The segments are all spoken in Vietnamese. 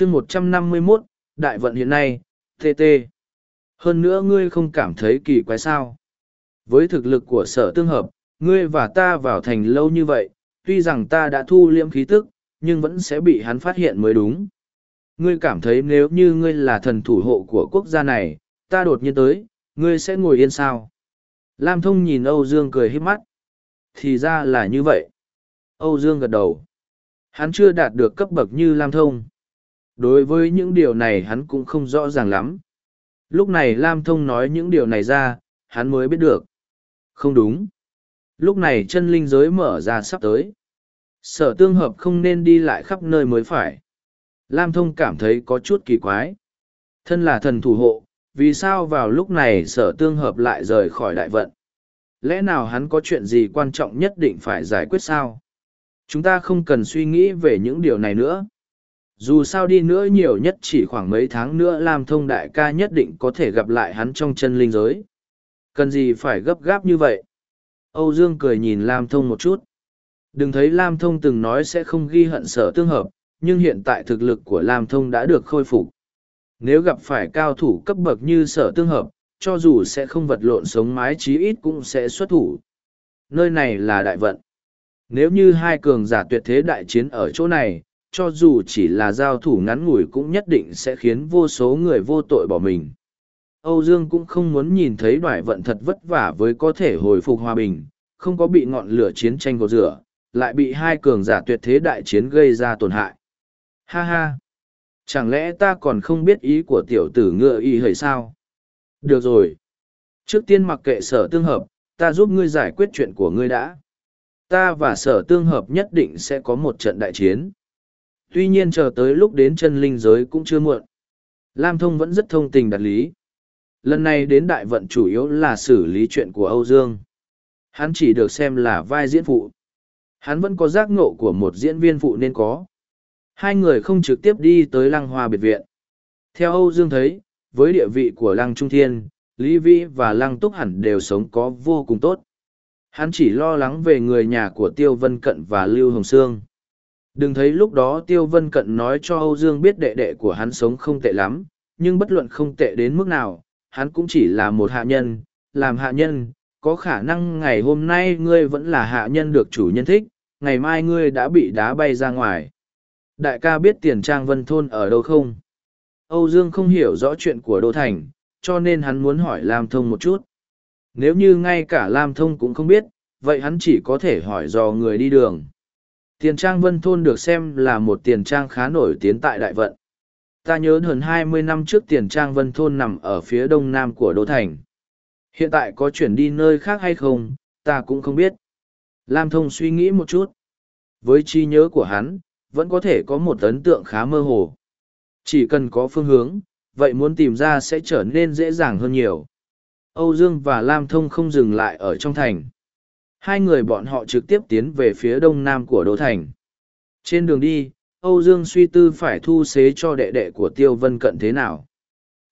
chương một trăm năm mươi 151, đại vận hiện nay, TT. Hơn nữa ngươi không cảm thấy kỳ quái sao. Với thực lực của sở tương hợp, ngươi và ta vào thành lâu như vậy, tuy rằng ta đã thu liễm khí tức, nhưng vẫn sẽ bị hắn phát hiện mới đúng. Ngươi cảm thấy nếu như ngươi là thần thủ hộ của quốc gia này, ta đột nhiên tới, ngươi sẽ ngồi yên sao? Lam Thông nhìn Âu Dương cười hít mắt. Thì ra là như vậy. Âu Dương gật đầu. Hắn chưa đạt được cấp bậc như Lam Thông. Đối với những điều này hắn cũng không rõ ràng lắm. Lúc này Lam Thông nói những điều này ra, hắn mới biết được. Không đúng. Lúc này chân linh giới mở ra sắp tới. Sở tương hợp không nên đi lại khắp nơi mới phải. Lam Thông cảm thấy có chút kỳ quái. Thân là thần thủ hộ, vì sao vào lúc này sở tương hợp lại rời khỏi đại vận? Lẽ nào hắn có chuyện gì quan trọng nhất định phải giải quyết sao? Chúng ta không cần suy nghĩ về những điều này nữa. Dù sao đi nữa nhiều nhất chỉ khoảng mấy tháng nữa Lam Thông đại ca nhất định có thể gặp lại hắn trong chân linh giới. Cần gì phải gấp gáp như vậy? Âu Dương cười nhìn Lam Thông một chút. Đừng thấy Lam Thông từng nói sẽ không ghi hận sở tương hợp, nhưng hiện tại thực lực của Lam Thông đã được khôi phục. Nếu gặp phải cao thủ cấp bậc như sở tương hợp, cho dù sẽ không vật lộn sống mái chí ít cũng sẽ xuất thủ. Nơi này là đại vận. Nếu như hai cường giả tuyệt thế đại chiến ở chỗ này, cho dù chỉ là giao thủ ngắn ngủi cũng nhất định sẽ khiến vô số người vô tội bỏ mình. Âu Dương cũng không muốn nhìn thấy đoài vận thật vất vả với có thể hồi phục hòa bình, không có bị ngọn lửa chiến tranh gột rửa, lại bị hai cường giả tuyệt thế đại chiến gây ra tổn hại. Ha ha! Chẳng lẽ ta còn không biết ý của tiểu tử ngựa y hời sao? Được rồi. Trước tiên mặc kệ sở tương hợp, ta giúp ngươi giải quyết chuyện của ngươi đã. Ta và sở tương hợp nhất định sẽ có một trận đại chiến. Tuy nhiên chờ tới lúc đến chân linh giới cũng chưa muộn. Lam Thông vẫn rất thông tình đạt lý. Lần này đến đại vận chủ yếu là xử lý chuyện của Âu Dương. Hắn chỉ được xem là vai diễn phụ. Hắn vẫn có giác ngộ của một diễn viên phụ nên có. Hai người không trực tiếp đi tới lăng hoa biệt viện. Theo Âu Dương thấy, với địa vị của lăng trung thiên, Lý Vĩ và lăng túc hẳn đều sống có vô cùng tốt. Hắn chỉ lo lắng về người nhà của Tiêu Vân Cận và Lưu Hồng Sương. Đừng thấy lúc đó Tiêu Vân Cận nói cho Âu Dương biết đệ đệ của hắn sống không tệ lắm, nhưng bất luận không tệ đến mức nào, hắn cũng chỉ là một hạ nhân, làm hạ nhân, có khả năng ngày hôm nay ngươi vẫn là hạ nhân được chủ nhân thích, ngày mai ngươi đã bị đá bay ra ngoài. Đại ca biết tiền trang vân thôn ở đâu không? Âu Dương không hiểu rõ chuyện của Đô Thành, cho nên hắn muốn hỏi Lam Thông một chút. Nếu như ngay cả Lam Thông cũng không biết, vậy hắn chỉ có thể hỏi dò người đi đường. Tiền trang vân thôn được xem là một tiền trang khá nổi tiếng tại Đại Vận. Ta nhớ hơn hai mươi năm trước tiền trang vân thôn nằm ở phía đông nam của Đô Thành. Hiện tại có chuyển đi nơi khác hay không, ta cũng không biết. Lam Thông suy nghĩ một chút. Với trí nhớ của hắn, vẫn có thể có một ấn tượng khá mơ hồ. Chỉ cần có phương hướng, vậy muốn tìm ra sẽ trở nên dễ dàng hơn nhiều. Âu Dương và Lam Thông không dừng lại ở trong thành. Hai người bọn họ trực tiếp tiến về phía đông nam của đô thành. Trên đường đi, Âu Dương suy tư phải thu xế cho đệ đệ của Tiêu Vân Cận thế nào.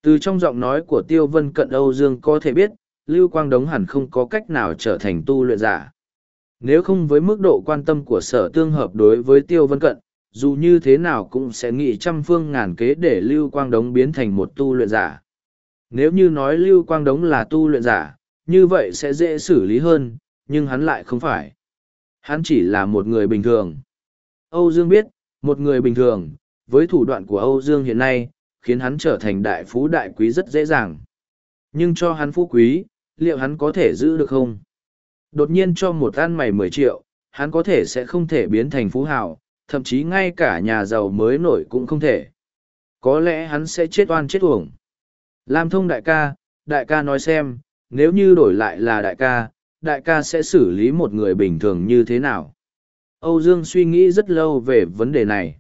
Từ trong giọng nói của Tiêu Vân Cận Âu Dương có thể biết, Lưu Quang Đống hẳn không có cách nào trở thành tu luyện giả. Nếu không với mức độ quan tâm của sở tương hợp đối với Tiêu Vân Cận, dù như thế nào cũng sẽ nghĩ trăm phương ngàn kế để Lưu Quang Đống biến thành một tu luyện giả. Nếu như nói Lưu Quang Đống là tu luyện giả, như vậy sẽ dễ xử lý hơn, nhưng hắn lại không phải. Hắn chỉ là một người bình thường. Âu Dương biết, một người bình thường, với thủ đoạn của Âu Dương hiện nay, khiến hắn trở thành đại phú đại quý rất dễ dàng. Nhưng cho hắn phú quý, liệu hắn có thể giữ được không? Đột nhiên cho một ăn mày mười triệu, hắn có thể sẽ không thể biến thành phú hào, thậm chí ngay cả nhà giàu mới nổi cũng không thể. Có lẽ hắn sẽ chết oan chết uổng. Lam thông đại ca, đại ca nói xem, nếu như đổi lại là đại ca, đại ca sẽ xử lý một người bình thường như thế nào? Âu Dương suy nghĩ rất lâu về vấn đề này.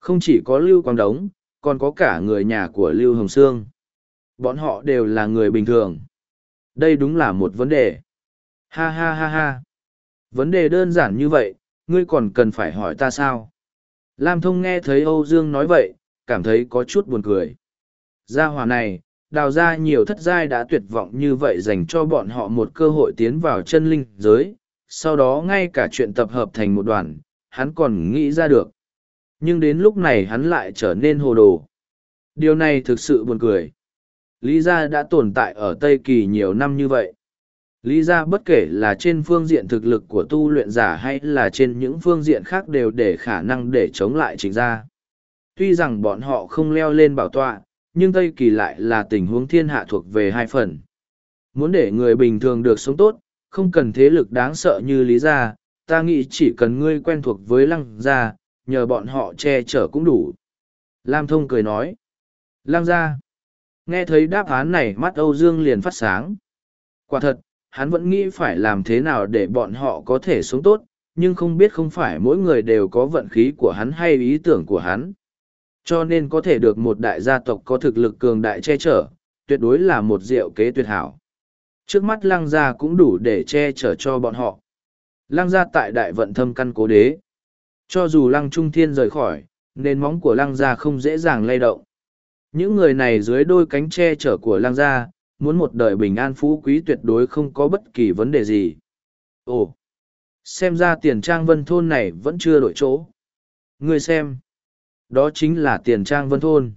Không chỉ có Lưu Quang Đống, còn có cả người nhà của Lưu Hồng Sương. Bọn họ đều là người bình thường. Đây đúng là một vấn đề. Ha ha ha ha. Vấn đề đơn giản như vậy, ngươi còn cần phải hỏi ta sao? Lam Thông nghe thấy Âu Dương nói vậy, cảm thấy có chút buồn cười. Gia hỏa này, đào ra nhiều thất giai đã tuyệt vọng như vậy dành cho bọn họ một cơ hội tiến vào chân linh giới, sau đó ngay cả chuyện tập hợp thành một đoàn, hắn còn nghĩ ra được. Nhưng đến lúc này hắn lại trở nên hồ đồ. Điều này thực sự buồn cười. Lý gia đã tồn tại ở Tây Kỳ nhiều năm như vậy. Lý gia bất kể là trên phương diện thực lực của tu luyện giả hay là trên những phương diện khác đều để khả năng để chống lại chính gia. Tuy rằng bọn họ không leo lên bảo tọa, nhưng Tây Kỳ lại là tình huống thiên hạ thuộc về hai phần. Muốn để người bình thường được sống tốt, không cần thế lực đáng sợ như Lý gia, ta nghĩ chỉ cần ngươi quen thuộc với lăng gia, nhờ bọn họ che chở cũng đủ. Lam Thông cười nói. Lăng gia. Nghe thấy đáp án này mắt Âu Dương liền phát sáng. Quả thật, hắn vẫn nghĩ phải làm thế nào để bọn họ có thể sống tốt, nhưng không biết không phải mỗi người đều có vận khí của hắn hay ý tưởng của hắn. Cho nên có thể được một đại gia tộc có thực lực cường đại che chở, tuyệt đối là một diệu kế tuyệt hảo. Trước mắt lăng gia cũng đủ để che chở cho bọn họ. Lăng gia tại đại vận thâm căn cố đế. Cho dù lăng trung thiên rời khỏi, nền móng của lăng gia không dễ dàng lay động. Những người này dưới đôi cánh che chở của lăng gia, muốn một đời bình an phú quý tuyệt đối không có bất kỳ vấn đề gì. Ồ, xem ra tiền trang vân thôn này vẫn chưa đổi chỗ. Người xem, đó chính là tiền trang vân thôn.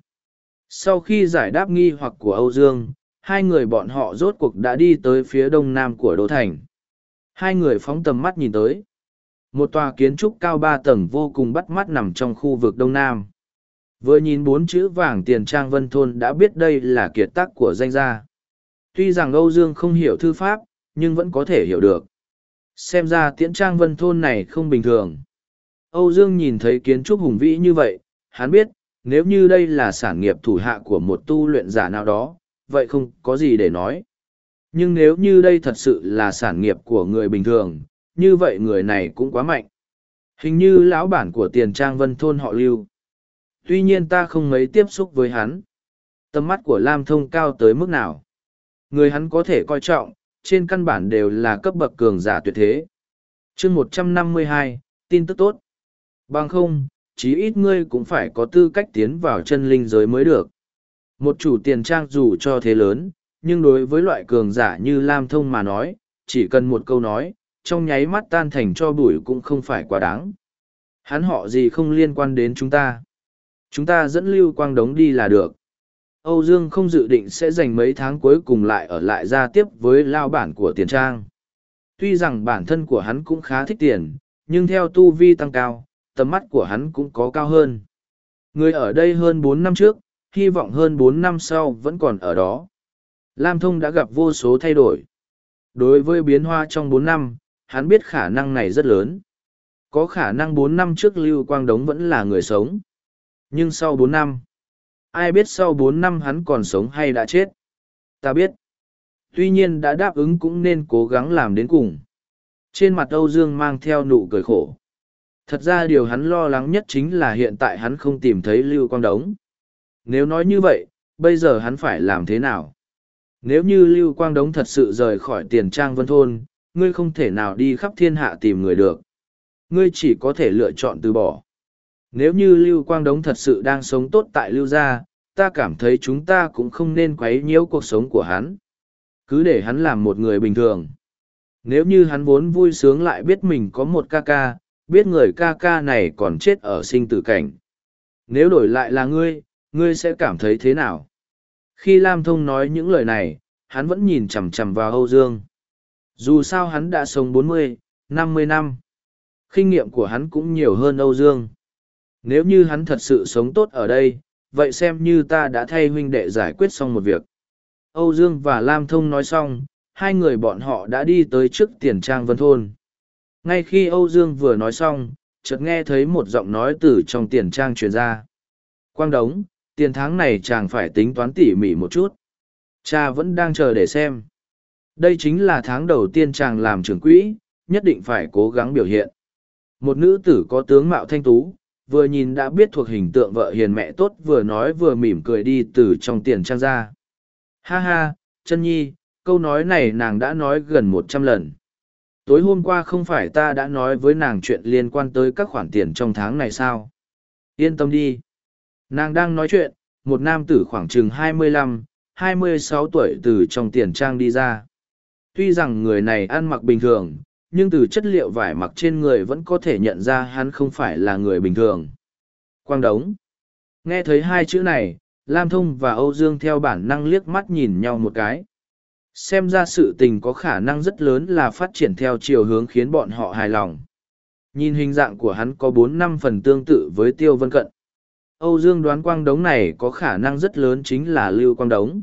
Sau khi giải đáp nghi hoặc của Âu Dương, hai người bọn họ rốt cuộc đã đi tới phía đông nam của Đô Thành. Hai người phóng tầm mắt nhìn tới. Một tòa kiến trúc cao ba tầng vô cùng bắt mắt nằm trong khu vực đông nam. Vừa nhìn bốn chữ vàng tiền trang vân thôn đã biết đây là kiệt tác của danh gia. Tuy rằng Âu Dương không hiểu thư pháp, nhưng vẫn có thể hiểu được. Xem ra tiễn trang vân thôn này không bình thường. Âu Dương nhìn thấy kiến trúc hùng vĩ như vậy, hắn biết, nếu như đây là sản nghiệp thủ hạ của một tu luyện giả nào đó, vậy không có gì để nói. Nhưng nếu như đây thật sự là sản nghiệp của người bình thường, như vậy người này cũng quá mạnh. Hình như lão bản của tiền trang vân thôn họ lưu. Tuy nhiên ta không mấy tiếp xúc với hắn. Tầm mắt của Lam Thông cao tới mức nào? Người hắn có thể coi trọng, trên căn bản đều là cấp bậc cường giả tuyệt thế. chương một trăm năm mươi hai tin tức tốt. Bằng không, chí ít ngươi cũng phải có tư cách tiến vào chân linh giới mới được. Một chủ tiền trang dù cho thế lớn, nhưng đối với loại cường giả như Lam Thông mà nói, chỉ cần một câu nói, trong nháy mắt tan thành cho bụi cũng không phải quá đáng. Hắn họ gì không liên quan đến chúng ta. Chúng ta dẫn Lưu Quang Đống đi là được. Âu Dương không dự định sẽ dành mấy tháng cuối cùng lại ở lại ra tiếp với lao bản của tiền trang. Tuy rằng bản thân của hắn cũng khá thích tiền, nhưng theo tu vi tăng cao, tầm mắt của hắn cũng có cao hơn. Người ở đây hơn bốn năm trước, hy vọng hơn bốn năm sau vẫn còn ở đó. Lam Thông đã gặp vô số thay đổi. Đối với biến hoa trong bốn năm, hắn biết khả năng này rất lớn. Có khả năng bốn năm trước Lưu Quang Đống vẫn là người sống. Nhưng sau bốn năm, ai biết sau bốn năm hắn còn sống hay đã chết? Ta biết. Tuy nhiên đã đáp ứng cũng nên cố gắng làm đến cùng. Trên mặt Âu Dương mang theo nụ cười khổ. Thật ra điều hắn lo lắng nhất chính là hiện tại hắn không tìm thấy Lưu Quang Đống. Nếu nói như vậy, bây giờ hắn phải làm thế nào? Nếu như Lưu Quang Đống thật sự rời khỏi tiền trang vân thôn, ngươi không thể nào đi khắp thiên hạ tìm người được. Ngươi chỉ có thể lựa chọn từ bỏ. Nếu như Lưu Quang Đống thật sự đang sống tốt tại Lưu Gia, ta cảm thấy chúng ta cũng không nên quấy nhiễu cuộc sống của hắn. Cứ để hắn làm một người bình thường. Nếu như hắn vốn vui sướng lại biết mình có một ca ca, biết người ca ca này còn chết ở sinh tử cảnh. Nếu đổi lại là ngươi, ngươi sẽ cảm thấy thế nào? Khi Lam Thông nói những lời này, hắn vẫn nhìn chằm chằm vào Âu Dương. Dù sao hắn đã sống bốn mươi, năm mươi năm. Kinh nghiệm của hắn cũng nhiều hơn Âu Dương. Nếu như hắn thật sự sống tốt ở đây, vậy xem như ta đã thay huynh đệ giải quyết xong một việc. Âu Dương và Lam Thông nói xong, hai người bọn họ đã đi tới trước tiền trang vân thôn. Ngay khi Âu Dương vừa nói xong, chợt nghe thấy một giọng nói từ trong tiền trang truyền ra. Quang Đống, tiền tháng này chàng phải tính toán tỉ mỉ một chút. Cha vẫn đang chờ để xem. Đây chính là tháng đầu tiên chàng làm trưởng quỹ, nhất định phải cố gắng biểu hiện. Một nữ tử có tướng mạo thanh tú, vừa nhìn đã biết thuộc hình tượng vợ hiền mẹ tốt vừa nói vừa mỉm cười đi từ trong tiền trang ra. Ha ha, chân nhi, câu nói này nàng đã nói gần một trăm lần. Tối hôm qua không phải ta đã nói với nàng chuyện liên quan tới các khoản tiền trong tháng này sao? Yên tâm đi. Nàng đang nói chuyện, một nam tử khoảng chừng hai mươi lăm, hai mươi sáu tuổi từ trong tiền trang đi ra. Tuy rằng người này ăn mặc bình thường, nhưng từ chất liệu vải mặc trên người vẫn có thể nhận ra hắn không phải là người bình thường. Quang đống. Nghe thấy hai chữ này, Lam Thông và Âu Dương theo bản năng liếc mắt nhìn nhau một cái. Xem ra sự tình có khả năng rất lớn là phát triển theo chiều hướng khiến bọn họ hài lòng. Nhìn hình dạng của hắn có bốn năm phần tương tự với Tiêu Vân Cận. Âu Dương đoán quang đống này có khả năng rất lớn chính là Lưu Quang Đống.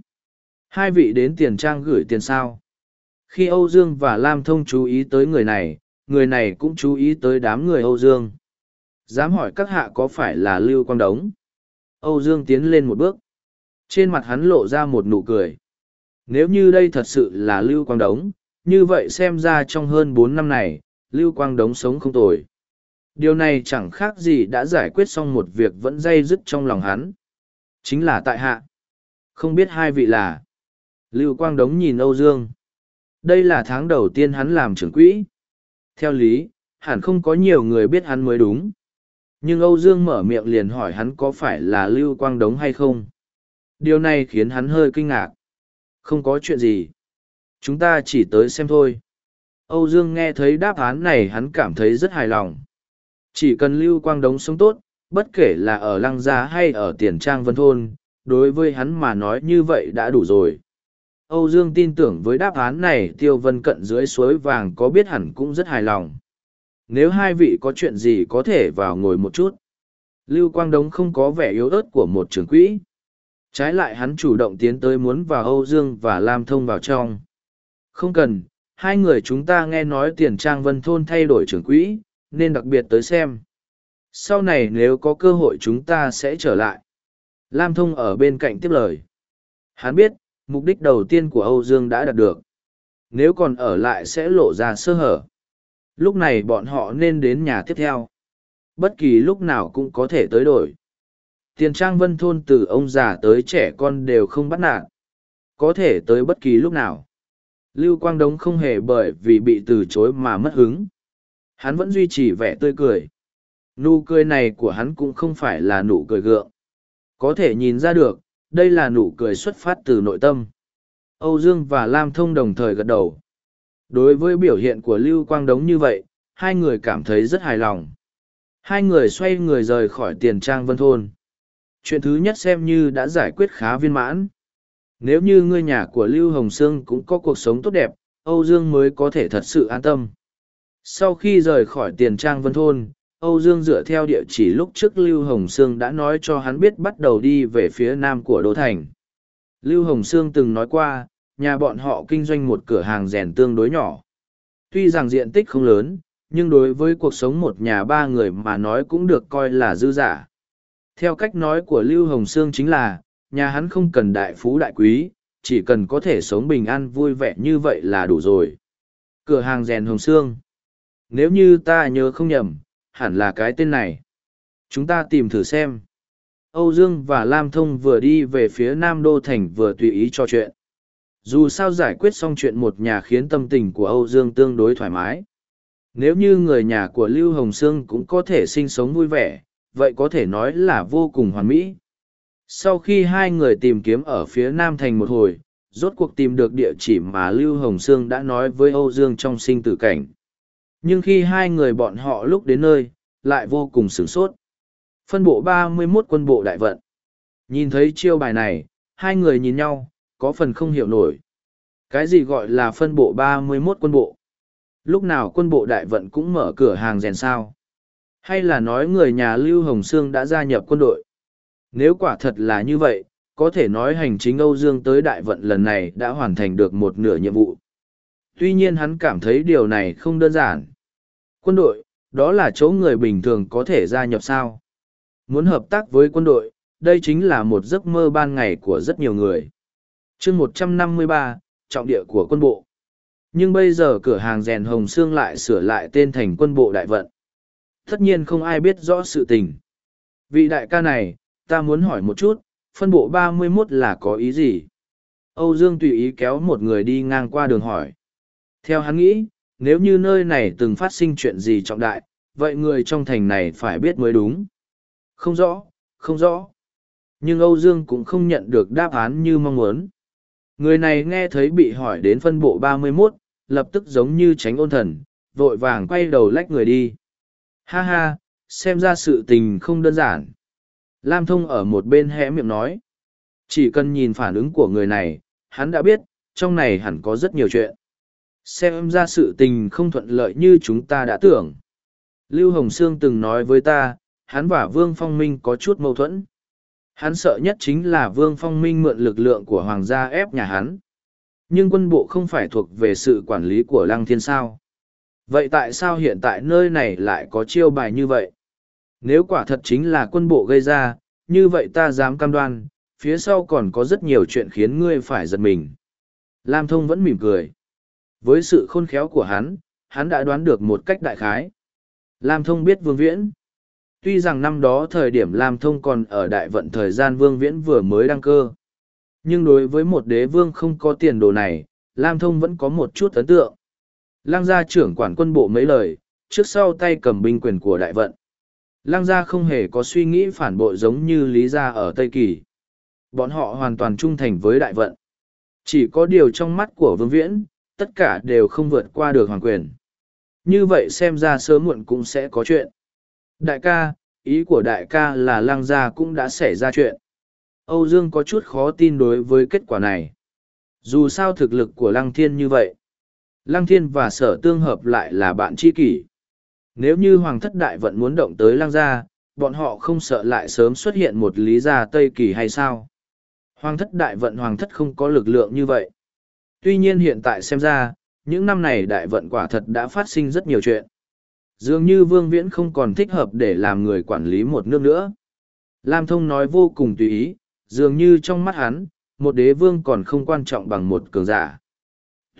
Hai vị đến tiền trang gửi tiền sao. Khi Âu Dương và Lam Thông chú ý tới người này, người này cũng chú ý tới đám người Âu Dương. Dám hỏi các hạ có phải là Lưu Quang Đống? Âu Dương tiến lên một bước. Trên mặt hắn lộ ra một nụ cười. Nếu như đây thật sự là Lưu Quang Đống, như vậy xem ra trong hơn bốn năm này, Lưu Quang Đống sống không tồi. Điều này chẳng khác gì đã giải quyết xong một việc vẫn dây dứt trong lòng hắn. Chính là tại hạ. Không biết hai vị là. Lưu Quang Đống nhìn Âu Dương. Đây là tháng đầu tiên hắn làm trưởng quỹ. Theo lý, hẳn không có nhiều người biết hắn mới đúng. Nhưng Âu Dương mở miệng liền hỏi hắn có phải là Lưu Quang Đống hay không. Điều này khiến hắn hơi kinh ngạc. Không có chuyện gì. Chúng ta chỉ tới xem thôi. Âu Dương nghe thấy đáp án này hắn cảm thấy rất hài lòng. Chỉ cần Lưu Quang Đống sống tốt, bất kể là ở Lăng Gia hay ở Tiền Trang Vân Thôn, đối với hắn mà nói như vậy đã đủ rồi. Âu Dương tin tưởng với đáp án này Tiêu Vân Cận dưới suối vàng có biết hẳn cũng rất hài lòng. Nếu hai vị có chuyện gì có thể vào ngồi một chút. Lưu Quang Đống không có vẻ yếu ớt của một trưởng quỹ. Trái lại hắn chủ động tiến tới muốn vào Âu Dương và Lam Thông vào trong. Không cần, hai người chúng ta nghe nói tiền trang vân thôn thay đổi trưởng quỹ, nên đặc biệt tới xem. Sau này nếu có cơ hội chúng ta sẽ trở lại. Lam Thông ở bên cạnh tiếp lời. Hắn biết, mục đích đầu tiên của Âu Dương đã đạt được. Nếu còn ở lại sẽ lộ ra sơ hở. Lúc này bọn họ nên đến nhà tiếp theo. Bất kỳ lúc nào cũng có thể tới đổi. Tiền trang vân thôn từ ông già tới trẻ con đều không bắt nạt. Có thể tới bất kỳ lúc nào. Lưu Quang Đống không hề bởi vì bị từ chối mà mất hứng. Hắn vẫn duy trì vẻ tươi cười. Nụ cười này của hắn cũng không phải là nụ cười gượng. Có thể nhìn ra được, đây là nụ cười xuất phát từ nội tâm. Âu Dương và Lam Thông đồng thời gật đầu. Đối với biểu hiện của Lưu Quang Đống như vậy, hai người cảm thấy rất hài lòng. Hai người xoay người rời khỏi tiền trang vân thôn. Chuyện thứ nhất xem như đã giải quyết khá viên mãn. Nếu như ngươi nhà của Lưu Hồng Sương cũng có cuộc sống tốt đẹp, Âu Dương mới có thể thật sự an tâm. Sau khi rời khỏi tiền trang vân thôn, Âu Dương dựa theo địa chỉ lúc trước Lưu Hồng Sương đã nói cho hắn biết bắt đầu đi về phía nam của Đô Thành. Lưu Hồng Sương từng nói qua, nhà bọn họ kinh doanh một cửa hàng rèn tương đối nhỏ. Tuy rằng diện tích không lớn, nhưng đối với cuộc sống một nhà ba người mà nói cũng được coi là dư giả. Theo cách nói của Lưu Hồng Sương chính là, nhà hắn không cần đại phú đại quý, chỉ cần có thể sống bình an vui vẻ như vậy là đủ rồi. Cửa hàng rèn Hồng Sương. Nếu như ta nhớ không nhầm, hẳn là cái tên này. Chúng ta tìm thử xem. Âu Dương và Lam Thông vừa đi về phía Nam Đô Thành vừa tùy ý trò chuyện. Dù sao giải quyết xong chuyện một nhà khiến tâm tình của Âu Dương tương đối thoải mái. Nếu như người nhà của Lưu Hồng Sương cũng có thể sinh sống vui vẻ, vậy có thể nói là vô cùng hoàn mỹ. Sau khi hai người tìm kiếm ở phía Nam Thành một hồi, rốt cuộc tìm được địa chỉ mà Lưu Hồng Sương đã nói với Âu Dương trong sinh tử cảnh. Nhưng khi hai người bọn họ lúc đến nơi, lại vô cùng sửng sốt. Phân bộ ba mươi 31 quân bộ đại vận. Nhìn thấy chiêu bài này, hai người nhìn nhau, có phần không hiểu nổi. Cái gì gọi là phân bộ ba mươi 31 quân bộ? Lúc nào quân bộ đại vận cũng mở cửa hàng rèn sao? Hay là nói người nhà Lưu Hồng Sương đã gia nhập quân đội? Nếu quả thật là như vậy, có thể nói hành chính Âu Dương tới đại vận lần này đã hoàn thành được một nửa nhiệm vụ. Tuy nhiên hắn cảm thấy điều này không đơn giản. Quân đội, đó là chỗ người bình thường có thể gia nhập sao. Muốn hợp tác với quân đội, đây chính là một giấc mơ ban ngày của rất nhiều người. chương 153, trọng địa của quân bộ. Nhưng bây giờ cửa hàng rèn Hồng Sương lại sửa lại tên thành quân bộ đại vận. Tất nhiên không ai biết rõ sự tình. Vị đại ca này, ta muốn hỏi một chút, phân bộ ba mươi 31 là có ý gì? Âu Dương tùy ý kéo một người đi ngang qua đường hỏi. Theo hắn nghĩ, nếu như nơi này từng phát sinh chuyện gì trọng đại, vậy người trong thành này phải biết mới đúng. Không rõ, không rõ. Nhưng Âu Dương cũng không nhận được đáp án như mong muốn. Người này nghe thấy bị hỏi đến phân bộ ba mươi 31, lập tức giống như tránh ôn thần, vội vàng quay đầu lách người đi. Ha ha, xem ra sự tình không đơn giản. Lam Thông ở một bên hé miệng nói. Chỉ cần nhìn phản ứng của người này, hắn đã biết, trong này hẳn có rất nhiều chuyện. Xem ra sự tình không thuận lợi như chúng ta đã tưởng. Lưu Hồng Sương từng nói với ta, hắn và Vương Phong Minh có chút mâu thuẫn. Hắn sợ nhất chính là Vương Phong Minh mượn lực lượng của Hoàng gia ép nhà hắn. Nhưng quân bộ không phải thuộc về sự quản lý của Lăng Thiên sao. Vậy tại sao hiện tại nơi này lại có chiêu bài như vậy? Nếu quả thật chính là quân bộ gây ra, như vậy ta dám cam đoan, phía sau còn có rất nhiều chuyện khiến ngươi phải giật mình. Lam Thông vẫn mỉm cười. Với sự khôn khéo của hắn, hắn đã đoán được một cách đại khái. Lam Thông biết Vương Viễn. Tuy rằng năm đó thời điểm Lam Thông còn ở đại vận thời gian Vương Viễn vừa mới đăng cơ. Nhưng đối với một đế vương không có tiền đồ này, Lam Thông vẫn có một chút ấn tượng. Lăng gia trưởng quản quân bộ mấy lời, trước sau tay cầm binh quyền của đại vận. Lăng gia không hề có suy nghĩ phản bội giống như Lý gia ở Tây Kỳ. Bọn họ hoàn toàn trung thành với đại vận. Chỉ có điều trong mắt của Vương Viễn, tất cả đều không vượt qua được hoàng quyền. Như vậy xem ra sớm muộn cũng sẽ có chuyện. Đại ca, ý của đại ca là lăng gia cũng đã xảy ra chuyện. Âu Dương có chút khó tin đối với kết quả này. Dù sao thực lực của lăng thiên như vậy. Lăng thiên và sở tương hợp lại là bạn tri kỷ. Nếu như hoàng thất đại vận muốn động tới lăng gia, bọn họ không sợ lại sớm xuất hiện một lý gia Tây Kỳ hay sao? Hoàng thất đại vận hoàng thất không có lực lượng như vậy. Tuy nhiên hiện tại xem ra, những năm này đại vận quả thật đã phát sinh rất nhiều chuyện. Dường như Vương Viễn không còn thích hợp để làm người quản lý một nước nữa. Lam Thông nói vô cùng tùy ý, dường như trong mắt hắn, một đế vương còn không quan trọng bằng một cường giả.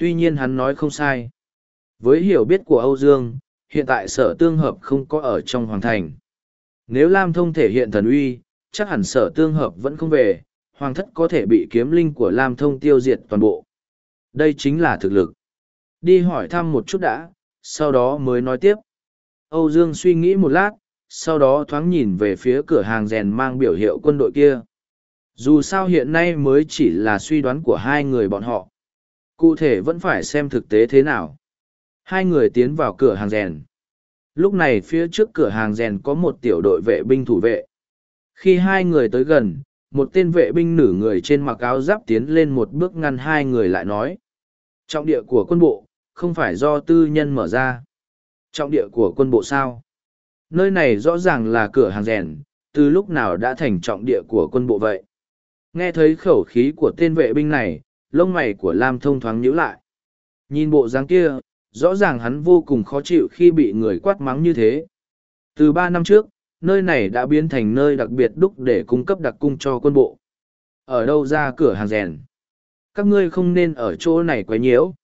Tuy nhiên hắn nói không sai. Với hiểu biết của Âu Dương, hiện tại sở tương hợp không có ở trong hoàng thành. Nếu Lam Thông thể hiện thần uy, chắc hẳn sở tương hợp vẫn không về, hoàng thất có thể bị kiếm linh của Lam Thông tiêu diệt toàn bộ. Đây chính là thực lực. Đi hỏi thăm một chút đã, sau đó mới nói tiếp. Âu Dương suy nghĩ một lát, sau đó thoáng nhìn về phía cửa hàng rèn mang biểu hiệu quân đội kia. Dù sao hiện nay mới chỉ là suy đoán của hai người bọn họ. Cụ thể vẫn phải xem thực tế thế nào. Hai người tiến vào cửa hàng rèn. Lúc này phía trước cửa hàng rèn có một tiểu đội vệ binh thủ vệ. Khi hai người tới gần, một tên vệ binh nử người trên mặc áo giáp tiến lên một bước ngăn hai người lại nói. Trọng địa của quân bộ, không phải do tư nhân mở ra. Trọng địa của quân bộ sao? Nơi này rõ ràng là cửa hàng rèn, từ lúc nào đã thành trọng địa của quân bộ vậy? Nghe thấy khẩu khí của tên vệ binh này, lông mày của Lam thông thoáng nhíu lại. Nhìn bộ dáng kia, rõ ràng hắn vô cùng khó chịu khi bị người quát mắng như thế. Từ ba năm trước, nơi này đã biến thành nơi đặc biệt đúc để cung cấp đặc cung cho quân bộ. Ở đâu ra cửa hàng rèn? Các ngươi không nên ở chỗ này quấy nhiễu.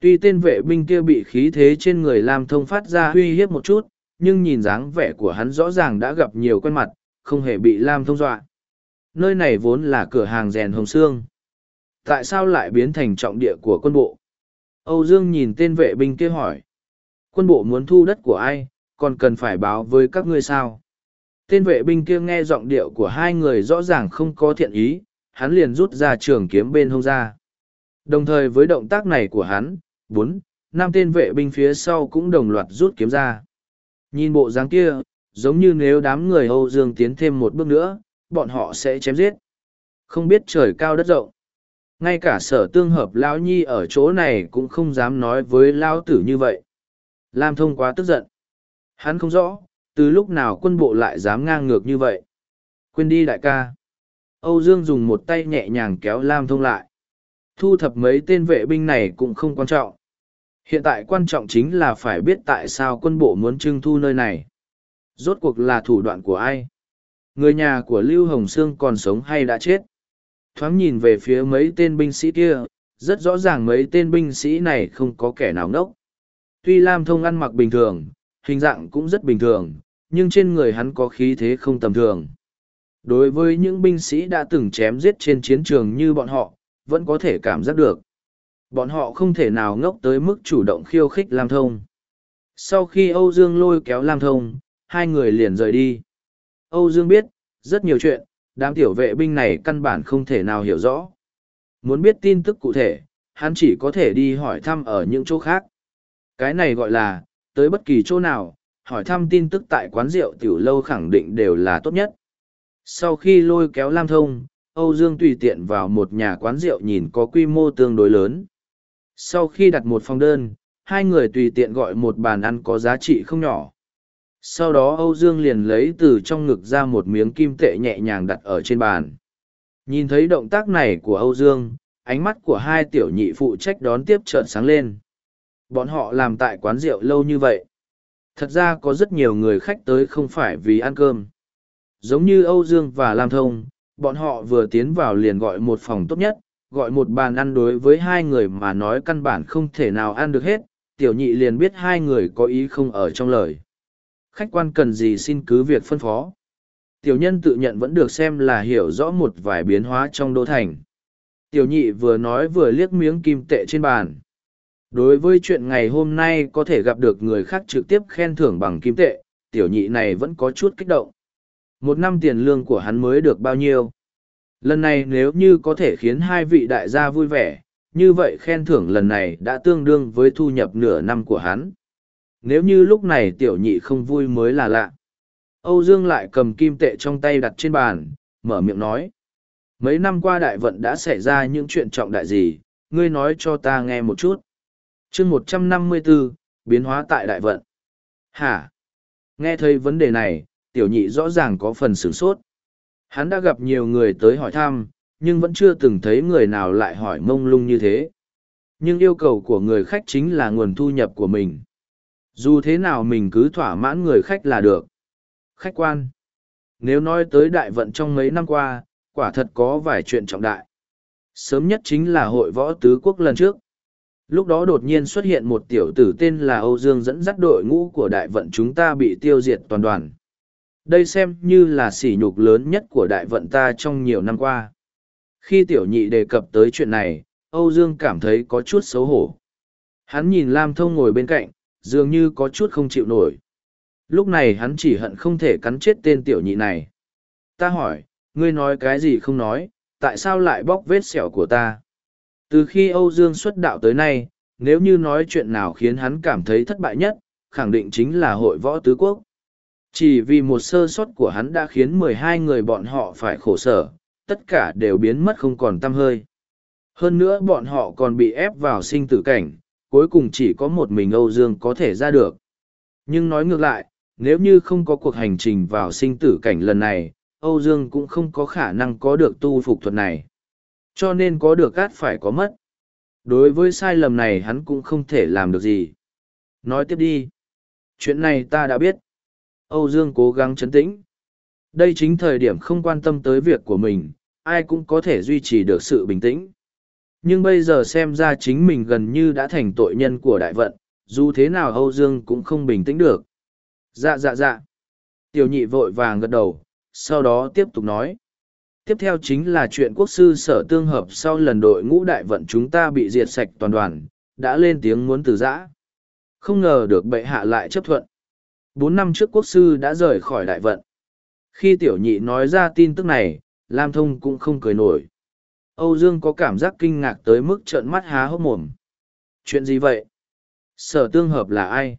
Tuy tên vệ binh kia bị khí thế trên người Lam Thông phát ra uy hiếp một chút, nhưng nhìn dáng vẻ của hắn rõ ràng đã gặp nhiều quen mặt, không hề bị Lam Thông dọa. Nơi này vốn là cửa hàng rèn hồng xương. Tại sao lại biến thành trọng địa của quân bộ? Âu Dương nhìn tên vệ binh kia hỏi. Quân bộ muốn thu đất của ai, còn cần phải báo với các ngươi sao? Tên vệ binh kia nghe giọng điệu của hai người rõ ràng không có thiện ý, hắn liền rút ra trường kiếm bên hông ra. Đồng thời với động tác này của hắn, bốn, năm tên vệ binh phía sau cũng đồng loạt rút kiếm ra. Nhìn bộ dáng kia, giống như nếu đám người Âu Dương tiến thêm một bước nữa, bọn họ sẽ chém giết. Không biết trời cao đất rộng. Ngay cả sở tương hợp Lão Nhi ở chỗ này cũng không dám nói với Lão Tử như vậy. Lam Thông quá tức giận. Hắn không rõ, từ lúc nào quân bộ lại dám ngang ngược như vậy. Quên đi đại ca. Âu Dương dùng một tay nhẹ nhàng kéo Lam Thông lại. Thu thập mấy tên vệ binh này cũng không quan trọng. Hiện tại quan trọng chính là phải biết tại sao quân bộ muốn trưng thu nơi này. Rốt cuộc là thủ đoạn của ai? Người nhà của Lưu Hồng Sương còn sống hay đã chết? Thoáng nhìn về phía mấy tên binh sĩ kia, rất rõ ràng mấy tên binh sĩ này không có kẻ nào ngốc. Tuy Lam Thông ăn mặc bình thường, hình dạng cũng rất bình thường, nhưng trên người hắn có khí thế không tầm thường. Đối với những binh sĩ đã từng chém giết trên chiến trường như bọn họ, vẫn có thể cảm giác được. Bọn họ không thể nào ngốc tới mức chủ động khiêu khích Lam Thông. Sau khi Âu Dương lôi kéo Lam Thông, hai người liền rời đi. Âu Dương biết, rất nhiều chuyện, đám tiểu vệ binh này căn bản không thể nào hiểu rõ. Muốn biết tin tức cụ thể, hắn chỉ có thể đi hỏi thăm ở những chỗ khác. Cái này gọi là, tới bất kỳ chỗ nào, hỏi thăm tin tức tại quán rượu tiểu lâu khẳng định đều là tốt nhất. Sau khi lôi kéo Lam Thông, Âu Dương tùy tiện vào một nhà quán rượu nhìn có quy mô tương đối lớn. Sau khi đặt một phòng đơn, hai người tùy tiện gọi một bàn ăn có giá trị không nhỏ. Sau đó Âu Dương liền lấy từ trong ngực ra một miếng kim tệ nhẹ nhàng đặt ở trên bàn. Nhìn thấy động tác này của Âu Dương, ánh mắt của hai tiểu nhị phụ trách đón tiếp trợn sáng lên. Bọn họ làm tại quán rượu lâu như vậy. Thật ra có rất nhiều người khách tới không phải vì ăn cơm. Giống như Âu Dương và Lam Thông, bọn họ vừa tiến vào liền gọi một phòng tốt nhất, gọi một bàn ăn đối với hai người mà nói căn bản không thể nào ăn được hết, tiểu nhị liền biết hai người có ý không ở trong lời. Khách quan cần gì xin cứ việc phân phó. Tiểu nhân tự nhận vẫn được xem là hiểu rõ một vài biến hóa trong đô thành. Tiểu nhị vừa nói vừa liếc miếng kim tệ trên bàn. Đối với chuyện ngày hôm nay có thể gặp được người khác trực tiếp khen thưởng bằng kim tệ, tiểu nhị này vẫn có chút kích động. Một năm tiền lương của hắn mới được bao nhiêu? Lần này nếu như có thể khiến hai vị đại gia vui vẻ, như vậy khen thưởng lần này đã tương đương với thu nhập nửa năm của hắn. Nếu như lúc này tiểu nhị không vui mới là lạ. Âu Dương lại cầm kim tệ trong tay đặt trên bàn, mở miệng nói. Mấy năm qua đại vận đã xảy ra những chuyện trọng đại gì, ngươi nói cho ta nghe một chút. chương một trăm năm mươi 154, biến hóa tại đại vận. Hả? Nghe thấy vấn đề này, tiểu nhị rõ ràng có phần sửng sốt. Hắn đã gặp nhiều người tới hỏi thăm, nhưng vẫn chưa từng thấy người nào lại hỏi mông lung như thế. Nhưng yêu cầu của người khách chính là nguồn thu nhập của mình. Dù thế nào mình cứ thỏa mãn người khách là được. Khách quan. Nếu nói tới đại vận trong mấy năm qua, quả thật có vài chuyện trọng đại. Sớm nhất chính là hội võ tứ quốc lần trước. Lúc đó đột nhiên xuất hiện một tiểu tử tên là Âu Dương dẫn dắt đội ngũ của đại vận chúng ta bị tiêu diệt toàn đoàn. Đây xem như là sỉ nhục lớn nhất của đại vận ta trong nhiều năm qua. Khi tiểu nhị đề cập tới chuyện này, Âu Dương cảm thấy có chút xấu hổ. Hắn nhìn Lam Thông ngồi bên cạnh, dường như có chút không chịu nổi. Lúc này hắn chỉ hận không thể cắn chết tên tiểu nhị này. Ta hỏi, ngươi nói cái gì không nói, tại sao lại bóc vết sẹo của ta? Từ khi Âu Dương xuất đạo tới nay, nếu như nói chuyện nào khiến hắn cảm thấy thất bại nhất, khẳng định chính là hội võ tứ quốc. Chỉ vì một sơ sót của hắn đã khiến mười hai người bọn họ phải khổ sở, tất cả đều biến mất không còn tăm hơi. Hơn nữa bọn họ còn bị ép vào sinh tử cảnh, cuối cùng chỉ có một mình Âu Dương có thể ra được. Nhưng nói ngược lại, nếu như không có cuộc hành trình vào sinh tử cảnh lần này, Âu Dương cũng không có khả năng có được tu phục thuật này. Cho nên có được cát phải có mất. Đối với sai lầm này hắn cũng không thể làm được gì. Nói tiếp đi. Chuyện này ta đã biết. Âu Dương cố gắng chấn tĩnh. Đây chính thời điểm không quan tâm tới việc của mình, ai cũng có thể duy trì được sự bình tĩnh. Nhưng bây giờ xem ra chính mình gần như đã thành tội nhân của đại vận, dù thế nào Âu Dương cũng không bình tĩnh được. Dạ dạ dạ. Tiểu nhị vội vàng gật đầu, sau đó tiếp tục nói. Tiếp theo chính là chuyện quốc sư sở tương hợp sau lần đội ngũ đại vận chúng ta bị diệt sạch toàn đoàn, đã lên tiếng muốn từ giã. Không ngờ được bệ hạ lại chấp thuận. Bốn năm trước quốc sư đã rời khỏi đại vận. Khi tiểu nhị nói ra tin tức này, Lam Thông cũng không cười nổi. Âu Dương có cảm giác kinh ngạc tới mức trợn mắt há hốc mồm. Chuyện gì vậy? Sở tương hợp là ai?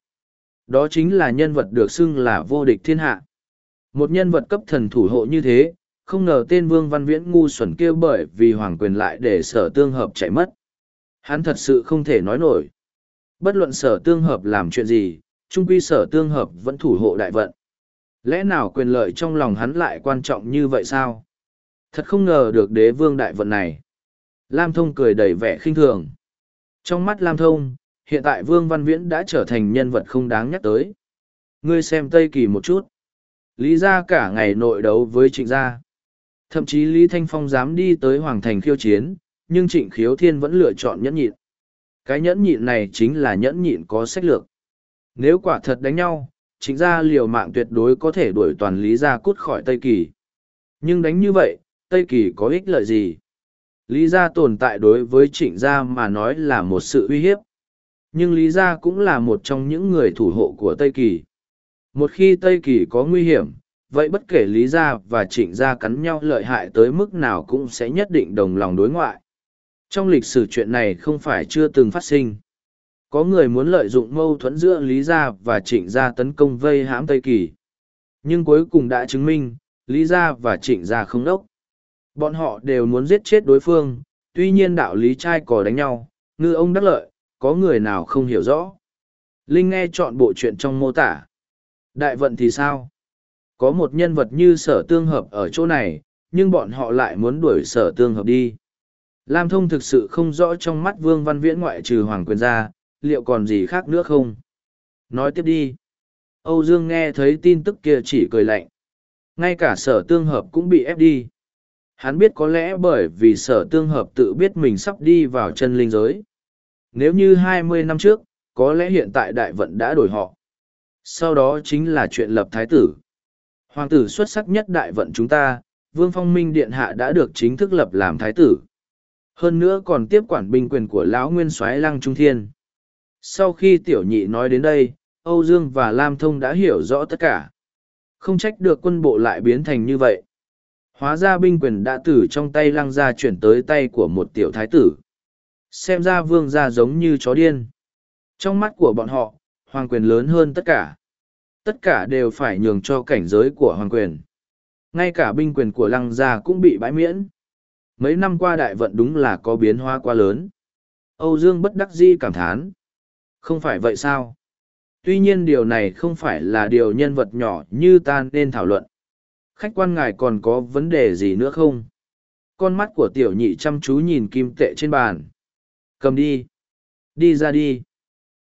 Đó chính là nhân vật được xưng là vô địch thiên hạ. Một nhân vật cấp thần thủ hộ như thế, không ngờ tên Vương Văn Viễn ngu xuẩn kia bởi vì hoàng quyền lại để sở tương hợp chạy mất. Hắn thật sự không thể nói nổi. Bất luận sở tương hợp làm chuyện gì, trung quy sở tương hợp vẫn thủ hộ đại vận. Lẽ nào quyền lợi trong lòng hắn lại quan trọng như vậy sao? Thật không ngờ được đế vương đại vận này. Lam Thông cười đầy vẻ khinh thường. Trong mắt Lam Thông, hiện tại Vương Văn Viễn đã trở thành nhân vật không đáng nhắc tới. Ngươi xem Tây Kỳ một chút. Lý gia cả ngày nội đấu với trịnh gia. Thậm chí Lý Thanh Phong dám đi tới Hoàng Thành khiêu chiến, nhưng trịnh khiếu thiên vẫn lựa chọn nhẫn nhịn. Cái nhẫn nhịn này chính là nhẫn nhịn có sách lược. Nếu quả thật đánh nhau, trịnh gia liều mạng tuyệt đối có thể đuổi toàn Lý gia cút khỏi Tây Kỳ. Nhưng đánh như vậy, Tây Kỳ có ích lợi gì? Lý gia tồn tại đối với trịnh gia mà nói là một sự uy hiếp. Nhưng Lý gia cũng là một trong những người thủ hộ của Tây Kỳ. Một khi Tây Kỳ có nguy hiểm, vậy bất kể Lý gia và trịnh gia cắn nhau lợi hại tới mức nào cũng sẽ nhất định đồng lòng đối ngoại. Trong lịch sử chuyện này không phải chưa từng phát sinh. Có người muốn lợi dụng mâu thuẫn giữa Lý gia và trịnh gia tấn công vây hãm Tây Kỳ. Nhưng cuối cùng đã chứng minh, Lý Gia và Trịnh Gia không đốc. Bọn họ đều muốn giết chết đối phương, tuy nhiên đạo lý trai cò đánh nhau, ngư ông đắc lợi, có người nào không hiểu rõ. Linh nghe chọn bộ chuyện trong mô tả. Đại vận thì sao? Có một nhân vật như sở tương hợp ở chỗ này, nhưng bọn họ lại muốn đuổi sở tương hợp đi. Lam thông thực sự không rõ trong mắt vương văn viễn ngoại trừ hoàng quyền ra, liệu còn gì khác nữa không? Nói tiếp đi. Âu Dương nghe thấy tin tức kia chỉ cười lạnh. Ngay cả sở tương hợp cũng bị ép đi. Hắn biết có lẽ bởi vì sở tương hợp tự biết mình sắp đi vào chân linh giới. Nếu như hai mươi năm trước, có lẽ hiện tại đại vận đã đổi họ. Sau đó chính là chuyện lập thái tử. Hoàng tử xuất sắc nhất đại vận chúng ta, Vương Phong Minh Điện Hạ đã được chính thức lập làm thái tử. Hơn nữa còn tiếp quản binh quyền của lão nguyên soái lăng trung thiên. Sau khi tiểu nhị nói đến đây, Âu Dương và Lam Thông đã hiểu rõ tất cả. Không trách được quân bộ lại biến thành như vậy. Hóa ra binh quyền đã từ trong tay lăng gia chuyển tới tay của một tiểu thái tử. Xem ra vương gia giống như chó điên. Trong mắt của bọn họ, hoàng quyền lớn hơn tất cả. Tất cả đều phải nhường cho cảnh giới của hoàng quyền. Ngay cả binh quyền của lăng gia cũng bị bãi miễn. Mấy năm qua đại vận đúng là có biến hóa quá lớn. Âu Dương bất đắc Di cảm thán. Không phải vậy sao? Tuy nhiên điều này không phải là điều nhân vật nhỏ như ta nên thảo luận. Khách quan ngài còn có vấn đề gì nữa không? Con mắt của tiểu nhị chăm chú nhìn kim tệ trên bàn. Cầm đi. Đi ra đi.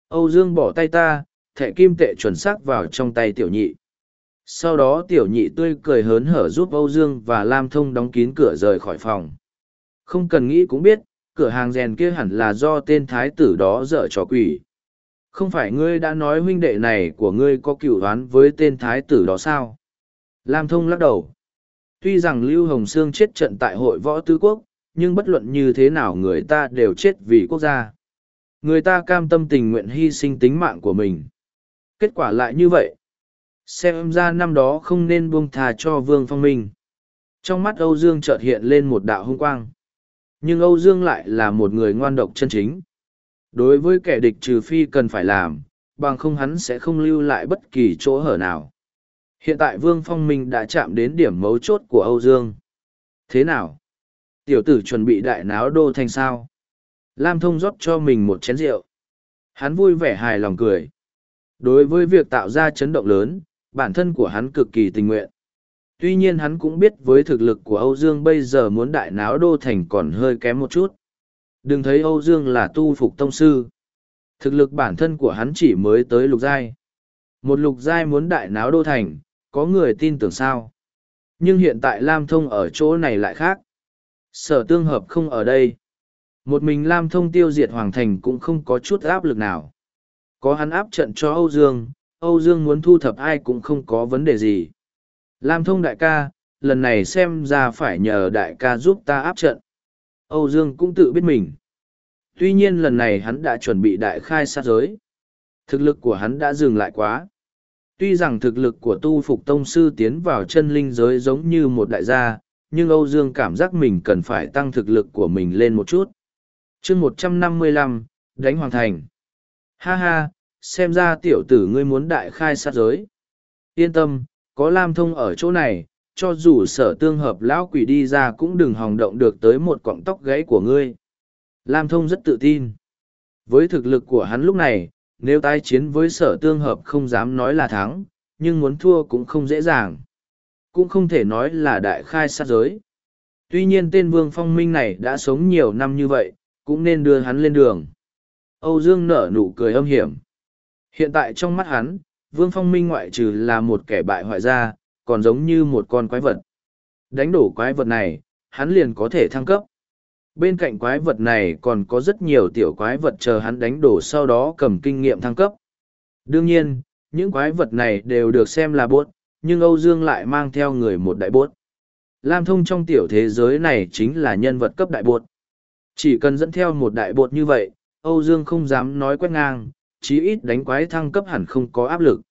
Âu Dương bỏ tay ta, thẻ kim tệ chuẩn xác vào trong tay tiểu nhị. Sau đó tiểu nhị tươi cười hớn hở giúp Âu Dương và Lam Thông đóng kín cửa rời khỏi phòng. Không cần nghĩ cũng biết, cửa hàng rèn kia hẳn là do tên thái tử đó dở trò quỷ. Không phải ngươi đã nói huynh đệ này của ngươi có cựu đoán với tên thái tử đó sao? Lam Thông lắc đầu. Tuy rằng Lưu Hồng Sương chết trận tại hội võ tứ quốc, nhưng bất luận như thế nào người ta đều chết vì quốc gia. Người ta cam tâm tình nguyện hy sinh tính mạng của mình. Kết quả lại như vậy. Xem ra năm đó không nên buông thà cho Vương Phong Minh. Trong mắt Âu Dương chợt hiện lên một đạo hung quang. Nhưng Âu Dương lại là một người ngoan độc chân chính. Đối với kẻ địch trừ phi cần phải làm, bằng không hắn sẽ không lưu lại bất kỳ chỗ hở nào. Hiện tại Vương Phong Minh đã chạm đến điểm mấu chốt của Âu Dương. Thế nào? Tiểu tử chuẩn bị đại náo đô thành sao? Lam Thông rót cho mình một chén rượu. Hắn vui vẻ hài lòng cười. Đối với việc tạo ra chấn động lớn, bản thân của hắn cực kỳ tình nguyện. Tuy nhiên hắn cũng biết với thực lực của Âu Dương bây giờ muốn đại náo đô thành còn hơi kém một chút. Đừng thấy Âu Dương là tu phục tông sư. Thực lực bản thân của hắn chỉ mới tới lục giai. Một lục giai muốn đại náo đô thành, có người tin tưởng sao. Nhưng hiện tại Lam Thông ở chỗ này lại khác. Sở tương hợp không ở đây. Một mình Lam Thông tiêu diệt Hoàng Thành cũng không có chút áp lực nào. Có hắn áp trận cho Âu Dương, Âu Dương muốn thu thập ai cũng không có vấn đề gì. Lam Thông đại ca, lần này xem ra phải nhờ đại ca giúp ta áp trận. Âu Dương cũng tự biết mình. Tuy nhiên lần này hắn đã chuẩn bị đại khai sát giới. Thực lực của hắn đã dừng lại quá. Tuy rằng thực lực của tu phục tông sư tiến vào chân linh giới giống như một đại gia, nhưng Âu Dương cảm giác mình cần phải tăng thực lực của mình lên một chút. chương một trăm năm mươi lăm đánh hoàng thành. Ha ha, xem ra tiểu tử ngươi muốn đại khai sát giới. Yên tâm, có Lam Thông ở chỗ này, cho dù sở tương hợp lão quỷ đi ra cũng đừng hòng động được tới một cọng tóc gáy của ngươi. Lam Thông rất tự tin. Với thực lực của hắn lúc này, nếu tái chiến với sở tương hợp không dám nói là thắng, nhưng muốn thua cũng không dễ dàng. Cũng không thể nói là đại khai sát giới. Tuy nhiên tên Vương Phong Minh này đã sống nhiều năm như vậy, cũng nên đưa hắn lên đường. Âu Dương nở nụ cười âm hiểm. Hiện tại trong mắt hắn, Vương Phong Minh ngoại trừ là một kẻ bại hoại gia, còn giống như một con quái vật. Đánh đổ quái vật này, hắn liền có thể thăng cấp. Bên cạnh quái vật này còn có rất nhiều tiểu quái vật chờ hắn đánh đổ sau đó cầm kinh nghiệm thăng cấp. Đương nhiên, những quái vật này đều được xem là bốt, nhưng Âu Dương lại mang theo người một đại bốt. Lam thông trong tiểu thế giới này chính là nhân vật cấp đại bột. Chỉ cần dẫn theo một đại bột như vậy, Âu Dương không dám nói quét ngang, chí ít đánh quái thăng cấp hẳn không có áp lực.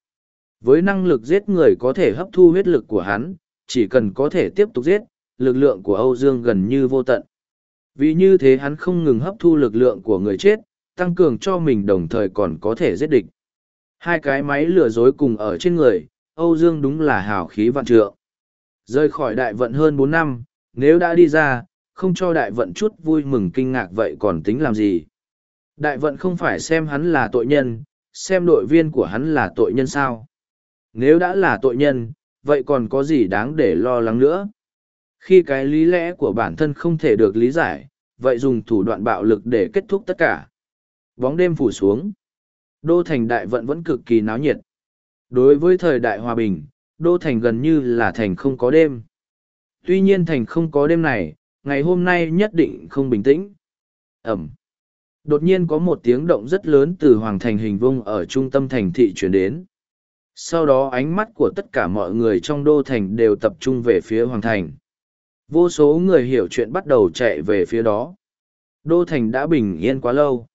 Với năng lực giết người có thể hấp thu huyết lực của hắn, chỉ cần có thể tiếp tục giết, lực lượng của Âu Dương gần như vô tận. Vì như thế hắn không ngừng hấp thu lực lượng của người chết, tăng cường cho mình đồng thời còn có thể giết địch. Hai cái máy lừa dối cùng ở trên người, Âu Dương đúng là hào khí vạn trượng. Rời khỏi đại vận hơn bốn năm, nếu đã đi ra, không cho đại vận chút vui mừng kinh ngạc vậy còn tính làm gì. Đại vận không phải xem hắn là tội nhân, xem đội viên của hắn là tội nhân sao. Nếu đã là tội nhân, vậy còn có gì đáng để lo lắng nữa. Khi cái lý lẽ của bản thân không thể được lý giải, vậy dùng thủ đoạn bạo lực để kết thúc tất cả. Bóng đêm phủ xuống. Đô thành đại vận vẫn cực kỳ náo nhiệt. Đối với thời đại hòa bình, đô thành gần như là thành không có đêm. Tuy nhiên thành không có đêm này, ngày hôm nay nhất định không bình tĩnh. Ẩm. Đột nhiên có một tiếng động rất lớn từ hoàng thành hình vung ở trung tâm thành thị chuyển đến. Sau đó ánh mắt của tất cả mọi người trong đô thành đều tập trung về phía hoàng thành. Vô số người hiểu chuyện bắt đầu chạy về phía đó. Đô thành đã bình yên quá lâu.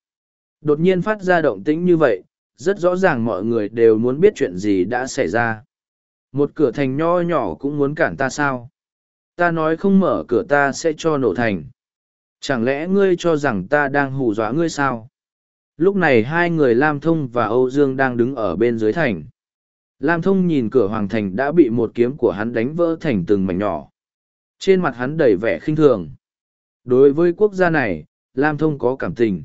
Đột nhiên phát ra động tĩnh như vậy, rất rõ ràng mọi người đều muốn biết chuyện gì đã xảy ra. Một cửa thành nho nhỏ cũng muốn cản ta sao? Ta nói không mở cửa ta sẽ cho nổ thành. Chẳng lẽ ngươi cho rằng ta đang hù dọa ngươi sao? Lúc này hai người Lam Thông và Âu Dương đang đứng ở bên dưới thành. Lam Thông nhìn cửa hoàng thành đã bị một kiếm của hắn đánh vỡ thành từng mảnh nhỏ. Trên mặt hắn đầy vẻ khinh thường. Đối với quốc gia này, Lam Thông có cảm tình.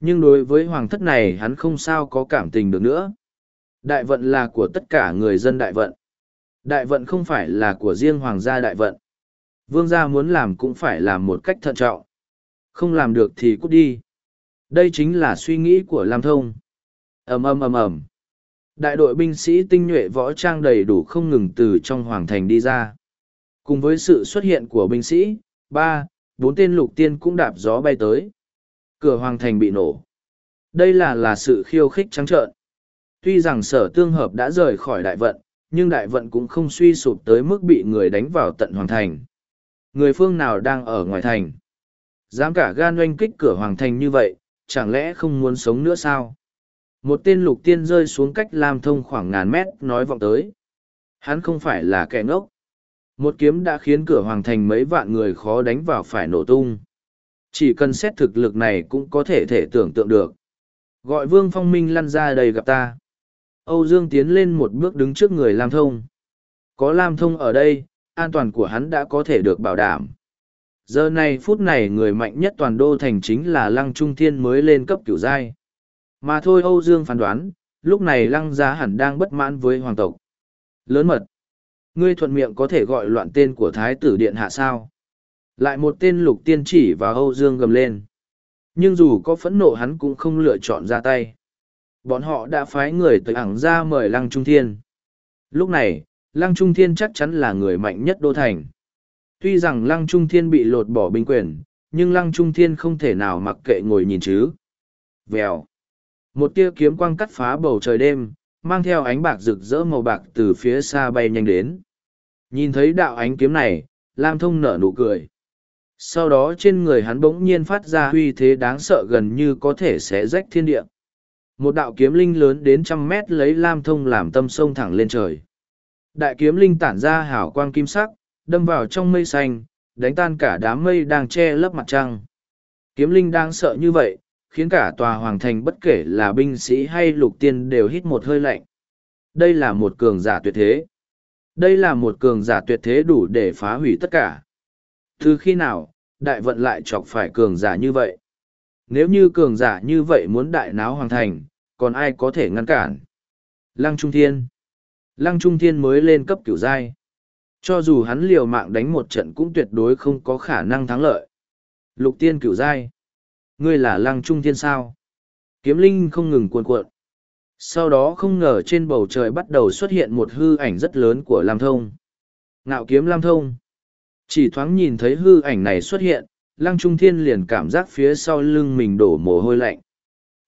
Nhưng đối với hoàng thất này hắn không sao có cảm tình được nữa. Đại vận là của tất cả người dân đại vận. Đại vận không phải là của riêng hoàng gia đại vận. Vương gia muốn làm cũng phải làm một cách thận trọng. Không làm được thì cút đi. Đây chính là suy nghĩ của Lam Thông. ầm ầm ầm ầm. Đại đội binh sĩ tinh nhuệ võ trang đầy đủ không ngừng từ trong hoàng thành đi ra. Cùng với sự xuất hiện của binh sĩ, ba, bốn tên lục tiên cũng đạp gió bay tới. Cửa hoàng thành bị nổ. Đây là là sự khiêu khích trắng trợn. Tuy rằng sở tương hợp đã rời khỏi đại vận, nhưng đại vận cũng không suy sụp tới mức bị người đánh vào tận hoàng thành. Người phương nào đang ở ngoài thành? Dám cả gan oanh kích cửa hoàng thành như vậy, chẳng lẽ không muốn sống nữa sao? Một tên lục tiên rơi xuống cách Lam Thông khoảng ngàn mét nói vọng tới. Hắn không phải là kẻ ngốc. Một kiếm đã khiến cửa hoàng thành mấy vạn người khó đánh vào phải nổ tung. Chỉ cần xét thực lực này cũng có thể thể tưởng tượng được. Gọi Vương Phong Minh lăn ra đây gặp ta. Âu Dương tiến lên một bước đứng trước người Lam Thông. Có Lam Thông ở đây, an toàn của hắn đã có thể được bảo đảm. Giờ này phút này người mạnh nhất toàn đô thành chính là Lăng Trung Thiên mới lên cấp kiểu giai. Mà thôi Âu Dương phán đoán, lúc này Lăng Giá hẳn đang bất mãn với hoàng tộc. Lớn mật. Ngươi thuận miệng có thể gọi loạn tên của Thái tử Điện Hạ sao? Lại một tên lục tiên chỉ và Âu Dương gầm lên. Nhưng dù có phẫn nộ hắn cũng không lựa chọn ra tay. Bọn họ đã phái người tới ẳng ra mời Lăng Trung Thiên. Lúc này, Lăng Trung Thiên chắc chắn là người mạnh nhất đô thành. Tuy rằng Lăng Trung Thiên bị lột bỏ binh quyền, nhưng Lăng Trung Thiên không thể nào mặc kệ ngồi nhìn chứ. Vèo. Một tia kiếm quang cắt phá bầu trời đêm, mang theo ánh bạc rực rỡ màu bạc từ phía xa bay nhanh đến. Nhìn thấy đạo ánh kiếm này, Lam Thông nở nụ cười. Sau đó trên người hắn bỗng nhiên phát ra uy thế đáng sợ gần như có thể sẽ rách thiên địa. Một đạo kiếm linh lớn đến trăm mét lấy Lam Thông làm tâm sông thẳng lên trời. Đại kiếm linh tản ra hào quang kim sắc, đâm vào trong mây xanh, đánh tan cả đám mây đang che lấp mặt trăng. Kiếm linh đang sợ như vậy, khiến cả tòa hoàng thành bất kể là binh sĩ hay lục tiên đều hít một hơi lạnh. Đây là một cường giả tuyệt thế. Đây là một cường giả tuyệt thế đủ để phá hủy tất cả. Từ khi nào, đại vận lại chọc phải cường giả như vậy? Nếu như cường giả như vậy muốn đại náo hoàng thành, còn ai có thể ngăn cản? Lăng Trung Thiên Lăng Trung Thiên mới lên cấp kiểu giai. Cho dù hắn liều mạng đánh một trận cũng tuyệt đối không có khả năng thắng lợi. Lục tiên cửu giai. Ngươi là lăng trung thiên sao? Kiếm linh không ngừng cuộn cuộn. Sau đó không ngờ trên bầu trời bắt đầu xuất hiện một hư ảnh rất lớn của Lam Thông. Ngạo kiếm Lam Thông. Chỉ thoáng nhìn thấy hư ảnh này xuất hiện, lăng trung thiên liền cảm giác phía sau lưng mình đổ mồ hôi lạnh.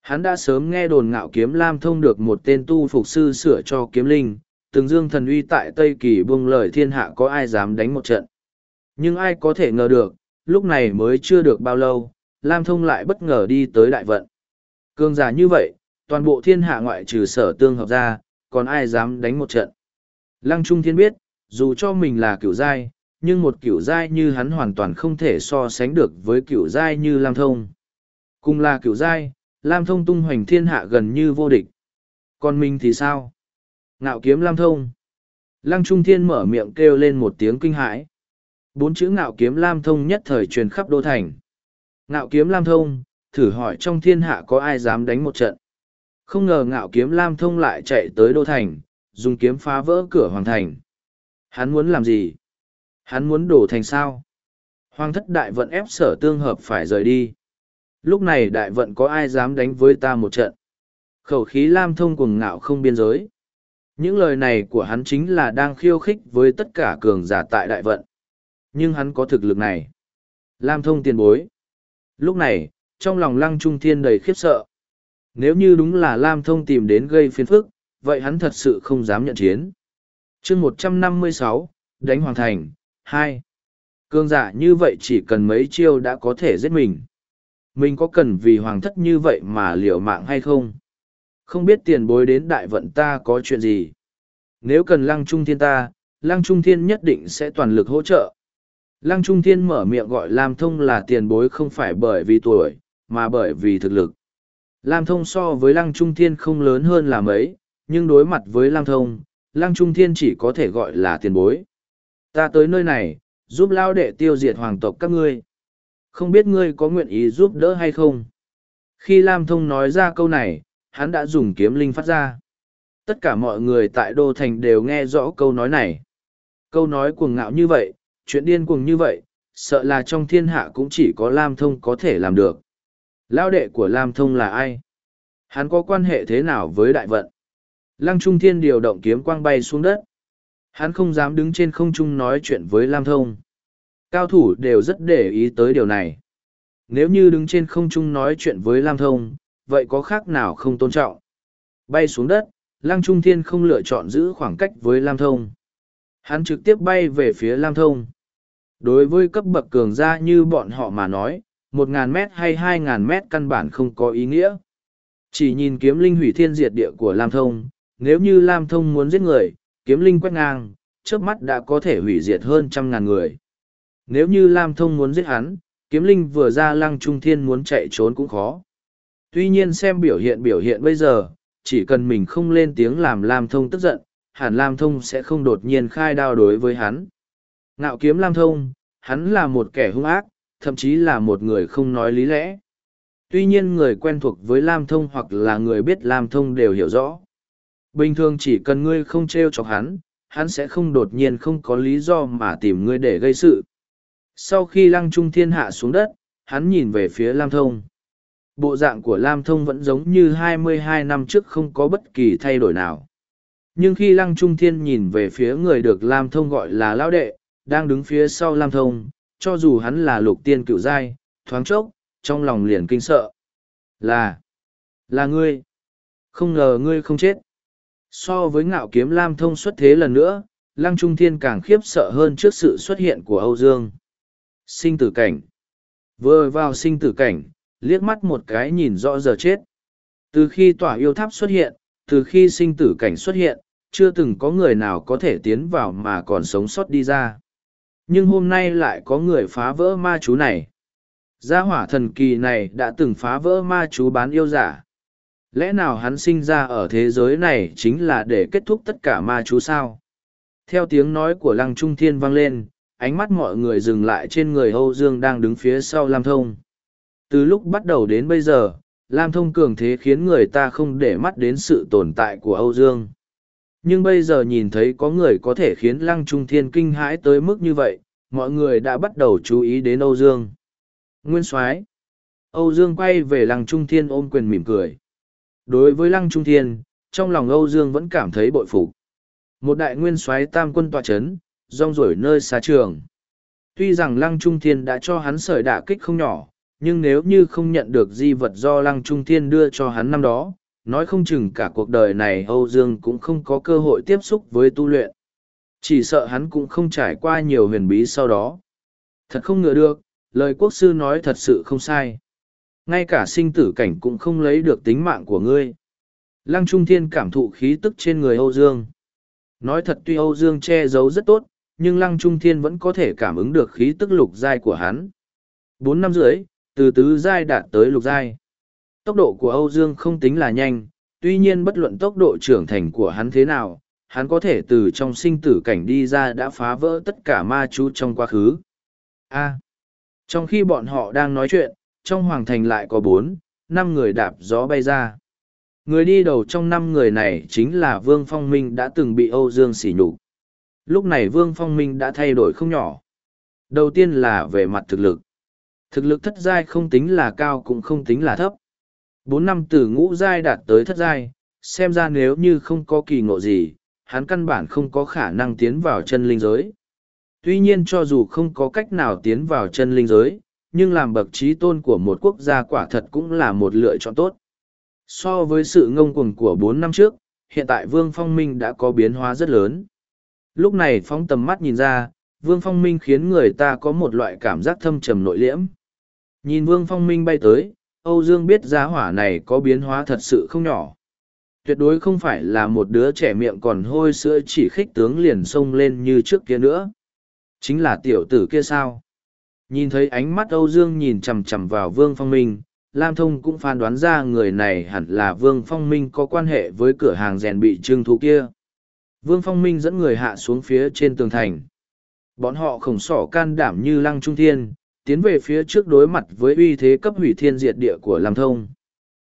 Hắn đã sớm nghe đồn ngạo kiếm Lam Thông được một tên tu phục sư sửa cho kiếm linh, từng dương thần uy tại Tây Kỳ buông lời thiên hạ có ai dám đánh một trận. Nhưng ai có thể ngờ được, lúc này mới chưa được bao lâu, Lam Thông lại bất ngờ đi tới đại vận. Cương giả như vậy, toàn bộ thiên hạ ngoại trừ sở tương hợp ra, còn ai dám đánh một trận. Lăng Trung Thiên biết, dù cho mình là cửu giai, nhưng một cửu giai như hắn hoàn toàn không thể so sánh được với cửu giai như Lam Thông. Cùng là cửu giai, Lam Thông tung hoành thiên hạ gần như vô địch. Còn mình thì sao? Ngạo kiếm Lam Thông. Lăng Trung Thiên mở miệng kêu lên một tiếng kinh hãi. Bốn chữ ngạo kiếm lam thông nhất thời truyền khắp đô thành. Ngạo kiếm lam thông, thử hỏi trong thiên hạ có ai dám đánh một trận. Không ngờ ngạo kiếm lam thông lại chạy tới đô thành, dùng kiếm phá vỡ cửa hoàng thành. Hắn muốn làm gì? Hắn muốn đổ thành sao? Hoàng thất đại vận ép sở tương hợp phải rời đi. Lúc này đại vận có ai dám đánh với ta một trận? Khẩu khí lam thông cùng ngạo không biên giới. Những lời này của hắn chính là đang khiêu khích với tất cả cường giả tại đại vận. Nhưng hắn có thực lực này. Lam thông tiền bối. Lúc này, trong lòng lăng trung thiên đầy khiếp sợ. Nếu như đúng là Lam thông tìm đến gây phiền phức, vậy hắn thật sự không dám nhận chiến. chương một trăm năm mươi sáu đánh hoàng thành, hai Cương giả như vậy chỉ cần mấy chiêu đã có thể giết mình. Mình có cần vì hoàng thất như vậy mà liều mạng hay không? Không biết tiền bối đến đại vận ta có chuyện gì. Nếu cần lăng trung thiên ta, lăng trung thiên nhất định sẽ toàn lực hỗ trợ. Lăng trung thiên mở miệng gọi Lam thông là tiền bối không phải bởi vì tuổi, mà bởi vì thực lực. Lam thông so với lăng trung thiên không lớn hơn là mấy, nhưng đối mặt với Lam thông, lăng trung thiên chỉ có thể gọi là tiền bối. Ta tới nơi này, giúp lao đệ tiêu diệt hoàng tộc các ngươi. Không biết ngươi có nguyện ý giúp đỡ hay không? Khi Lam thông nói ra câu này, hắn đã dùng kiếm linh phát ra. Tất cả mọi người tại Đô Thành đều nghe rõ câu nói này. Câu nói cuồng ngạo như vậy, chuyện điên cuồng như vậy, sợ là trong thiên hạ cũng chỉ có Lam Thông có thể làm được. Lao đệ của Lam Thông là ai? Hắn có quan hệ thế nào với đại vận? Lăng Trung Thiên điều động kiếm quang bay xuống đất. Hắn không dám đứng trên không trung nói chuyện với Lam Thông. Cao thủ đều rất để ý tới điều này. Nếu như đứng trên không trung nói chuyện với Lam Thông, vậy có khác nào không tôn trọng? Bay xuống đất, Lăng Trung Thiên không lựa chọn giữ khoảng cách với Lam Thông. Hắn trực tiếp bay về phía Lam Thông. Đối với cấp bậc cường gia như bọn họ mà nói, một ngàn mét hay hai ngàn mét căn bản không có ý nghĩa. Chỉ nhìn kiếm linh hủy thiên diệt địa của Lam Thông, nếu như Lam Thông muốn giết người, kiếm linh quét ngang, trước mắt đã có thể hủy diệt hơn trăm ngàn người. Nếu như Lam Thông muốn giết hắn, kiếm linh vừa ra lăng trung thiên muốn chạy trốn cũng khó. Tuy nhiên xem biểu hiện biểu hiện bây giờ, chỉ cần mình không lên tiếng làm Lam Thông tức giận, hẳn Lam Thông sẽ không đột nhiên khai đao đối với hắn. Ngạo kiếm Lam Thông, hắn là một kẻ hung ác, thậm chí là một người không nói lý lẽ. Tuy nhiên người quen thuộc với Lam Thông hoặc là người biết Lam Thông đều hiểu rõ. Bình thường chỉ cần ngươi không trêu chọc hắn, hắn sẽ không đột nhiên không có lý do mà tìm ngươi để gây sự. Sau khi lăng trung thiên hạ xuống đất, hắn nhìn về phía Lam Thông. Bộ dạng của Lam Thông vẫn giống như hai mươi hai năm trước không có bất kỳ thay đổi nào. Nhưng khi Lăng Trung Thiên nhìn về phía người được Lam Thông gọi là Lão Đệ, đang đứng phía sau Lam Thông, cho dù hắn là lục tiên cựu giai, thoáng chốc, trong lòng liền kinh sợ. Là, là ngươi. Không ngờ ngươi không chết. So với ngạo kiếm Lam Thông xuất thế lần nữa, Lăng Trung Thiên càng khiếp sợ hơn trước sự xuất hiện của Âu Dương. Sinh tử cảnh. Vừa vào sinh tử cảnh, liếc mắt một cái nhìn rõ giờ chết. Từ khi tỏa yêu tháp xuất hiện, từ khi sinh tử cảnh xuất hiện, chưa từng có người nào có thể tiến vào mà còn sống sót đi ra. Nhưng hôm nay lại có người phá vỡ ma chú này. Gia hỏa thần kỳ này đã từng phá vỡ ma chú bán yêu giả. Lẽ nào hắn sinh ra ở thế giới này chính là để kết thúc tất cả ma chú sao? Theo tiếng nói của Lăng Trung Thiên vang lên, ánh mắt mọi người dừng lại trên người Âu Dương đang đứng phía sau Lam Thông. Từ lúc bắt đầu đến bây giờ, Lam Thông cường thế khiến người ta không để mắt đến sự tồn tại của Âu Dương. Nhưng bây giờ nhìn thấy có người có thể khiến Lăng Trung Thiên kinh hãi tới mức như vậy, mọi người đã bắt đầu chú ý đến Âu Dương. Nguyên Soái Âu Dương quay về Lăng Trung Thiên ôm quyền mỉm cười. Đối với Lăng Trung Thiên, trong lòng Âu Dương vẫn cảm thấy bội phục. Một đại nguyên soái tam quân tọa chấn, rong rổi nơi xa trường. Tuy rằng Lăng Trung Thiên đã cho hắn sởi đả kích không nhỏ, nhưng nếu như không nhận được di vật do lăng trung thiên đưa cho hắn năm đó nói không chừng cả cuộc đời này âu dương cũng không có cơ hội tiếp xúc với tu luyện. Chỉ sợ hắn cũng không trải qua nhiều huyền bí sau đó. Thật không ngờ được, lời quốc sư nói thật sự không sai. Ngay cả sinh tử cảnh cũng không lấy được tính mạng của ngươi. Lăng trung thiên cảm thụ khí tức trên người âu dương. Nói thật tuy âu dương che giấu rất tốt, nhưng lăng trung thiên vẫn có thể cảm ứng được khí tức lục giai của hắn. Bốn năm rưỡi, từ tứ giai đạt tới lục giai. Tốc độ của Âu Dương không tính là nhanh, tuy nhiên bất luận tốc độ trưởng thành của hắn thế nào, hắn có thể từ trong sinh tử cảnh đi ra đã phá vỡ tất cả ma chú trong quá khứ. A. trong khi bọn họ đang nói chuyện, trong hoàng thành lại có bốn, năm người đạp gió bay ra. Người đi đầu trong năm người này chính là Vương Phong Minh đã từng bị Âu Dương sỉ nhục. Lúc này Vương Phong Minh đã thay đổi không nhỏ. Đầu tiên là về mặt thực lực. Thực lực thất giai không tính là cao cũng không tính là thấp. Bốn năm từ ngũ giai đạt tới thất giai, xem ra nếu như không có kỳ ngộ gì, hắn căn bản không có khả năng tiến vào chân linh giới. Tuy nhiên cho dù không có cách nào tiến vào chân linh giới, nhưng làm bậc trí tôn của một quốc gia quả thật cũng là một lựa chọn tốt. So với sự ngông cuồng của bốn năm trước, hiện tại Vương Phong Minh đã có biến hóa rất lớn. Lúc này phóng tầm mắt nhìn ra, Vương Phong Minh khiến người ta có một loại cảm giác thâm trầm nội liễm. Nhìn Vương Phong Minh bay tới, Âu Dương biết giá hỏa này có biến hóa thật sự không nhỏ. Tuyệt đối không phải là một đứa trẻ miệng còn hôi sữa chỉ khích tướng liền xông lên như trước kia nữa. Chính là tiểu tử kia sao? Nhìn thấy ánh mắt Âu Dương nhìn chằm chằm vào Vương Phong Minh, Lam Thông cũng phán đoán ra người này hẳn là Vương Phong Minh có quan hệ với cửa hàng rèn bị trương thú kia. Vương Phong Minh dẫn người hạ xuống phía trên tường thành. Bọn họ khổng sỏ can đảm như lăng trung thiên, tiến về phía trước đối mặt với uy thế cấp hủy thiên diệt địa của Lam Thông.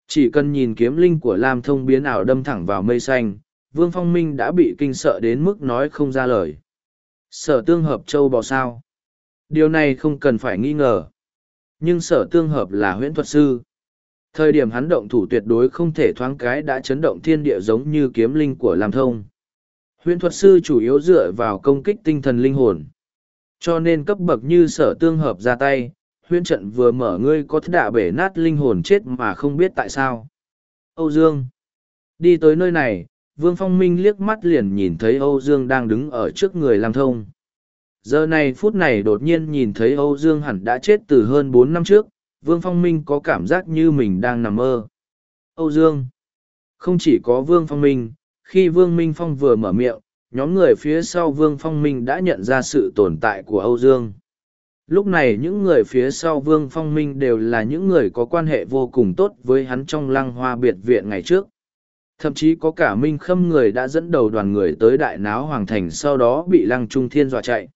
Chỉ cần nhìn kiếm linh của Lam Thông biến ảo đâm thẳng vào mây xanh, Vương Phong Minh đã bị kinh sợ đến mức nói không ra lời. Sở tương hợp châu bò sao? Điều này không cần phải nghi ngờ. Nhưng sở tương hợp là huyễn thuật sư. Thời điểm hắn động thủ tuyệt đối không thể thoáng cái đã chấn động thiên địa giống như kiếm linh của Lam Thông. Huyễn thuật sư chủ yếu dựa vào công kích tinh thần linh hồn. Cho nên cấp bậc như sở tương hợp ra tay, huyễn trận vừa mở ngươi có thất đạ bể nát linh hồn chết mà không biết tại sao. Âu Dương Đi tới nơi này, Vương Phong Minh liếc mắt liền nhìn thấy Âu Dương đang đứng ở trước người Lam Thông. Giờ này phút này đột nhiên nhìn thấy Âu Dương hẳn đã chết từ hơn bốn năm trước, Vương Phong Minh có cảm giác như mình đang nằm mơ. Âu Dương Không chỉ có Vương Phong Minh, khi Vương Minh Phong vừa mở miệng, nhóm người phía sau Vương Phong Minh đã nhận ra sự tồn tại của Âu Dương. Lúc này những người phía sau Vương Phong Minh đều là những người có quan hệ vô cùng tốt với hắn trong lăng hoa biệt viện ngày trước. Thậm chí có cả Minh Khâm người đã dẫn đầu đoàn người tới đại náo Hoàng Thành sau đó bị lăng trung thiên dọa chạy.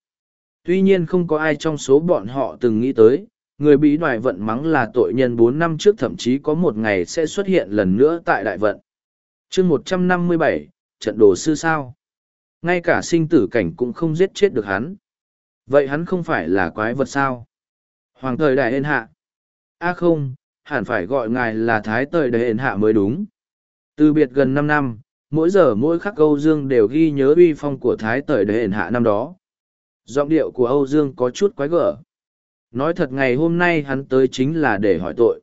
Tuy nhiên không có ai trong số bọn họ từng nghĩ tới, người bị đoài vận mắng là tội nhân bốn năm trước thậm chí có một ngày sẽ xuất hiện lần nữa tại đại vận. chương một trăm năm mươi bảy trận đồ sư sao? Ngay cả sinh tử cảnh cũng không giết chết được hắn. Vậy hắn không phải là quái vật sao? Hoàng thời đại hên hạ. a không, hẳn phải gọi ngài là thái thời đại hên hạ mới đúng. Từ biệt gần năm năm, mỗi giờ mỗi khắc Âu Dương đều ghi nhớ uy phong của thái thời đại hên hạ năm đó. Giọng điệu của Âu Dương có chút quái gở. Nói thật ngày hôm nay hắn tới chính là để hỏi tội.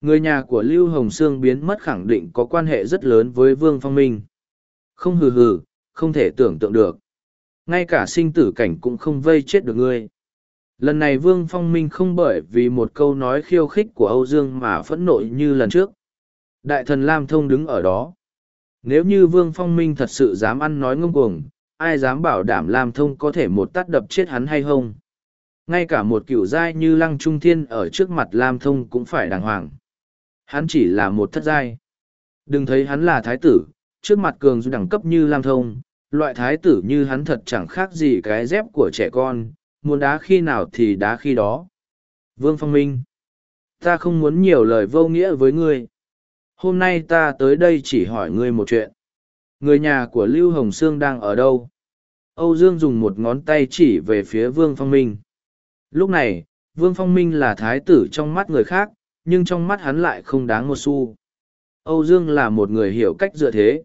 Người nhà của Lưu Hồng Sương biến mất khẳng định có quan hệ rất lớn với Vương Phong Minh. Không hừ hừ, không thể tưởng tượng được. Ngay cả sinh tử cảnh cũng không vây chết được ngươi. Lần này Vương Phong Minh không bởi vì một câu nói khiêu khích của Âu Dương mà phẫn nộ như lần trước. Đại thần Lam Thông đứng ở đó. Nếu như Vương Phong Minh thật sự dám ăn nói ngông cuồng, ai dám bảo đảm Lam Thông có thể một tát đập chết hắn hay không? Ngay cả một cựu giai như Lăng Trung Thiên ở trước mặt Lam Thông cũng phải đàng hoàng. Hắn chỉ là một thất giai. Đừng thấy hắn là thái tử, trước mặt cường du đẳng cấp như Lam Thông, loại thái tử như hắn thật chẳng khác gì cái dép của trẻ con, muốn đá khi nào thì đá khi đó. Vương Phong Minh Ta không muốn nhiều lời vô nghĩa với ngươi. Hôm nay ta tới đây chỉ hỏi ngươi một chuyện. Người nhà của Lưu Hồng Sương đang ở đâu? Âu Dương dùng một ngón tay chỉ về phía Vương Phong Minh. Lúc này, Vương Phong Minh là thái tử trong mắt người khác, nhưng trong mắt hắn lại không đáng một xu. Âu Dương là một người hiểu cách dựa thế.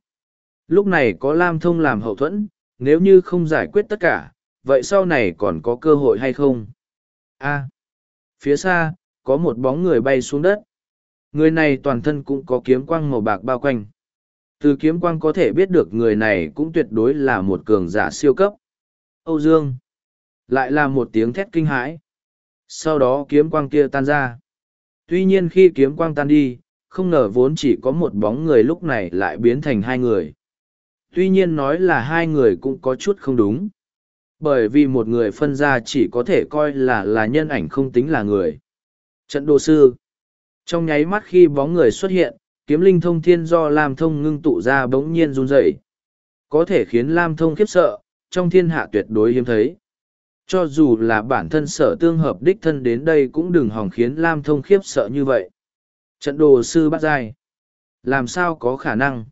Lúc này có Lam Thông làm hậu thuẫn, nếu như không giải quyết tất cả, vậy sau này còn có cơ hội hay không? A. phía xa, có một bóng người bay xuống đất. Người này toàn thân cũng có kiếm quang màu bạc bao quanh. Từ kiếm quang có thể biết được người này cũng tuyệt đối là một cường giả siêu cấp. Âu Dương. Lại là một tiếng thét kinh hãi. Sau đó kiếm quang kia tan ra. Tuy nhiên khi kiếm quang tan đi, không ngờ vốn chỉ có một bóng người lúc này lại biến thành hai người tuy nhiên nói là hai người cũng có chút không đúng bởi vì một người phân ra chỉ có thể coi là là nhân ảnh không tính là người trận đồ sư trong nháy mắt khi bóng người xuất hiện kiếm linh thông thiên do lam thông ngưng tụ ra bỗng nhiên run rẩy có thể khiến Lam Thông khiếp sợ, trong thiên hạ tuyệt đối hiếm thấy. Cho dù là bản thân sở tương hợp đích thân đến đây cũng đừng hòng khiến Lam Thông khiếp sợ như vậy. Trận đồ sư bắt dai. Làm sao có khả năng?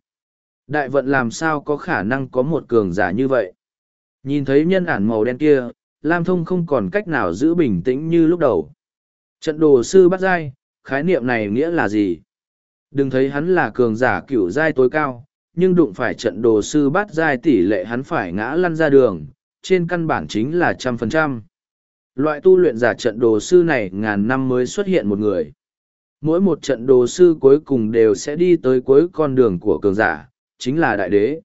Đại vận làm sao có khả năng có một cường giả như vậy? Nhìn thấy nhân ản màu đen kia, Lam Thông không còn cách nào giữ bình tĩnh như lúc đầu. Trận đồ sư bắt dai, khái niệm này nghĩa là gì? Đừng thấy hắn là cường giả cửu giai tối cao, nhưng đụng phải trận đồ sư bắt giai tỷ lệ hắn phải ngã lăn ra đường, trên căn bản chính là trăm phần trăm. Loại tu luyện giả trận đồ sư này ngàn năm mới xuất hiện một người. Mỗi một trận đồ sư cuối cùng đều sẽ đi tới cuối con đường của cường giả, chính là đại đế.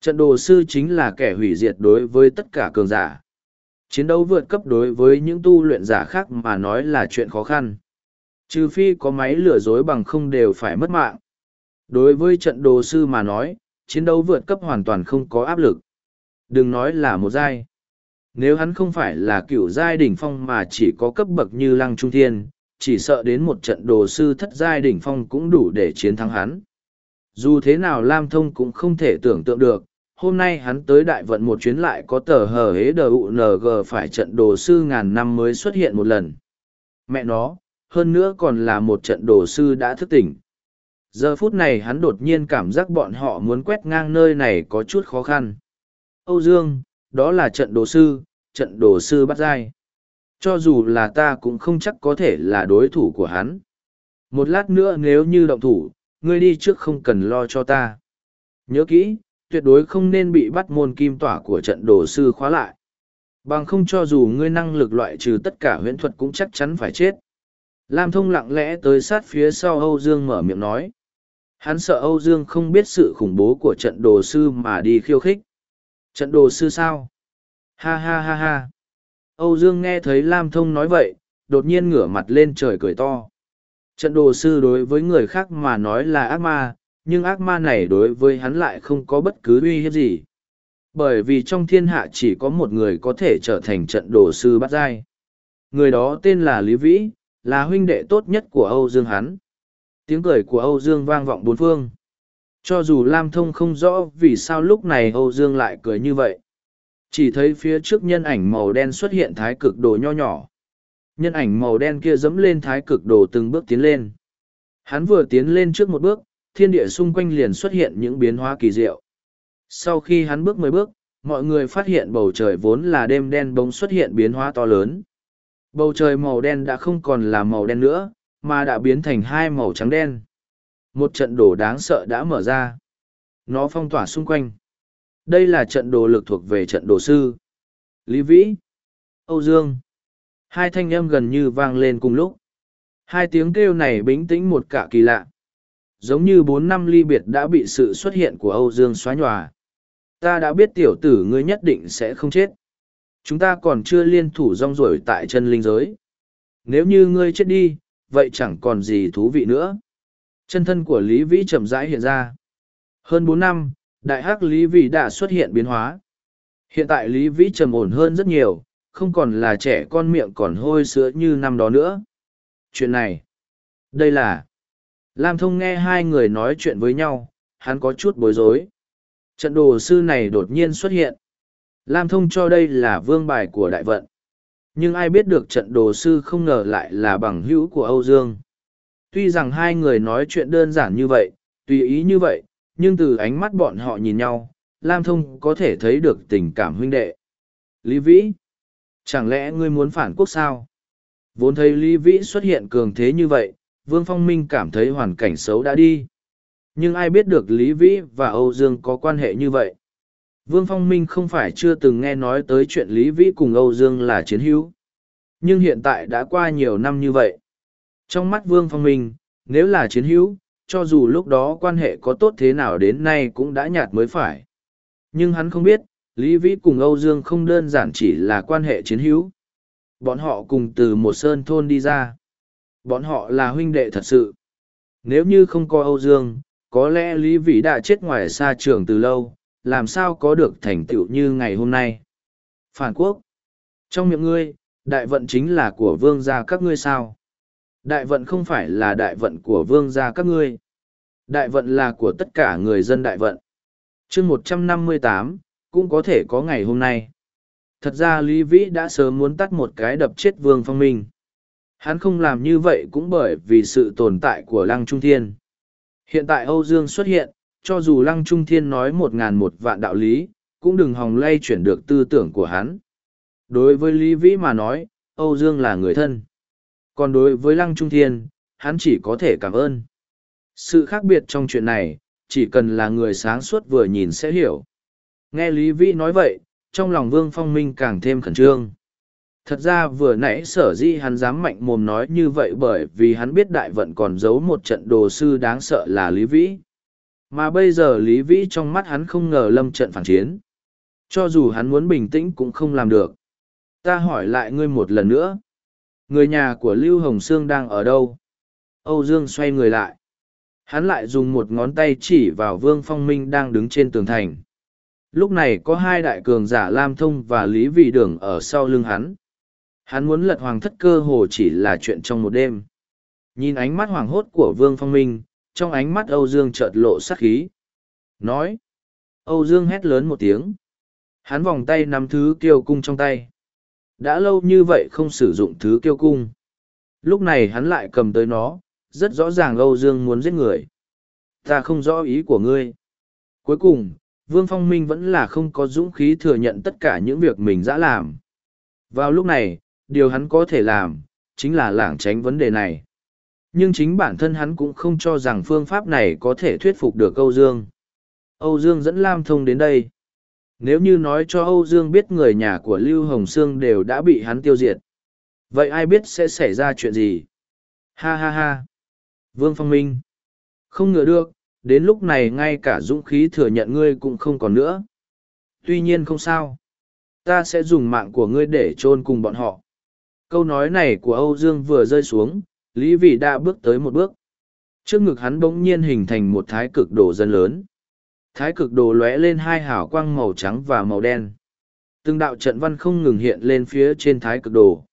Trận đồ sư chính là kẻ hủy diệt đối với tất cả cường giả. Chiến đấu vượt cấp đối với những tu luyện giả khác mà nói là chuyện khó khăn. Trừ phi có máy lừa dối bằng không đều phải mất mạng. Đối với trận đồ sư mà nói, chiến đấu vượt cấp hoàn toàn không có áp lực. Đừng nói là một giai. Nếu hắn không phải là cựu giai đỉnh phong mà chỉ có cấp bậc như lăng trung thiên, chỉ sợ đến một trận đồ sư thất giai đỉnh phong cũng đủ để chiến thắng hắn. Dù thế nào Lam Thông cũng không thể tưởng tượng được, hôm nay hắn tới đại vận một chuyến lại có tờ hờ hế đờ u ng phải trận đồ sư ngàn năm mới xuất hiện một lần. Mẹ nó, hơn nữa còn là một trận đồ sư đã thức tỉnh. Giờ phút này hắn đột nhiên cảm giác bọn họ muốn quét ngang nơi này có chút khó khăn. Âu Dương, đó là trận đồ sư, trận đồ sư bắt dai. Cho dù là ta cũng không chắc có thể là đối thủ của hắn. Một lát nữa nếu như động thủ, ngươi đi trước không cần lo cho ta. Nhớ kỹ, tuyệt đối không nên bị bắt môn kim tỏa của trận đồ sư khóa lại. Bằng không cho dù ngươi năng lực loại trừ tất cả huyễn thuật cũng chắc chắn phải chết. Lam Thông lặng lẽ tới sát phía sau Âu Dương mở miệng nói. Hắn sợ Âu Dương không biết sự khủng bố của trận đồ sư mà đi khiêu khích. Trận đồ sư sao? Ha ha ha ha. Âu Dương nghe thấy Lam Thông nói vậy, đột nhiên ngửa mặt lên trời cười to. Trận đồ sư đối với người khác mà nói là ác ma, nhưng ác ma này đối với hắn lại không có bất cứ uy hiếp gì. Bởi vì trong thiên hạ chỉ có một người có thể trở thành trận đồ sư bát giai. Người đó tên là Lý Vĩ, là huynh đệ tốt nhất của Âu Dương hắn. Tiếng cười của Âu Dương vang vọng bốn phương. Cho dù Lam Thông không rõ vì sao lúc này Âu Dương lại cười như vậy. Chỉ thấy phía trước nhân ảnh màu đen xuất hiện thái cực đồ nho nhỏ. Nhân ảnh màu đen kia dẫm lên thái cực đồ từng bước tiến lên. Hắn vừa tiến lên trước một bước, thiên địa xung quanh liền xuất hiện những biến hóa kỳ diệu. Sau khi hắn bước mười bước, mọi người phát hiện bầu trời vốn là đêm đen bỗng xuất hiện biến hóa to lớn. Bầu trời màu đen đã không còn là màu đen nữa, mà đã biến thành hai màu trắng đen. Một trận đồ đáng sợ đã mở ra. Nó phong tỏa xung quanh. Đây là trận đồ lực thuộc về trận đồ sư. Lý Vĩ. Âu Dương. Hai thanh âm gần như vang lên cùng lúc. Hai tiếng kêu này bính tĩnh một cả kỳ lạ. Giống như bốn năm ly biệt đã bị sự xuất hiện của Âu Dương xóa nhòa. Ta đã biết tiểu tử ngươi nhất định sẽ không chết. Chúng ta còn chưa liên thủ rong rổi tại chân linh giới. Nếu như ngươi chết đi, vậy chẳng còn gì thú vị nữa. Chân thân của Lý Vĩ chậm rãi hiện ra. Hơn bốn năm, đại hắc Lý Vĩ đã xuất hiện biến hóa. Hiện tại Lý Vĩ trầm ổn hơn rất nhiều, không còn là trẻ con miệng còn hôi sữa như năm đó nữa. Chuyện này, đây là... Lam Thông nghe hai người nói chuyện với nhau, hắn có chút bối rối. Trận đồ sư này đột nhiên xuất hiện. Lam Thông cho đây là vương bài của đại vận. Nhưng ai biết được trận đồ sư không ngờ lại là bằng hữu của Âu Dương. Tuy rằng hai người nói chuyện đơn giản như vậy, tùy ý như vậy, nhưng từ ánh mắt bọn họ nhìn nhau, Lam Thông có thể thấy được tình cảm huynh đệ. Lý Vĩ, chẳng lẽ ngươi muốn phản quốc sao? Vốn thấy Lý Vĩ xuất hiện cường thế như vậy, Vương Phong Minh cảm thấy hoàn cảnh xấu đã đi. Nhưng ai biết được Lý Vĩ và Âu Dương có quan hệ như vậy? Vương Phong Minh không phải chưa từng nghe nói tới chuyện Lý Vĩ cùng Âu Dương là chiến hữu. Nhưng hiện tại đã qua nhiều năm như vậy. Trong mắt Vương Phong Minh, nếu là chiến hữu, cho dù lúc đó quan hệ có tốt thế nào đến nay cũng đã nhạt mới phải. Nhưng hắn không biết, Lý Vĩ cùng Âu Dương không đơn giản chỉ là quan hệ chiến hữu. Bọn họ cùng từ một sơn thôn đi ra. Bọn họ là huynh đệ thật sự. Nếu như không có Âu Dương, có lẽ Lý Vĩ đã chết ngoài xa trường từ lâu, làm sao có được thành tựu như ngày hôm nay. Phản quốc. Trong miệng ngươi, đại vận chính là của vương gia các ngươi sao? Đại vận không phải là đại vận của vương gia các ngươi. Đại vận là của tất cả người dân đại vận. chương một trăm năm mươi tám cũng có thể có ngày hôm nay. Thật ra lý vĩ đã sớm muốn tắt một cái đập chết vương phong minh. Hắn không làm như vậy cũng bởi vì sự tồn tại của lăng trung thiên. Hiện tại âu dương xuất hiện, cho dù lăng trung thiên nói một ngàn một vạn đạo lý, cũng đừng hòng lay chuyển được tư tưởng của hắn. Đối với lý vĩ mà nói, âu dương là người thân. Còn đối với lăng trung thiên, hắn chỉ có thể cảm ơn. Sự khác biệt trong chuyện này, chỉ cần là người sáng suốt vừa nhìn sẽ hiểu nghe lý vĩ nói vậy, trong lòng vương phong minh càng thêm khẩn trương. Thật ra vừa nãy sở dĩ hắn dám mạnh mồm nói như vậy bởi vì hắn biết đại vận còn giấu một trận đồ sư đáng sợ là lý vĩ. Mà bây giờ lý vĩ trong mắt hắn không ngờ lâm trận phản chiến. Cho dù hắn muốn bình tĩnh cũng không làm được. Ta hỏi lại ngươi một lần nữa. Người nhà của lưu hồng sương đang ở đâu? Âu dương xoay người lại. Hắn lại dùng một ngón tay chỉ vào vương phong minh đang đứng trên tường thành lúc này có hai đại cường giả lam thông và lý vị đường ở sau lưng hắn. Hắn muốn lật hoàng thất cơ hồ chỉ là chuyện trong một đêm. Nhìn ánh mắt hoàng hốt của vương phong minh, trong ánh mắt âu dương chợt lộ sát khí. Nói, âu dương hét lớn một tiếng. Hắn vòng tay nắm thứ kiêu cung trong tay. Đã lâu như vậy không sử dụng thứ kiêu cung. Lúc này hắn lại cầm tới nó, rất rõ ràng âu dương muốn giết người. Ta không rõ ý của ngươi. Cuối cùng vương phong minh vẫn là không có dũng khí thừa nhận tất cả những việc mình đã làm. Vào lúc này, điều hắn có thể làm, chính là lảng tránh vấn đề này. Nhưng chính bản thân hắn cũng không cho rằng phương pháp này có thể thuyết phục được âu dương. Âu dương dẫn lam thông đến đây. Nếu như nói cho âu dương biết người nhà của lưu hồng sương đều đã bị hắn tiêu diệt, vậy ai biết sẽ xảy ra chuyện gì? Ha ha ha. Vương phong minh. Không ngờ được đến lúc này ngay cả dũng khí thừa nhận ngươi cũng không còn nữa. Tuy nhiên không sao. Ta sẽ dùng mạng của ngươi để chôn cùng bọn họ. Câu nói này của âu dương vừa rơi xuống, lý vị đã bước tới một bước. Trước ngực hắn bỗng nhiên hình thành một thái cực đồ dân lớn. Thái cực đồ lóe lên hai hảo quang màu trắng và màu đen. Từng đạo trận văn không ngừng hiện lên phía trên thái cực đồ.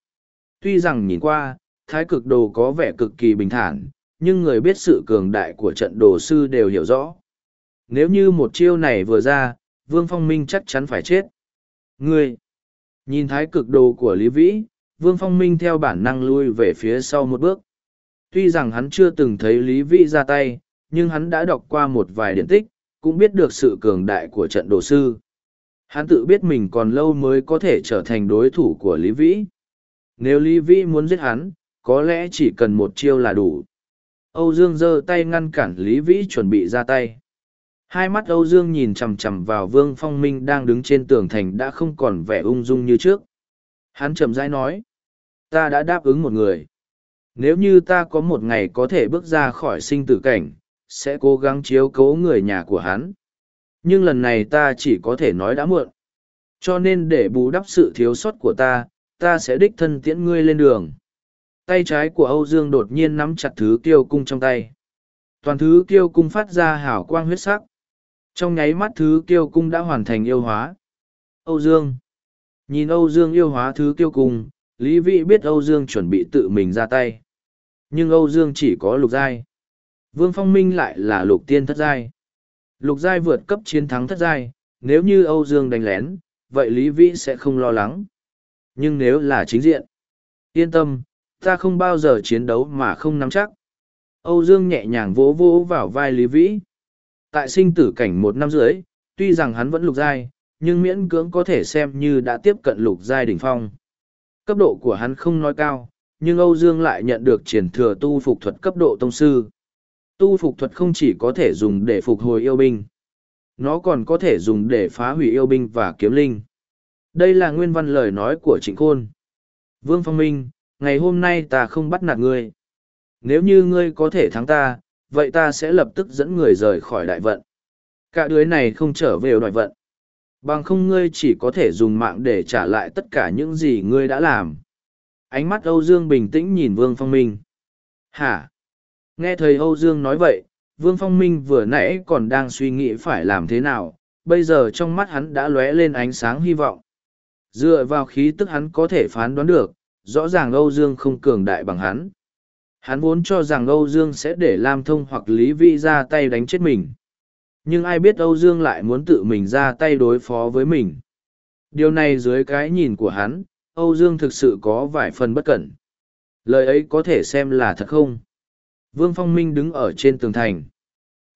Tuy rằng nhìn qua, thái cực đồ có vẻ cực kỳ bình thản nhưng người biết sự cường đại của trận đồ sư đều hiểu rõ. Nếu như một chiêu này vừa ra, vương phong minh chắc chắn phải chết. Ngươi, nhìn thái cực đồ của lý vĩ, vương phong minh theo bản năng lui về phía sau một bước. Tuy rằng hắn chưa từng thấy lý vĩ ra tay, nhưng hắn đã đọc qua một vài điển tích, cũng biết được sự cường đại của trận đồ sư. Hắn tự biết mình còn lâu mới có thể trở thành đối thủ của lý vĩ. Nếu lý vĩ muốn giết hắn, có lẽ chỉ cần một chiêu là đủ âu dương giơ tay ngăn cản lý vĩ chuẩn bị ra tay. Hai mắt âu dương nhìn chằm chằm vào vương phong minh đang đứng trên tường thành đã không còn vẻ ung dung như trước. Hắn chậm rãi nói, ta đã đáp ứng một người. Nếu như ta có một ngày có thể bước ra khỏi sinh tử cảnh, sẽ cố gắng chiếu cố người nhà của hắn. Nhưng lần này ta chỉ có thể nói đã muộn. Cho nên để bù đắp sự thiếu sót của ta ta sẽ đích thân tiễn ngươi lên đường tay trái của âu dương đột nhiên nắm chặt thứ kiêu cung trong tay. Toàn thứ kiêu cung phát ra hào quang huyết sắc. Trong nháy mắt thứ kiêu cung đã hoàn thành yêu hóa. Âu dương. Nhìn âu dương yêu hóa thứ kiêu cung lý vị biết âu dương chuẩn bị tự mình ra tay. Nhưng âu dương chỉ có lục giai. Vương Phong Minh lại là lục tiên thất giai. Lục giai vượt cấp chiến thắng thất giai, nếu như Âu Dương đánh lén, vậy Lý Vĩ sẽ không lo lắng. Nhưng nếu là chính diện, yên tâm, ta không bao giờ chiến đấu mà không nắm chắc. Âu Dương nhẹ nhàng vỗ vỗ vào vai Lý Vĩ. Tại sinh tử cảnh một năm rưỡi, tuy rằng hắn vẫn lục giai, nhưng miễn cưỡng có thể xem như đã tiếp cận lục giai đỉnh phong. Cấp độ của hắn không nói cao, nhưng Âu Dương lại nhận được triển thừa tu phục thuật cấp độ tông sư. Tu phục thuật không chỉ có thể dùng để phục hồi yêu binh, nó còn có thể dùng để phá hủy yêu binh và kiếm linh. Đây là nguyên văn lời nói của Trịnh Khôn. Vương Phong Minh, ngày hôm nay ta không bắt nạt ngươi. Nếu như ngươi có thể thắng ta, vậy ta sẽ lập tức dẫn người rời khỏi đại vận. Cả đứa này không trở về đại vận. Bằng không ngươi chỉ có thể dùng mạng để trả lại tất cả những gì ngươi đã làm. Ánh mắt Âu Dương bình tĩnh nhìn Vương Phong Minh. Hả? Nghe thầy Âu Dương nói vậy, Vương Phong Minh vừa nãy còn đang suy nghĩ phải làm thế nào, bây giờ trong mắt hắn đã lóe lên ánh sáng hy vọng. Dựa vào khí tức hắn có thể phán đoán được, rõ ràng Âu Dương không cường đại bằng hắn. Hắn vốn cho rằng Âu Dương sẽ để Lam Thông hoặc Lý Vĩ ra tay đánh chết mình. Nhưng ai biết Âu Dương lại muốn tự mình ra tay đối phó với mình. Điều này dưới cái nhìn của hắn, Âu Dương thực sự có vài phần bất cẩn. Lời ấy có thể xem là thật không? Vương Phong Minh đứng ở trên tường thành.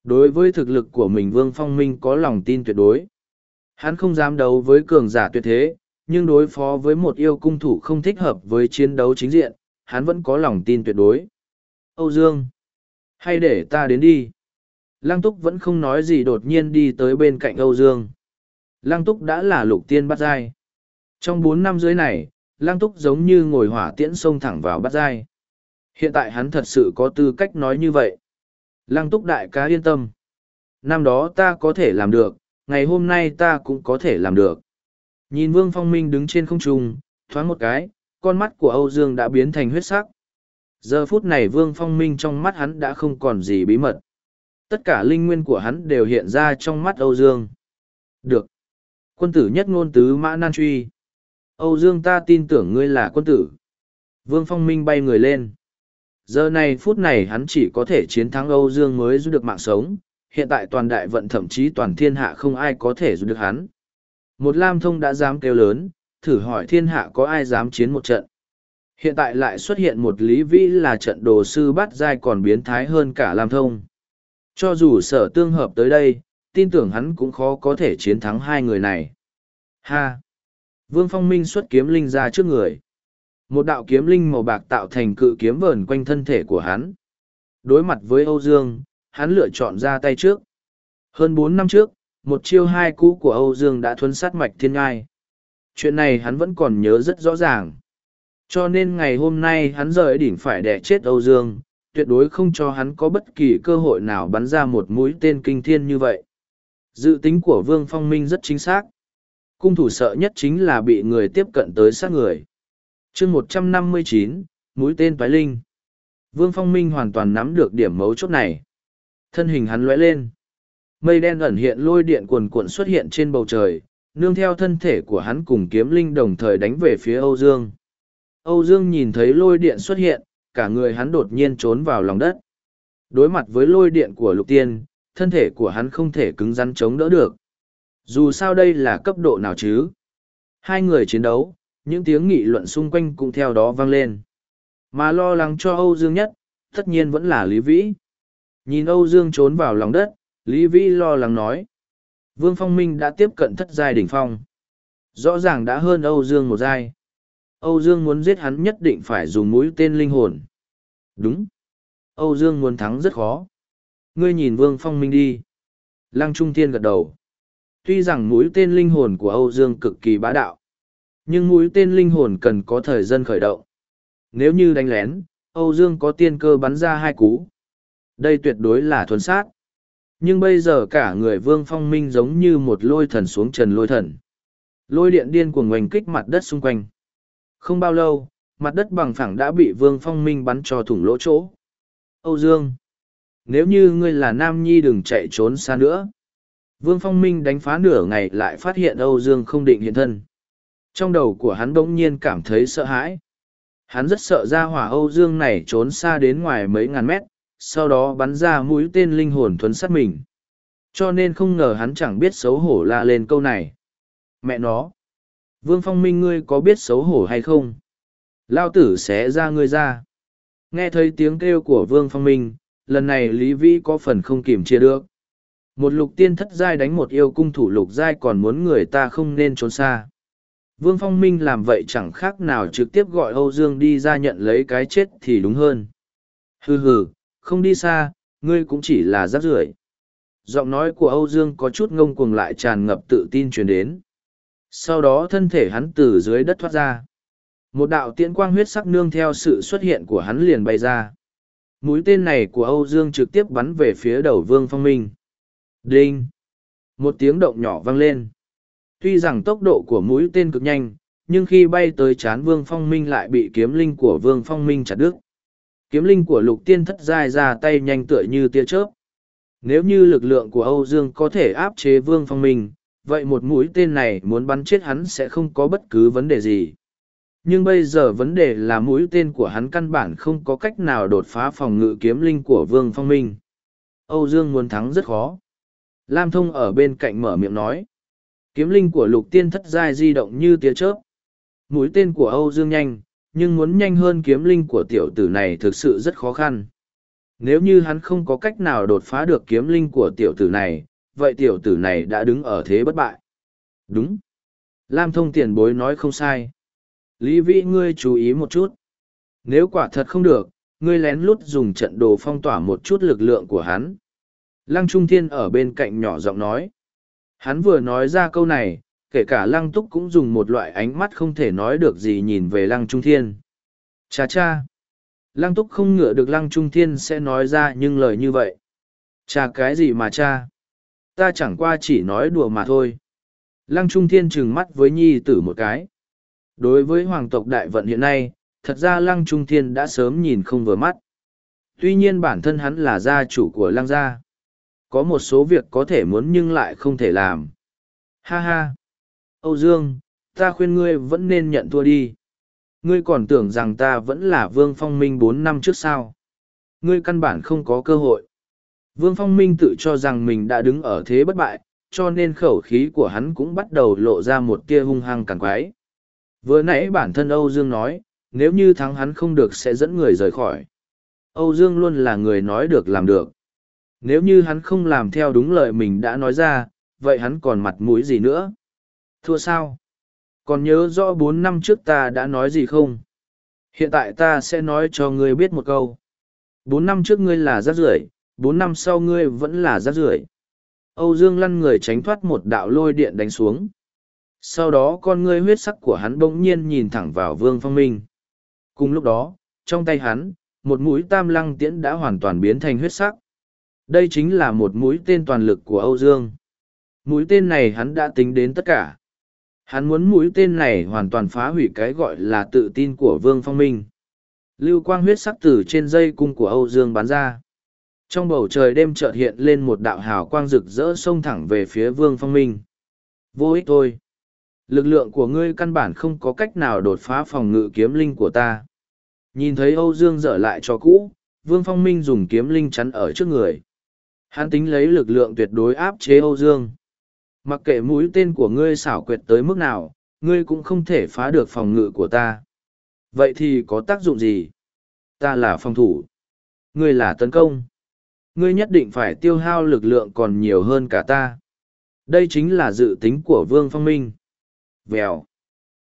Đối với thực lực của mình Vương Phong Minh có lòng tin tuyệt đối. Hắn không dám đấu với cường giả tuyệt thế, nhưng đối phó với một yêu cung thủ không thích hợp với chiến đấu chính diện, hắn vẫn có lòng tin tuyệt đối. Âu Dương! Hay để ta đến đi. Lăng Túc vẫn không nói gì đột nhiên đi tới bên cạnh Âu Dương. Lăng Túc đã là lục tiên bắt dai. Trong bốn năm dưới này, Lăng Túc giống như ngồi hỏa tiễn xông thẳng vào bắt dai. Hiện tại hắn thật sự có tư cách nói như vậy. Lăng Túc đại ca yên tâm. Năm đó ta có thể làm được, ngày hôm nay ta cũng có thể làm được. Nhìn Vương Phong Minh đứng trên không trung, thoáng một cái, con mắt của Âu Dương đã biến thành huyết sắc. Giờ phút này Vương Phong Minh trong mắt hắn đã không còn gì bí mật. Tất cả linh nguyên của hắn đều hiện ra trong mắt Âu Dương. Được. Quân tử nhất ngôn tứ mã nan truy. Âu Dương ta tin tưởng ngươi là quân tử. Vương Phong Minh bay người lên. Giờ này phút này hắn chỉ có thể chiến thắng Âu Dương mới giữ được mạng sống. Hiện tại toàn đại vận thậm chí toàn thiên hạ không ai có thể giữ được hắn. Một Lam Thông đã dám kêu lớn, thử hỏi thiên hạ có ai dám chiến một trận. Hiện tại lại xuất hiện một Lý Vĩ là trận đồ sư bắt dai còn biến thái hơn cả Lam Thông. Cho dù sở tương hợp tới đây, tin tưởng hắn cũng khó có thể chiến thắng hai người này. Ha! Vương Phong Minh xuất kiếm linh ra trước người. Một đạo kiếm linh màu bạc tạo thành cự kiếm vờn quanh thân thể của hắn. Đối mặt với Âu Dương, hắn lựa chọn ra tay trước. Hơn bốn năm trước, một chiêu hai cũ của Âu Dương đã thuấn sát mạch thiên ngai. Chuyện này hắn vẫn còn nhớ rất rõ ràng. Cho nên ngày hôm nay hắn rời đỉnh phải đẻ chết Âu Dương, tuyệt đối không cho hắn có bất kỳ cơ hội nào bắn ra một mũi tên kinh thiên như vậy. Dự tính của Vương Phong Minh rất chính xác. Cung thủ sợ nhất chính là bị người tiếp cận tới sát người. chương một trăm năm mươi chín mũi tên toái linh. Vương Phong Minh hoàn toàn nắm được điểm mấu chốt này. Thân hình hắn lóe lên. Mây đen ẩn hiện lôi điện cuồn cuộn xuất hiện trên bầu trời, nương theo thân thể của hắn cùng kiếm linh đồng thời đánh về phía Âu Dương. Âu Dương nhìn thấy lôi điện xuất hiện, cả người hắn đột nhiên trốn vào lòng đất. Đối mặt với lôi điện của lục tiên, thân thể của hắn không thể cứng rắn chống đỡ được. Dù sao đây là cấp độ nào chứ? Hai người chiến đấu, những tiếng nghị luận xung quanh cũng theo đó vang lên. Mà lo lắng cho Âu Dương nhất, tất nhiên vẫn là Lý Vĩ. Nhìn Âu Dương trốn vào lòng đất, Lý Vĩ lo lắng nói. Vương Phong Minh đã tiếp cận thất giai đỉnh phong. Rõ ràng đã hơn Âu Dương một giai. Âu Dương muốn giết hắn nhất định phải dùng mũi tên linh hồn. Đúng. Âu Dương muốn thắng rất khó. Ngươi nhìn Vương Phong Minh đi. Lăng Trung Thiên gật đầu. Tuy rằng mũi tên linh hồn của Âu Dương cực kỳ bá đạo. Nhưng mũi tên linh hồn cần có thời gian khởi động. Nếu như đánh lén, Âu Dương có tiên cơ bắn ra hai cú. Đây tuyệt đối là thuần sát. Nhưng bây giờ cả người Vương Phong Minh giống như một lôi thần xuống trần lôi thần. Lôi điện điên cuồng ngoành kích mặt đất xung quanh. Không bao lâu, mặt đất bằng phẳng đã bị Vương Phong Minh bắn cho thủng lỗ chỗ. Âu Dương! Nếu như ngươi là Nam Nhi đừng chạy trốn xa nữa. Vương Phong Minh đánh phá nửa ngày lại phát hiện Âu Dương không định hiện thân. Trong đầu của hắn bỗng nhiên cảm thấy sợ hãi. Hắn rất sợ ra hỏa Âu Dương này trốn xa đến ngoài mấy ngàn mét, sau đó bắn ra mũi tên linh hồn thuấn sát mình. Cho nên không ngờ hắn chẳng biết xấu hổ la lên câu này. Mẹ nó! Vương Phong Minh ngươi có biết xấu hổ hay không? Lao tử sẽ ra ngươi ra. Nghe thấy tiếng kêu của Vương Phong Minh, lần này Lý Vĩ có phần không kìm chia được. Một lục tiên thất giai đánh một yêu cung thủ lục giai còn muốn người ta không nên trốn xa. Vương Phong Minh làm vậy chẳng khác nào trực tiếp gọi Âu Dương đi ra nhận lấy cái chết thì đúng hơn. Hừ hừ, không đi xa, ngươi cũng chỉ là rác rưởi. Giọng nói của Âu Dương có chút ngông cuồng lại tràn ngập tự tin truyền đến. Sau đó thân thể hắn từ dưới đất thoát ra. Một đạo tiễn quang huyết sắc nương theo sự xuất hiện của hắn liền bay ra. Mũi tên này của Âu Dương trực tiếp bắn về phía đầu Vương Phong Minh. Đinh! Một tiếng động nhỏ vang lên. Tuy rằng tốc độ của mũi tên cực nhanh, nhưng khi bay tới chán Vương Phong Minh lại bị kiếm linh của Vương Phong Minh chặt đứt. Kiếm linh của lục tiên thất giai ra tay nhanh tựa như tia chớp. Nếu như lực lượng của Âu Dương có thể áp chế Vương Phong Minh, vậy một mũi tên này muốn bắn chết hắn sẽ không có bất cứ vấn đề gì. Nhưng bây giờ vấn đề là mũi tên của hắn căn bản không có cách nào đột phá phòng ngự kiếm linh của Vương Phong Minh. Âu Dương muốn thắng rất khó. Lam thông ở bên cạnh mở miệng nói. Kiếm linh của lục tiên thất giai di động như tia chớp. Mũi tên của Âu Dương nhanh, nhưng muốn nhanh hơn kiếm linh của tiểu tử này thực sự rất khó khăn. Nếu như hắn không có cách nào đột phá được kiếm linh của tiểu tử này, vậy tiểu tử này đã đứng ở thế bất bại. Đúng. Lam thông tiền bối nói không sai. Lý vĩ ngươi chú ý một chút. Nếu quả thật không được, ngươi lén lút dùng trận đồ phong tỏa một chút lực lượng của hắn. Lăng Trung Thiên ở bên cạnh nhỏ giọng nói. Hắn vừa nói ra câu này, kể cả Lăng Túc cũng dùng một loại ánh mắt không thể nói được gì nhìn về Lăng Trung Thiên. Cha cha! Lăng Túc không ngựa được Lăng Trung Thiên sẽ nói ra nhưng lời như vậy. Cha cái gì mà cha? Ta chẳng qua chỉ nói đùa mà thôi. Lăng Trung Thiên trừng mắt với nhi tử một cái. Đối với hoàng tộc đại vận hiện nay, thật ra Lăng Trung Thiên đã sớm nhìn không vừa mắt. Tuy nhiên bản thân hắn là gia chủ của Lăng gia. Có một số việc có thể muốn nhưng lại không thể làm. Ha ha! Âu Dương, ta khuyên ngươi vẫn nên nhận thua đi. Ngươi còn tưởng rằng ta vẫn là Vương Phong Minh bốn năm trước sao. Ngươi căn bản không có cơ hội. Vương Phong Minh tự cho rằng mình đã đứng ở thế bất bại, cho nên khẩu khí của hắn cũng bắt đầu lộ ra một tia hung hăng càng quái. Vừa nãy bản thân Âu Dương nói, nếu như thắng hắn không được sẽ dẫn người rời khỏi. Âu Dương luôn là người nói được làm được. Nếu như hắn không làm theo đúng lời mình đã nói ra, vậy hắn còn mặt mũi gì nữa? Thua sao? Còn nhớ rõ bốn năm trước ta đã nói gì không? Hiện tại ta sẽ nói cho ngươi biết một câu. Bốn năm trước ngươi là rác rưởi, bốn năm sau ngươi vẫn là rác rưởi. Âu Dương lăn người tránh thoát một đạo lôi điện đánh xuống. Sau đó con ngươi huyết sắc của hắn bỗng nhiên nhìn thẳng vào Vương Phong Minh. Cùng lúc đó, trong tay hắn, một mũi tam lăng tiễn đã hoàn toàn biến thành huyết sắc. Đây chính là một mũi tên toàn lực của Âu Dương. Mũi tên này hắn đã tính đến tất cả. Hắn muốn mũi tên này hoàn toàn phá hủy cái gọi là tự tin của Vương Phong Minh. Lưu quang huyết sắc từ trên dây cung của Âu Dương bắn ra. Trong bầu trời đêm chợt hiện lên một đạo hào quang rực rỡ xông thẳng về phía Vương Phong Minh. Vô ích thôi. Lực lượng của ngươi căn bản không có cách nào đột phá phòng ngự kiếm linh của ta. Nhìn thấy Âu Dương dở lại cho cũ, Vương Phong Minh dùng kiếm linh chắn ở trước người. Hắn tính lấy lực lượng tuyệt đối áp chế Âu Dương. Mặc kệ mũi tên của ngươi xảo quyệt tới mức nào, ngươi cũng không thể phá được phòng ngự của ta. Vậy thì có tác dụng gì? Ta là phòng thủ. Ngươi là tấn công. Ngươi nhất định phải tiêu hao lực lượng còn nhiều hơn cả ta. Đây chính là dự tính của Vương Phong Minh. Vèo.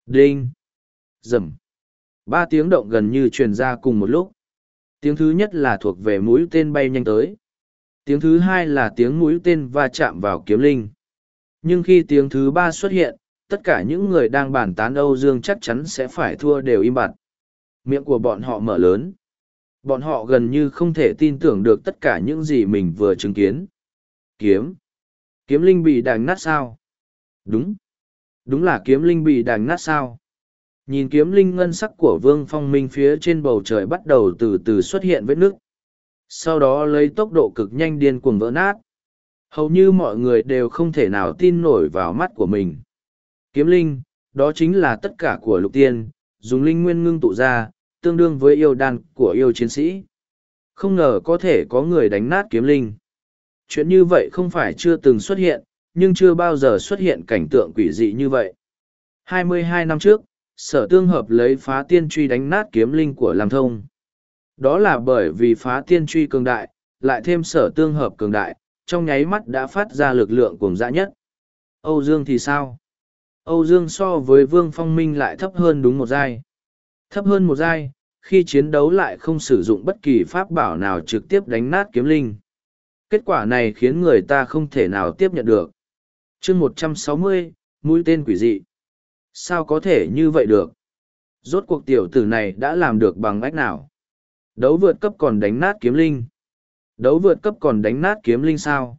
Đinh. Rầm. Ba tiếng động gần như truyền ra cùng một lúc. Tiếng thứ nhất là thuộc về mũi tên bay nhanh tới. Tiếng thứ hai là tiếng mũi tên va chạm vào kiếm linh. Nhưng khi tiếng thứ ba xuất hiện, tất cả những người đang bàn tán Âu Dương chắc chắn sẽ phải thua đều im bặt. Miệng của bọn họ mở lớn. Bọn họ gần như không thể tin tưởng được tất cả những gì mình vừa chứng kiến. Kiếm. Kiếm linh bị đành nát sao? Đúng. Đúng là kiếm linh bị đành nát sao? Nhìn kiếm linh ngân sắc của Vương Phong Minh phía trên bầu trời bắt đầu từ từ xuất hiện vết nước. Sau đó lấy tốc độ cực nhanh điên cuồng vỡ nát. Hầu như mọi người đều không thể nào tin nổi vào mắt của mình. Kiếm linh, đó chính là tất cả của lục tiên, dùng linh nguyên ngưng tụ ra, tương đương với yêu đan của yêu chiến sĩ. Không ngờ có thể có người đánh nát kiếm linh. Chuyện như vậy không phải chưa từng xuất hiện, nhưng chưa bao giờ xuất hiện cảnh tượng quỷ dị như vậy. 22 năm trước, sở tương hợp lấy phá tiên truy đánh nát kiếm linh của Lam Thông. Đó là bởi vì phá tiên truy cường đại, lại thêm sở tương hợp cường đại, trong nháy mắt đã phát ra lực lượng cuồng dã nhất. Âu Dương thì sao? Âu Dương so với Vương Phong Minh lại thấp hơn đúng một giai. Thấp hơn một giai, khi chiến đấu lại không sử dụng bất kỳ pháp bảo nào trực tiếp đánh nát kiếm linh. Kết quả này khiến người ta không thể nào tiếp nhận được. chương một trăm sáu mươi, mũi tên quỷ dị. Sao có thể như vậy được? Rốt cuộc tiểu tử này đã làm được bằng cách nào? Đấu vượt cấp còn đánh nát kiếm linh. Đấu vượt cấp còn đánh nát kiếm linh sao?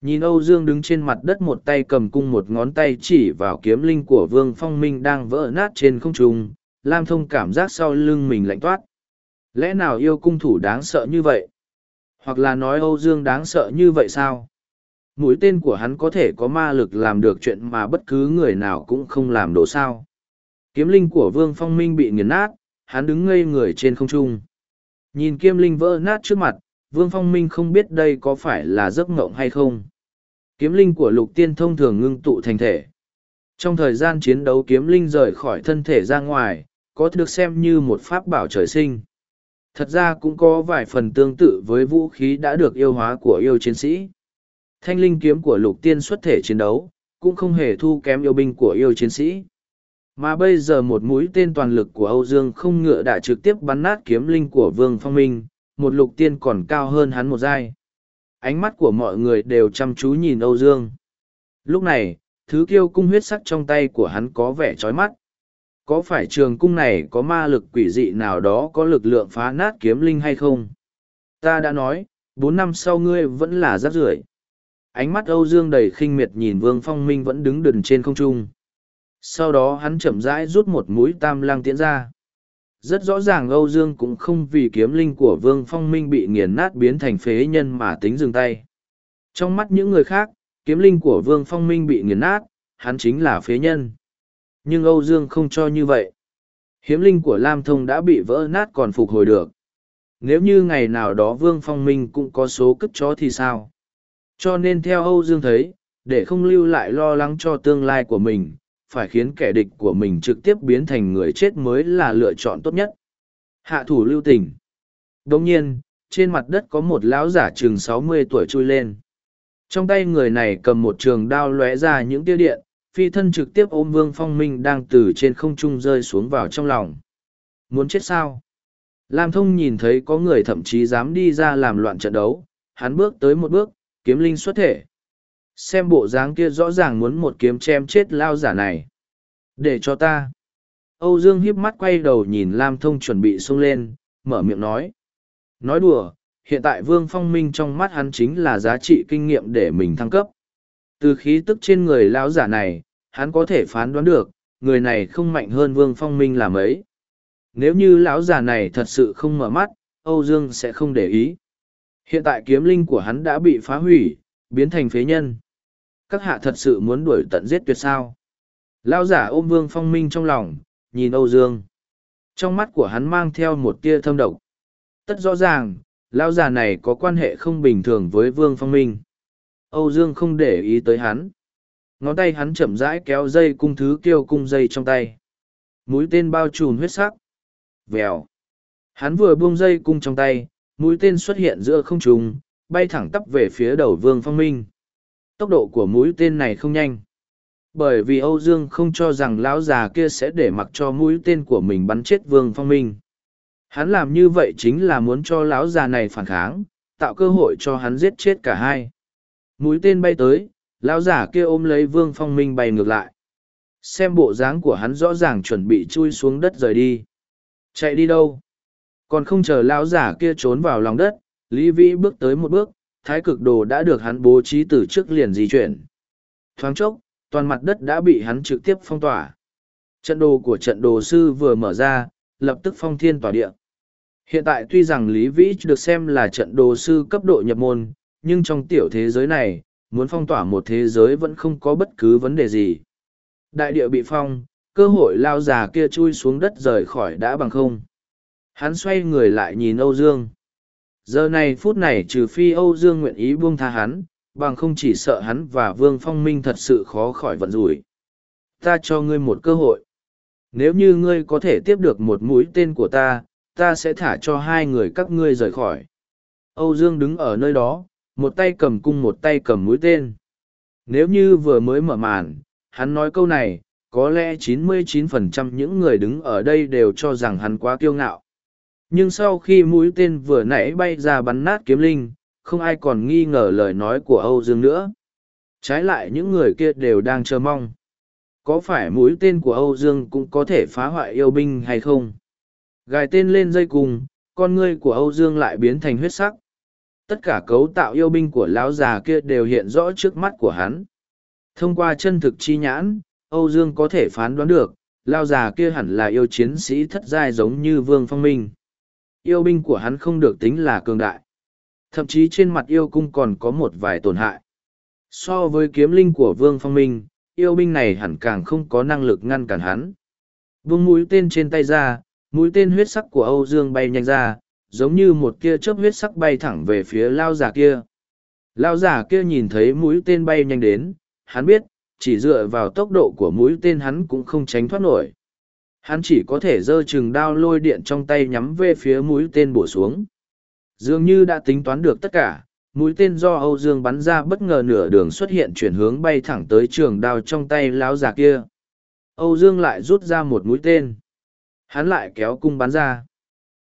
Nhìn Âu Dương đứng trên mặt đất một tay cầm cung một ngón tay chỉ vào kiếm linh của Vương Phong Minh đang vỡ nát trên không trung, Lam Thông cảm giác sau lưng mình lạnh toát. Lẽ nào yêu cung thủ đáng sợ như vậy? Hoặc là nói Âu Dương đáng sợ như vậy sao? Mũi tên của hắn có thể có ma lực làm được chuyện mà bất cứ người nào cũng không làm đồ sao. Kiếm linh của Vương Phong Minh bị nghiền nát, hắn đứng ngây người trên không trung. Nhìn kiếm linh vỡ nát trước mặt, Vương Phong Minh không biết đây có phải là giấc ngộng hay không. Kiếm linh của lục tiên thông thường ngưng tụ thành thể. Trong thời gian chiến đấu kiếm linh rời khỏi thân thể ra ngoài, có được xem như một pháp bảo trời sinh. Thật ra cũng có vài phần tương tự với vũ khí đã được yêu hóa của yêu chiến sĩ. Thanh linh kiếm của lục tiên xuất thể chiến đấu, cũng không hề thu kém yêu binh của yêu chiến sĩ. Mà bây giờ một mũi tên toàn lực của Âu Dương không ngựa đã trực tiếp bắn nát kiếm linh của Vương Phong Minh, một lục tiên còn cao hơn hắn một giai. Ánh mắt của mọi người đều chăm chú nhìn Âu Dương. Lúc này, thứ kiêu cung huyết sắc trong tay của hắn có vẻ chói mắt. Có phải trường cung này có ma lực quỷ dị nào đó có lực lượng phá nát kiếm linh hay không? Ta đã nói, bốn năm sau ngươi vẫn là rác rưởi. Ánh mắt Âu Dương đầy khinh miệt nhìn Vương Phong Minh vẫn đứng đần trên không trung. Sau đó hắn chậm rãi rút một mũi tam lang tiễn ra. Rất rõ ràng Âu Dương cũng không vì kiếm linh của Vương Phong Minh bị nghiền nát biến thành phế nhân mà tính dừng tay. Trong mắt những người khác, kiếm linh của Vương Phong Minh bị nghiền nát, hắn chính là phế nhân. Nhưng Âu Dương không cho như vậy. Hiếm linh của Lam Thông đã bị vỡ nát còn phục hồi được. Nếu như ngày nào đó Vương Phong Minh cũng có số cất chó thì sao? Cho nên theo Âu Dương thấy, để không lưu lại lo lắng cho tương lai của mình, phải khiến kẻ địch của mình trực tiếp biến thành người chết mới là lựa chọn tốt nhất. Hạ thủ lưu tình. Đồng nhiên, trên mặt đất có một lão giả chừng sáu mươi tuổi chui lên. Trong tay người này cầm một trường đao lóe ra những tia điện, phi thân trực tiếp ôm Vương Phong Minh đang từ trên không trung rơi xuống vào trong lòng. Muốn chết sao? Lam Thông nhìn thấy có người thậm chí dám đi ra làm loạn trận đấu, hắn bước tới một bước, kiếm linh xuất thể. Xem bộ dáng kia rõ ràng muốn một kiếm chém chết lao giả này. Để cho ta. Âu Dương hiếp mắt quay đầu nhìn Lam Thông chuẩn bị xông lên, mở miệng nói. Nói đùa, hiện tại Vương Phong Minh trong mắt hắn chính là giá trị kinh nghiệm để mình thăng cấp. Từ khí tức trên người lão giả này, hắn có thể phán đoán được, người này không mạnh hơn Vương Phong Minh là mấy. Nếu như lão giả này thật sự không mở mắt, Âu Dương sẽ không để ý. Hiện tại kiếm linh của hắn đã bị phá hủy, biến thành phế nhân. Các hạ thật sự muốn đuổi tận giết tuyệt sao. Lão giả ôm Vương Phong Minh trong lòng, nhìn Âu Dương. Trong mắt của hắn mang theo một tia thâm độc. Tất rõ ràng, lão già này có quan hệ không bình thường với Vương Phong Minh. Âu Dương không để ý tới hắn. Ngón tay hắn chậm rãi kéo dây cung thứ kêu cung dây trong tay. Mũi tên bao trùm huyết sắc. Vèo. Hắn vừa buông dây cung trong tay, mũi tên xuất hiện giữa không trung, bay thẳng tắp về phía đầu Vương Phong Minh. Tốc độ của mũi tên này không nhanh. Bởi vì Âu Dương không cho rằng lão già kia sẽ để mặc cho mũi tên của mình bắn chết Vương Phong Minh. Hắn làm như vậy chính là muốn cho lão già này phản kháng, tạo cơ hội cho hắn giết chết cả hai mũi tên bay tới lão già kia ôm lấy vương phong minh bay ngược lại xem bộ dáng của hắn rõ ràng chuẩn bị chui xuống đất rời đi chạy đi đâu còn không chờ lão giả kia trốn vào lòng đất lý vĩ bước tới một bước thái cực đồ đã được hắn bố trí từ trước liền di chuyển thoáng chốc toàn mặt đất đã bị hắn trực tiếp phong tỏa trận đồ của trận đồ sư vừa mở ra lập tức phong thiên tỏa địa hiện tại tuy rằng lý vĩ được xem là trận đồ sư cấp độ nhập môn nhưng trong tiểu thế giới này, muốn phong tỏa một thế giới vẫn không có bất cứ vấn đề gì. Đại địa bị phong, cơ hội lao già kia chui xuống đất rời khỏi đã bằng không. Hắn xoay người lại nhìn Âu Dương. Giờ này phút này trừ phi Âu Dương nguyện ý buông tha hắn, bằng không chỉ sợ hắn và Vương Phong Minh thật sự khó khỏi vận rủi. Ta cho ngươi một cơ hội. Nếu như ngươi có thể tiếp được một mũi tên của ta, ta sẽ thả cho hai người các ngươi rời khỏi. Âu Dương đứng ở nơi đó, một tay cầm cung một tay cầm mũi tên. Nếu như vừa mới mở màn, hắn nói câu này, có lẽ 99% những người đứng ở đây đều cho rằng hắn quá kiêu ngạo. Nhưng sau khi mũi tên vừa nãy bay ra bắn nát kiếm linh, không ai còn nghi ngờ lời nói của Âu Dương nữa. Trái lại những người kia đều đang chờ mong. Có phải mũi tên của Âu Dương cũng có thể phá hoại yêu binh hay không? Gài tên lên dây cùng, con ngươi của Âu Dương lại biến thành huyết sắc tất cả cấu tạo yêu binh của lão già kia đều hiện rõ trước mắt của hắn thông qua chân thực chi nhãn âu dương có thể phán đoán được lao già kia hẳn là yêu chiến sĩ thất giai giống như vương phong minh yêu binh của hắn không được tính là cường đại thậm chí trên mặt yêu cung còn có một vài tổn hại so với kiếm linh của vương phong minh yêu binh này hẳn càng không có năng lực ngăn cản hắn Vương mũi tên trên tay ra mũi tên huyết sắc của âu dương bay nhanh ra giống như một kia chớp huyết sắc bay thẳng về phía lao già kia. Lao giả kia nhìn thấy mũi tên bay nhanh đến, hắn biết, chỉ dựa vào tốc độ của mũi tên hắn cũng không tránh thoát nổi. Hắn chỉ có thể giơ chừng đao lôi điện trong tay nhắm về phía mũi tên bổ xuống. Dường như đã tính toán được tất cả, mũi tên do Âu Dương bắn ra bất ngờ nửa đường xuất hiện chuyển hướng bay thẳng tới trường đao trong tay lão già kia. Âu Dương lại rút ra một mũi tên. Hắn lại kéo cung bắn ra.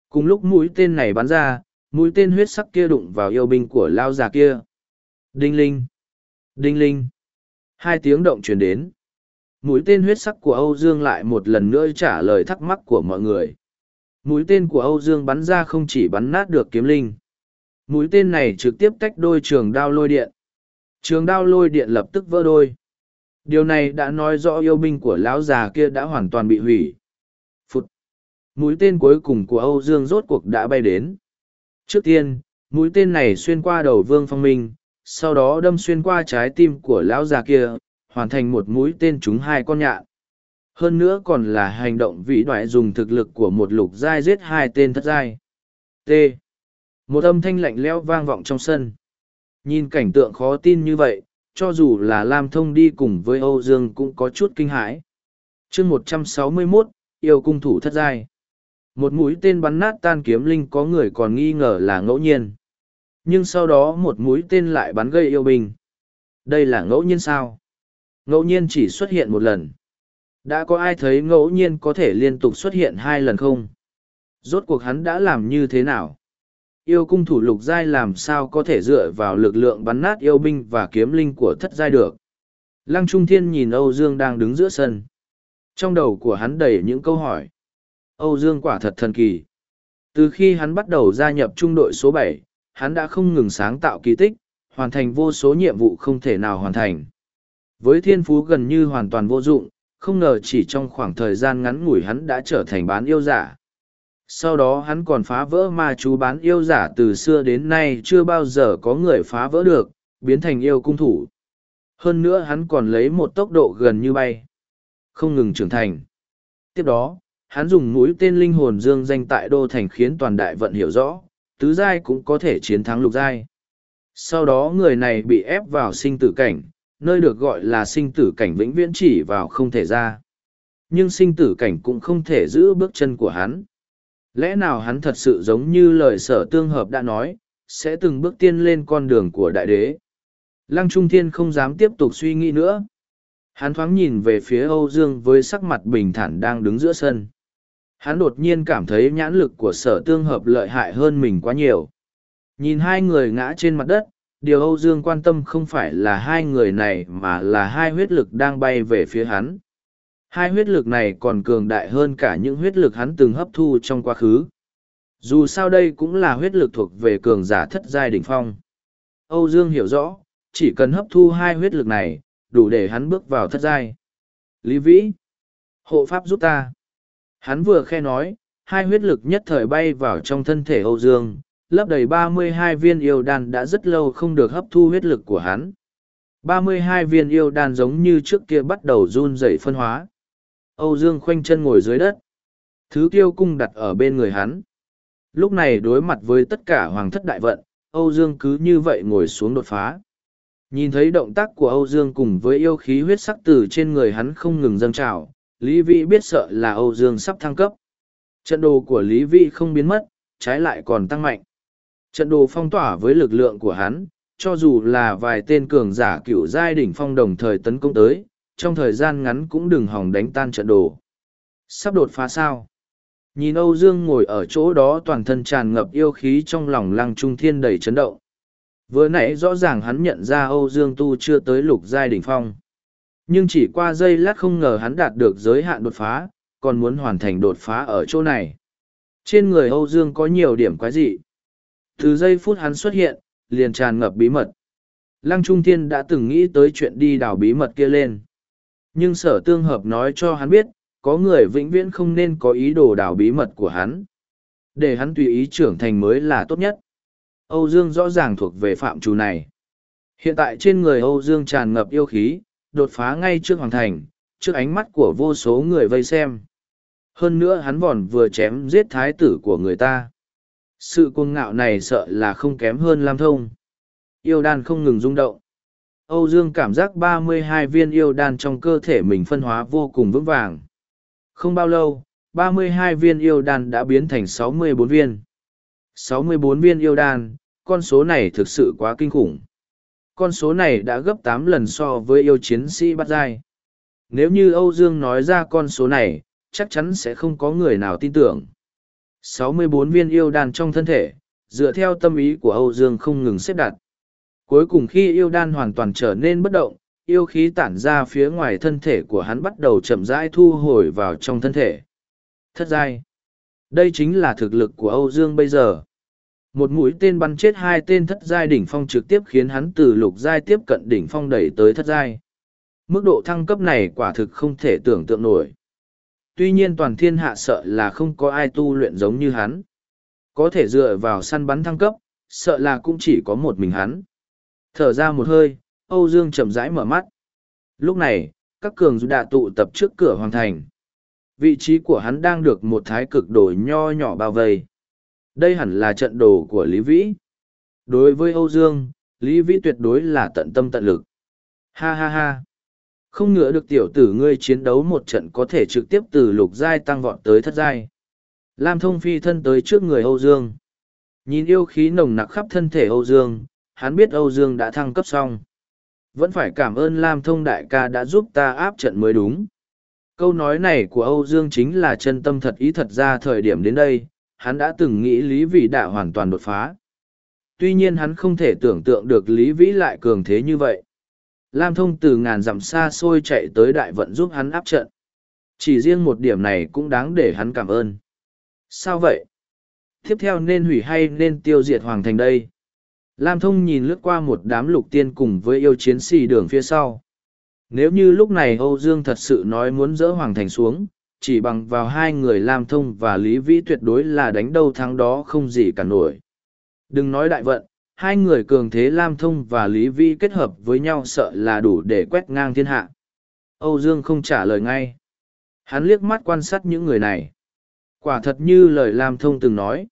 Cùng lúc mũi tên này bắn ra, mũi tên huyết sắc kia đụng vào yêu binh của lao già kia. Đinh linh! Đinh linh! Hai tiếng động truyền đến. Mũi tên huyết sắc của Âu Dương lại một lần nữa trả lời thắc mắc của mọi người. Mũi tên của Âu Dương bắn ra không chỉ bắn nát được kiếm linh. Mũi tên này trực tiếp tách đôi trường đao lôi điện. Trường đao lôi điện lập tức vỡ đôi. Điều này đã nói rõ yêu binh của lão già kia đã hoàn toàn bị hủy. phút Mũi tên cuối cùng của Âu Dương rốt cuộc đã bay đến. Trước tiên, mũi tên này xuyên qua đầu Vương Phong Minh, sau đó đâm xuyên qua trái tim của lão già kia, hoàn thành một mũi tên trúng hai con nhạn. Hơn nữa còn là hành động vĩ đoại dùng thực lực của một lục giai giết hai tên thất giai. T. Một âm thanh lạnh lẽo vang vọng trong sân. Nhìn cảnh tượng khó tin như vậy, cho dù là Lam Thông đi cùng với Âu Dương cũng có chút kinh hãi. chương một trăm sáu mươi mốt yêu cung thủ thất giai. Một mũi tên bắn nát tan kiếm linh có người còn nghi ngờ là ngẫu nhiên. Nhưng sau đó một mũi tên lại bắn gây yêu binh. Đây là ngẫu nhiên sao? Ngẫu nhiên chỉ xuất hiện một lần. Đã có ai thấy ngẫu nhiên có thể liên tục xuất hiện hai lần không? Rốt cuộc hắn đã làm như thế nào? Yêu cung thủ lục giai làm sao có thể dựa vào lực lượng bắn nát yêu binh và kiếm linh của thất giai được? Lăng Trung Thiên nhìn Âu Dương đang đứng giữa sân. Trong đầu của hắn đầy những câu hỏi. Âu Dương quả thật thần kỳ. Từ khi hắn bắt đầu gia nhập trung đội số bảy, hắn đã không ngừng sáng tạo kỳ tích, hoàn thành vô số nhiệm vụ không thể nào hoàn thành. Với thiên phú gần như hoàn toàn vô dụng, không ngờ chỉ trong khoảng thời gian ngắn ngủi hắn đã trở thành bán yêu giả. Sau đó hắn còn phá vỡ ma chú bán yêu giả từ xưa đến nay chưa bao giờ có người phá vỡ được, biến thành yêu cung thủ. Hơn nữa hắn còn lấy một tốc độ gần như bay. Không ngừng trưởng thành. Tiếp đó, hắn dùng mũi tên linh hồn dương danh tại đô thành khiến toàn đại vận hiểu rõ, tứ giai cũng có thể chiến thắng lục giai. Sau đó người này bị ép vào sinh tử cảnh, nơi được gọi là sinh tử cảnh vĩnh viễn chỉ vào không thể ra. Nhưng sinh tử cảnh cũng không thể giữ bước chân của hắn. Lẽ nào hắn thật sự giống như lời sở tương hợp đã nói, sẽ từng bước tiên lên con đường của đại đế. Lăng Trung Thiên không dám tiếp tục suy nghĩ nữa. Hắn thoáng nhìn về phía Âu Dương với sắc mặt bình thản đang đứng giữa sân. Hắn đột nhiên cảm thấy nhãn lực của sở tương hợp lợi hại hơn mình quá nhiều. Nhìn hai người ngã trên mặt đất, điều Âu Dương quan tâm không phải là hai người này mà là hai huyết lực đang bay về phía hắn. Hai huyết lực này còn cường đại hơn cả những huyết lực hắn từng hấp thu trong quá khứ. Dù sao đây cũng là huyết lực thuộc về cường giả thất giai đỉnh phong. Âu Dương hiểu rõ, chỉ cần hấp thu hai huyết lực này, đủ để hắn bước vào thất giai. Lý Vĩ, hộ pháp giúp ta. Hắn vừa khe nói, hai huyết lực nhất thời bay vào trong thân thể Âu Dương, lấp đầy ba mươi hai viên yêu đan đã rất lâu không được hấp thu huyết lực của hắn. ba mươi hai viên yêu đan giống như trước kia bắt đầu run rẩy phân hóa. Âu Dương khoanh chân ngồi dưới đất. Thứ kiêu cung đặt ở bên người hắn. Lúc này đối mặt với tất cả hoàng thất đại vận, Âu Dương cứ như vậy ngồi xuống đột phá. Nhìn thấy động tác của Âu Dương cùng với yêu khí huyết sắc từ trên người hắn không ngừng dâng trào, Lý Vĩ biết sợ là Âu Dương sắp thăng cấp. Trận đồ của Lý Vĩ không biến mất, trái lại còn tăng mạnh. Trận đồ phong tỏa với lực lượng của hắn, cho dù là vài tên cường giả cựu giai đỉnh phong đồng thời tấn công tới, trong thời gian ngắn cũng đừng hòng đánh tan trận đồ. Sắp đột phá sao? Nhìn Âu Dương ngồi ở chỗ đó toàn thân tràn ngập yêu khí trong lòng lăng trung thiên đầy chấn động. Vừa nãy rõ ràng hắn nhận ra Âu Dương tu chưa tới lục giai đỉnh phong. Nhưng chỉ qua giây lát không ngờ hắn đạt được giới hạn đột phá, còn muốn hoàn thành đột phá ở chỗ này. Trên người Âu Dương có nhiều điểm quái dị. Từ giây phút hắn xuất hiện, liền tràn ngập bí mật. Lăng Trung Thiên đã từng nghĩ tới chuyện đi đào bí mật kia lên. Nhưng sở tương hợp nói cho hắn biết, có người vĩnh viễn không nên có ý đồ đào bí mật của hắn. Để hắn tùy ý trưởng thành mới là tốt nhất. Âu Dương rõ ràng thuộc về phạm trù này. Hiện tại trên người Âu Dương tràn ngập yêu khí, đột phá ngay trước hoàng thành, trước ánh mắt của vô số người vây xem. Hơn nữa hắn vòn vừa chém giết thái tử của người ta. Sự cuồng ngạo này sợ là không kém hơn Lam Thông. yêu đan không ngừng rung động. Âu Dương cảm giác ba mươi hai viên yêu đan trong cơ thể mình phân hóa vô cùng vững vàng. Không bao lâu, ba mươi hai viên yêu đan đã biến thành sáu mươi bốn viên. sáu mươi bốn viên yêu đan, con số này thực sự quá kinh khủng. Con số này đã gấp tám lần so với yêu chiến sĩ bắt giai. Nếu như Âu Dương nói ra con số này, chắc chắn sẽ không có người nào tin tưởng. 64 viên yêu đan trong thân thể, dựa theo tâm ý của Âu Dương không ngừng xếp đặt. Cuối cùng khi yêu đan hoàn toàn trở nên bất động, yêu khí tản ra phía ngoài thân thể của hắn bắt đầu chậm rãi thu hồi vào trong thân thể. Thất giai. Đây chính là thực lực của Âu Dương bây giờ. Một mũi tên bắn chết hai tên thất giai đỉnh phong trực tiếp khiến hắn từ lục giai tiếp cận đỉnh phong đẩy tới thất giai. Mức độ thăng cấp này quả thực không thể tưởng tượng nổi. Tuy nhiên toàn thiên hạ sợ là không có ai tu luyện giống như hắn. Có thể dựa vào săn bắn thăng cấp, sợ là cũng chỉ có một mình hắn. Thở ra một hơi, Âu Dương chậm rãi mở mắt. Lúc này, các cường đã tụ tập trước cửa hoàng thành. Vị trí của hắn đang được một thái cực đồ nho nhỏ bao vây. Đây hẳn là trận đồ của Lý Vĩ. Đối với Âu Dương, Lý Vĩ tuyệt đối là tận tâm tận lực. Ha ha ha. Không ngựa được tiểu tử ngươi chiến đấu một trận có thể trực tiếp từ lục giai tăng vọt tới thất giai. Lam thông phi thân tới trước người Âu Dương. Nhìn yêu khí nồng nặc khắp thân thể Âu Dương, hắn biết Âu Dương đã thăng cấp xong. Vẫn phải cảm ơn Lam thông đại ca đã giúp ta áp trận mới đúng. Câu nói này của Âu Dương chính là chân tâm thật ý thật ra thời điểm đến đây, hắn đã từng nghĩ Lý Vĩ đã hoàn toàn đột phá. Tuy nhiên hắn không thể tưởng tượng được Lý Vĩ lại cường thế như vậy. Lam Thông từ ngàn dặm xa xôi chạy tới đại vận giúp hắn áp trận. Chỉ riêng một điểm này cũng đáng để hắn cảm ơn. Sao vậy? Tiếp theo nên hủy hay nên tiêu diệt Hoàng Thành đây? Lam Thông nhìn lướt qua một đám lục tiên cùng với yêu chiến sĩ đường phía sau. Nếu như lúc này Âu Dương thật sự nói muốn dỡ Hoàng Thành xuống, chỉ bằng vào hai người Lam Thông và Lý Vĩ tuyệt đối là đánh đâu thắng đó không gì cả nổi. Đừng nói đại vận, hai người cường thế Lam Thông và Lý Vi kết hợp với nhau sợ là đủ để quét ngang thiên hạ. Âu Dương không trả lời ngay. Hắn liếc mắt quan sát những người này. Quả thật như lời Lam Thông từng nói.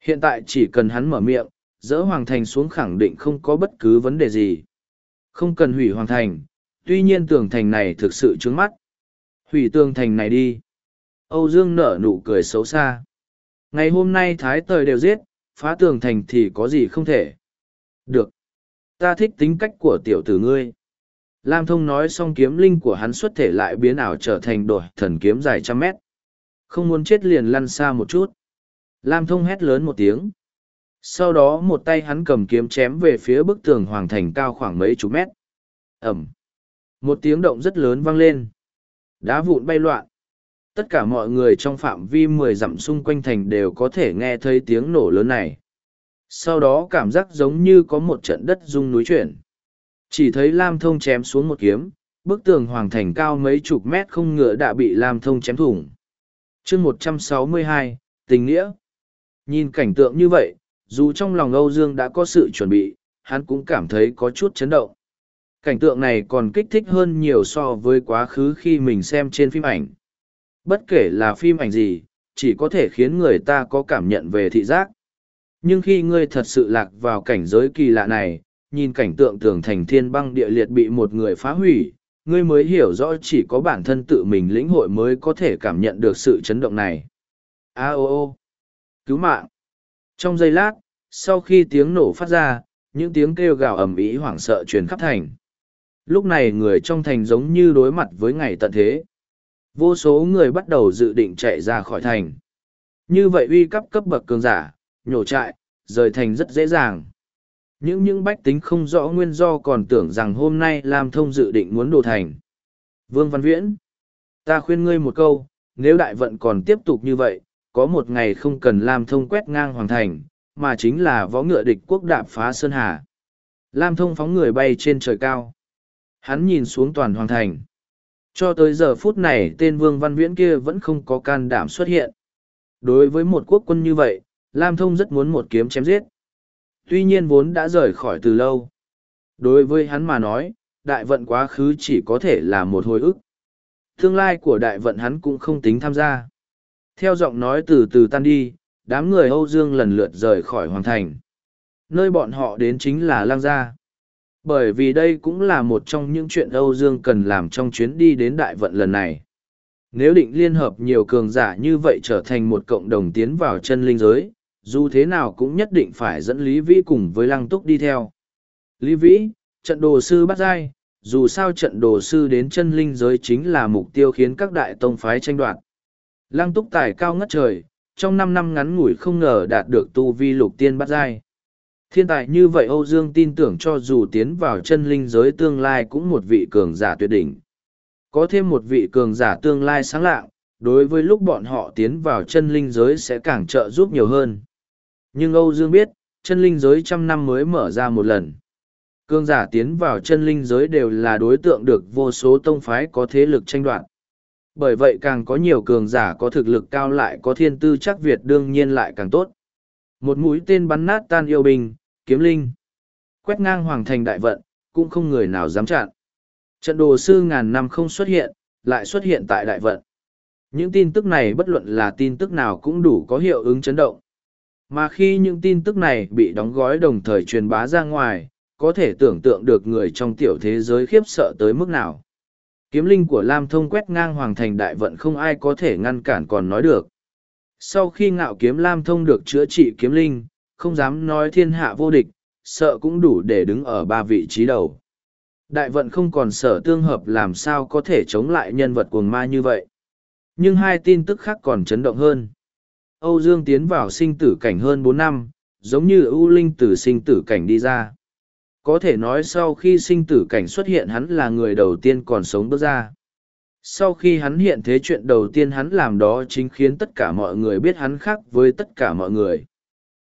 Hiện tại chỉ cần hắn mở miệng, dỡ Hoàng Thành xuống khẳng định không có bất cứ vấn đề gì. Không cần hủy Hoàng Thành, tuy nhiên tường thành này thực sự trướng mắt. Hủy tường thành này đi. Âu Dương nở nụ cười xấu xa. Ngày hôm nay Thái Tời đều giết, phá tường thành thì có gì không thể. Được. Ta thích tính cách của tiểu tử ngươi. Lam thông nói xong kiếm linh của hắn xuất thể lại biến ảo trở thành đội thần kiếm dài trăm mét. Không muốn chết liền lăn xa một chút. Lam thông hét lớn một tiếng. Sau đó một tay hắn cầm kiếm chém về phía bức tường hoàng thành cao khoảng mấy chục mét. Ẩm. Một tiếng động rất lớn vang lên. Đá vụn bay loạn tất cả mọi người trong phạm vi mười dặm xung quanh thành đều có thể nghe thấy tiếng nổ lớn này. Sau đó cảm giác giống như có một trận đất rung núi chuyển. Chỉ thấy lam thông chém xuống một kiếm, bức tường hoàng thành cao mấy chục mét không ngựa đã bị lam thông chém thủng. Chương một trăm sáu mươi hai, tình nghĩa. Nhìn cảnh tượng như vậy, dù trong lòng âu dương đã có sự chuẩn bị, hắn cũng cảm thấy có chút chấn động. Cảnh tượng này còn kích thích hơn nhiều so với quá khứ khi mình xem trên phim ảnh. Bất kể là phim ảnh gì, chỉ có thể khiến người ta có cảm nhận về thị giác. Nhưng khi ngươi thật sự lạc vào cảnh giới kỳ lạ này, nhìn cảnh tượng tường thành thiên băng địa liệt bị một người phá hủy, ngươi mới hiểu rõ chỉ có bản thân tự mình lĩnh hội mới có thể cảm nhận được sự chấn động này. A ô ô, cứu mạng. Trong giây lát, sau khi tiếng nổ phát ra, những tiếng kêu gào ầm ĩ hoảng sợ truyền khắp thành. Lúc này người trong thành giống như đối mặt với ngày tận thế. Vô số người bắt đầu dự định chạy ra khỏi thành. Như vậy uy cấp cấp bậc cường giả, nhổ trại, rời thành rất dễ dàng. Những những bách tính không rõ nguyên do còn tưởng rằng hôm nay Lam Thông dự định muốn đồ thành. Vương Văn Viễn, ta khuyên ngươi một câu, nếu đại vận còn tiếp tục như vậy, có một ngày không cần Lam Thông quét ngang hoàng thành, mà chính là võ ngựa địch quốc đạp phá Sơn Hà. Lam Thông phóng người bay trên trời cao. Hắn nhìn xuống toàn hoàng thành. Cho tới giờ phút này tên Vương Văn Viễn kia vẫn không có can đảm xuất hiện. Đối với một quốc quân như vậy, Lam Thông rất muốn một kiếm chém giết. Tuy nhiên vốn đã rời khỏi từ lâu. Đối với hắn mà nói, đại vận quá khứ chỉ có thể là một hồi ức. Tương lai của đại vận hắn cũng không tính tham gia. Theo giọng nói từ từ tan đi, đám người Âu Dương lần lượt rời khỏi hoàng thành. nơi bọn họ đến chính là lang gia. Bởi vì đây cũng là một trong những chuyện Âu Dương cần làm trong chuyến đi đến đại vận lần này. Nếu định liên hợp nhiều cường giả như vậy trở thành một cộng đồng tiến vào chân linh giới, dù thế nào cũng nhất định phải dẫn Lý Vĩ cùng với Lăng Túc đi theo. Lý Vĩ, trận đồ sư bắt dai, dù sao trận đồ sư đến chân linh giới chính là mục tiêu khiến các đại tông phái tranh đoạt. Lăng Túc tài cao ngất trời, trong năm năm ngắn ngủi không ngờ đạt được tu vi lục tiên bắt dai. Thiên tài như vậy Âu Dương tin tưởng cho dù tiến vào chân linh giới tương lai cũng một vị cường giả tuyệt đỉnh. Có thêm một vị cường giả tương lai sáng lạng, đối với lúc bọn họ tiến vào chân linh giới sẽ càng trợ giúp nhiều hơn. Nhưng Âu Dương biết, chân linh giới trăm năm mới mở ra một lần. Cường giả tiến vào chân linh giới đều là đối tượng được vô số tông phái có thế lực tranh đoạt. Bởi vậy càng có nhiều cường giả có thực lực cao lại có thiên tư chắc Việt đương nhiên lại càng tốt. Một mũi tên bắn nát tan yêu binh, kiếm linh. Quét ngang hoàng thành đại vận, cũng không người nào dám chặn. Trận đồ sư ngàn năm không xuất hiện, lại xuất hiện tại đại vận. Những tin tức này bất luận là tin tức nào cũng đủ có hiệu ứng chấn động. Mà khi những tin tức này bị đóng gói đồng thời truyền bá ra ngoài, có thể tưởng tượng được người trong tiểu thế giới khiếp sợ tới mức nào. Kiếm linh của Lam Thông quét ngang hoàng thành đại vận không ai có thể ngăn cản còn nói được. Sau khi ngạo kiếm Lam Thông được chữa trị kiếm linh, không dám nói thiên hạ vô địch, sợ cũng đủ để đứng ở ba vị trí đầu. Đại vận không còn sở tương hợp làm sao có thể chống lại nhân vật cuồng ma như vậy. Nhưng hai tin tức khác còn chấn động hơn. Âu Dương tiến vào sinh tử cảnh hơn bốn năm, giống như ưu linh từ sinh tử cảnh đi ra. Có thể nói sau khi sinh tử cảnh xuất hiện hắn là người đầu tiên còn sống bước ra. Sau khi hắn hiện thế chuyện đầu tiên hắn làm đó chính khiến tất cả mọi người biết hắn khác với tất cả mọi người.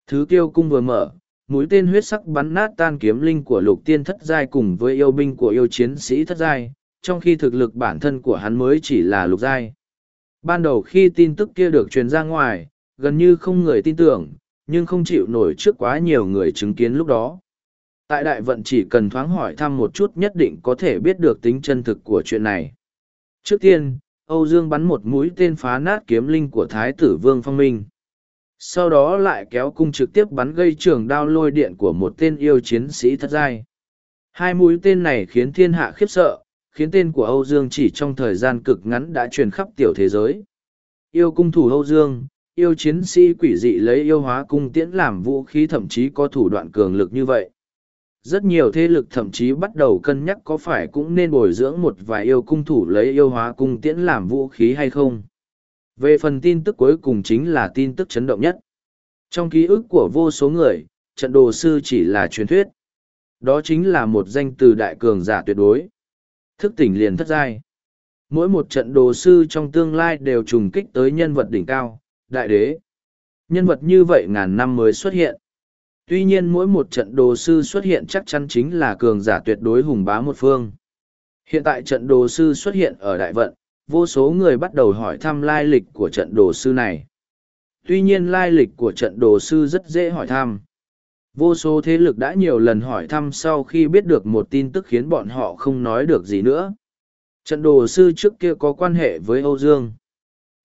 Thứ kiêu cung vừa mở, mũi tên huyết sắc bắn nát tan kiếm linh của lục tiên thất giai cùng với yêu binh của yêu chiến sĩ thất giai, trong khi thực lực bản thân của hắn mới chỉ là lục giai. Ban đầu khi tin tức kia được truyền ra ngoài, gần như không người tin tưởng, nhưng không chịu nổi trước quá nhiều người chứng kiến lúc đó. Tại đại vận chỉ cần thoáng hỏi thăm một chút nhất định có thể biết được tính chân thực của chuyện này. Trước tiên, Âu Dương bắn một mũi tên phá nát kiếm linh của Thái tử Vương Phong Minh sau đó lại kéo cung trực tiếp bắn gây trường đao lôi điện của một tên yêu chiến sĩ thất giai. Hai mũi tên này khiến thiên hạ khiếp sợ, khiến tên của Âu Dương chỉ trong thời gian cực ngắn đã truyền khắp tiểu thế giới. Yêu cung thủ Âu Dương, yêu chiến sĩ quỷ dị lấy yêu hóa cung tiễn làm vũ khí thậm chí có thủ đoạn cường lực như vậy. Rất nhiều thế lực thậm chí bắt đầu cân nhắc có phải cũng nên bồi dưỡng một vài yêu cung thủ lấy yêu hóa cung tiễn làm vũ khí hay không. Về phần tin tức cuối cùng chính là tin tức chấn động nhất. Trong ký ức của vô số người, trận đồ sư chỉ là truyền thuyết. Đó chính là một danh từ đại cường giả tuyệt đối. Thức tỉnh liền thất giai. Mỗi một trận đồ sư trong tương lai đều trùng kích tới nhân vật đỉnh cao, đại đế. Nhân vật như vậy ngàn năm mới xuất hiện. Tuy nhiên mỗi một trận đồ sư xuất hiện chắc chắn chính là cường giả tuyệt đối hùng bá một phương. Hiện tại trận đồ sư xuất hiện ở đại vận, vô số người bắt đầu hỏi thăm lai lịch của trận đồ sư này. Tuy nhiên lai lịch của trận đồ sư rất dễ hỏi thăm. Vô số thế lực đã nhiều lần hỏi thăm sau khi biết được một tin tức khiến bọn họ không nói được gì nữa. Trận đồ sư trước kia có quan hệ với Âu Dương.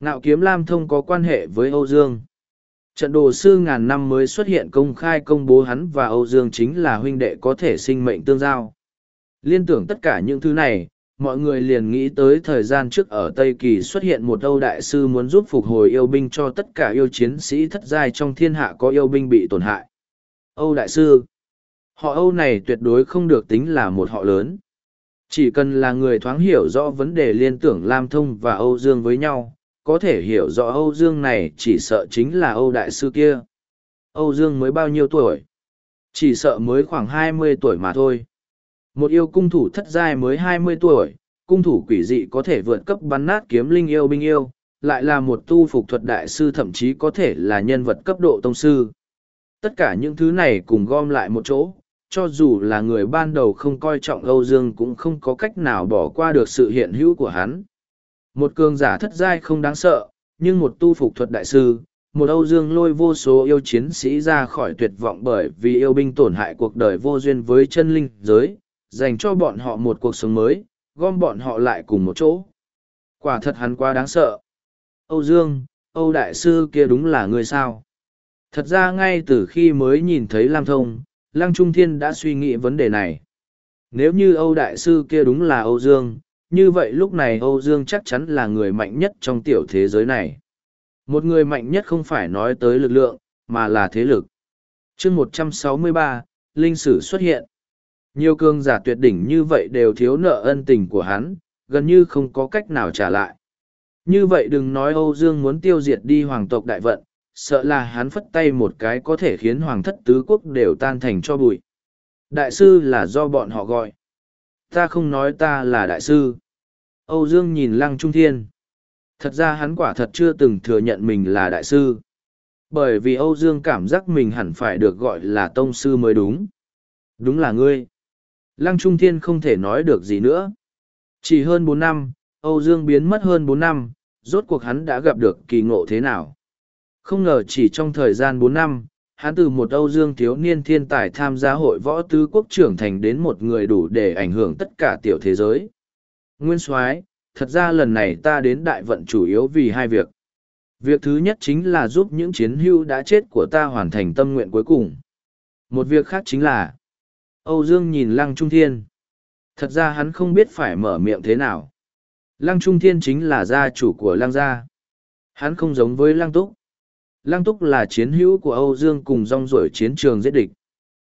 Ngạo kiếm Lam Thông có quan hệ với Âu Dương. Trận đồ sư ngàn năm mới xuất hiện công khai công bố hắn và Âu Dương chính là huynh đệ có thể sinh mệnh tương giao. Liên tưởng tất cả những thứ này, mọi người liền nghĩ tới thời gian trước ở Tây Kỳ xuất hiện một Âu Đại Sư muốn giúp phục hồi yêu binh cho tất cả yêu chiến sĩ thất giai trong thiên hạ có yêu binh bị tổn hại. Âu Đại Sư Họ Âu này tuyệt đối không được tính là một họ lớn. Chỉ cần là người thoáng hiểu rõ vấn đề liên tưởng Lam Thông và Âu Dương với nhau, có thể hiểu rõ Âu Dương này chỉ sợ chính là Âu Đại Sư kia. Âu Dương mới bao nhiêu tuổi? Chỉ sợ mới khoảng hai mươi tuổi mà thôi. Một yêu cung thủ thất giai mới hai mươi tuổi, cung thủ quỷ dị có thể vượt cấp bắn nát kiếm linh yêu binh yêu, lại là một tu phục thuật đại sư thậm chí có thể là nhân vật cấp độ tông sư. Tất cả những thứ này cùng gom lại một chỗ, cho dù là người ban đầu không coi trọng Âu Dương cũng không có cách nào bỏ qua được sự hiện hữu của hắn. Một cường giả thất giai không đáng sợ, nhưng một tu phục thuật đại sư, một Âu Dương lôi vô số yêu chiến sĩ ra khỏi tuyệt vọng bởi vì yêu binh tổn hại cuộc đời vô duyên với chân linh giới, dành cho bọn họ một cuộc sống mới, gom bọn họ lại cùng một chỗ. Quả thật hắn quá đáng sợ. Âu Dương, Âu Đại Sư kia đúng là người sao. Thật ra ngay từ khi mới nhìn thấy Lam Thông, Lăng Trung Thiên đã suy nghĩ vấn đề này. Nếu như Âu Đại Sư kia đúng là Âu Dương, như vậy lúc này Âu Dương chắc chắn là người mạnh nhất trong tiểu thế giới này. Một người mạnh nhất không phải nói tới lực lượng, mà là thế lực. chương một trăm sáu mươi ba, Linh Sử xuất hiện. Nhiều cường giả tuyệt đỉnh như vậy đều thiếu nợ ân tình của hắn, gần như không có cách nào trả lại. Như vậy đừng nói Âu Dương muốn tiêu diệt đi hoàng tộc đại vận, sợ là hắn phất tay một cái có thể khiến hoàng thất tứ quốc đều tan thành cho bụi. Đại sư là do bọn họ gọi. Ta không nói ta là đại sư. Âu Dương nhìn Lăng Trung Thiên. Thật ra hắn quả thật chưa từng thừa nhận mình là đại sư. Bởi vì Âu Dương cảm giác mình hẳn phải được gọi là tông sư mới đúng. Đúng là ngươi. Lăng Trung Thiên không thể nói được gì nữa. Chỉ hơn bốn năm, Âu Dương biến mất hơn bốn năm, rốt cuộc hắn đã gặp được kỳ ngộ thế nào. Không ngờ chỉ trong thời gian bốn năm, hắn từ một Âu Dương thiếu niên thiên tài tham gia hội võ tứ quốc trưởng thành đến một người đủ để ảnh hưởng tất cả tiểu thế giới. Nguyên Soái, thật ra lần này ta đến đại vận chủ yếu vì hai việc. Việc thứ nhất chính là giúp những chiến hưu đã chết của ta hoàn thành tâm nguyện cuối cùng. Một việc khác chính là Âu Dương nhìn Lăng Trung Thiên. Thật ra hắn không biết phải mở miệng thế nào. Lăng Trung Thiên chính là gia chủ của Lăng gia. Hắn không giống với Lăng Túc. Lăng Túc là chiến hữu của Âu Dương cùng rong ruổi chiến trường giết địch.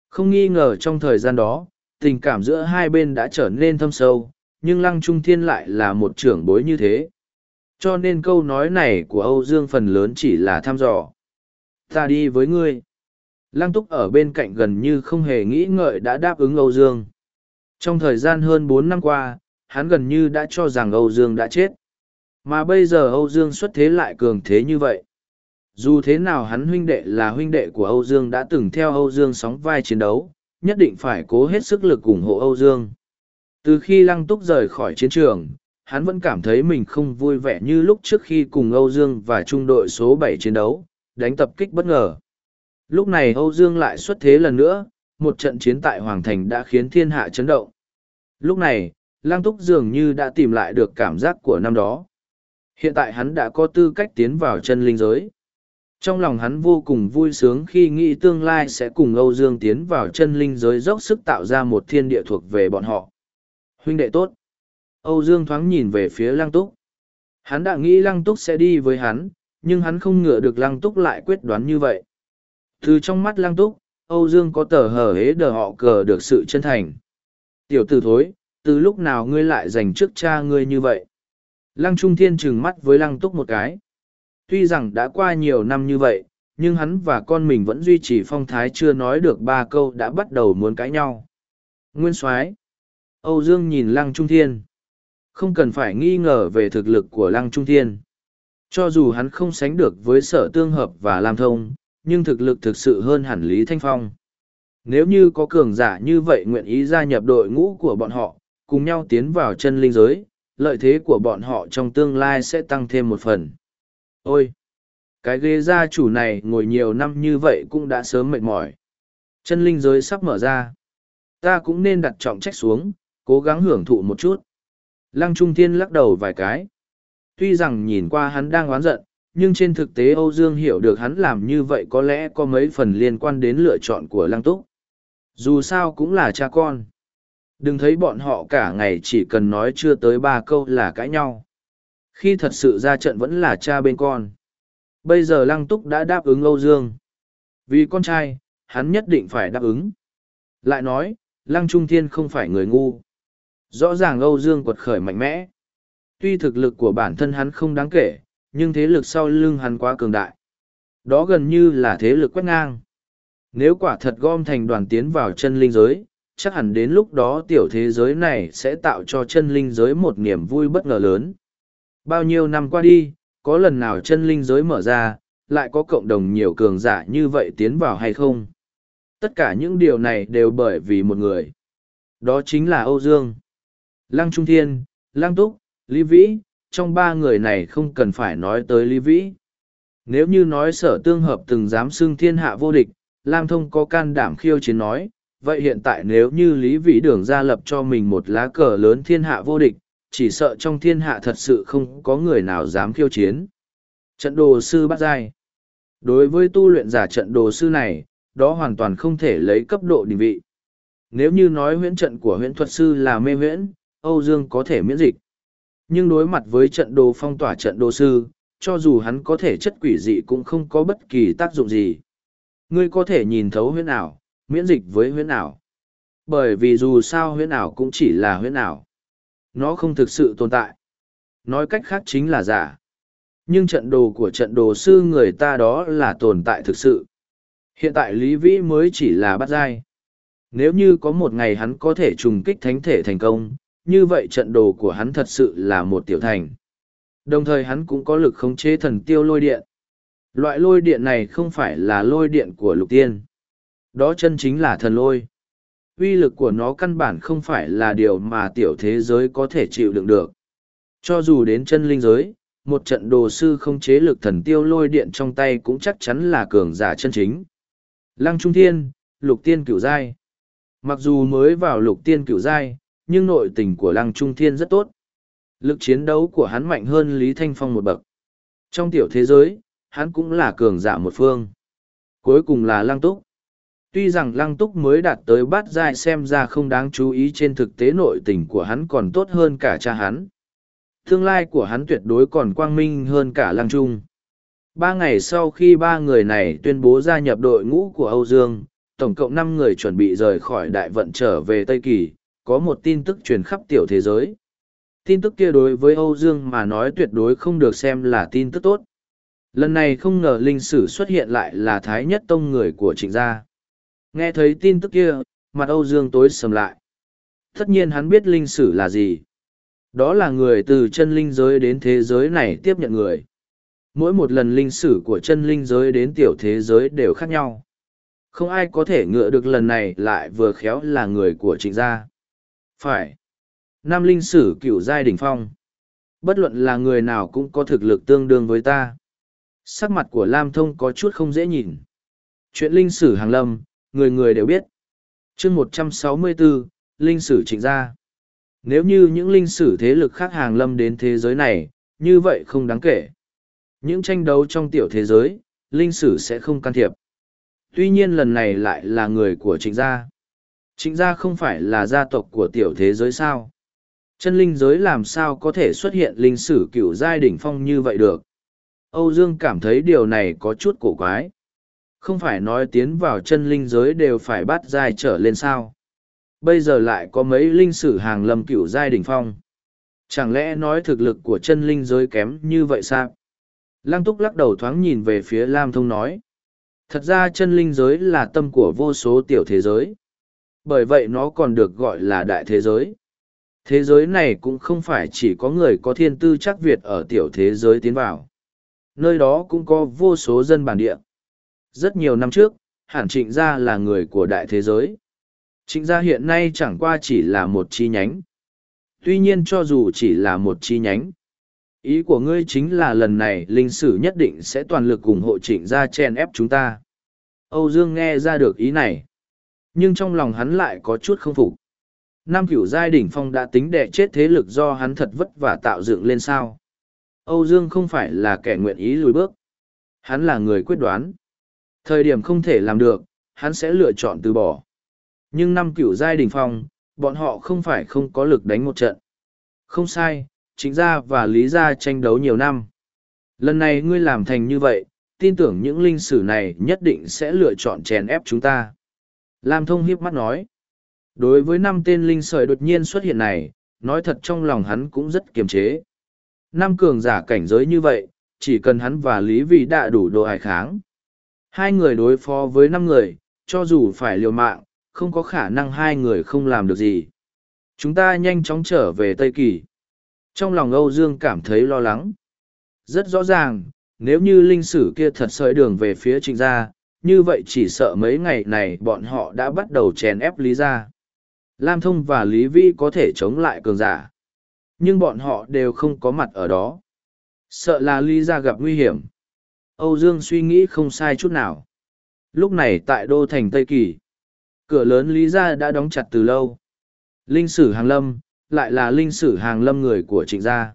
Không nghi ngờ trong thời gian đó, tình cảm giữa hai bên đã trở nên thâm sâu, nhưng Lăng Trung Thiên lại là một trưởng bối như thế. Cho nên câu nói này của Âu Dương phần lớn chỉ là thăm dò. Ta đi với ngươi. Lăng Túc ở bên cạnh gần như không hề nghĩ ngợi đã đáp ứng Âu Dương. Trong thời gian hơn bốn năm qua, hắn gần như đã cho rằng Âu Dương đã chết. Mà bây giờ Âu Dương xuất thế lại cường thế như vậy. Dù thế nào hắn huynh đệ là huynh đệ của Âu Dương đã từng theo Âu Dương sóng vai chiến đấu, nhất định phải cố hết sức lực ủng hộ Âu Dương. Từ khi Lăng Túc rời khỏi chiến trường, hắn vẫn cảm thấy mình không vui vẻ như lúc trước khi cùng Âu Dương và trung đội số bảy chiến đấu, đánh tập kích bất ngờ. Lúc này Âu Dương lại xuất thế lần nữa, một trận chiến tại Hoàng Thành đã khiến thiên hạ chấn động. Lúc này, Lang Túc dường như đã tìm lại được cảm giác của năm đó. Hiện tại hắn đã có tư cách tiến vào chân linh giới. Trong lòng hắn vô cùng vui sướng khi nghĩ tương lai sẽ cùng Âu Dương tiến vào chân linh giới dốc sức tạo ra một thiên địa thuộc về bọn họ. Huynh đệ tốt. Âu Dương thoáng nhìn về phía Lăng Túc. Hắn đã nghĩ Lăng Túc sẽ đi với hắn, nhưng hắn không ngờ được Lăng Túc lại quyết đoán như vậy. Từ trong mắt Lang Túc, Âu Dương có tờ hờ hế đờ họ cờ được sự chân thành. Tiểu tử thối, từ lúc nào ngươi lại dành trước cha ngươi như vậy? Lăng Trung Thiên trừng mắt với Lăng Túc một cái. Tuy rằng đã qua nhiều năm như vậy, nhưng hắn và con mình vẫn duy trì phong thái chưa nói được ba câu đã bắt đầu muốn cãi nhau. Nguyên soái Âu Dương nhìn Lăng Trung Thiên. Không cần phải nghi ngờ về thực lực của Lăng Trung Thiên. Cho dù hắn không sánh được với sở tương hợp và Lam Thông, nhưng thực lực thực sự hơn hẳn Lý Thanh Phong. Nếu như có cường giả như vậy nguyện ý gia nhập đội ngũ của bọn họ, cùng nhau tiến vào chân linh giới, lợi thế của bọn họ trong tương lai sẽ tăng thêm một phần. Ôi! Cái ghế gia chủ này ngồi nhiều năm như vậy cũng đã sớm mệt mỏi. Chân linh giới sắp mở ra. Ta cũng nên đặt trọng trách xuống, cố gắng hưởng thụ một chút. Lăng Trung Thiên lắc đầu vài cái. Tuy rằng nhìn qua hắn đang oán giận, nhưng trên thực tế Âu Dương hiểu được hắn làm như vậy có lẽ có mấy phần liên quan đến lựa chọn của Lăng Túc. Dù sao cũng là cha con. Đừng thấy bọn họ cả ngày chỉ cần nói chưa tới ba câu là cãi nhau. Khi thật sự ra trận vẫn là cha bên con. Bây giờ Lăng Túc đã đáp ứng Âu Dương. Vì con trai, hắn nhất định phải đáp ứng. Lại nói, Lăng Trung Thiên không phải người ngu. Rõ ràng Âu Dương quật khởi mạnh mẽ. Tuy thực lực của bản thân hắn không đáng kể, nhưng thế lực sau lưng hắn quá cường đại. Đó gần như là thế lực quét ngang. Nếu quả thật gom thành đoàn tiến vào chân linh giới, chắc hẳn đến lúc đó tiểu thế giới này sẽ tạo cho chân linh giới một niềm vui bất ngờ lớn. Bao nhiêu năm qua đi, có lần nào chân linh giới mở ra, lại có cộng đồng nhiều cường giả như vậy tiến vào hay không? Tất cả những điều này đều bởi vì một người. Đó chính là Âu Dương. Lăng Trung Thiên, Lăng Túc, Lý Vĩ, trong ba người này không cần phải nói tới Lý Vĩ. Nếu như nói sở tương hợp từng dám xưng thiên hạ vô địch, Lam Thông có can đảm khiêu chiến nói, vậy hiện tại nếu như Lý Vĩ Đường ra lập cho mình một lá cờ lớn thiên hạ vô địch, chỉ sợ trong thiên hạ thật sự không có người nào dám khiêu chiến. Trận đồ sư bắt giai. Đối với tu luyện giả trận đồ sư này, đó hoàn toàn không thể lấy cấp độ định vị. Nếu như nói huyễn trận của huyễn thuật sư là mê huyễn, Âu Dương có thể miễn dịch. Nhưng đối mặt với trận đồ phong tỏa trận đồ sư, cho dù hắn có thể chất quỷ dị cũng không có bất kỳ tác dụng gì. Ngươi có thể nhìn thấu huyễn ảo, miễn dịch với huyễn ảo. Bởi vì dù sao huyễn ảo cũng chỉ là huyễn ảo. Nó không thực sự tồn tại. Nói cách khác chính là giả. Nhưng trận đồ của trận đồ sư người ta đó là tồn tại thực sự. Hiện tại Lý Vĩ mới chỉ là bắt dai. Nếu như có một ngày hắn có thể trùng kích thánh thể thành công, như vậy trận đồ của hắn thật sự là một tiểu thành. Đồng thời hắn cũng có lực khống chế thần tiêu lôi điện. Loại lôi điện này không phải là lôi điện của lục tiên. Đó chân chính là thần lôi. Uy lực của nó căn bản không phải là điều mà tiểu thế giới có thể chịu đựng được. Cho dù đến chân linh giới, một trận đồ sư không chế lực thần tiêu lôi điện trong tay cũng chắc chắn là cường giả chân chính. Lăng Trung Thiên, Lục Tiên Cửu Giai Mặc dù mới vào Lục Tiên Cửu Giai, nhưng nội tình của Lăng Trung Thiên rất tốt. Lực chiến đấu của hắn mạnh hơn Lý Thanh Phong một bậc. Trong tiểu thế giới, hắn cũng là cường giả một phương. Cuối cùng là Lăng Túc. Tuy rằng Lăng Túc mới đạt tới bát giai xem ra không đáng chú ý trên thực tế nội tình của hắn còn tốt hơn cả cha hắn. Tương lai của hắn tuyệt đối còn quang minh hơn cả Lăng Trung. Ba ngày sau khi ba người này tuyên bố gia nhập đội ngũ của Âu Dương, tổng cộng năm người chuẩn bị rời khỏi đại vận trở về Tây Kỳ, có một tin tức truyền khắp tiểu thế giới. Tin tức kia đối với Âu Dương mà nói tuyệt đối không được xem là tin tức tốt. Lần này không ngờ linh sử xuất hiện lại là Thái Nhất Tông người của trịnh gia. Nghe thấy tin tức kia, mặt Âu Dương tối sầm lại. Tất nhiên hắn biết linh sử là gì. Đó là người từ chân linh giới đến thế giới này tiếp nhận người. Mỗi một lần linh sử của chân linh giới đến tiểu thế giới đều khác nhau. Không ai có thể ngựa được lần này lại vừa khéo là người của trịnh gia. Phải. Nam linh sử cựu giai đỉnh phong. Bất luận là người nào cũng có thực lực tương đương với ta. Sắc mặt của Lam Thông có chút không dễ nhìn. Chuyện linh sử hàng lâm, người người đều biết. chương một trăm sáu mươi bốn linh sử trịnh gia. Nếu như những linh sử thế lực khác hàng lâm đến thế giới này, như vậy không đáng kể. Những tranh đấu trong tiểu thế giới, linh sử sẽ không can thiệp. Tuy nhiên lần này lại là người của trịnh gia. Trịnh gia không phải là gia tộc của tiểu thế giới sao. Chân linh giới làm sao có thể xuất hiện linh sử cựu giai đỉnh phong như vậy được. Âu Dương cảm thấy điều này có chút cổ quái. Không phải nói tiến vào chân linh giới đều phải bắt giai trở lên sao. Bây giờ lại có mấy linh sử hàng lâm cựu giai đỉnh phong. Chẳng lẽ nói thực lực của chân linh giới kém như vậy sao? Lăng túc lắc đầu thoáng nhìn về phía Lam Thông nói. Thật ra chân linh giới là tâm của vô số tiểu thế giới. Bởi vậy nó còn được gọi là đại thế giới. Thế giới này cũng không phải chỉ có người có thiên tư chắc Việt ở tiểu thế giới tiến vào. Nơi đó cũng có vô số dân bản địa. Rất nhiều năm trước, hẳn trịnh gia là người của đại thế giới. Trịnh gia hiện nay chẳng qua chỉ là một chi nhánh. Tuy nhiên cho dù chỉ là một chi nhánh, ý của ngươi chính là lần này linh sử nhất định sẽ toàn lực ủng hộ trịnh gia chen ép chúng ta âu dương nghe ra được ý này nhưng trong lòng hắn lại có chút không phục. Nam cửu giai đỉnh phong đã tính đẻ chết thế lực do hắn thật vất vả tạo dựng lên sao. Âu dương không phải là kẻ nguyện ý lùi bước. Hắn là người quyết đoán. Thời điểm không thể làm được hắn sẽ lựa chọn từ bỏ. Nhưng năm cửu giai đỉnh phong bọn họ không phải không có lực đánh một trận. Không sai chính gia và lý gia tranh đấu nhiều năm. Lần này ngươi làm thành như vậy, tin tưởng những linh sử này nhất định sẽ lựa chọn chèn ép chúng ta. Lam thông hiếp mắt nói. Đối với năm tên linh sợi đột nhiên xuất hiện này, nói thật trong lòng hắn cũng rất kiềm chế. Năm cường giả cảnh giới như vậy, chỉ cần hắn và Lý Vị đã đủ độ hải kháng. Hai người đối phó với năm người, cho dù phải liều mạng, không có khả năng hai người không làm được gì. Chúng ta nhanh chóng trở về Tây Kỳ. Trong lòng Âu Dương cảm thấy lo lắng. Rất rõ ràng, nếu như linh sử kia thật sợi đường về phía trịnh gia, như vậy chỉ sợ mấy ngày này bọn họ đã bắt đầu chèn ép Lý gia. Lam Thông và Lý Vi có thể chống lại cường giả. Nhưng bọn họ đều không có mặt ở đó. Sợ là Lý gia gặp nguy hiểm. Âu Dương suy nghĩ không sai chút nào. Lúc này tại đô thành Tây Kỳ, cửa lớn Lý gia đã đóng chặt từ lâu. Linh sử hàng lâm, lại là linh sử hàng lâm người của trịnh gia.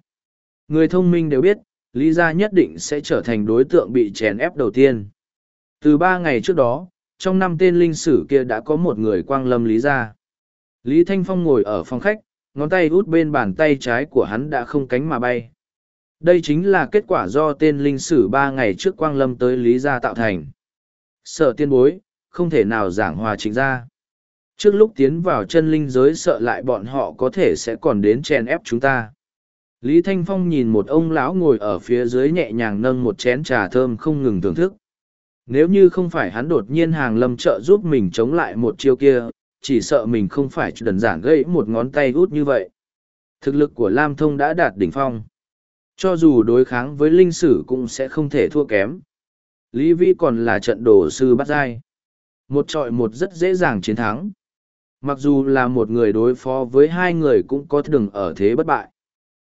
Người thông minh đều biết, Lý gia nhất định sẽ trở thành đối tượng bị chèn ép đầu tiên. Từ ba ngày trước đó, trong năm tên linh sử kia đã có một người quang lâm lý ra. Lý Thanh Phong ngồi ở phòng khách, ngón tay út bên bàn tay trái của hắn đã không cánh mà bay. Đây chính là kết quả do tên linh sử ba ngày trước quang lâm tới Lý Gia tạo thành. Sợ tiên bối, không thể nào giảng hòa chính ra. Trước lúc tiến vào chân linh giới sợ lại bọn họ có thể sẽ còn đến chèn ép chúng ta. Lý Thanh Phong nhìn một ông lão ngồi ở phía dưới nhẹ nhàng nâng một chén trà thơm không ngừng thưởng thức. Nếu như không phải hắn đột nhiên hàng lâm trợ giúp mình chống lại một chiêu kia, chỉ sợ mình không phải đơn giản gây một ngón tay út như vậy. Thực lực của Lam Thông đã đạt đỉnh phong. Cho dù đối kháng với linh sử cũng sẽ không thể thua kém. Lý Vĩ còn là trận đồ sư bắt giai. Một trọi một rất dễ dàng chiến thắng. Mặc dù là một người đối phó với hai người cũng có đường ở thế bất bại.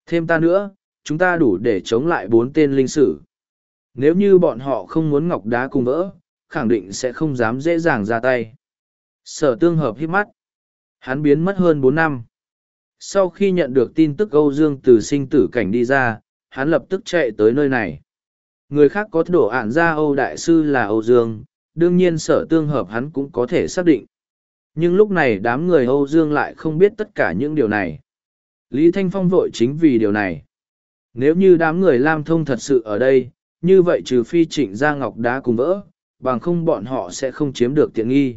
Thêm ta nữa, chúng ta đủ để chống lại bốn tên linh sử. Nếu như bọn họ không muốn ngọc đá cùng vỡ, khẳng định sẽ không dám dễ dàng ra tay. Sở tương hợp hít mắt. Hắn biến mất hơn bốn năm. Sau khi nhận được tin tức Âu Dương từ sinh tử cảnh đi ra, hắn lập tức chạy tới nơi này. Người khác có đổ ạn ra Âu Đại Sư là Âu Dương, đương nhiên sở tương hợp hắn cũng có thể xác định. Nhưng lúc này đám người Âu Dương lại không biết tất cả những điều này. Lý Thanh Phong vội chính vì điều này. Nếu như đám người Lam Thông thật sự ở đây, như vậy trừ phi trịnh gia ngọc đá cùng vỡ, bằng không bọn họ sẽ không chiếm được tiện nghi.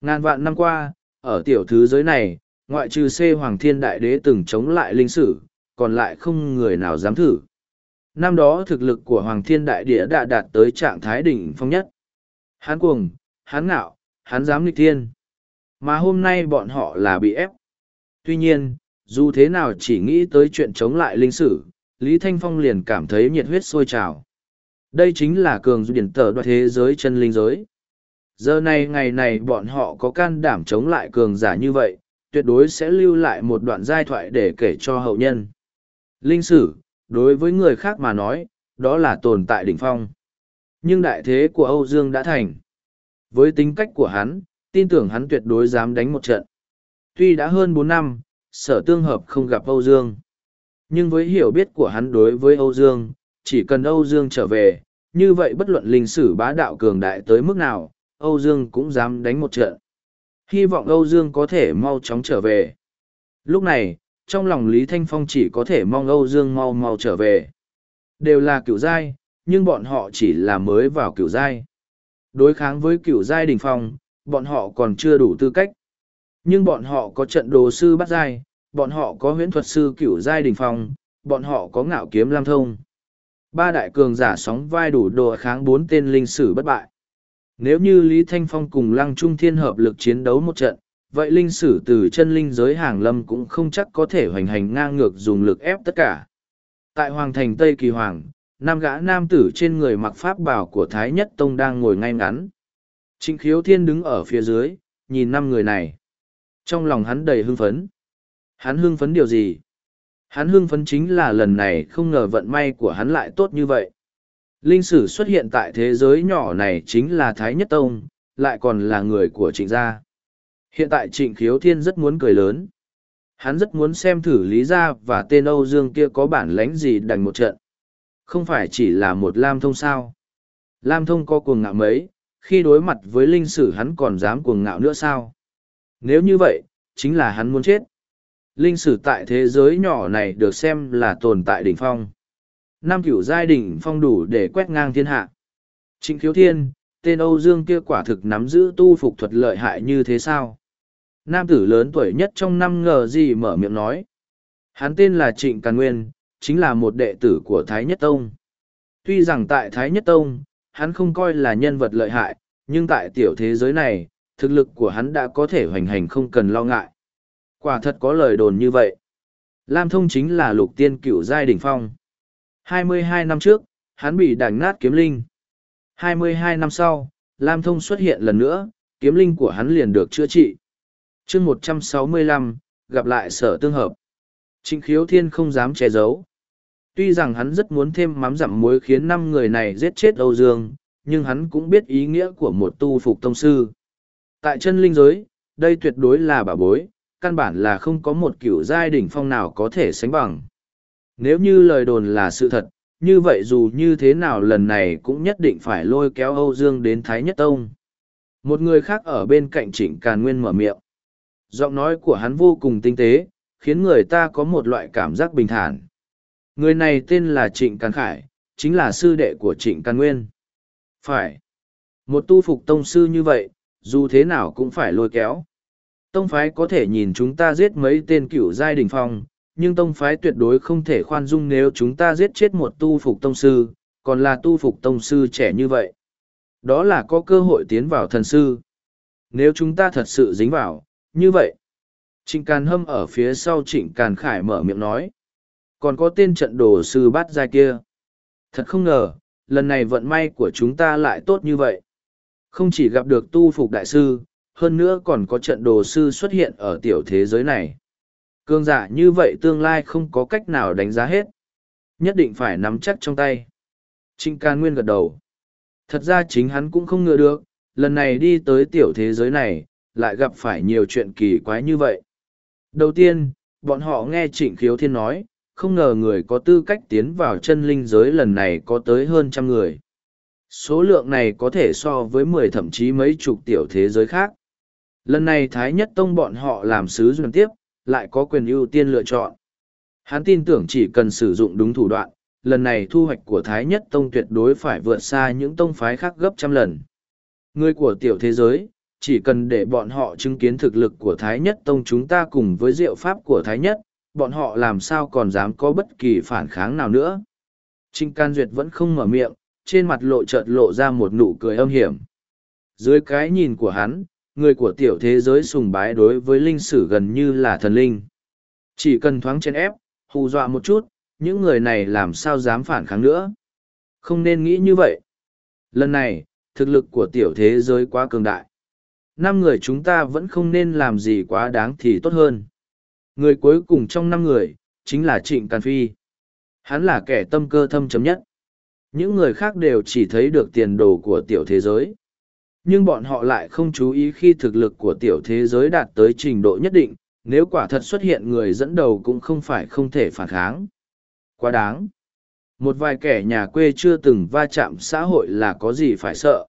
Ngàn vạn năm qua, ở tiểu thứ giới này, ngoại trừ C Hoàng Thiên Đại Đế từng chống lại linh sử, còn lại không người nào dám thử. Năm đó thực lực của Hoàng Thiên Đại Địa đã đạt tới trạng thái đỉnh phong nhất. Hán cuồng, hán ngạo, hán dám nghịch thiên. Mà hôm nay bọn họ là bị ép. Tuy nhiên, dù thế nào chỉ nghĩ tới chuyện chống lại linh sử, Lý Thanh Phong liền cảm thấy nhiệt huyết sôi trào. Đây chính là cường du điển tờ đoạt thế giới chân linh giới. Giờ này ngày này bọn họ có can đảm chống lại cường giả như vậy, tuyệt đối sẽ lưu lại một đoạn giai thoại để kể cho hậu nhân. Linh sử, đối với người khác mà nói, đó là tồn tại đỉnh phong. Nhưng đại thế của Âu Dương đã thành. Với tính cách của hắn, tin tưởng hắn tuyệt đối dám đánh một trận. Tuy đã hơn bốn năm, sở tương hợp không gặp Âu Dương. Nhưng với hiểu biết của hắn đối với Âu Dương, chỉ cần Âu Dương trở về, như vậy bất luận linh sử bá đạo cường đại tới mức nào, Âu Dương cũng dám đánh một trận. Hy vọng Âu Dương có thể mau chóng trở về. Lúc này, trong lòng Lý Thanh Phong chỉ có thể mong Âu Dương mau mau trở về. Đều là cựu giai, nhưng bọn họ chỉ là mới vào cựu giai. Đối kháng với cựu giai đỉnh phong, bọn họ còn chưa đủ tư cách. Nhưng bọn họ có trận đồ sư bắt giai, bọn họ có huyễn thuật sư cựu giai đỉnh phong, bọn họ có ngạo kiếm lam thông. Ba đại cường giả sóng vai đủ đồ kháng bốn tên linh sử bất bại. Nếu như Lý Thanh Phong cùng Lăng Trung Thiên hợp lực chiến đấu một trận, vậy linh sử từ chân linh giới hàng lâm cũng không chắc có thể hoành hành ngang ngược dùng lực ép tất cả. Tại Hoàng thành Tây Kỳ Hoàng, nam gã nam tử trên người mặc pháp bảo của Thái Nhất Tông đang ngồi ngay ngắn. Trịnh khiếu thiên đứng ở phía dưới, nhìn năm người này. Trong lòng hắn đầy hưng phấn. Hắn hưng phấn điều gì? Hắn hưng phấn chính là lần này không ngờ vận may của hắn lại tốt như vậy. Linh sử xuất hiện tại thế giới nhỏ này chính là Thái Nhất Tông, lại còn là người của trịnh gia. Hiện tại trịnh khiếu thiên rất muốn cười lớn. Hắn rất muốn xem thử Lý Gia và tên Âu Dương kia có bản lãnh gì đành một trận. Không phải chỉ là một Lam Thông sao. Lam Thông có cuồng ngạo mấy, khi đối mặt với linh sử hắn còn dám cuồng ngạo nữa sao? Nếu như vậy, chính là hắn muốn chết. Linh sử tại thế giới nhỏ này được xem là tồn tại đỉnh phong. Nam cửu giai đỉnh phong đủ để quét ngang thiên hạ. Trịnh khiếu thiên, tên Âu Dương kia quả thực nắm giữ tu phục thuật lợi hại như thế sao? Nam tử lớn tuổi nhất trong năm ngờ gì mở miệng nói. Hắn tên là Trịnh Càn Nguyên, chính là một đệ tử của Thái Nhất Tông. Tuy rằng tại Thái Nhất Tông, hắn không coi là nhân vật lợi hại, nhưng tại tiểu thế giới này, thực lực của hắn đã có thể hoành hành không cần lo ngại. Quả thật có lời đồn như vậy. Lam Thông chính là lục tiên cửu giai đỉnh phong. 22 năm trước, hắn bị đành nát kiếm linh. 22 năm sau, Lam Thông xuất hiện lần nữa, kiếm linh của hắn liền được chữa trị. chương 165, gặp lại sở tương hợp. Trịnh khiếu thiên không dám che giấu. Tuy rằng hắn rất muốn thêm mắm dặm muối khiến năm người này giết chết Âu Dương, nhưng hắn cũng biết ý nghĩa của một tu phục tông sư. Tại chân linh giới, đây tuyệt đối là bảo bối, căn bản là không có một kiểu giai đỉnh phong nào có thể sánh bằng. Nếu như lời đồn là sự thật, như vậy dù như thế nào lần này cũng nhất định phải lôi kéo Âu Dương đến Thái Nhất Tông. Một người khác ở bên cạnh trịnh Càn Nguyên mở miệng. Giọng nói của hắn vô cùng tinh tế, khiến người ta có một loại cảm giác bình thản. Người này tên là Trịnh Càn Khải, chính là sư đệ của Trịnh Càn Nguyên. Phải. Một tu phục tông sư như vậy, dù thế nào cũng phải lôi kéo. Tông phái có thể nhìn chúng ta giết mấy tên cựu giai đình phong, nhưng tông phái tuyệt đối không thể khoan dung nếu chúng ta giết chết một tu phục tông sư, còn là tu phục tông sư trẻ như vậy. Đó là có cơ hội tiến vào thần sư. Nếu chúng ta thật sự dính vào, như vậy. Trịnh Càn Hâm ở phía sau Trịnh Càn Khải mở miệng nói. Còn có tên trận đồ sư bát giai kia. Thật không ngờ, lần này vận may của chúng ta lại tốt như vậy. Không chỉ gặp được tu phục đại sư, hơn nữa còn có trận đồ sư xuất hiện ở tiểu thế giới này. Cương giả như vậy tương lai không có cách nào đánh giá hết. Nhất định phải nắm chắc trong tay. Trịnh Can Nguyên gật đầu. Thật ra chính hắn cũng không ngờ được, lần này đi tới tiểu thế giới này, lại gặp phải nhiều chuyện kỳ quái như vậy. Đầu tiên, bọn họ nghe Trịnh Khiếu Thiên nói, không ngờ người có tư cách tiến vào chân linh giới lần này có tới hơn trăm người. Số lượng này có thể so với mười thậm chí mấy chục tiểu thế giới khác. Lần này Thái Nhất Tông bọn họ làm sứ duyên tiếp, lại có quyền ưu tiên lựa chọn. Hắn tin tưởng chỉ cần sử dụng đúng thủ đoạn, lần này thu hoạch của Thái Nhất Tông tuyệt đối phải vượt xa những tông phái khác gấp trăm lần. Người của tiểu thế giới, chỉ cần để bọn họ chứng kiến thực lực của Thái Nhất Tông chúng ta cùng với diệu pháp của Thái Nhất, bọn họ làm sao còn dám có bất kỳ phản kháng nào nữa. Trinh Can Duyệt vẫn không mở miệng, trên mặt lộ chợt lộ ra một nụ cười âm hiểm. Dưới cái nhìn của hắn, người của tiểu thế giới sùng bái đối với linh sử gần như là thần linh. Chỉ cần thoáng chen ép, hù dọa một chút, những người này làm sao dám phản kháng nữa. Không nên nghĩ như vậy. Lần này, thực lực của tiểu thế giới quá cường đại. Năm người chúng ta vẫn không nên làm gì quá đáng thì tốt hơn. Người cuối cùng trong năm người, chính là Trịnh Càn Phi. Hắn là kẻ tâm cơ thâm chấm nhất. Những người khác đều chỉ thấy được tiền đồ của tiểu thế giới. Nhưng bọn họ lại không chú ý khi thực lực của tiểu thế giới đạt tới trình độ nhất định, nếu quả thật xuất hiện người dẫn đầu cũng không phải không thể phản kháng. Quá đáng. Một vài kẻ nhà quê chưa từng va chạm xã hội là có gì phải sợ.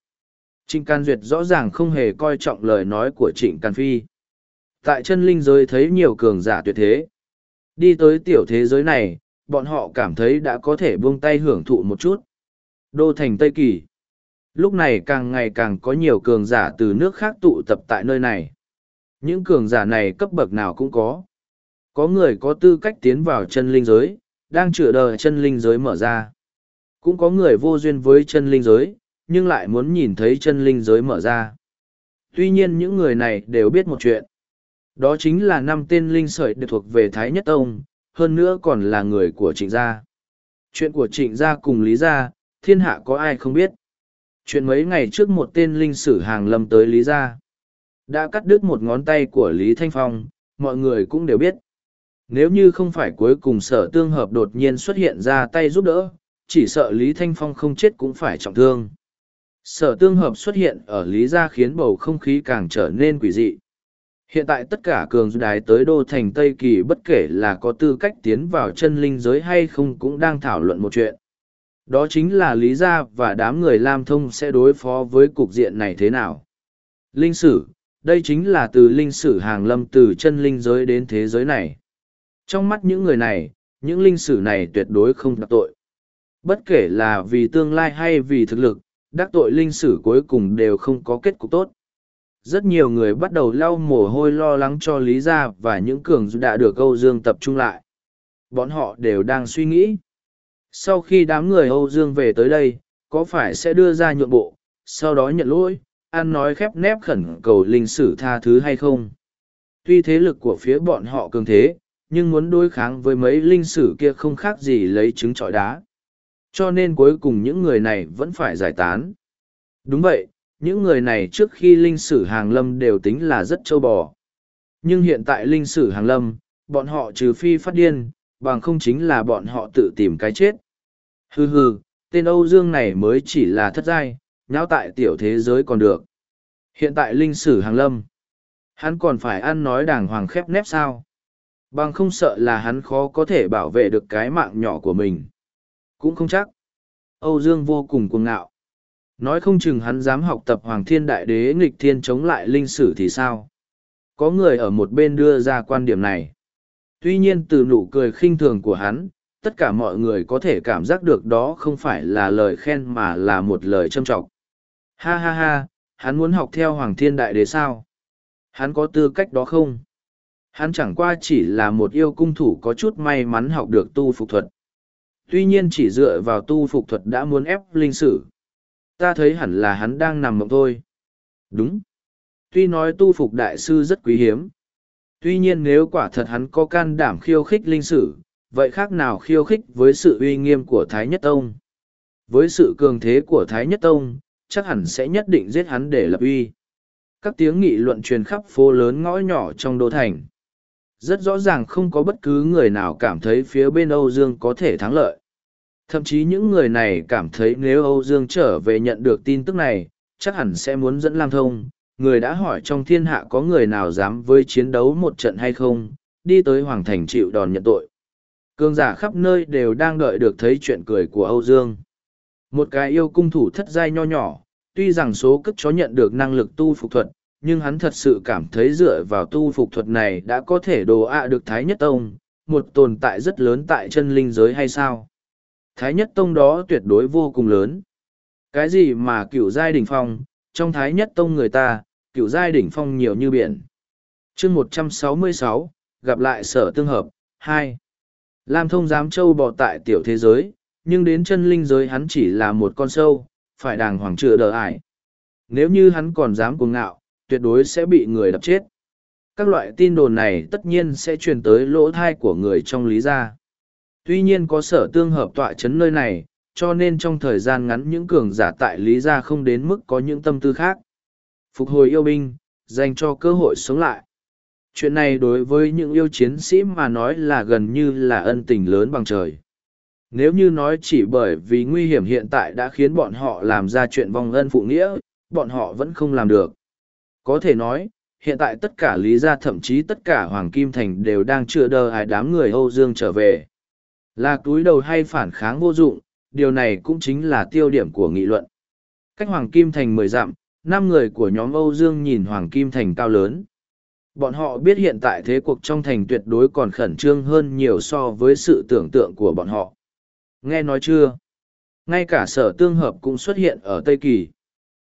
Trịnh Can Duyệt rõ ràng không hề coi trọng lời nói của Trịnh Can Phi. Tại chân linh giới thấy nhiều cường giả tuyệt thế. Đi tới tiểu thế giới này, bọn họ cảm thấy đã có thể buông tay hưởng thụ một chút. Đô thành Tây Kỳ. Lúc này càng ngày càng có nhiều cường giả từ nước khác tụ tập tại nơi này. Những cường giả này cấp bậc nào cũng có. Có người có tư cách tiến vào chân linh giới, đang chữa đời chân linh giới mở ra. Cũng có người vô duyên với chân linh giới, nhưng lại muốn nhìn thấy chân linh giới mở ra. Tuy nhiên những người này đều biết một chuyện. Đó chính là năm tên linh sợi được thuộc về Thái Nhất Tông, hơn nữa còn là người của trịnh gia. Chuyện của trịnh gia cùng Lý gia, thiên hạ có ai không biết. Chuyện mấy ngày trước một tên linh sử hàng lâm tới Lý gia. Đã cắt đứt một ngón tay của Lý Thanh Phong, mọi người cũng đều biết. Nếu như không phải cuối cùng sở tương hợp đột nhiên xuất hiện ra tay giúp đỡ, chỉ sợ Lý Thanh Phong không chết cũng phải trọng thương. Sở tương hợp xuất hiện ở Lý Gia khiến bầu không khí càng trở nên quỷ dị. Hiện tại tất cả cường đài tới đô thành Tây Kỳ bất kể là có tư cách tiến vào chân linh giới hay không cũng đang thảo luận một chuyện. Đó chính là Lý Gia và đám người Lam Thông sẽ đối phó với cục diện này thế nào. Linh sử, đây chính là từ linh sử hàng lâm từ chân linh giới đến thế giới này. Trong mắt những người này, những linh sử này tuyệt đối không đắc tội. Bất kể là vì tương lai hay vì thực lực, đắc tội linh sử cuối cùng đều không có kết cục tốt. Rất nhiều người bắt đầu lau mồ hôi lo lắng cho Lý Gia và những cường đã được Âu Dương tập trung lại. Bọn họ đều đang suy nghĩ. Sau khi đám người Âu Dương về tới đây, có phải sẽ đưa ra nhượng bộ, sau đó nhận lỗi, ăn nói khép nép khẩn cầu linh sử tha thứ hay không? Tuy thế lực của phía bọn họ cường thế, nhưng muốn đối kháng với mấy linh sử kia không khác gì lấy trứng trọi đá. Cho nên cuối cùng những người này vẫn phải giải tán. Đúng vậy, những người này trước khi linh sử hàng lâm đều tính là rất châu bò. Nhưng hiện tại linh sử hàng lâm, bọn họ trừ phi phát điên, bằng không chính là bọn họ tự tìm cái chết. Hừ hừ, tên Âu Dương này mới chỉ là thất giai, nháo tại tiểu thế giới còn được. Hiện tại linh sử hàng lâm. Hắn còn phải ăn nói đàng hoàng khép nép sao? Bằng không sợ là hắn khó có thể bảo vệ được cái mạng nhỏ của mình. Cũng không chắc. Âu Dương vô cùng cuồng ngạo. Nói không chừng hắn dám học tập Hoàng Thiên Đại Đế nghịch thiên chống lại linh sử thì sao? Có người ở một bên đưa ra quan điểm này. Tuy nhiên từ nụ cười khinh thường của hắn, tất cả mọi người có thể cảm giác được đó không phải là lời khen mà là một lời châm trọng. Ha ha ha, hắn muốn học theo Hoàng Thiên Đại Đế sao? Hắn có tư cách đó không? Hắn chẳng qua chỉ là một yêu cung thủ có chút may mắn học được tu phục thuật. Tuy nhiên chỉ dựa vào tu phục thuật đã muốn ép linh sử. Ta thấy hẳn là hắn đang nằm mộng thôi. Đúng. Tuy nói tu phục đại sư rất quý hiếm. Tuy nhiên nếu quả thật hắn có can đảm khiêu khích linh sử, vậy khác nào khiêu khích với sự uy nghiêm của Thái Nhất Tông. Với sự cường thế của Thái Nhất Tông, chắc hẳn sẽ nhất định giết hắn để lập uy. Các tiếng nghị luận truyền khắp phố lớn ngõ nhỏ trong đô thành. Rất rõ ràng không có bất cứ người nào cảm thấy phía bên Âu Dương có thể thắng lợi. Thậm chí những người này cảm thấy nếu Âu Dương trở về nhận được tin tức này, chắc hẳn sẽ muốn dẫn Lam Thông. Người đã hỏi trong thiên hạ có người nào dám với chiến đấu một trận hay không, đi tới Hoàng Thành chịu đòn nhận tội. Cương giả khắp nơi đều đang đợi được thấy chuyện cười của Âu Dương. Một cái yêu cung thủ thất giai nho nhỏ, tuy rằng số cất chó nhận được năng lực tu phục thuật, nhưng hắn thật sự cảm thấy dựa vào tu phục thuật này đã có thể đồ ạ được Thái Nhất Tông, một tồn tại rất lớn tại chân linh giới hay sao? Thái Nhất Tông đó tuyệt đối vô cùng lớn. Cái gì mà cựu giai đỉnh phong, trong Thái Nhất Tông người ta, cựu giai đỉnh phong nhiều như biển. chương một trăm sáu mươi sáu gặp lại sở tương hợp, hai Lam thông giám châu bò tại tiểu thế giới, nhưng đến chân linh giới hắn chỉ là một con sâu, phải đàng hoàng chữa đỡ ải. Nếu như hắn còn dám cuồng ngạo, tuyệt đối sẽ bị người đập chết. Các loại tin đồn này tất nhiên sẽ truyền tới lỗ thai của người trong lý gia. Tuy nhiên có sở tương hợp tọa chấn nơi này, cho nên trong thời gian ngắn những cường giả tại lý gia không đến mức có những tâm tư khác. Phục hồi yêu binh, dành cho cơ hội sống lại. Chuyện này đối với những yêu chiến sĩ mà nói là gần như là ân tình lớn bằng trời. Nếu như nói chỉ bởi vì nguy hiểm hiện tại đã khiến bọn họ làm ra chuyện vong ân phụ nghĩa, bọn họ vẫn không làm được. Có thể nói, hiện tại tất cả lý gia thậm chí tất cả Hoàng Kim Thành đều đang chưa đờ ai đám người Âu Dương trở về. Là túi đầu hay phản kháng vô dụng, điều này cũng chính là tiêu điểm của nghị luận. Cách Hoàng Kim Thành mười dặm, năm người của nhóm Âu Dương nhìn Hoàng Kim Thành cao lớn. Bọn họ biết hiện tại thế cuộc trong thành tuyệt đối còn khẩn trương hơn nhiều so với sự tưởng tượng của bọn họ. Nghe nói chưa? Ngay cả sở tương hợp cũng xuất hiện ở Tây Kỳ.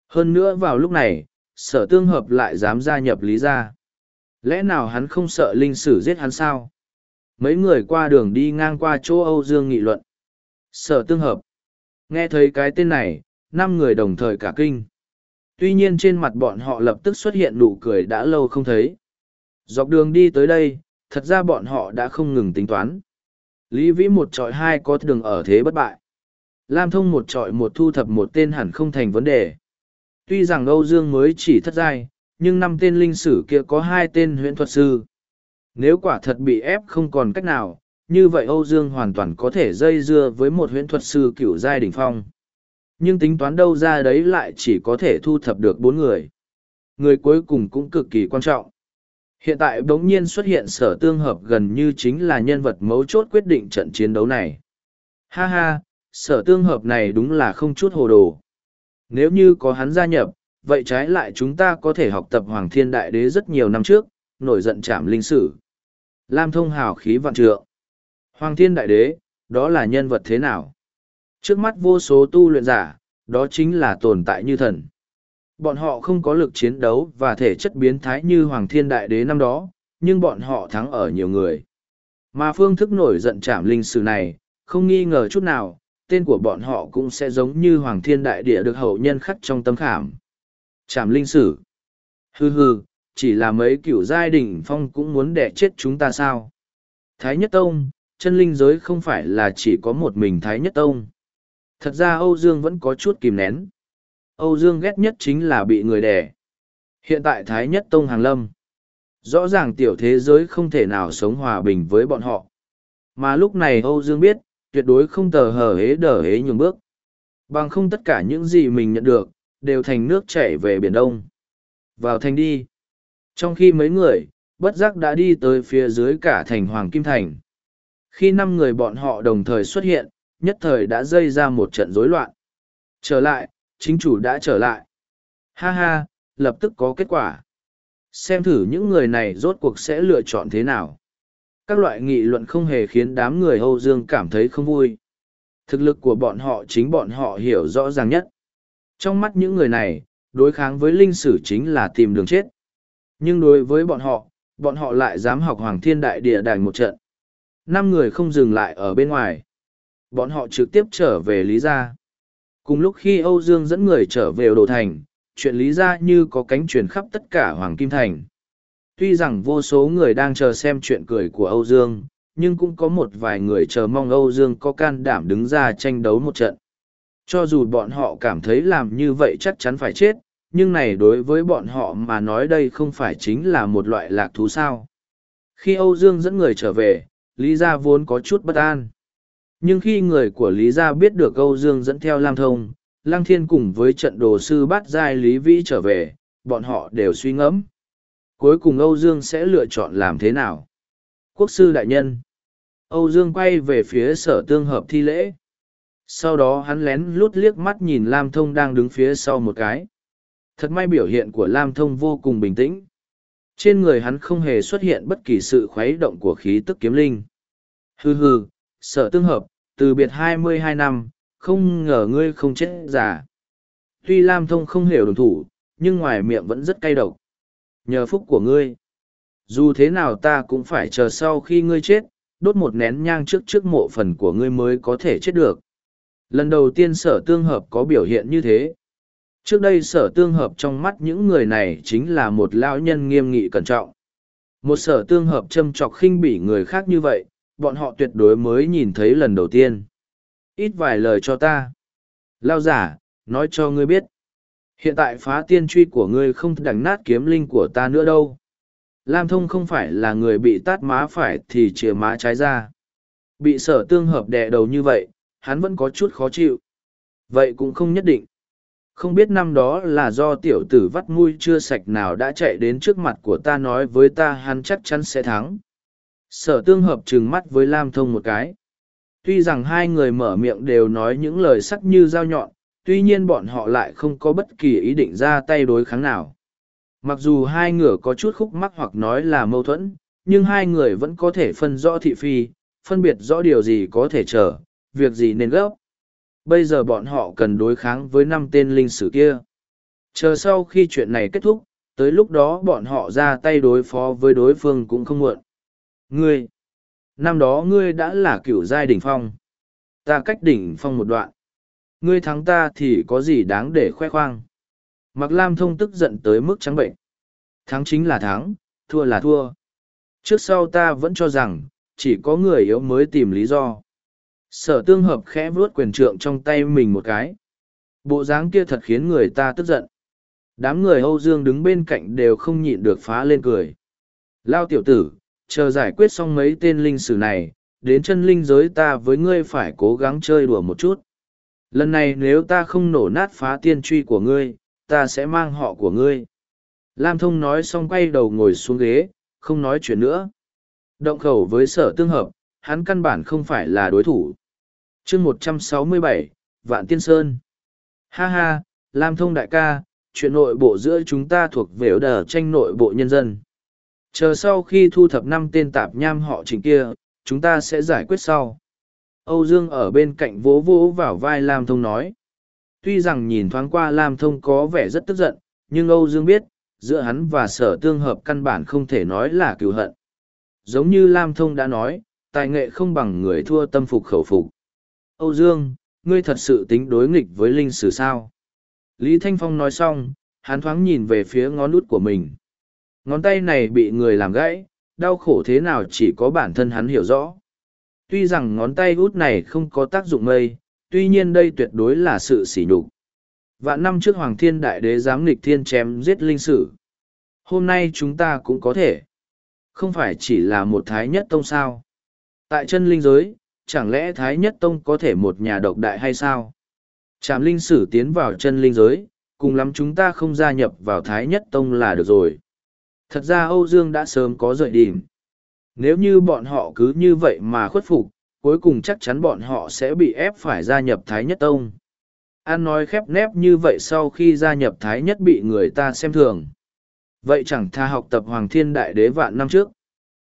Hơn nữa vào lúc này, sở tương hợp lại dám gia nhập lý gia. Lẽ nào hắn không sợ linh sử giết hắn sao? Mấy người qua đường đi ngang qua chỗ Âu Dương nghị luận. Sở tương hợp. Nghe thấy cái tên này, năm người đồng thời cả kinh. Tuy nhiên trên mặt bọn họ lập tức xuất hiện nụ cười đã lâu không thấy. Dọc đường đi tới đây, thật ra bọn họ đã không ngừng tính toán. Lý Vĩ một trọi hai có đường ở thế bất bại. Lam Thông một trọi một thu thập một tên hẳn không thành vấn đề. Tuy rằng Âu Dương mới chỉ thất giai, nhưng năm tên linh sử kia có hai tên huyễn thuật sư. Nếu quả thật bị ép không còn cách nào, như vậy Âu Dương hoàn toàn có thể dây dưa với một huyễn thuật sư cựu giai đỉnh phong. Nhưng tính toán đâu ra đấy lại chỉ có thể thu thập được bốn người. Người cuối cùng cũng cực kỳ quan trọng. Hiện tại bỗng nhiên xuất hiện sở tương hợp gần như chính là nhân vật mấu chốt quyết định trận chiến đấu này. Ha ha, sở tương hợp này đúng là không chút hồ đồ. Nếu như có hắn gia nhập, vậy trái lại chúng ta có thể học tập Hoàng Thiên Đại Đế rất nhiều năm trước, nổi giận chạm linh sử. Lam thông hào khí vạn trượng. Hoàng Thiên Đại Đế, đó là nhân vật thế nào? Trước mắt vô số tu luyện giả, đó chính là tồn tại như thần. Bọn họ không có lực chiến đấu và thể chất biến thái như Hoàng Thiên Đại Đế năm đó, nhưng bọn họ thắng ở nhiều người. Mà phương thức nổi giận chạm linh sử này, không nghi ngờ chút nào, tên của bọn họ cũng sẽ giống như Hoàng Thiên Đại Địa được hậu nhân khắc trong tâm khảm. Chạm linh sử. Hừ hừ, chỉ là mấy cựu giai đình phong cũng muốn đẻ chết chúng ta sao. Thái Nhất Tông, chân linh giới không phải là chỉ có một mình Thái Nhất Tông. Thật ra Âu Dương vẫn có chút kìm nén. Âu Dương ghét nhất chính là bị người đẻ. Hiện tại Thái Nhất Tông Hàng Lâm. Rõ ràng tiểu thế giới không thể nào sống hòa bình với bọn họ. Mà lúc này Âu Dương biết, tuyệt đối không tờ hờ hế đờ hế nhường bước. Bằng không tất cả những gì mình nhận được, đều thành nước chảy về Biển Đông. Vào thành đi. Trong khi mấy người, bất giác đã đi tới phía dưới cả thành Hoàng Kim Thành. Khi năm người bọn họ đồng thời xuất hiện, nhất thời đã dây ra một trận rối loạn. Trở lại, chính chủ đã trở lại. Ha ha, lập tức có kết quả. Xem thử những người này rốt cuộc sẽ lựa chọn thế nào. Các loại nghị luận không hề khiến đám người Âu Dương cảm thấy không vui. Thực lực của bọn họ chính bọn họ hiểu rõ ràng nhất. Trong mắt những người này, đối kháng với linh sử chính là tìm đường chết. Nhưng đối với bọn họ, bọn họ lại dám học Hoàng Thiên Đại Địa Đài một trận. Năm người không dừng lại ở bên ngoài. Bọn họ trực tiếp trở về Lý Gia. Cùng lúc khi Âu Dương dẫn người trở về Đồ Thành, chuyện Lý Gia như có cánh truyền khắp tất cả Hoàng Kim Thành. Tuy rằng vô số người đang chờ xem chuyện cười của Âu Dương, nhưng cũng có một vài người chờ mong Âu Dương có can đảm đứng ra tranh đấu một trận. Cho dù bọn họ cảm thấy làm như vậy chắc chắn phải chết, nhưng này đối với bọn họ mà nói đây không phải chính là một loại lạc thú sao. Khi Âu Dương dẫn người trở về, Lý Gia vốn có chút bất an. Nhưng khi người của Lý Gia biết được Âu Dương dẫn theo Lam Thông, Lăng Thiên cùng với trận đồ sư bắt giai Lý Vĩ trở về, bọn họ đều suy ngẫm. Cuối cùng Âu Dương sẽ lựa chọn làm thế nào? Quốc sư đại nhân. Âu Dương quay về phía sở tương hợp thi lễ. Sau đó hắn lén lút liếc mắt nhìn Lam Thông đang đứng phía sau một cái. Thật may biểu hiện của Lam Thông vô cùng bình tĩnh. Trên người hắn không hề xuất hiện bất kỳ sự khuấy động của khí tức kiếm linh. Hừ hừ, sở tương hợp, từ biệt hai mươi hai năm, không ngờ ngươi không chết già. Tuy Lam Thông không hiểu đồng thủ, nhưng ngoài miệng vẫn rất cay độc. Nhờ phúc của ngươi. Dù thế nào ta cũng phải chờ sau khi ngươi chết, đốt một nén nhang trước trước mộ phần của ngươi mới có thể chết được. Lần đầu tiên sở tương hợp có biểu hiện như thế. Trước đây sở tương hợp trong mắt những người này chính là một lão nhân nghiêm nghị cẩn trọng. Một sở tương hợp châm chọc khinh bỉ người khác như vậy, bọn họ tuyệt đối mới nhìn thấy lần đầu tiên. Ít vài lời cho ta. Lao giả, nói cho ngươi biết. Hiện tại phá tiên truy của ngươi không đánh nát kiếm linh của ta nữa đâu. Lam thông không phải là người bị tát má phải thì chìa má trái ra. Bị sở tương hợp đè đầu như vậy, hắn vẫn có chút khó chịu. Vậy cũng không nhất định. Không biết năm đó là do tiểu tử vắt mui chưa sạch nào đã chạy đến trước mặt của ta nói với ta hắn chắc chắn sẽ thắng. Sở tương hợp trừng mắt với Lam Thông một cái. Tuy rằng hai người mở miệng đều nói những lời sắc như dao nhọn, tuy nhiên bọn họ lại không có bất kỳ ý định ra tay đối kháng nào. Mặc dù hai người có chút khúc mắc hoặc nói là mâu thuẫn, nhưng hai người vẫn có thể phân rõ thị phi, phân biệt rõ điều gì có thể chờ, việc gì nên gấp. Bây giờ bọn họ cần đối kháng với năm tên linh sử kia. Chờ sau khi chuyện này kết thúc, tới lúc đó bọn họ ra tay đối phó với đối phương cũng không muộn. Ngươi, năm đó ngươi đã là cựu giai đỉnh phong. Ta cách đỉnh phong một đoạn. Ngươi thắng ta thì có gì đáng để khoe khoang. Mặc Lam thông tức giận tới mức trắng bệnh. Thắng chính là thắng, thua là thua. Trước sau ta vẫn cho rằng, chỉ có người yếu mới tìm lý do. Sở tương hợp khẽ vuốt quyền trượng trong tay mình một cái. Bộ dáng kia thật khiến người ta tức giận. Đám người Âu Dương đứng bên cạnh đều không nhịn được phá lên cười. Lao tiểu tử, chờ giải quyết xong mấy tên linh sử này, đến chân linh giới ta với ngươi phải cố gắng chơi đùa một chút. Lần này nếu ta không nổ nát phá tiên truy của ngươi, ta sẽ mang họ của ngươi. Lam Thông nói xong quay đầu ngồi xuống ghế, không nói chuyện nữa. Động khẩu với sở tương hợp, hắn căn bản không phải là đối thủ. chương một trăm sáu mươi bảy Vạn Tiên Sơn. Ha ha, Lam Thông đại ca, chuyện nội bộ giữa chúng ta thuộc về đờ tranh nội bộ nhân dân. Chờ sau khi thu thập năm tên tạp nham họ trình kia, chúng ta sẽ giải quyết sau. Âu Dương ở bên cạnh vỗ vỗ vào vai Lam Thông nói. Tuy rằng nhìn thoáng qua Lam Thông có vẻ rất tức giận, nhưng Âu Dương biết, giữa hắn và sở tương hợp căn bản không thể nói là cựu hận. Giống như Lam Thông đã nói, tài nghệ không bằng người thua tâm phục khẩu phục. Âu Dương, ngươi thật sự tính đối nghịch với linh sử sao? Lý Thanh Phong nói xong, hắn thoáng nhìn về phía ngón út của mình. Ngón tay này bị người làm gãy, đau khổ thế nào chỉ có bản thân hắn hiểu rõ. Tuy rằng ngón tay út này không có tác dụng mây, tuy nhiên đây tuyệt đối là sự sỉ nhục. Vạn năm trước Hoàng Thiên Đại Đế dám nghịch thiên chém giết linh sử. Hôm nay chúng ta cũng có thể. Không phải chỉ là một thái nhất tông sao. Tại chân linh giới, chẳng lẽ thái nhất tông có thể một nhà độc đại hay sao? Trạm linh sử tiến vào chân linh giới, cùng lắm chúng ta không gia nhập vào thái nhất tông là được rồi. Thật ra Âu Dương đã sớm có rời đỉnh. Nếu như bọn họ cứ như vậy mà khuất phục, cuối cùng chắc chắn bọn họ sẽ bị ép phải gia nhập Thái Nhất Tông. An nói khép nép như vậy sau khi gia nhập Thái Nhất bị người ta xem thường. Vậy chẳng tha học tập Hoàng Thiên Đại Đế vạn năm trước.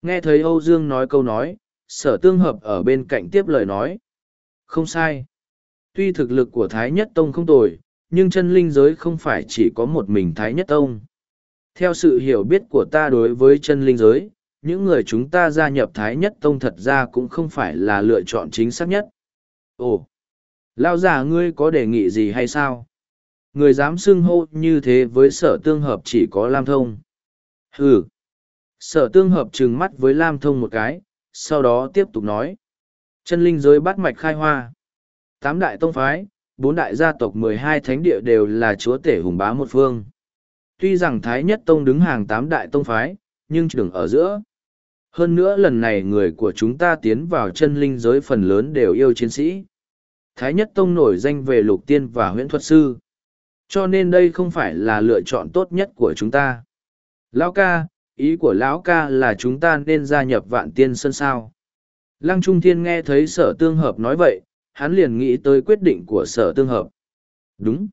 Nghe thấy Âu Dương nói câu nói, sở tương hợp ở bên cạnh tiếp lời nói. Không sai. Tuy thực lực của Thái Nhất Tông không tồi, nhưng chân linh giới không phải chỉ có một mình Thái Nhất Tông. Theo sự hiểu biết của ta đối với chân linh giới, những người chúng ta gia nhập Thái Nhất Tông thật ra cũng không phải là lựa chọn chính xác nhất. Ồ, lao già ngươi có đề nghị gì hay sao? Người dám xưng hô như thế với sở tương hợp chỉ có Lam Thông. Ừ. Sở tương hợp trừng mắt với Lam Thông một cái, sau đó tiếp tục nói. Chân linh giới bắt mạch khai hoa. Tám đại tông phái, bốn đại gia tộc mười hai thánh địa đều là chúa tể hùng bá một phương. Tuy rằng Thái Nhất Tông đứng hàng tám đại tông phái, nhưng trường ở giữa. Hơn nữa lần này người của chúng ta tiến vào chân linh giới phần lớn đều yêu chiến sĩ. Thái Nhất Tông nổi danh về lục tiên và huyễn thuật sư. Cho nên đây không phải là lựa chọn tốt nhất của chúng ta. Lão ca, ý của lão ca là chúng ta nên gia nhập vạn tiên sơn sao. Lăng Trung Thiên nghe thấy sở tương hợp nói vậy, hắn liền nghĩ tới quyết định của sở tương hợp. Đúng.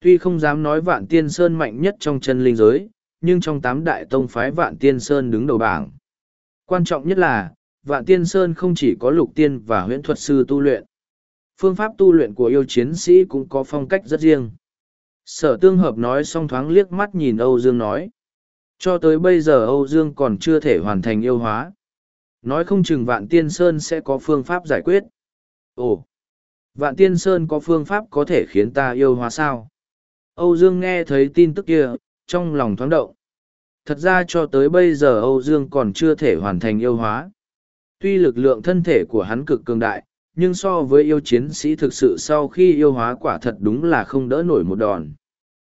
Tuy không dám nói vạn tiên sơn mạnh nhất trong chân linh giới, nhưng trong tám đại tông phái vạn tiên sơn đứng đầu bảng. Quan trọng nhất là, vạn tiên sơn không chỉ có lục tiên và huyễn thuật sư tu luyện. Phương pháp tu luyện của yêu chiến sĩ cũng có phong cách rất riêng. Sở tương hợp nói xong thoáng liếc mắt nhìn Âu Dương nói. Cho tới bây giờ Âu Dương còn chưa thể hoàn thành yêu hóa. Nói không chừng Vạn Tiên Sơn sẽ có phương pháp giải quyết. Ồ! Vạn Tiên Sơn có phương pháp có thể khiến ta yêu hóa sao? Âu Dương nghe thấy tin tức kia, trong lòng thoáng động. Thật ra cho tới bây giờ Âu Dương còn chưa thể hoàn thành yêu hóa. Tuy lực lượng thân thể của hắn cực cường đại, nhưng so với yêu chiến sĩ thực sự sau khi yêu hóa quả thật đúng là không đỡ nổi một đòn.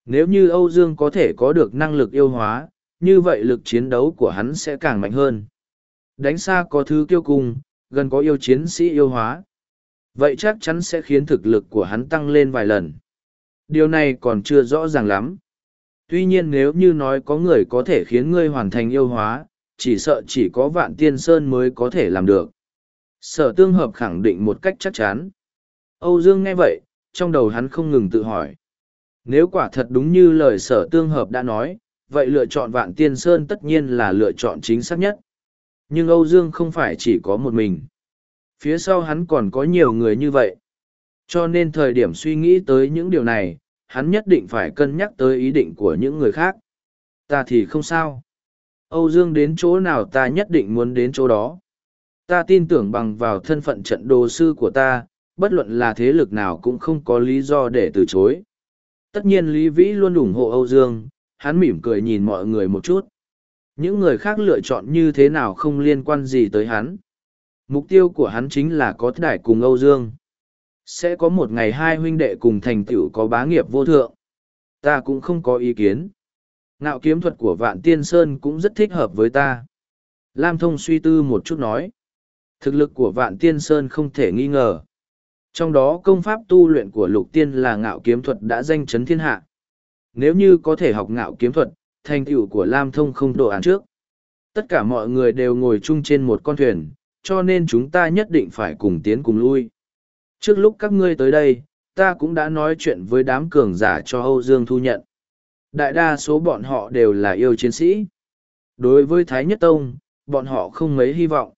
Nếu như Âu Dương có thể có được năng lực yêu hóa, như vậy lực chiến đấu của hắn sẽ càng mạnh hơn. Đánh xa có thứ kiêu cung, gần có yêu chiến sĩ yêu hóa. Vậy chắc chắn sẽ khiến thực lực của hắn tăng lên vài lần. Điều này còn chưa rõ ràng lắm. Tuy nhiên nếu như nói có người có thể khiến ngươi hoàn thành yêu hóa, chỉ sợ chỉ có vạn tiên sơn mới có thể làm được. Sở tương hợp khẳng định một cách chắc chắn. Âu Dương nghe vậy, trong đầu hắn không ngừng tự hỏi. Nếu quả thật đúng như lời sở tương hợp đã nói, vậy lựa chọn vạn tiên sơn tất nhiên là lựa chọn chính xác nhất. Nhưng Âu Dương không phải chỉ có một mình. Phía sau hắn còn có nhiều người như vậy. Cho nên thời điểm suy nghĩ tới những điều này, hắn nhất định phải cân nhắc tới ý định của những người khác. Ta thì không sao. Âu Dương đến chỗ nào ta nhất định muốn đến chỗ đó. Ta tin tưởng bằng vào thân phận trận đồ sư của ta, bất luận là thế lực nào cũng không có lý do để từ chối. Tất nhiên Lý Vĩ luôn ủng hộ Âu Dương, hắn mỉm cười nhìn mọi người một chút. Những người khác lựa chọn như thế nào không liên quan gì tới hắn. Mục tiêu của hắn chính là có đại cùng Âu Dương. Sẽ có một ngày hai huynh đệ cùng thành tựu có bá nghiệp vô thượng. Ta cũng không có ý kiến. Ngạo kiếm thuật của Vạn Tiên Sơn cũng rất thích hợp với ta. Lam Thông suy tư một chút nói. Thực lực của Vạn Tiên Sơn không thể nghi ngờ. Trong đó công pháp tu luyện của Lục Tiên là ngạo kiếm thuật đã danh chấn thiên hạ. Nếu như có thể học ngạo kiếm thuật, thành tựu của Lam Thông không độ án trước. Tất cả mọi người đều ngồi chung trên một con thuyền, cho nên chúng ta nhất định phải cùng tiến cùng lui. Trước lúc các ngươi tới đây, ta cũng đã nói chuyện với đám cường giả cho Âu Dương thu nhận. Đại đa số bọn họ đều là yêu chiến sĩ. Đối với Thái Nhất Tông, bọn họ không mấy hy vọng.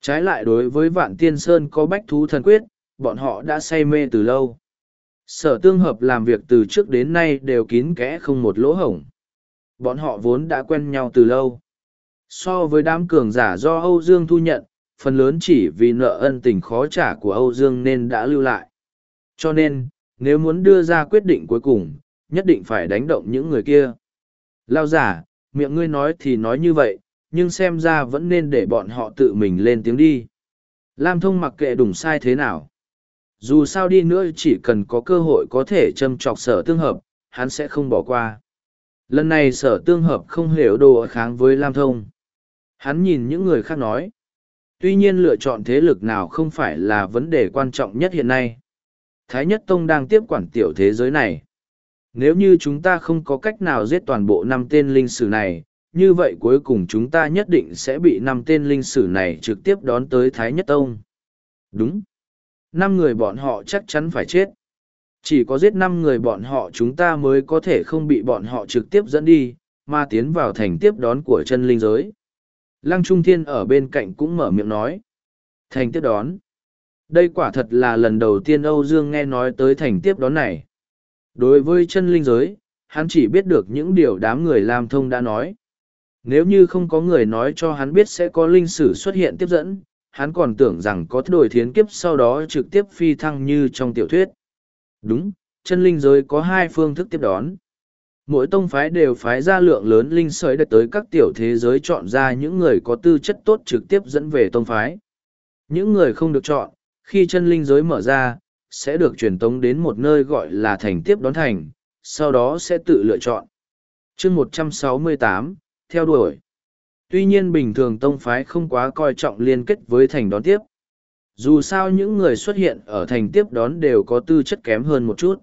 Trái lại đối với Vạn Tiên Sơn có bách thú thần quyết, bọn họ đã say mê từ lâu. Sở tương hợp làm việc từ trước đến nay đều kín kẽ không một lỗ hổng. Bọn họ vốn đã quen nhau từ lâu. So với đám cường giả do Âu Dương thu nhận, phần lớn chỉ vì nợ ân tình khó trả của Âu Dương nên đã lưu lại. Cho nên, nếu muốn đưa ra quyết định cuối cùng, nhất định phải đánh động những người kia. Lao giả, miệng ngươi nói thì nói như vậy, nhưng xem ra vẫn nên để bọn họ tự mình lên tiếng đi. Lam thông mặc kệ đủng sai thế nào. Dù sao đi nữa chỉ cần có cơ hội có thể châm chọc sở tương hợp, hắn sẽ không bỏ qua. Lần này sở tương hợp không hiểu đồ kháng với Lam thông. Hắn nhìn những người khác nói. Tuy nhiên lựa chọn thế lực nào không phải là vấn đề quan trọng nhất hiện nay. Thái Nhất Tông đang tiếp quản tiểu thế giới này. Nếu như chúng ta không có cách nào giết toàn bộ năm tên linh sử này, như vậy cuối cùng chúng ta nhất định sẽ bị năm tên linh sử này trực tiếp đón tới Thái Nhất Tông. Đúng. Năm người bọn họ chắc chắn phải chết. Chỉ có giết năm người bọn họ chúng ta mới có thể không bị bọn họ trực tiếp dẫn đi, mà tiến vào thành tiếp đón của chân linh giới. Lăng Trung Thiên ở bên cạnh cũng mở miệng nói. Thành tiếp đón. Đây quả thật là lần đầu tiên Âu Dương nghe nói tới thành tiếp đón này. Đối với chân linh giới, hắn chỉ biết được những điều đám người làm thông đã nói. Nếu như không có người nói cho hắn biết sẽ có linh sử xuất hiện tiếp dẫn, hắn còn tưởng rằng có đổi thiến kiếp sau đó trực tiếp phi thăng như trong tiểu thuyết. Đúng, chân linh giới có hai phương thức tiếp đón. Mỗi tông phái đều phái ra lượng lớn linh sợi đất tới các tiểu thế giới chọn ra những người có tư chất tốt trực tiếp dẫn về tông phái. Những người không được chọn, khi chân linh giới mở ra, sẽ được truyền tống đến một nơi gọi là thành tiếp đón thành, sau đó sẽ tự lựa chọn. chương một trăm sáu mươi tám theo đuổi. Tuy nhiên bình thường tông phái không quá coi trọng liên kết với thành đón tiếp. Dù sao những người xuất hiện ở thành tiếp đón đều có tư chất kém hơn một chút.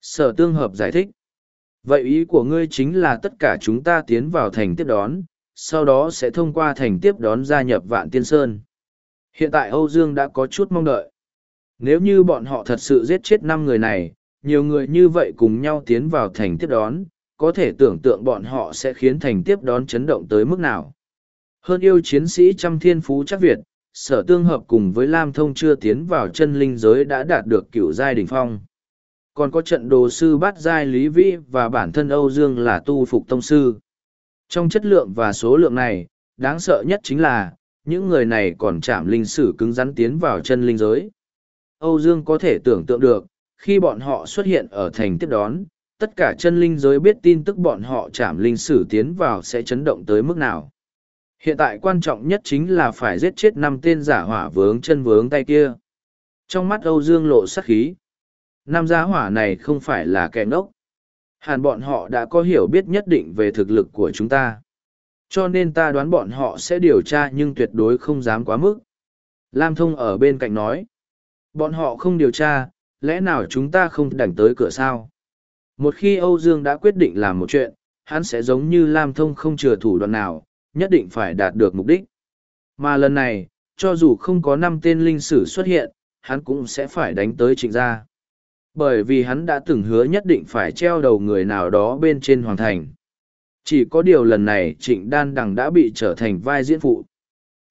Sở tương hợp giải thích. Vậy ý của ngươi chính là tất cả chúng ta tiến vào thành tiếp đón, sau đó sẽ thông qua thành tiếp đón gia nhập Vạn Tiên Sơn. Hiện tại Âu Dương đã có chút mong đợi. Nếu như bọn họ thật sự giết chết năm người này, nhiều người như vậy cùng nhau tiến vào thành tiếp đón, có thể tưởng tượng bọn họ sẽ khiến thành tiếp đón chấn động tới mức nào. Hơn yêu chiến sĩ trăm thiên phú chắc Việt, sở tương hợp cùng với Lam Thông chưa tiến vào chân linh giới đã đạt được cựu giai đỉnh phong. Còn có trận đồ sư bát giai Lý Vĩ và bản thân Âu Dương là tu phục tông sư. Trong chất lượng và số lượng này, đáng sợ nhất chính là, những người này còn chạm linh sử cứng rắn tiến vào chân linh giới. Âu Dương có thể tưởng tượng được, khi bọn họ xuất hiện ở thành tiếp đón, tất cả chân linh giới biết tin tức bọn họ chạm linh sử tiến vào sẽ chấn động tới mức nào. Hiện tại quan trọng nhất chính là phải giết chết năm tên giả hỏa vướng chân vướng tay kia. Trong mắt Âu Dương lộ sắc khí. Năm giá hỏa này không phải là kẻ ngốc. Hàn bọn họ đã có hiểu biết nhất định về thực lực của chúng ta. Cho nên ta đoán bọn họ sẽ điều tra nhưng tuyệt đối không dám quá mức. Lam Thông ở bên cạnh nói. Bọn họ không điều tra, lẽ nào chúng ta không đảnh tới cửa sao? Một khi Âu Dương đã quyết định làm một chuyện, hắn sẽ giống như Lam Thông không chừa thủ đoạn nào, nhất định phải đạt được mục đích. Mà lần này, cho dù không có năm tên linh sử xuất hiện, hắn cũng sẽ phải đánh tới trịnh gia. Bởi vì hắn đã từng hứa nhất định phải treo đầu người nào đó bên trên hoàng thành. Chỉ có điều lần này trịnh đan đằng đã bị trở thành vai diễn phụ.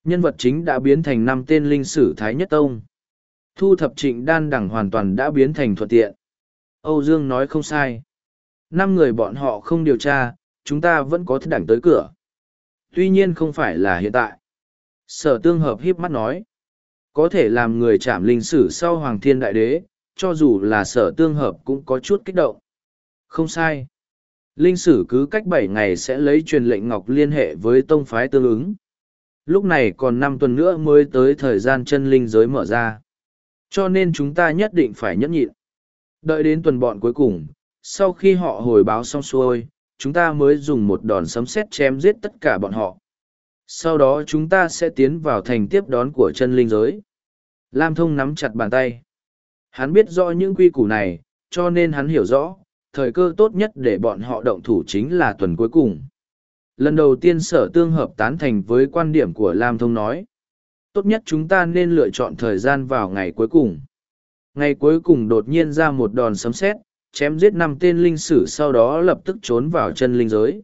Nhân vật chính đã biến thành năm tên linh sử Thái Nhất Tông. Thu thập trịnh đan đằng hoàn toàn đã biến thành thuận tiện. Âu Dương nói không sai. Năm người bọn họ không điều tra, chúng ta vẫn có thể đẳng tới cửa. Tuy nhiên không phải là hiện tại. Sở tương hợp hiếp mắt nói. Có thể làm người chạm linh sử sau Hoàng Thiên Đại Đế, cho dù là sở tương hợp cũng có chút kích động. Không sai. Linh sử cứ cách bảy ngày sẽ lấy truyền lệnh ngọc liên hệ với tông phái tương ứng. Lúc này còn năm tuần nữa mới tới thời gian chân linh giới mở ra. Cho nên chúng ta nhất định phải nhẫn nhịn. Đợi đến tuần bọn cuối cùng, sau khi họ hồi báo xong xuôi, chúng ta mới dùng một đòn sấm sét chém giết tất cả bọn họ. Sau đó chúng ta sẽ tiến vào thành tiếp đón của chân linh giới. Lam Thông nắm chặt bàn tay. Hắn biết rõ những quy củ này, cho nên hắn hiểu rõ, thời cơ tốt nhất để bọn họ động thủ chính là tuần cuối cùng. Lần đầu tiên sở tương hợp tán thành với quan điểm của Lam Thông nói. Tốt nhất chúng ta nên lựa chọn thời gian vào ngày cuối cùng. Ngày cuối cùng đột nhiên ra một đòn sấm sét, chém giết năm tên linh sử sau đó lập tức trốn vào chân linh giới.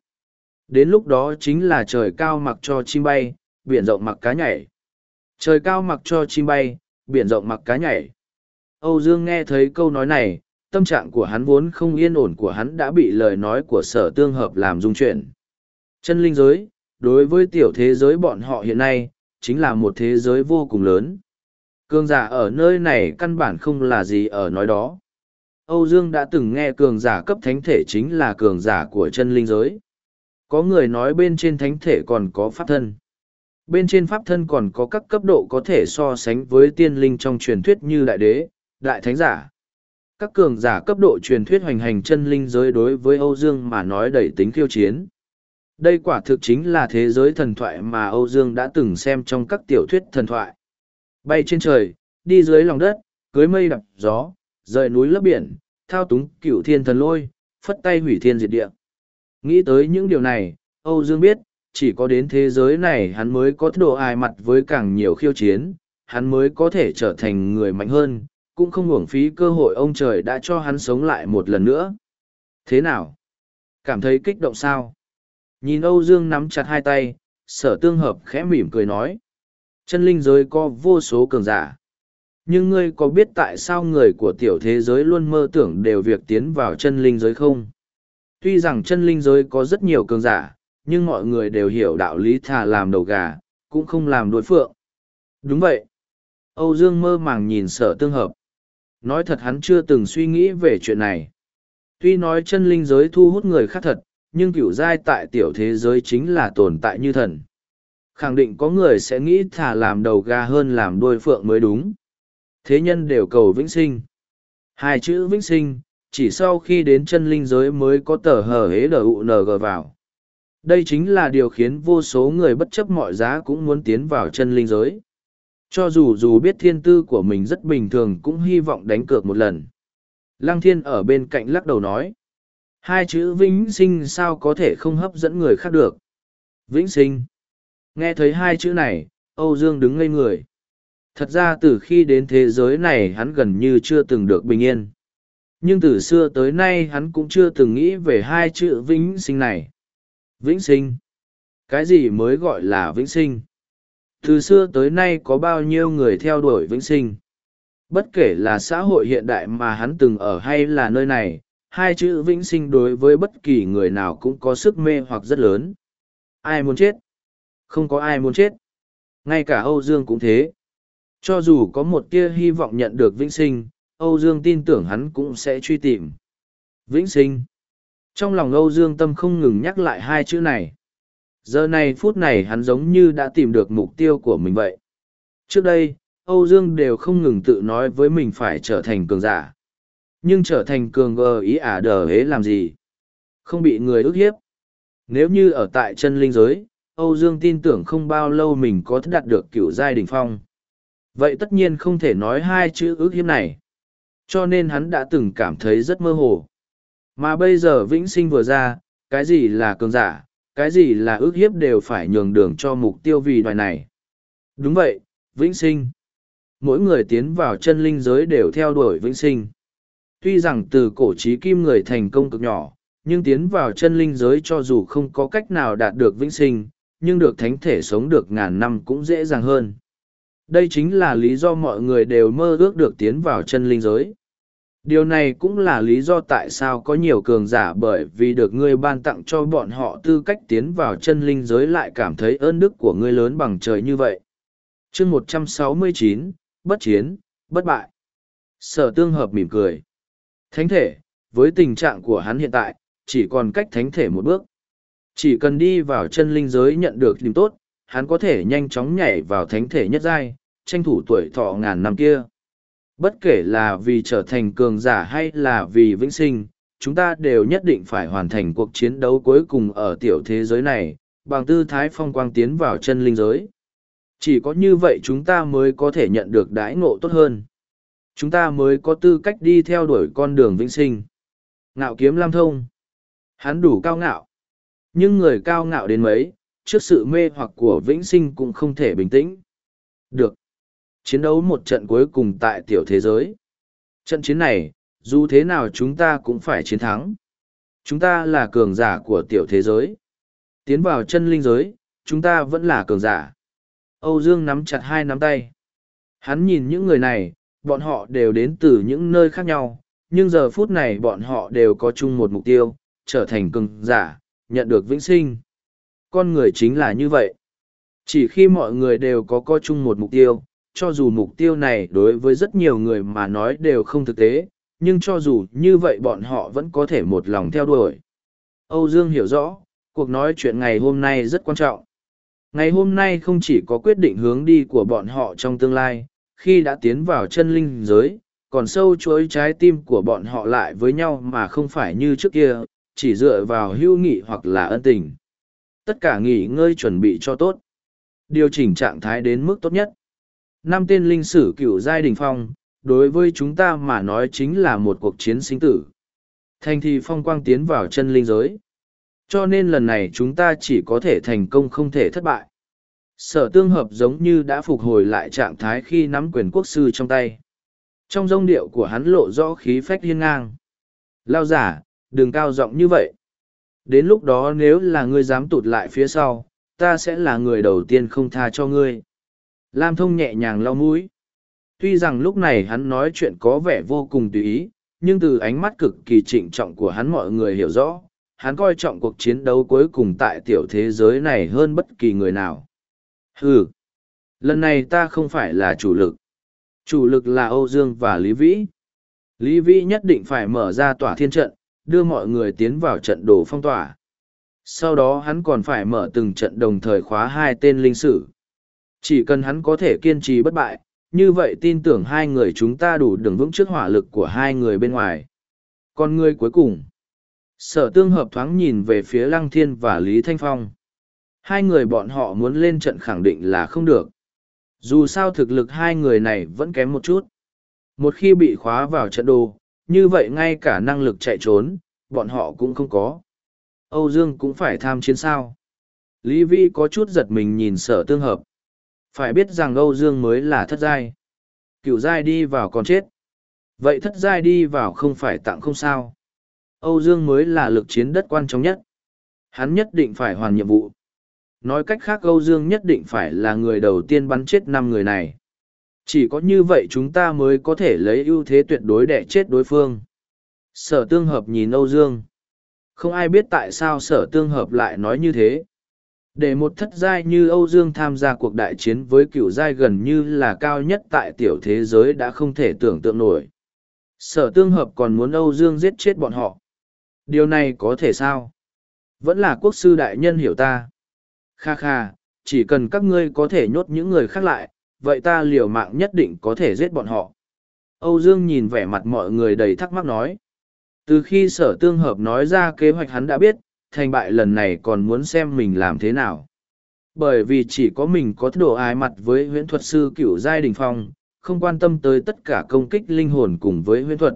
Đến lúc đó chính là trời cao mặc cho chim bay, biển rộng mặc cá nhảy. Trời cao mặc cho chim bay, biển rộng mặc cá nhảy. Âu Dương nghe thấy câu nói này, tâm trạng của hắn vốn không yên ổn của hắn đã bị lời nói của sở tương hợp làm dung chuyển. Chân linh giới, đối với tiểu thế giới bọn họ hiện nay, chính là một thế giới vô cùng lớn. Cường giả ở nơi này căn bản không là gì ở nói đó. Âu Dương đã từng nghe cường giả cấp thánh thể chính là cường giả của chân linh giới. Có người nói bên trên thánh thể còn có pháp thân. Bên trên pháp thân còn có các cấp độ có thể so sánh với tiên linh trong truyền thuyết như đại đế, đại thánh giả. Các cường giả cấp độ truyền thuyết hoành hành chân linh giới đối với Âu Dương mà nói đầy tính khiêu chiến. Đây quả thực chính là thế giới thần thoại mà Âu Dương đã từng xem trong các tiểu thuyết thần thoại. Bay trên trời, đi dưới lòng đất, cưới mây đập gió, rời núi lấp biển, thao túng cửu thiên thần lôi, phất tay hủy thiên diệt địa. Nghĩ tới những điều này, Âu Dương biết, chỉ có đến thế giới này hắn mới có độ ai mặt với càng nhiều khiêu chiến, hắn mới có thể trở thành người mạnh hơn, cũng không hưởng phí cơ hội ông trời đã cho hắn sống lại một lần nữa. Thế nào? Cảm thấy kích động sao? Nhìn Âu Dương nắm chặt hai tay, sở tương hợp khẽ mỉm cười nói. Chân linh giới có vô số cường giả. Nhưng ngươi có biết tại sao người của tiểu thế giới luôn mơ tưởng đều việc tiến vào chân linh giới không? Tuy rằng chân linh giới có rất nhiều cường giả, nhưng mọi người đều hiểu đạo lý thà làm đầu gà, cũng không làm đối phượng. Đúng vậy. Âu Dương mơ màng nhìn sở tương hợp. Nói thật hắn chưa từng suy nghĩ về chuyện này. Tuy nói chân linh giới thu hút người khác thật, nhưng cửu giai tại tiểu thế giới chính là tồn tại như thần. Khẳng định có người sẽ nghĩ thả làm đầu gà hơn làm đuôi phượng mới đúng. Thế nhân đều cầu vĩnh sinh. Hai chữ vĩnh sinh, chỉ sau khi đến chân linh giới mới có tờ hờ hế đờ u ng vào. Đây chính là điều khiến vô số người bất chấp mọi giá cũng muốn tiến vào chân linh giới. Cho dù dù biết thiên tư của mình rất bình thường cũng hy vọng đánh cược một lần. Lăng thiên ở bên cạnh lắc đầu nói. Hai chữ vĩnh sinh sao có thể không hấp dẫn người khác được. Vĩnh sinh. Nghe thấy hai chữ này, Âu Dương đứng ngây người. Thật ra từ khi đến thế giới này hắn gần như chưa từng được bình yên. Nhưng từ xưa tới nay hắn cũng chưa từng nghĩ về hai chữ vĩnh sinh này. Vĩnh sinh. Cái gì mới gọi là vĩnh sinh? Từ xưa tới nay có bao nhiêu người theo đuổi vĩnh sinh? Bất kể là xã hội hiện đại mà hắn từng ở hay là nơi này, hai chữ vĩnh sinh đối với bất kỳ người nào cũng có sức mê hoặc rất lớn. Ai muốn chết? Không có ai muốn chết. Ngay cả Âu Dương cũng thế. Cho dù có một tia hy vọng nhận được vĩnh sinh, Âu Dương tin tưởng hắn cũng sẽ truy tìm. Vĩnh sinh. Trong lòng Âu Dương tâm không ngừng nhắc lại hai chữ này. Giờ này phút này hắn giống như đã tìm được mục tiêu của mình vậy. Trước đây, Âu Dương đều không ngừng tự nói với mình phải trở thành cường giả. Nhưng trở thành cường gờ ý ả đờ hế làm gì? Không bị người ức hiếp. Nếu như ở tại chân linh giới, Âu Dương tin tưởng không bao lâu mình có thể đạt được cựu giai đỉnh phong. Vậy tất nhiên không thể nói hai chữ ước hiếp này. Cho nên hắn đã từng cảm thấy rất mơ hồ. Mà bây giờ vĩnh sinh vừa ra, cái gì là cường giả, cái gì là ước hiếp đều phải nhường đường cho mục tiêu vì đoài này. Đúng vậy, vĩnh sinh. Mỗi người tiến vào chân linh giới đều theo đuổi vĩnh sinh. Tuy rằng từ cổ trí kim người thành công cực nhỏ, nhưng tiến vào chân linh giới cho dù không có cách nào đạt được vĩnh sinh, nhưng được thánh thể sống được ngàn năm cũng dễ dàng hơn. Đây chính là lý do mọi người đều mơ ước được tiến vào chân linh giới. Điều này cũng là lý do tại sao có nhiều cường giả bởi vì được ngươi ban tặng cho bọn họ tư cách tiến vào chân linh giới lại cảm thấy ơn đức của ngươi lớn bằng trời như vậy. chương một trăm sáu mươi chín bất chiến, bất bại. Sở tương hợp mỉm cười. Thánh thể, với tình trạng của hắn hiện tại, chỉ còn cách thánh thể một bước. Chỉ cần đi vào chân linh giới nhận được điểm tốt, hắn có thể nhanh chóng nhảy vào thánh thể nhất giai, tranh thủ tuổi thọ ngàn năm kia. Bất kể là vì trở thành cường giả hay là vì vĩnh sinh, chúng ta đều nhất định phải hoàn thành cuộc chiến đấu cuối cùng ở tiểu thế giới này, bằng tư thái phong quang tiến vào chân linh giới. Chỉ có như vậy chúng ta mới có thể nhận được đãi ngộ tốt hơn. Chúng ta mới có tư cách đi theo đuổi con đường vĩnh sinh. Ngạo kiếm lam thông. Hắn đủ cao ngạo. Nhưng người cao ngạo đến mấy, trước sự mê hoặc của vĩnh sinh cũng không thể bình tĩnh. Được. Chiến đấu một trận cuối cùng tại tiểu thế giới. Trận chiến này, dù thế nào chúng ta cũng phải chiến thắng. Chúng ta là cường giả của tiểu thế giới. Tiến vào chân linh giới, chúng ta vẫn là cường giả. Âu Dương nắm chặt hai nắm tay. Hắn nhìn những người này, bọn họ đều đến từ những nơi khác nhau, nhưng giờ phút này bọn họ đều có chung một mục tiêu, trở thành cường giả, nhận được vĩnh sinh con người chính là như vậy. Chỉ khi mọi người đều có có chung một mục tiêu, cho dù mục tiêu này đối với rất nhiều người mà nói đều không thực tế, nhưng cho dù như vậy bọn họ vẫn có thể một lòng theo đuổi. Âu Dương hiểu rõ, cuộc nói chuyện ngày hôm nay rất quan trọng. Ngày hôm nay không chỉ có quyết định hướng đi của bọn họ trong tương lai, khi đã tiến vào chân linh giới, còn sâu chuối trái tim của bọn họ lại với nhau mà không phải như trước kia, chỉ dựa vào hưu nghị hoặc là ân tình. Tất cả nghỉ ngơi chuẩn bị cho tốt. Điều chỉnh trạng thái đến mức tốt nhất. Năm tên linh sử cựu giai đình phong đối với chúng ta mà nói chính là một cuộc chiến sinh tử. Thành thì phong quang tiến vào chân linh giới. Cho nên lần này chúng ta chỉ có thể thành công không thể thất bại. Sở tương hợp giống như đã phục hồi lại trạng thái khi nắm quyền quốc sư trong tay. Trong dông điệu của hắn lộ rõ khí phách hiên ngang. Lao giả, đừng cao giọng như vậy. Đến lúc đó nếu là ngươi dám tụt lại phía sau, ta sẽ là người đầu tiên không tha cho ngươi. Lam thông nhẹ nhàng lau mũi. Tuy rằng lúc này hắn nói chuyện có vẻ vô cùng tùy ý, nhưng từ ánh mắt cực kỳ trịnh trọng của hắn mọi người hiểu rõ, hắn coi trọng cuộc chiến đấu cuối cùng tại tiểu thế giới này hơn bất kỳ người nào. Ừ, lần này ta không phải là chủ lực. Chủ lực là Âu Dương và Lý Vĩ. Lý Vĩ nhất định phải mở ra tỏa thiên trận, đưa mọi người tiến vào trận đồ phong tỏa. Sau đó hắn còn phải mở từng trận đồng thời khóa hai tên linh sử. Chỉ cần hắn có thể kiên trì bất bại, như vậy tin tưởng hai người chúng ta đủ đường vững trước hỏa lực của hai người bên ngoài. Còn người cuối cùng, sở tương hợp thoáng nhìn về phía Lăng Thiên và Lý Thanh Phong. Hai người bọn họ muốn lên trận khẳng định là không được. Dù sao thực lực hai người này vẫn kém một chút. Một khi bị khóa vào trận đồ, như vậy ngay cả năng lực chạy trốn, bọn họ cũng không có. Âu Dương cũng phải tham chiến sao. Lý Vi có chút giật mình nhìn sở tương hợp. Phải biết rằng Âu Dương mới là thất giai. Cựu giai đi vào còn chết. Vậy thất giai đi vào không phải tặng không sao. Âu Dương mới là lực chiến đất quan trọng nhất. Hắn nhất định phải hoàn nhiệm vụ. Nói cách khác Âu Dương nhất định phải là người đầu tiên bắn chết năm người này. Chỉ có như vậy chúng ta mới có thể lấy ưu thế tuyệt đối để chết đối phương. Sở tương hợp nhìn Âu Dương. Không ai biết tại sao sở tương hợp lại nói như thế. Để một thất giai như Âu Dương tham gia cuộc đại chiến với cựu giai gần như là cao nhất tại tiểu thế giới đã không thể tưởng tượng nổi. Sở tương hợp còn muốn Âu Dương giết chết bọn họ. Điều này có thể sao? Vẫn là quốc sư đại nhân hiểu ta. Kha kha, chỉ cần các ngươi có thể nhốt những người khác lại, vậy ta liều mạng nhất định có thể giết bọn họ. Âu Dương nhìn vẻ mặt mọi người đầy thắc mắc nói. Từ khi sở tương hợp nói ra kế hoạch hắn đã biết, thành bại lần này còn muốn xem mình làm thế nào. Bởi vì chỉ có mình có đồ ai mặt với huyễn thuật sư cửu giai đình phong, không quan tâm tới tất cả công kích linh hồn cùng với huyễn thuật.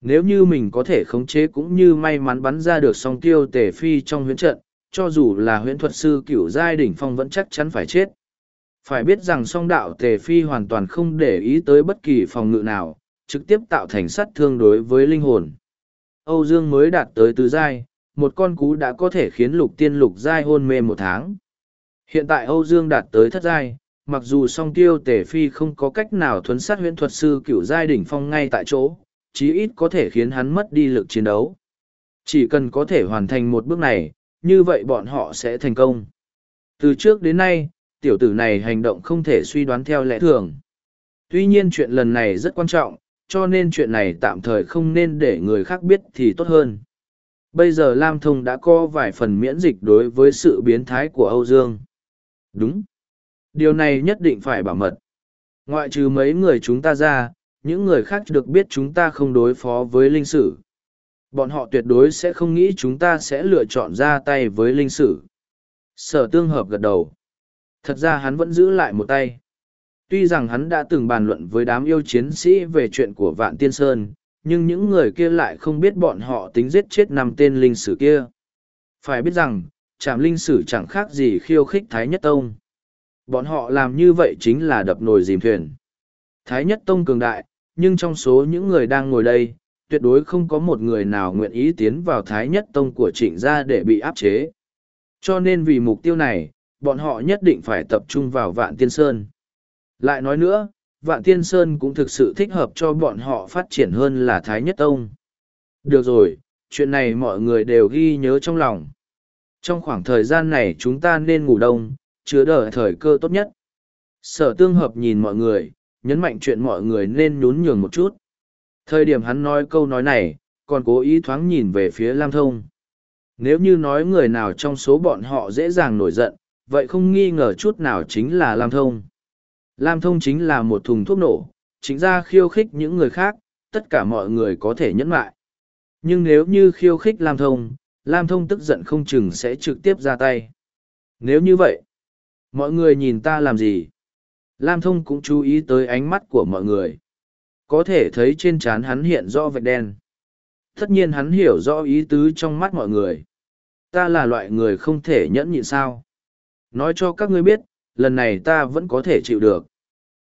Nếu như mình có thể khống chế cũng như may mắn bắn ra được song tiêu tể phi trong huyễn trận, cho dù là huyễn thuật sư cửu giai đỉnh phong vẫn chắc chắn phải chết. Phải biết rằng song đạo tề phi hoàn toàn không để ý tới bất kỳ phòng ngự nào, trực tiếp tạo thành sát thương đối với linh hồn. Âu Dương mới đạt tới tứ giai, một con cú đã có thể khiến lục tiên lục giai hôn mê một tháng. Hiện tại Âu Dương đạt tới thất giai, mặc dù song tiêu tề phi không có cách nào thuấn sát huyễn thuật sư cửu giai đỉnh phong ngay tại chỗ, chí ít có thể khiến hắn mất đi lực chiến đấu. Chỉ cần có thể hoàn thành một bước này, như vậy bọn họ sẽ thành công. Từ trước đến nay, tiểu tử này hành động không thể suy đoán theo lẽ thường. Tuy nhiên chuyện lần này rất quan trọng, cho nên chuyện này tạm thời không nên để người khác biết thì tốt hơn. Bây giờ Lam Thông đã có vài phần miễn dịch đối với sự biến thái của Âu Dương. Đúng. Điều này nhất định phải bảo mật. Ngoại trừ mấy người chúng ta ra, những người khác được biết chúng ta không đối phó với linh sử. Bọn họ tuyệt đối sẽ không nghĩ chúng ta sẽ lựa chọn ra tay với linh sử. Sở tương hợp gật đầu. Thật ra hắn vẫn giữ lại một tay. Tuy rằng hắn đã từng bàn luận với đám yêu chiến sĩ về chuyện của Vạn Tiên Sơn, nhưng những người kia lại không biết bọn họ tính giết chết năm tên linh sử kia. Phải biết rằng, trạm linh sử chẳng khác gì khiêu khích Thái Nhất Tông. Bọn họ làm như vậy chính là đập nồi dìm thuyền. Thái Nhất Tông cường đại, nhưng trong số những người đang ngồi đây, tuyệt đối không có một người nào nguyện ý tiến vào Thái Nhất Tông của trịnh gia để bị áp chế. Cho nên vì mục tiêu này, bọn họ nhất định phải tập trung vào Vạn Tiên Sơn. Lại nói nữa, Vạn Tiên Sơn cũng thực sự thích hợp cho bọn họ phát triển hơn là Thái Nhất Tông. Được rồi, chuyện này mọi người đều ghi nhớ trong lòng. Trong khoảng thời gian này chúng ta nên ngủ đông, chứa đợi thời cơ tốt nhất. Sở tương hợp nhìn mọi người, nhấn mạnh chuyện mọi người nên nhún nhường một chút. Thời điểm hắn nói câu nói này, còn cố ý thoáng nhìn về phía Lam Thông. Nếu như nói người nào trong số bọn họ dễ dàng nổi giận, vậy không nghi ngờ chút nào chính là Lam Thông. Lam Thông chính là một thùng thuốc nổ, chính ra khiêu khích những người khác, tất cả mọi người có thể nhẫn lại. Nhưng nếu như khiêu khích Lam Thông, Lam Thông tức giận không chừng sẽ trực tiếp ra tay. Nếu như vậy, mọi người nhìn ta làm gì? Lam Thông cũng chú ý tới ánh mắt của mọi người. Có thể thấy trên trán hắn hiện rõ vạch đen. Tất nhiên hắn hiểu rõ ý tứ trong mắt mọi người. Ta là loại người không thể nhẫn nhịn sao. Nói cho các ngươi biết, lần này ta vẫn có thể chịu được.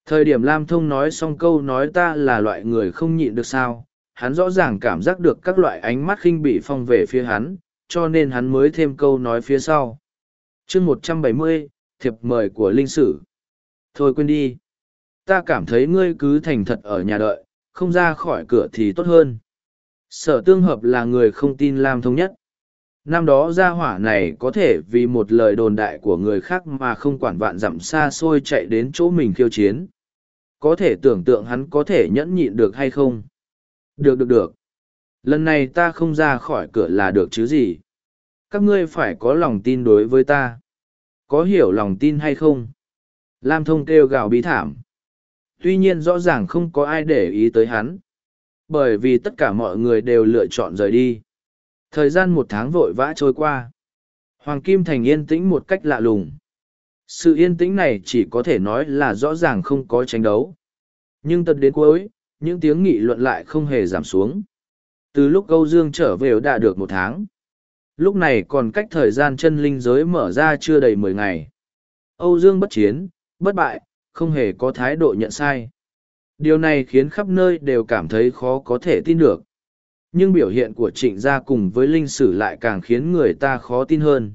Thời điểm Lam Thông nói xong câu nói ta là loại người không nhịn được sao, hắn rõ ràng cảm giác được các loại ánh mắt khinh bị phong về phía hắn, cho nên hắn mới thêm câu nói phía sau. chương một trăm bảy mươi thiệp mời của linh sử. Thôi quên đi. Ta cảm thấy ngươi cứ thành thật ở nhà đợi, không ra khỏi cửa thì tốt hơn. Sở tương hợp là người không tin Lam Thông nhất. Năm đó gia hỏa này có thể vì một lời đồn đại của người khác mà không quản vạn dặm xa xôi chạy đến chỗ mình khiêu chiến. Có thể tưởng tượng hắn có thể nhẫn nhịn được hay không? Được được được. Lần này ta không ra khỏi cửa là được chứ gì. Các ngươi phải có lòng tin đối với ta. Có hiểu lòng tin hay không? Lam thông kêu gào bí thảm. Tuy nhiên rõ ràng không có ai để ý tới hắn. Bởi vì tất cả mọi người đều lựa chọn rời đi. Thời gian một tháng vội vã trôi qua. Hoàng Kim Thành yên tĩnh một cách lạ lùng. Sự yên tĩnh này chỉ có thể nói là rõ ràng không có tranh đấu. Nhưng tận đến cuối, những tiếng nghị luận lại không hề giảm xuống. Từ lúc Âu Dương trở về đã được một tháng. Lúc này còn cách thời gian chân linh giới mở ra chưa đầy mười ngày. Âu Dương bất chiến, bất bại, không hề có thái độ nhận sai. Điều này khiến khắp nơi đều cảm thấy khó có thể tin được. Nhưng biểu hiện của trịnh gia cùng với linh sử lại càng khiến người ta khó tin hơn.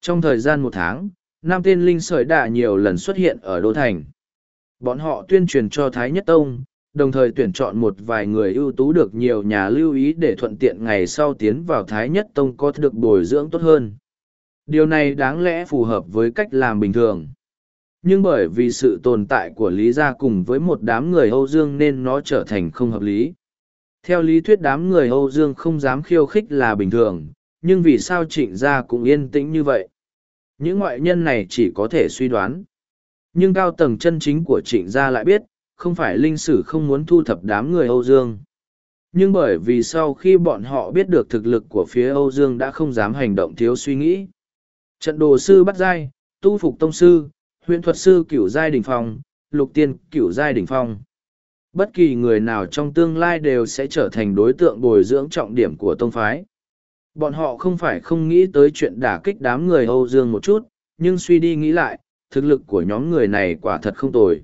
Trong thời gian một tháng, năm tên linh sởi đạ nhiều lần xuất hiện ở Đô Thành. Bọn họ tuyên truyền cho Thái Nhất Tông, đồng thời tuyển chọn một vài người ưu tú được nhiều nhà lưu ý để thuận tiện ngày sau tiến vào Thái Nhất Tông có được bồi dưỡng tốt hơn. Điều này đáng lẽ phù hợp với cách làm bình thường. Nhưng bởi vì sự tồn tại của Lý Gia cùng với một đám người Âu Dương nên nó trở thành không hợp lý. Theo lý thuyết đám người Âu Dương không dám khiêu khích là bình thường, nhưng vì sao trịnh gia cũng yên tĩnh như vậy? Những ngoại nhân này chỉ có thể suy đoán. Nhưng cao tầng chân chính của trịnh gia lại biết, không phải linh sử không muốn thu thập đám người Âu Dương. Nhưng bởi vì sau khi bọn họ biết được thực lực của phía Âu Dương đã không dám hành động thiếu suy nghĩ. Trận đồ sư bắt giai, tu phục tông sư, huyện thuật sư cửu giai đỉnh phong, lục tiên cửu giai đỉnh phong. Bất kỳ người nào trong tương lai đều sẽ trở thành đối tượng bồi dưỡng trọng điểm của tông phái. Bọn họ không phải không nghĩ tới chuyện đả kích đám người Âu Dương một chút, nhưng suy đi nghĩ lại, thực lực của nhóm người này quả thật không tồi.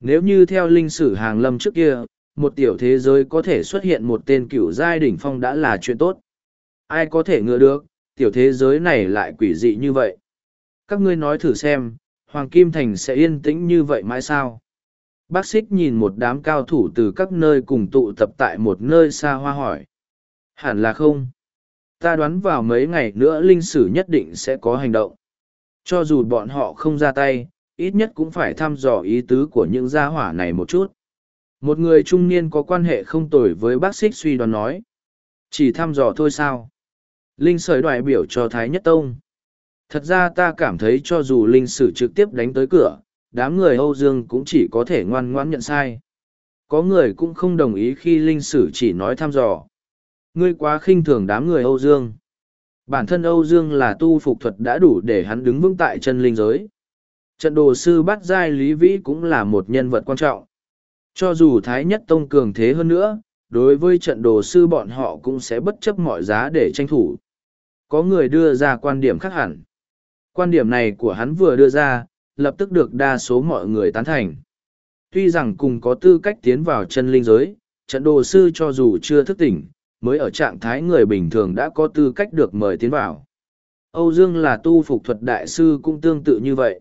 Nếu như theo linh sử hàng lâm trước kia, một tiểu thế giới có thể xuất hiện một tên cựu giai đỉnh phong đã là chuyện tốt. Ai có thể ngờ được, tiểu thế giới này lại quỷ dị như vậy. Các ngươi nói thử xem, Hoàng Kim Thành sẽ yên tĩnh như vậy mãi sao? Bác xích nhìn một đám cao thủ từ các nơi cùng tụ tập tại một nơi xa hoa hỏi. Hẳn là không. Ta đoán vào mấy ngày nữa linh sử nhất định sẽ có hành động. Cho dù bọn họ không ra tay, ít nhất cũng phải thăm dò ý tứ của những gia hỏa này một chút. Một người trung niên có quan hệ không tồi với bác xích suy đoán nói. Chỉ thăm dò thôi sao? Linh sởi đại biểu cho Thái Nhất Tông. Thật ra ta cảm thấy cho dù linh sử trực tiếp đánh tới cửa, đám người Âu Dương cũng chỉ có thể ngoan ngoãn nhận sai. Có người cũng không đồng ý khi linh sử chỉ nói thăm dò. Ngươi quá khinh thường đám người Âu Dương. Bản thân Âu Dương là tu phục thuật đã đủ để hắn đứng vững tại chân linh giới. Trận đồ sư bắt giai Lý Vĩ cũng là một nhân vật quan trọng. Cho dù Thái Nhất Tông cường thế hơn nữa, đối với trận đồ sư bọn họ cũng sẽ bất chấp mọi giá để tranh thủ. Có người đưa ra quan điểm khác hẳn. Quan điểm này của hắn vừa đưa ra, lập tức được đa số mọi người tán thành. Tuy rằng cùng có tư cách tiến vào chân linh giới, trận đồ sư cho dù chưa thức tỉnh, mới ở trạng thái người bình thường đã có tư cách được mời tiến vào. Âu Dương là tu phục thuật đại sư cũng tương tự như vậy.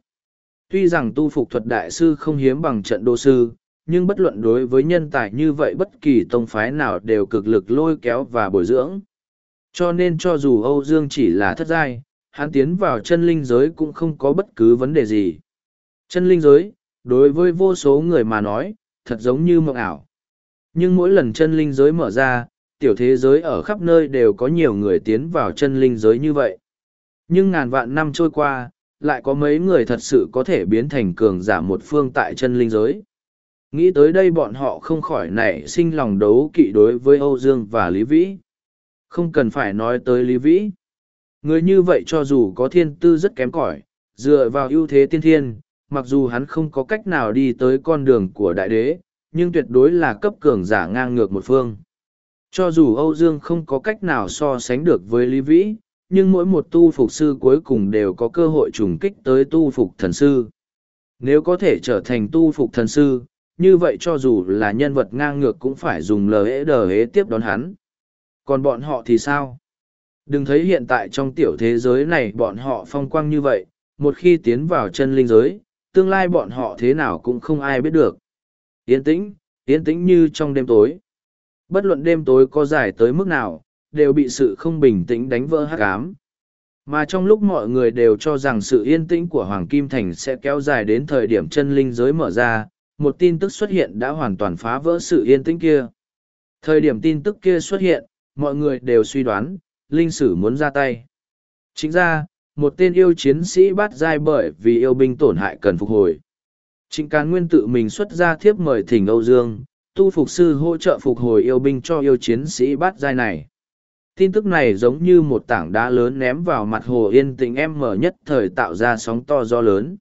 Tuy rằng tu phục thuật đại sư không hiếm bằng trận đồ sư, nhưng bất luận đối với nhân tài như vậy bất kỳ tông phái nào đều cực lực lôi kéo và bồi dưỡng. Cho nên cho dù Âu Dương chỉ là thất giai, hắn tiến vào chân linh giới cũng không có bất cứ vấn đề gì. Chân linh giới, đối với vô số người mà nói, thật giống như mộng ảo. Nhưng mỗi lần chân linh giới mở ra, tiểu thế giới ở khắp nơi đều có nhiều người tiến vào chân linh giới như vậy. Nhưng ngàn vạn năm trôi qua, lại có mấy người thật sự có thể biến thành cường giả một phương tại chân linh giới. Nghĩ tới đây bọn họ không khỏi nảy sinh lòng đấu kỵ đối với Âu Dương và Lý Vĩ. Không cần phải nói tới Lý Vĩ. Người như vậy cho dù có thiên tư rất kém cỏi, dựa vào ưu thế tiên thiên, mặc dù hắn không có cách nào đi tới con đường của đại đế, nhưng tuyệt đối là cấp cường giả ngang ngược một phương. Cho dù Âu Dương không có cách nào so sánh được với Lý Vĩ, nhưng mỗi một tu phục sư cuối cùng đều có cơ hội trùng kích tới tu phục thần sư. Nếu có thể trở thành tu phục thần sư, như vậy cho dù là nhân vật ngang ngược cũng phải dùng lễ đờ hế tiếp đón hắn. Còn bọn họ thì sao? Đừng thấy hiện tại trong tiểu thế giới này bọn họ phong quang như vậy, một khi tiến vào chân linh giới, tương lai bọn họ thế nào cũng không ai biết được. Yên tĩnh, yên tĩnh như trong đêm tối. Bất luận đêm tối có dài tới mức nào, đều bị sự không bình tĩnh đánh vỡ hát cám. Mà trong lúc mọi người đều cho rằng sự yên tĩnh của Hoàng Kim Thành sẽ kéo dài đến thời điểm chân linh giới mở ra, một tin tức xuất hiện đã hoàn toàn phá vỡ sự yên tĩnh kia. Thời điểm tin tức kia xuất hiện, mọi người đều suy đoán, linh sử muốn ra tay. Chính ra, một tên yêu chiến sĩ bắt dai bởi vì yêu binh tổn hại cần phục hồi. Trịnh Cán Nguyên tự mình xuất ra thiếp mời thỉnh Âu Dương, tu phục sư hỗ trợ phục hồi yêu binh cho yêu chiến sĩ bắt dai này. Tin tức này giống như một tảng đá lớn ném vào mặt hồ yên tĩnh em mở nhất thời tạo ra sóng to gió lớn.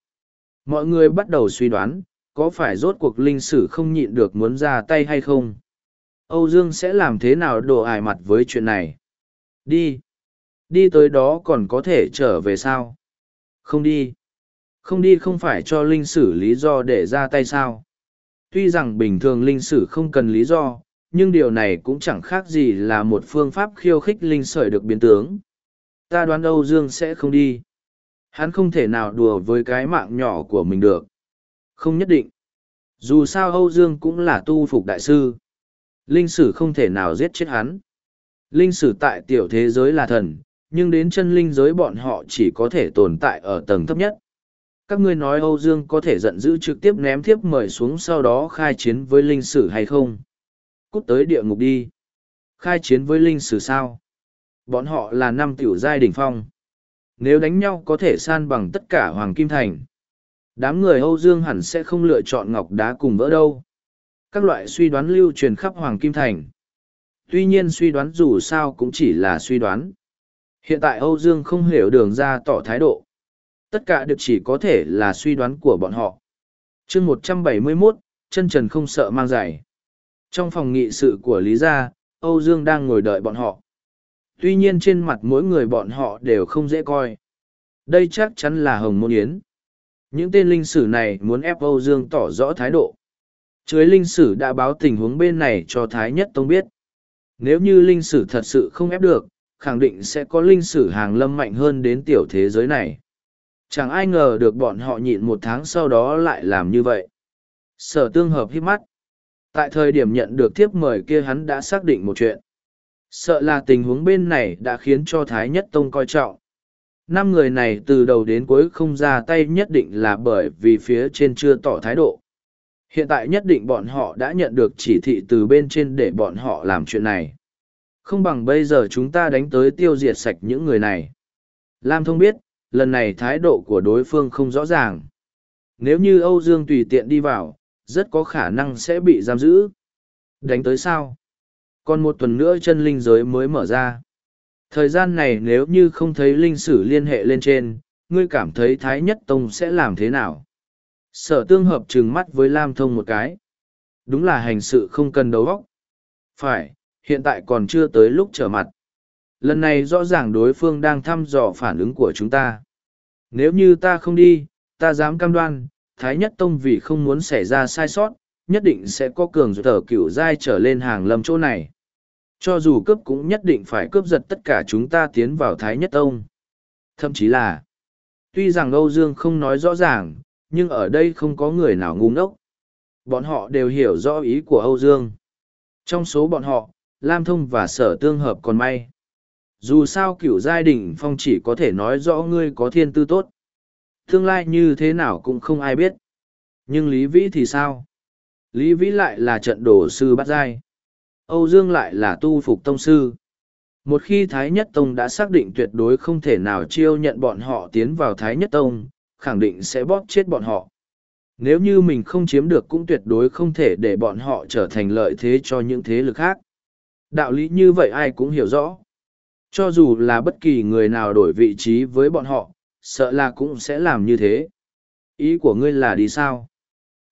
Mọi người bắt đầu suy đoán, có phải rốt cuộc linh sử không nhịn được muốn ra tay hay không? Âu Dương sẽ làm thế nào đổ ải mặt với chuyện này? Đi. Đi tới đó còn có thể trở về sao? Không đi. Không đi không phải cho linh sử lý do để ra tay sao? Tuy rằng bình thường linh sử không cần lý do, nhưng điều này cũng chẳng khác gì là một phương pháp khiêu khích linh sởi được biến tướng. Ta đoán Âu Dương sẽ không đi. Hắn không thể nào đùa với cái mạng nhỏ của mình được. Không nhất định. Dù sao Âu Dương cũng là tu phục đại sư. Linh sử không thể nào giết chết hắn. Linh sử tại tiểu thế giới là thần, nhưng đến chân linh giới bọn họ chỉ có thể tồn tại ở tầng thấp nhất. Các ngươi nói Âu Dương có thể giận dữ trực tiếp ném thiếp mời xuống sau đó khai chiến với linh sử hay không? Cút tới địa ngục đi. Khai chiến với linh sử sao? Bọn họ là năm tiểu giai đỉnh phong. Nếu đánh nhau có thể san bằng tất cả Hoàng Kim Thành. Đám người Âu Dương hẳn sẽ không lựa chọn ngọc đá cùng vỡ đâu. Các loại suy đoán lưu truyền khắp Hoàng Kim Thành. Tuy nhiên suy đoán dù sao cũng chỉ là suy đoán. Hiện tại Âu Dương không hiểu đường ra tỏ thái độ. Tất cả được chỉ có thể là suy đoán của bọn họ. chương 171, chân trần không sợ mang giày. Trong phòng nghị sự của Lý Gia, Âu Dương đang ngồi đợi bọn họ. Tuy nhiên trên mặt mỗi người bọn họ đều không dễ coi. Đây chắc chắn là Hồng Môn Yến. Những tên linh sử này muốn ép Âu Dương tỏ rõ thái độ. Chuối linh sử đã báo tình huống bên này cho Thái Nhất Tông biết. Nếu như linh sử thật sự không ép được, khẳng định sẽ có linh sử hàng lâm mạnh hơn đến tiểu thế giới này. Chẳng ai ngờ được bọn họ nhịn một tháng sau đó lại làm như vậy. Sở tương hợp hít mắt. Tại thời điểm nhận được thiếp mời kia hắn đã xác định một chuyện. Sợ là tình huống bên này đã khiến cho Thái Nhất Tông coi trọng. Năm người này từ đầu đến cuối không ra tay nhất định là bởi vì phía trên chưa tỏ thái độ. Hiện tại nhất định bọn họ đã nhận được chỉ thị từ bên trên để bọn họ làm chuyện này. Không bằng bây giờ chúng ta đánh tới tiêu diệt sạch những người này. Lam thông biết, lần này thái độ của đối phương không rõ ràng. Nếu như Âu Dương tùy tiện đi vào, rất có khả năng sẽ bị giam giữ. Đánh tới sao? Còn một tuần nữa chân linh giới mới mở ra. Thời gian này nếu như không thấy linh sử liên hệ lên trên, ngươi cảm thấy Thái Nhất Tông sẽ làm thế nào? Sở tương hợp trừng mắt với Lam Thông một cái. Đúng là hành sự không cần đấu óc. Phải, hiện tại còn chưa tới lúc trở mặt. Lần này rõ ràng đối phương đang thăm dò phản ứng của chúng ta. Nếu như ta không đi, ta dám cam đoan, Thái Nhất Tông vì không muốn xảy ra sai sót, nhất định sẽ có cường tờ cựu giai trở lên hàng lâm chỗ này. Cho dù cướp cũng nhất định phải cướp giật tất cả chúng ta tiến vào Thái Nhất Tông. Thậm chí là, tuy rằng Âu Dương không nói rõ ràng, nhưng ở đây không có người nào ngu ngốc. Bọn họ đều hiểu rõ ý của Âu Dương. Trong số bọn họ, Lam Thông và Sở Tương Hợp còn may. Dù sao cửu giai đình phong chỉ có thể nói rõ ngươi có thiên tư tốt. Tương lai như thế nào cũng không ai biết. Nhưng Lý Vĩ thì sao? Lý Vĩ lại là trận đồ sư bắt giai. Âu Dương lại là tu phục tông sư. Một khi Thái Nhất Tông đã xác định tuyệt đối không thể nào chiêu nhận bọn họ tiến vào Thái Nhất Tông, khẳng định sẽ bóp chết bọn họ. Nếu như mình không chiếm được cũng tuyệt đối không thể để bọn họ trở thành lợi thế cho những thế lực khác. Đạo lý như vậy ai cũng hiểu rõ. Cho dù là bất kỳ người nào đổi vị trí với bọn họ, sợ là cũng sẽ làm như thế. Ý của ngươi là đi sao?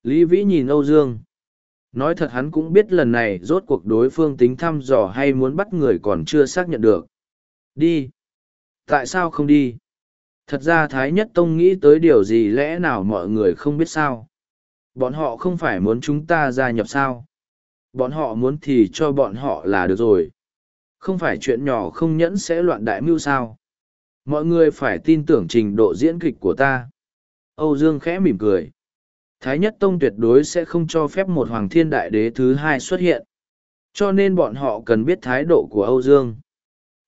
Lý Vĩ nhìn Âu Dương. Nói thật hắn cũng biết lần này rốt cuộc đối phương tính thăm dò hay muốn bắt người còn chưa xác nhận được. Đi. Tại sao không đi? Thật ra Thái Nhất Tông nghĩ tới điều gì lẽ nào mọi người không biết sao? Bọn họ không phải muốn chúng ta gia nhập sao? Bọn họ muốn thì cho bọn họ là được rồi. Không phải chuyện nhỏ không nhẫn sẽ loạn đại mưu sao? Mọi người phải tin tưởng trình độ diễn kịch của ta. Âu Dương khẽ mỉm cười. Thái Nhất Tông tuyệt đối sẽ không cho phép một Hoàng Thiên Đại Đế thứ hai xuất hiện. Cho nên bọn họ cần biết thái độ của Âu Dương.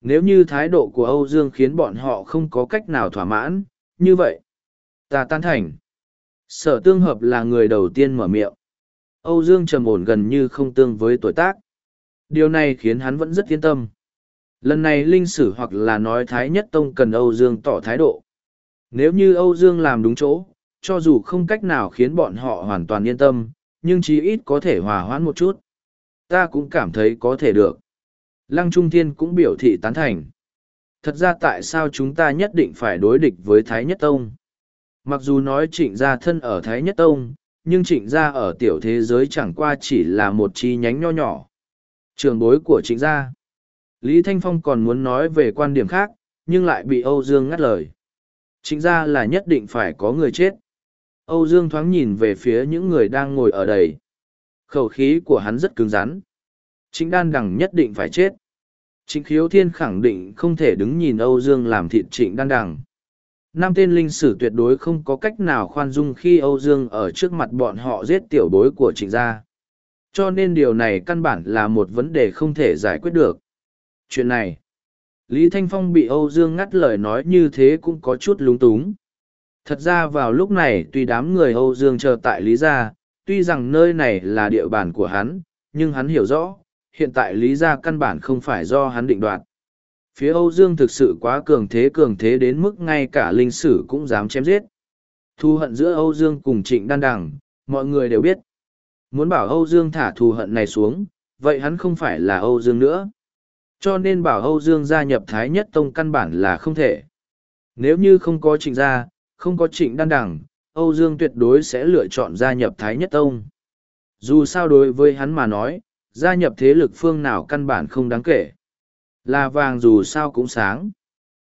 Nếu như thái độ của Âu Dương khiến bọn họ không có cách nào thỏa mãn, như vậy, ta tan thành. Sở tương hợp là người đầu tiên mở miệng. Âu Dương trầm ổn gần như không tương với tuổi tác. Điều này khiến hắn vẫn rất yên tâm. Lần này linh sử hoặc là nói Thái Nhất Tông cần Âu Dương tỏ thái độ. Nếu như Âu Dương làm đúng chỗ, cho dù không cách nào khiến bọn họ hoàn toàn yên tâm, nhưng chí ít có thể hòa hoãn một chút. Ta cũng cảm thấy có thể được. Lăng Trung Thiên cũng biểu thị tán thành. Thật ra tại sao chúng ta nhất định phải đối địch với Thái Nhất Tông? Mặc dù nói trịnh gia thân ở Thái Nhất Tông, nhưng trịnh gia ở tiểu thế giới chẳng qua chỉ là một chi nhánh nho nhỏ. Trường bối của trịnh gia. Lý Thanh Phong còn muốn nói về quan điểm khác, nhưng lại bị Âu Dương ngắt lời. Trịnh gia là nhất định phải có người chết. Âu Dương thoáng nhìn về phía những người đang ngồi ở đây. Khẩu khí của hắn rất cứng rắn. Trịnh đan đằng nhất định phải chết. Trịnh khiếu thiên khẳng định không thể đứng nhìn Âu Dương làm thịt trịnh đan đằng. Nam tên linh sử tuyệt đối không có cách nào khoan dung khi Âu Dương ở trước mặt bọn họ giết tiểu bối của trịnh gia. Cho nên điều này căn bản là một vấn đề không thể giải quyết được. Chuyện này, Lý Thanh Phong bị Âu Dương ngắt lời nói như thế cũng có chút lúng túng. Thật ra vào lúc này tuy đám người Âu Dương chờ tại Lý Gia, tuy rằng nơi này là địa bàn của hắn, nhưng hắn hiểu rõ, hiện tại Lý Gia căn bản không phải do hắn định đoạt. Phía Âu Dương thực sự quá cường thế cường thế đến mức ngay cả linh sử cũng dám chém giết. Thù hận giữa Âu Dương cùng Trịnh Đan Đằng, mọi người đều biết. Muốn bảo Âu Dương thả thù hận này xuống, vậy hắn không phải là Âu Dương nữa. Cho nên bảo Âu Dương gia nhập Thái Nhất Tông căn bản là không thể. Nếu như không có trịnh gia, không có trịnh đan đẳng, Âu Dương tuyệt đối sẽ lựa chọn gia nhập Thái Nhất Tông. Dù sao đối với hắn mà nói, gia nhập thế lực phương nào căn bản không đáng kể. Là vàng dù sao cũng sáng.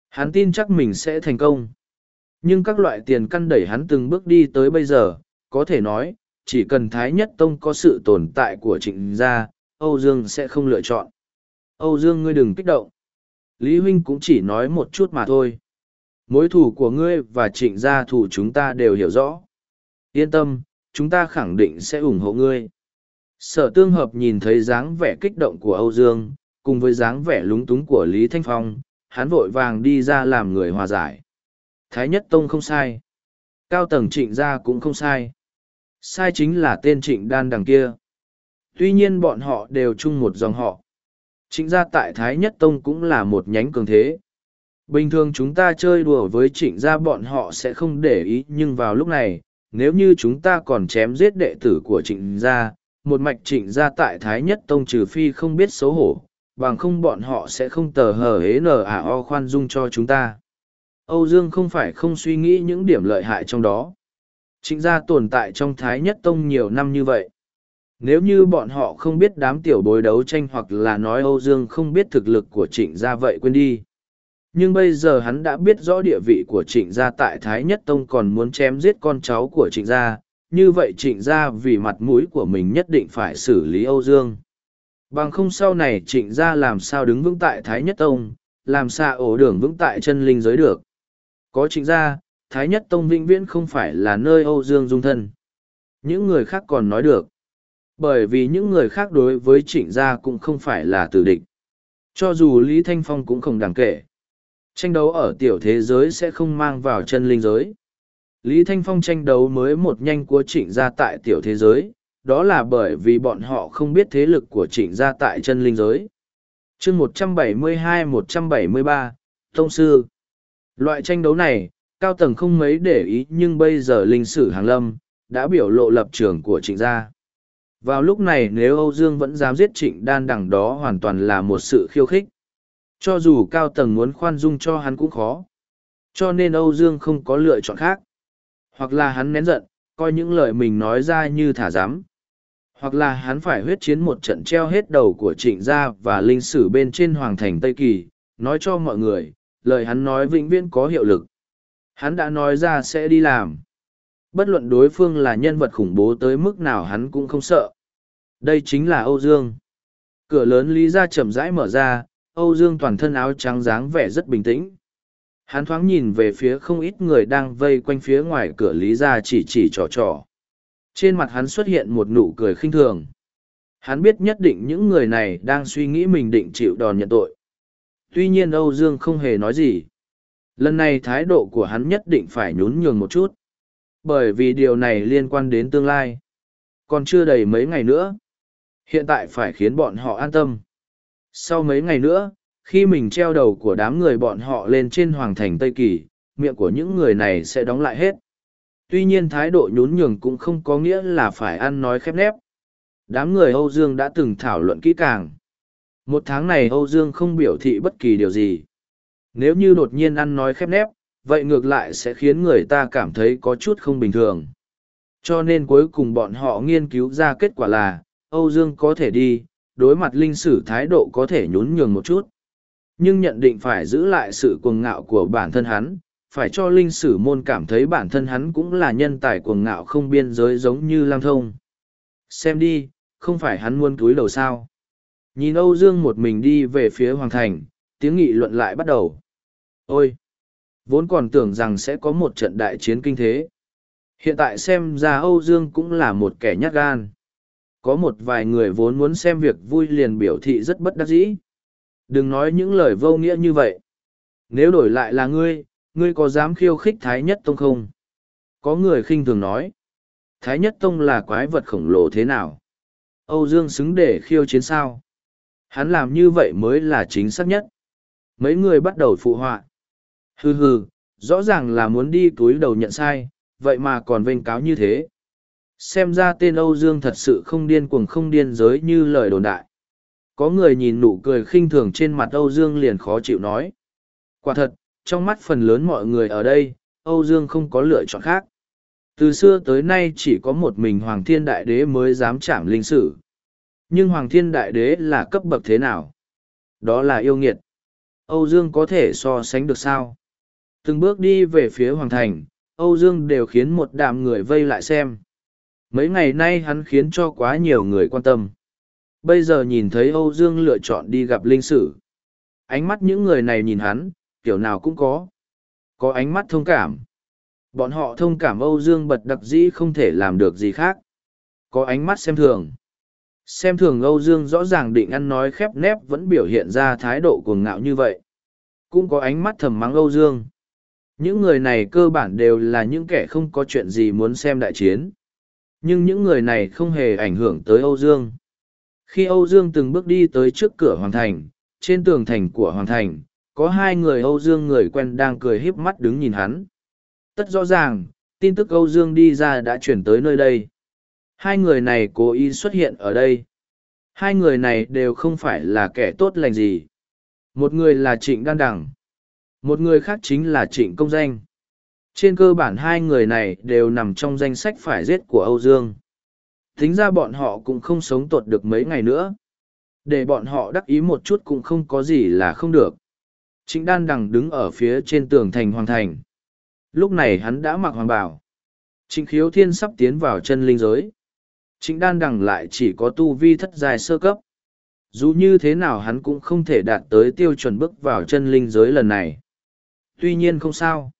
Hắn tin chắc mình sẽ thành công. Nhưng các loại tiền căn đẩy hắn từng bước đi tới bây giờ, có thể nói, chỉ cần Thái Nhất Tông có sự tồn tại của trịnh gia, Âu Dương sẽ không lựa chọn. Âu Dương ngươi đừng kích động. Lý Huynh cũng chỉ nói một chút mà thôi. Mối thù của ngươi và trịnh gia thù chúng ta đều hiểu rõ. Yên tâm, chúng ta khẳng định sẽ ủng hộ ngươi. Sở tương hợp nhìn thấy dáng vẻ kích động của Âu Dương, cùng với dáng vẻ lúng túng của Lý Thanh Phong, hắn vội vàng đi ra làm người hòa giải. Thái Nhất Tông không sai. Cao tầng trịnh gia cũng không sai. Sai chính là tên trịnh đan đằng kia. Tuy nhiên bọn họ đều chung một dòng họ. Trịnh gia tại Thái Nhất Tông cũng là một nhánh cường thế. Bình thường chúng ta chơi đùa với trịnh gia bọn họ sẽ không để ý nhưng vào lúc này, nếu như chúng ta còn chém giết đệ tử của trịnh gia, một mạch trịnh gia tại Thái Nhất Tông trừ phi không biết xấu hổ, bằng không bọn họ sẽ không tờ hờ hế nở ả o khoan dung cho chúng ta. Âu Dương không phải không suy nghĩ những điểm lợi hại trong đó. Trịnh gia tồn tại trong Thái Nhất Tông nhiều năm như vậy. Nếu như bọn họ không biết đám tiểu bối đấu tranh hoặc là nói Âu Dương không biết thực lực của trịnh gia vậy quên đi. Nhưng bây giờ hắn đã biết rõ địa vị của trịnh gia tại Thái Nhất Tông còn muốn chém giết con cháu của trịnh gia, như vậy trịnh gia vì mặt mũi của mình nhất định phải xử lý Âu Dương. Bằng không sau này trịnh gia làm sao đứng vững tại Thái Nhất Tông, làm sao ổ đường vững tại chân linh giới được. Có trịnh gia, Thái Nhất Tông vĩnh viễn không phải là nơi Âu Dương dung thân. Những người khác còn nói được bởi vì những người khác đối với trịnh gia cũng không phải là tử địch cho dù lý thanh phong cũng không đáng kể tranh đấu ở tiểu thế giới sẽ không mang vào chân linh giới lý thanh phong tranh đấu mới một nhanh của trịnh gia tại tiểu thế giới, đó là bởi vì bọn họ không biết thế lực của trịnh gia tại chân linh giới chương một trăm bảy mươi hai, một trăm bảy mươi ba, tông sư loại tranh đấu này, cao tầng không mấy để ý nhưng bây giờ linh sử hàng lâm, đã biểu lộ lập trường của trịnh gia vào lúc này nếu Âu Dương vẫn dám giết trịnh đan đằng đó hoàn toàn là một sự khiêu khích. Cho dù cao tầng muốn khoan dung cho hắn cũng khó. Cho nên Âu Dương không có lựa chọn khác. Hoặc là hắn nén giận, coi những lời mình nói ra như thả giám. Hoặc là hắn phải huyết chiến một trận treo hết đầu của trịnh gia và linh sử bên trên hoàng thành Tây Kỳ, nói cho mọi người, lời hắn nói vĩnh viễn có hiệu lực. Hắn đã nói ra sẽ đi làm. Bất luận đối phương là nhân vật khủng bố tới mức nào hắn cũng không sợ. Đây chính là Âu Dương. Cửa lớn lý ra chậm rãi mở ra, Âu Dương toàn thân áo trắng dáng vẻ rất bình tĩnh. Hắn thoáng nhìn về phía không ít người đang vây quanh phía ngoài cửa lý ra chỉ chỉ trò trò. Trên mặt hắn xuất hiện một nụ cười khinh thường. Hắn biết nhất định những người này đang suy nghĩ mình định chịu đòn nhận tội. Tuy nhiên Âu Dương không hề nói gì. Lần này thái độ của hắn nhất định phải nhún nhường một chút. Bởi vì điều này liên quan đến tương lai. Còn chưa đầy mấy ngày nữa. Hiện tại phải khiến bọn họ an tâm. Sau mấy ngày nữa, khi mình treo đầu của đám người bọn họ lên trên hoàng thành Tây Kỳ, miệng của những người này sẽ đóng lại hết. Tuy nhiên thái độ nhún nhường cũng không có nghĩa là phải ăn nói khép nép. Đám người Âu Dương đã từng thảo luận kỹ càng. Một tháng này Âu Dương không biểu thị bất kỳ điều gì. Nếu như đột nhiên ăn nói khép nép, vậy ngược lại sẽ khiến người ta cảm thấy có chút không bình thường. Cho nên cuối cùng bọn họ nghiên cứu ra kết quả là, Âu Dương có thể đi, đối mặt linh sử thái độ có thể nhún nhường một chút. Nhưng nhận định phải giữ lại sự cuồng ngạo của bản thân hắn, phải cho linh sử môn cảm thấy bản thân hắn cũng là nhân tài cuồng ngạo không biên giới giống như Lam Thông. Xem đi, không phải hắn muốn túi đầu sao. Nhìn Âu Dương một mình đi về phía Hoàng Thành, tiếng nghị luận lại bắt đầu. Ôi! Vốn còn tưởng rằng sẽ có một trận đại chiến kinh thế. Hiện tại xem ra Âu Dương cũng là một kẻ nhát gan. Có một vài người vốn muốn xem việc vui liền biểu thị rất bất đắc dĩ. Đừng nói những lời vô nghĩa như vậy. Nếu đổi lại là ngươi, ngươi có dám khiêu khích Thái Nhất Tông không? Có người khinh thường nói. Thái Nhất Tông là quái vật khổng lồ thế nào? Âu Dương xứng để khiêu chiến sao? Hắn làm như vậy mới là chính xác nhất. Mấy người bắt đầu phụ họa. Hừ hừ, rõ ràng là muốn đi túi đầu nhận sai, vậy mà còn vênh cáo như thế. Xem ra tên Âu Dương thật sự không điên cuồng không điên giới như lời đồn đại. Có người nhìn nụ cười khinh thường trên mặt Âu Dương liền khó chịu nói. Quả thật, trong mắt phần lớn mọi người ở đây, Âu Dương không có lựa chọn khác. Từ xưa tới nay chỉ có một mình Hoàng Thiên Đại Đế mới dám chạm linh sử. Nhưng Hoàng Thiên Đại Đế là cấp bậc thế nào? Đó là yêu nghiệt. Âu Dương có thể so sánh được sao? Từng bước đi về phía Hoàng Thành, Âu Dương đều khiến một đám người vây lại xem. Mấy ngày nay hắn khiến cho quá nhiều người quan tâm. Bây giờ nhìn thấy Âu Dương lựa chọn đi gặp linh sử. Ánh mắt những người này nhìn hắn, kiểu nào cũng có. Có ánh mắt thông cảm. Bọn họ thông cảm Âu Dương bật đặc dĩ không thể làm được gì khác. Có ánh mắt xem thường. Xem thường Âu Dương rõ ràng định ăn nói khép nép vẫn biểu hiện ra thái độ cuồng ngạo như vậy. Cũng có ánh mắt thầm mắng Âu Dương. Những người này cơ bản đều là những kẻ không có chuyện gì muốn xem đại chiến. Nhưng những người này không hề ảnh hưởng tới Âu Dương. Khi Âu Dương từng bước đi tới trước cửa Hoàng Thành, trên tường thành của Hoàng Thành, có hai người Âu Dương người quen đang cười híp mắt đứng nhìn hắn. Tất rõ ràng, tin tức Âu Dương đi ra đã chuyển tới nơi đây. Hai người này cố ý xuất hiện ở đây. Hai người này đều không phải là kẻ tốt lành gì. Một người là Trịnh Đan Đẳng, Một người khác chính là Trịnh Công Danh. Trên cơ bản hai người này đều nằm trong danh sách phải giết của Âu Dương. Tính ra bọn họ cũng không sống tột được mấy ngày nữa. Để bọn họ đắc ý một chút cũng không có gì là không được. Trịnh Đan Đằng đứng ở phía trên tường thành Hoàng Thành. Lúc này hắn đã mặc hoàng bảo. Trịnh Khiếu Thiên sắp tiến vào chân linh giới. Trịnh Đan Đằng lại chỉ có tu vi thất dài sơ cấp. Dù như thế nào hắn cũng không thể đạt tới tiêu chuẩn bước vào chân linh giới lần này. Tuy nhiên không sao.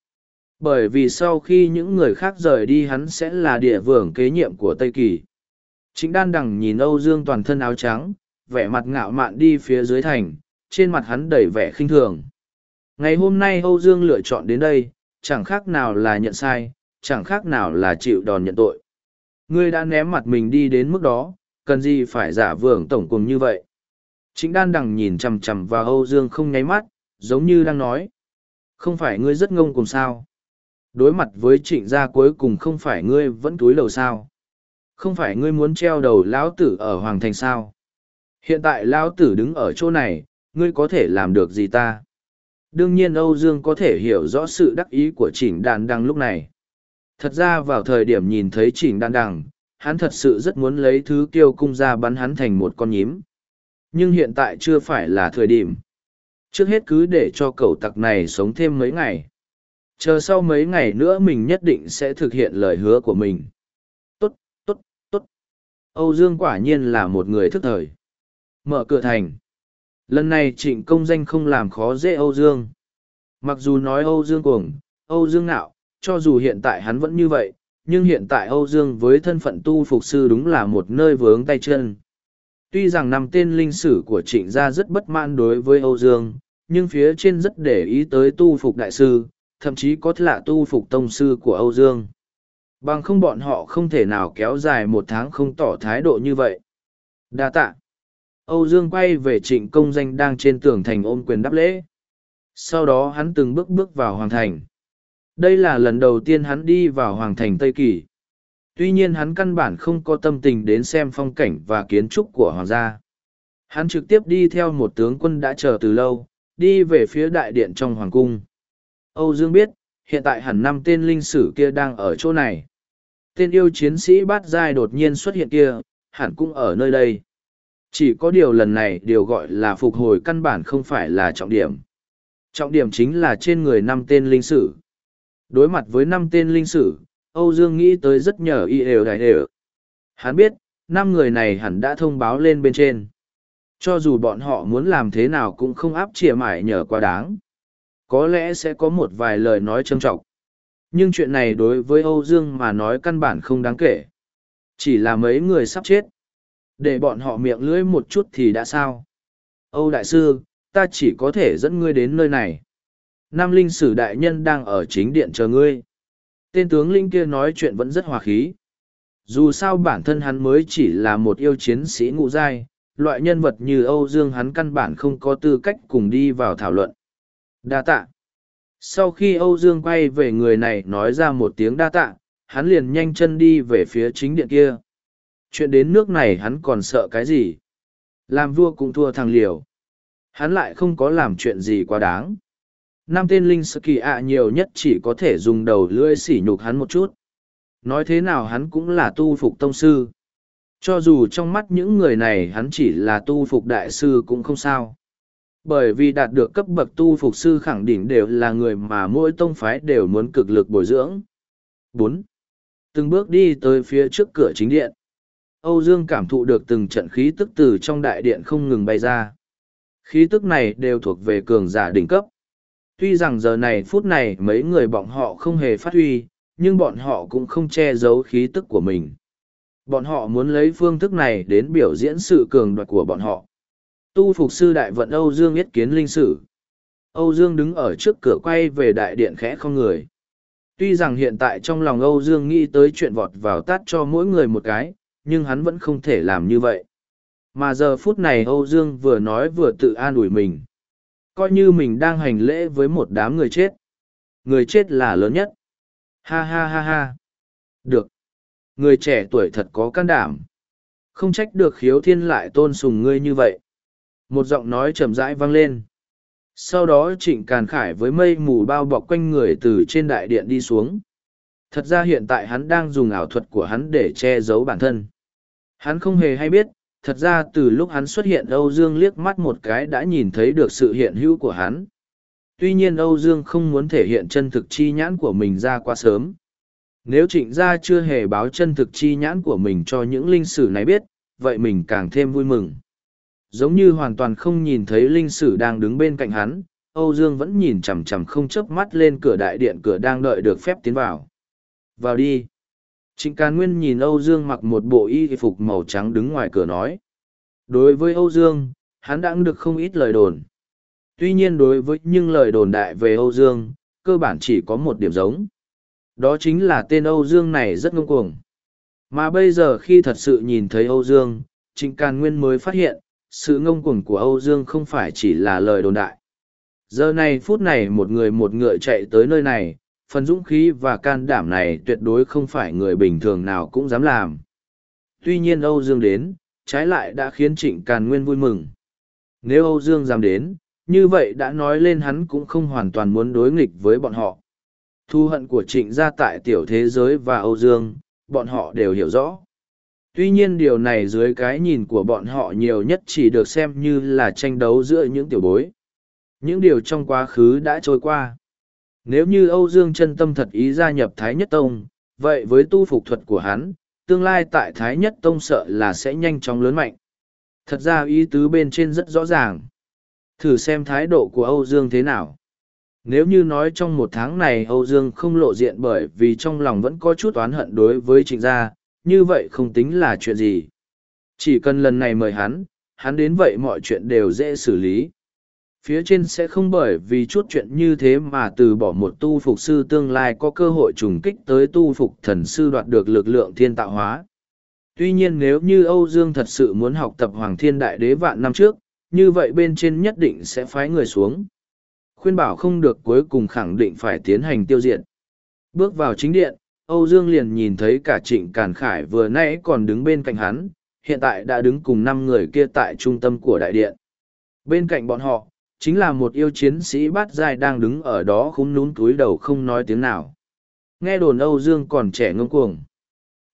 Bởi vì sau khi những người khác rời đi hắn sẽ là địa vương kế nhiệm của Tây Kỳ. Trịnh Đan Đằng nhìn Âu Dương toàn thân áo trắng, vẻ mặt ngạo mạn đi phía dưới thành, trên mặt hắn đầy vẻ khinh thường. Ngày hôm nay Âu Dương lựa chọn đến đây, chẳng khác nào là nhận sai, chẳng khác nào là chịu đòn nhận tội. Ngươi đã ném mặt mình đi đến mức đó, cần gì phải giả vưởng tổng cùng như vậy. Chính đan đằng nhìn chằm chằm vào Âu Dương không nháy mắt, giống như đang nói. Không phải ngươi rất ngông cùng sao. Đối mặt với trịnh gia cuối cùng không phải ngươi vẫn túi lầu sao. Không phải ngươi muốn treo đầu lão tử ở Hoàng Thành sao. Hiện tại lão tử đứng ở chỗ này, ngươi có thể làm được gì ta? Đương nhiên Âu Dương có thể hiểu rõ sự đắc ý của chỉnh Đan Đằng lúc này. Thật ra vào thời điểm nhìn thấy chỉnh Đan Đằng, hắn thật sự rất muốn lấy thứ kiêu cung ra bắn hắn thành một con nhím. Nhưng hiện tại chưa phải là thời điểm. Trước hết cứ để cho cậu tặc này sống thêm mấy ngày. Chờ sau mấy ngày nữa mình nhất định sẽ thực hiện lời hứa của mình. Âu Dương quả nhiên là một người thức thời. Mở cửa thành. Lần này trịnh công danh không làm khó dễ Âu Dương. Mặc dù nói Âu Dương cuồng, Âu Dương nạo, cho dù hiện tại hắn vẫn như vậy, nhưng hiện tại Âu Dương với thân phận tu phục sư đúng là một nơi vướng tay chân. Tuy rằng năm tên linh sử của trịnh gia rất bất mãn đối với Âu Dương, nhưng phía trên rất để ý tới tu phục đại sư, thậm chí có lạ tu phục tông sư của Âu Dương. Bằng không bọn họ không thể nào kéo dài một tháng không tỏ thái độ như vậy. Đa tạ. Âu Dương quay về trịnh công danh đang trên tường thành ôm quyền đáp lễ. Sau đó hắn từng bước bước vào hoàng thành. Đây là lần đầu tiên hắn đi vào hoàng thành Tây Kỳ. Tuy nhiên hắn căn bản không có tâm tình đến xem phong cảnh và kiến trúc của hoàng gia. Hắn trực tiếp đi theo một tướng quân đã chờ từ lâu, đi về phía đại điện trong hoàng cung. Âu Dương biết, hiện tại hẳn năm tên linh sử kia đang ở chỗ này. Tên yêu chiến sĩ bát giai đột nhiên xuất hiện kia, hẳn cũng ở nơi đây. Chỉ có điều lần này điều gọi là phục hồi căn bản không phải là trọng điểm. Trọng điểm chính là trên người năm tên linh sử. Đối mặt với năm tên linh sử, Âu Dương nghĩ tới rất nhờ y đều đại đều. Hắn biết, năm người này hẳn đã thông báo lên bên trên. Cho dù bọn họ muốn làm thế nào cũng không áp chìa mải nhờ quá đáng. Có lẽ sẽ có một vài lời nói trâm trọng. Nhưng chuyện này đối với Âu Dương mà nói căn bản không đáng kể. Chỉ là mấy người sắp chết. Để bọn họ miệng lưỡi một chút thì đã sao. Âu Đại Sư, ta chỉ có thể dẫn ngươi đến nơi này. Nam Linh Sử Đại Nhân đang ở chính điện chờ ngươi. Tên tướng Linh kia nói chuyện vẫn rất hòa khí. Dù sao bản thân hắn mới chỉ là một yêu chiến sĩ ngụ giai, loại nhân vật như Âu Dương hắn căn bản không có tư cách cùng đi vào thảo luận. Đa tạ. Sau khi Âu Dương quay về người này nói ra một tiếng đa tạ, hắn liền nhanh chân đi về phía chính điện kia. Chuyện đến nước này hắn còn sợ cái gì? Làm vua cũng thua thằng liều. Hắn lại không có làm chuyện gì quá đáng. Nam tên linh sơ kỳ ạ nhiều nhất chỉ có thể dùng đầu lưỡi sỉ nhục hắn một chút. Nói thế nào hắn cũng là tu phục tông sư. Cho dù trong mắt những người này hắn chỉ là tu phục đại sư cũng không sao. Bởi vì đạt được cấp bậc tu phục sư khẳng định đều là người mà mỗi tông phái đều muốn cực lực bồi dưỡng. bốn Từng bước đi tới phía trước cửa chính điện. Âu Dương cảm thụ được từng trận khí tức từ trong đại điện không ngừng bay ra. Khí tức này đều thuộc về cường giả đỉnh cấp. Tuy rằng giờ này phút này mấy người bọn họ không hề phát huy, nhưng bọn họ cũng không che giấu khí tức của mình. Bọn họ muốn lấy phương thức này đến biểu diễn sự cường đoạt của bọn họ. Tu phục sư đại vận Âu Dương yết kiến linh sử. Âu Dương đứng ở trước cửa quay về đại điện khẽ không người. Tuy rằng hiện tại trong lòng Âu Dương nghĩ tới chuyện vọt vào tát cho mỗi người một cái, nhưng hắn vẫn không thể làm như vậy. Mà giờ phút này Âu Dương vừa nói vừa tự an ủi mình. Coi như mình đang hành lễ với một đám người chết. Người chết là lớn nhất. Ha ha ha ha. Được. Người trẻ tuổi thật có can đảm. Không trách được khiếu thiên lại tôn sùng ngươi như vậy. Một giọng nói chậm rãi vang lên. Sau đó trịnh càn khải với mây mù bao bọc quanh người từ trên đại điện đi xuống. Thật ra hiện tại hắn đang dùng ảo thuật của hắn để che giấu bản thân. Hắn không hề hay biết, thật ra từ lúc hắn xuất hiện Âu Dương liếc mắt một cái đã nhìn thấy được sự hiện hữu của hắn. Tuy nhiên Âu Dương không muốn thể hiện chân thực chi nhãn của mình ra quá sớm. Nếu trịnh gia chưa hề báo chân thực chi nhãn của mình cho những linh sử này biết, vậy mình càng thêm vui mừng. Giống như hoàn toàn không nhìn thấy linh sử đang đứng bên cạnh hắn, Âu Dương vẫn nhìn chằm chằm không chớp mắt lên cửa đại điện cửa đang đợi được phép tiến vào. Vào đi. Trịnh Càn Nguyên nhìn Âu Dương mặc một bộ y phục màu trắng đứng ngoài cửa nói. Đối với Âu Dương, hắn đã được không ít lời đồn. Tuy nhiên đối với những lời đồn đại về Âu Dương, cơ bản chỉ có một điểm giống. Đó chính là tên Âu Dương này rất ngông cuồng. Mà bây giờ khi thật sự nhìn thấy Âu Dương, Trịnh Càn Nguyên mới phát hiện, sự ngông cuồng của Âu Dương không phải chỉ là lời đồn đại. Giờ này phút này một người một ngựa chạy tới nơi này, phần dũng khí và can đảm này tuyệt đối không phải người bình thường nào cũng dám làm. Tuy nhiên Âu Dương đến, trái lại đã khiến Trịnh Càn Nguyên vui mừng. Nếu Âu Dương dám đến, như vậy đã nói lên hắn cũng không hoàn toàn muốn đối nghịch với bọn họ. Thu hận của Trịnh gia tại tiểu thế giới và Âu Dương, bọn họ đều hiểu rõ. Tuy nhiên điều này dưới cái nhìn của bọn họ nhiều nhất chỉ được xem như là tranh đấu giữa những tiểu bối. Những điều trong quá khứ đã trôi qua. Nếu như Âu Dương chân tâm thật ý gia nhập Thái Nhất Tông, vậy với tu phục thuật của hắn, tương lai tại Thái Nhất Tông sợ là sẽ nhanh chóng lớn mạnh. Thật ra ý tứ bên trên rất rõ ràng. Thử xem thái độ của Âu Dương thế nào. Nếu như nói trong một tháng này Âu Dương không lộ diện bởi vì trong lòng vẫn có chút oán hận đối với trịnh gia, như vậy không tính là chuyện gì. Chỉ cần lần này mời hắn, hắn đến vậy mọi chuyện đều dễ xử lý. Phía trên sẽ không bởi vì chút chuyện như thế mà từ bỏ một tu phục sư tương lai có cơ hội trùng kích tới tu phục thần sư đoạt được lực lượng thiên tạo hóa. Tuy nhiên nếu như Âu Dương thật sự muốn học tập Hoàng Thiên Đại Đế vạn năm trước, như vậy bên trên nhất định sẽ phái người xuống. Khuyên bảo không được cuối cùng khẳng định phải tiến hành tiêu diệt. Bước vào chính điện, Âu Dương liền nhìn thấy cả trịnh Càn Khải vừa nãy còn đứng bên cạnh hắn, hiện tại đã đứng cùng năm người kia tại trung tâm của đại điện. Bên cạnh bọn họ, chính là một yêu chiến sĩ bát giai đang đứng ở đó khúm núm túi đầu không nói tiếng nào. Nghe đồn Âu Dương còn trẻ ngông cuồng.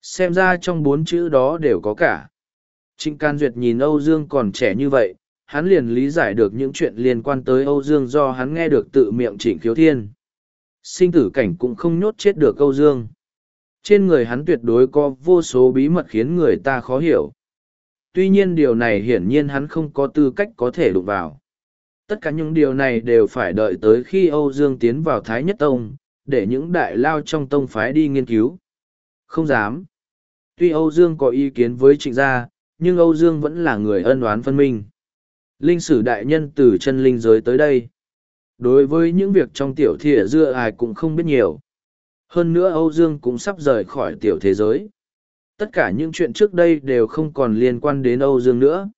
Xem ra trong bốn chữ đó đều có cả. Trịnh Can Duyệt nhìn Âu Dương còn trẻ như vậy, hắn liền lý giải được những chuyện liên quan tới Âu Dương do hắn nghe được tự miệng trịnh khiếu thiên. Sinh tử cảnh cũng không nhốt chết được Âu Dương. Trên người hắn tuyệt đối có vô số bí mật khiến người ta khó hiểu. Tuy nhiên điều này hiển nhiên hắn không có tư cách có thể đụng vào. Tất cả những điều này đều phải đợi tới khi Âu Dương tiến vào Thái Nhất Tông, để những đại lao trong tông phái đi nghiên cứu. Không dám. Tuy Âu Dương có ý kiến với trịnh gia, nhưng Âu Dương vẫn là người ân oán phân minh. Linh sử đại nhân từ chân linh giới tới đây. Đối với những việc trong tiểu thịa dưa ai cũng không biết nhiều. Hơn nữa Âu Dương cũng sắp rời khỏi tiểu thế giới. Tất cả những chuyện trước đây đều không còn liên quan đến Âu Dương nữa.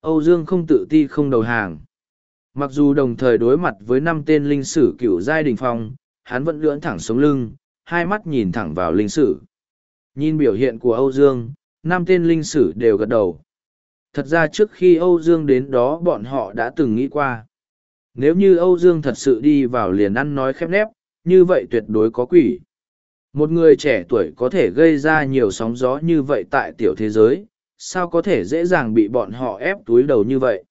Âu Dương không tự ti không đầu hàng. Mặc dù đồng thời đối mặt với năm tên linh sử cựu giai đình phong, hắn vẫn lưỡn thẳng sống lưng, hai mắt nhìn thẳng vào linh sử. Nhìn biểu hiện của Âu Dương, năm tên linh sử đều gật đầu. Thật ra trước khi Âu Dương đến đó bọn họ đã từng nghĩ qua. Nếu như Âu Dương thật sự đi vào liền ăn nói khép nép, như vậy tuyệt đối có quỷ. Một người trẻ tuổi có thể gây ra nhiều sóng gió như vậy tại tiểu thế giới, sao có thể dễ dàng bị bọn họ ép túi đầu như vậy.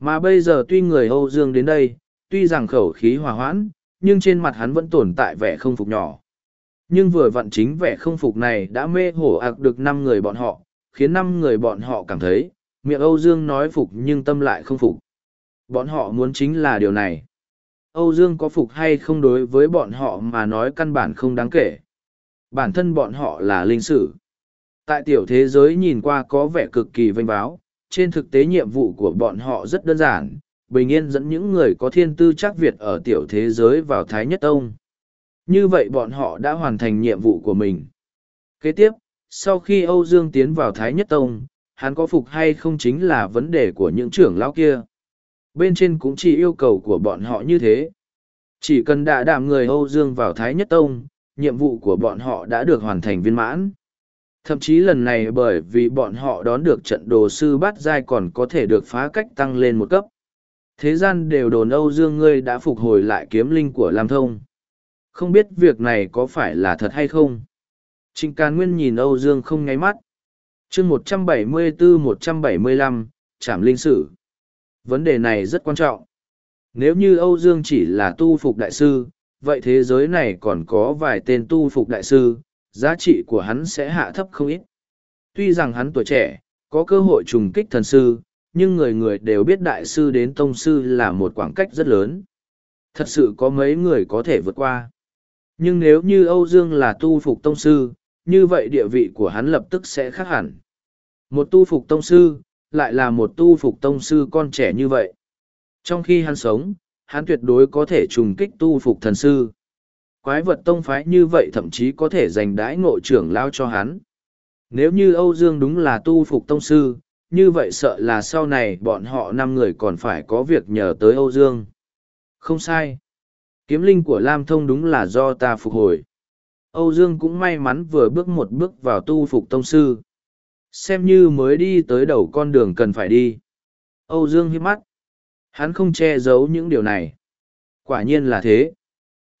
Mà bây giờ tuy người Âu Dương đến đây, tuy rằng khẩu khí hòa hoãn, nhưng trên mặt hắn vẫn tồn tại vẻ không phục nhỏ. Nhưng vừa vặn chính vẻ không phục này đã mê hổ ạc được năm người bọn họ, khiến năm người bọn họ cảm thấy, miệng Âu Dương nói phục nhưng tâm lại không phục. Bọn họ muốn chính là điều này. Âu Dương có phục hay không đối với bọn họ mà nói căn bản không đáng kể. Bản thân bọn họ là linh sử. Tại tiểu thế giới nhìn qua có vẻ cực kỳ vinh báo, trên thực tế nhiệm vụ của bọn họ rất đơn giản, bình yên dẫn những người có thiên tư chắc Việt ở tiểu thế giới vào Thái Nhất Tông. Như vậy bọn họ đã hoàn thành nhiệm vụ của mình. Kế tiếp, sau khi Âu Dương tiến vào Thái Nhất Tông, hắn có phục hay không chính là vấn đề của những trưởng lão kia. Bên trên cũng chỉ yêu cầu của bọn họ như thế. Chỉ cần đã đảm người Âu Dương vào Thái Nhất Tông, nhiệm vụ của bọn họ đã được hoàn thành viên mãn. Thậm chí lần này bởi vì bọn họ đón được trận đồ sư bát giai còn có thể được phá cách tăng lên một cấp. Thế gian đều đồn Âu Dương ngươi đã phục hồi lại kiếm linh của Lam Thông. Không biết việc này có phải là thật hay không? Trịnh Càn Nguyên nhìn Âu Dương không ngáy mắt. chương 174-175, Trảm Linh Sử. Vấn đề này rất quan trọng. Nếu như Âu Dương chỉ là tu phục đại sư, vậy thế giới này còn có vài tên tu phục đại sư, giá trị của hắn sẽ hạ thấp không ít. Tuy rằng hắn tuổi trẻ, có cơ hội trùng kích thần sư, nhưng người người đều biết đại sư đến tông sư là một khoảng cách rất lớn. Thật sự có mấy người có thể vượt qua. Nhưng nếu như Âu Dương là tu phục tông sư, như vậy địa vị của hắn lập tức sẽ khác hẳn. Một tu phục tông sư, lại là một tu phục tông sư con trẻ như vậy. Trong khi hắn sống, hắn tuyệt đối có thể trùng kích tu phục thần sư. Quái vật tông phái như vậy thậm chí có thể giành đãi ngộ trưởng lao cho hắn. Nếu như Âu Dương đúng là tu phục tông sư, như vậy sợ là sau này bọn họ năm người còn phải có việc nhờ tới Âu Dương. Không sai. Kiếm linh của Lam Thông đúng là do ta phục hồi. Âu Dương cũng may mắn vừa bước một bước vào tu phục tông sư. Xem như mới đi tới đầu con đường cần phải đi. Âu Dương hiếp mắt. Hắn không che giấu những điều này. Quả nhiên là thế.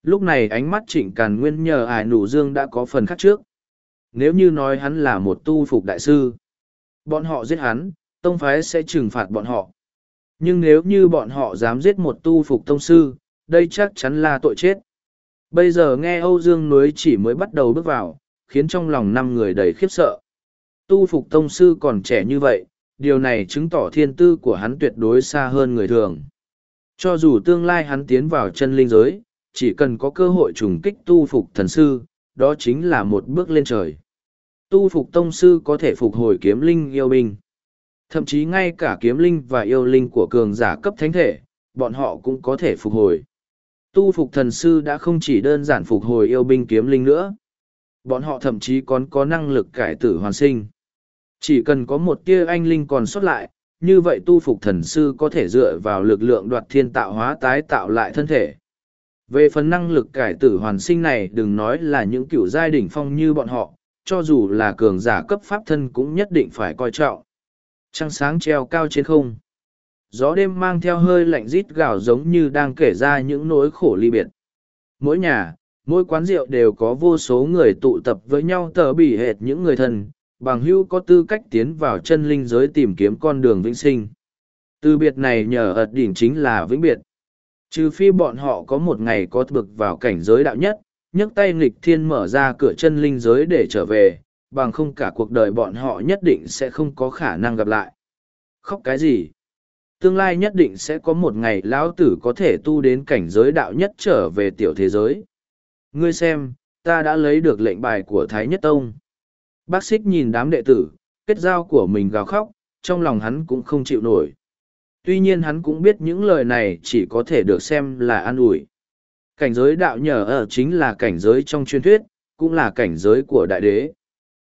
Lúc này ánh mắt trịnh càn nguyên nhờ ải nụ dương đã có phần khác trước. Nếu như nói hắn là một tu phục đại sư, bọn họ giết hắn, tông phái sẽ trừng phạt bọn họ. Nhưng nếu như bọn họ dám giết một tu phục tông sư, đây chắc chắn là tội chết. Bây giờ nghe Âu Dương núi chỉ mới bắt đầu bước vào, khiến trong lòng năm người đầy khiếp sợ. Tu phục tông sư còn trẻ như vậy, điều này chứng tỏ thiên tư của hắn tuyệt đối xa hơn người thường. Cho dù tương lai hắn tiến vào chân linh giới, chỉ cần có cơ hội trùng kích tu phục thần sư, đó chính là một bước lên trời. Tu phục tông sư có thể phục hồi kiếm linh yêu binh. Thậm chí ngay cả kiếm linh và yêu linh của cường giả cấp thánh thể, bọn họ cũng có thể phục hồi. Tu phục thần sư đã không chỉ đơn giản phục hồi yêu binh kiếm linh nữa. Bọn họ thậm chí còn có năng lực cải tử hoàn sinh. Chỉ cần có một tia anh linh còn sót lại, như vậy tu phục thần sư có thể dựa vào lực lượng đoạt thiên tạo hóa tái tạo lại thân thể. Về phần năng lực cải tử hoàn sinh này đừng nói là những cựu giai đỉnh phong như bọn họ, cho dù là cường giả cấp pháp thân cũng nhất định phải coi trọng. Trăng sáng treo cao trên không. Gió đêm mang theo hơi lạnh rít gào giống như đang kể ra những nỗi khổ ly biệt. Mỗi nhà, mỗi quán rượu đều có vô số người tụ tập với nhau tờ bỉ hệt những người thân, bằng hữu có tư cách tiến vào chân linh giới tìm kiếm con đường vĩnh sinh. Từ biệt này nhờ ật đỉnh chính là vĩnh biệt. Trừ phi bọn họ có một ngày có bực vào cảnh giới đạo nhất, nhấc tay nghịch thiên mở ra cửa chân linh giới để trở về, bằng không cả cuộc đời bọn họ nhất định sẽ không có khả năng gặp lại. Khóc cái gì? Tương lai nhất định sẽ có một ngày lão tử có thể tu đến cảnh giới đạo nhất trở về tiểu thế giới. Ngươi xem, ta đã lấy được lệnh bài của Thái Nhất Tông. Bác xích nhìn đám đệ tử, kết giao của mình gào khóc, trong lòng hắn cũng không chịu nổi. Tuy nhiên hắn cũng biết những lời này chỉ có thể được xem là an ủi. Cảnh giới đạo nhờ ở chính là cảnh giới trong truyền thuyết, cũng là cảnh giới của đại đế.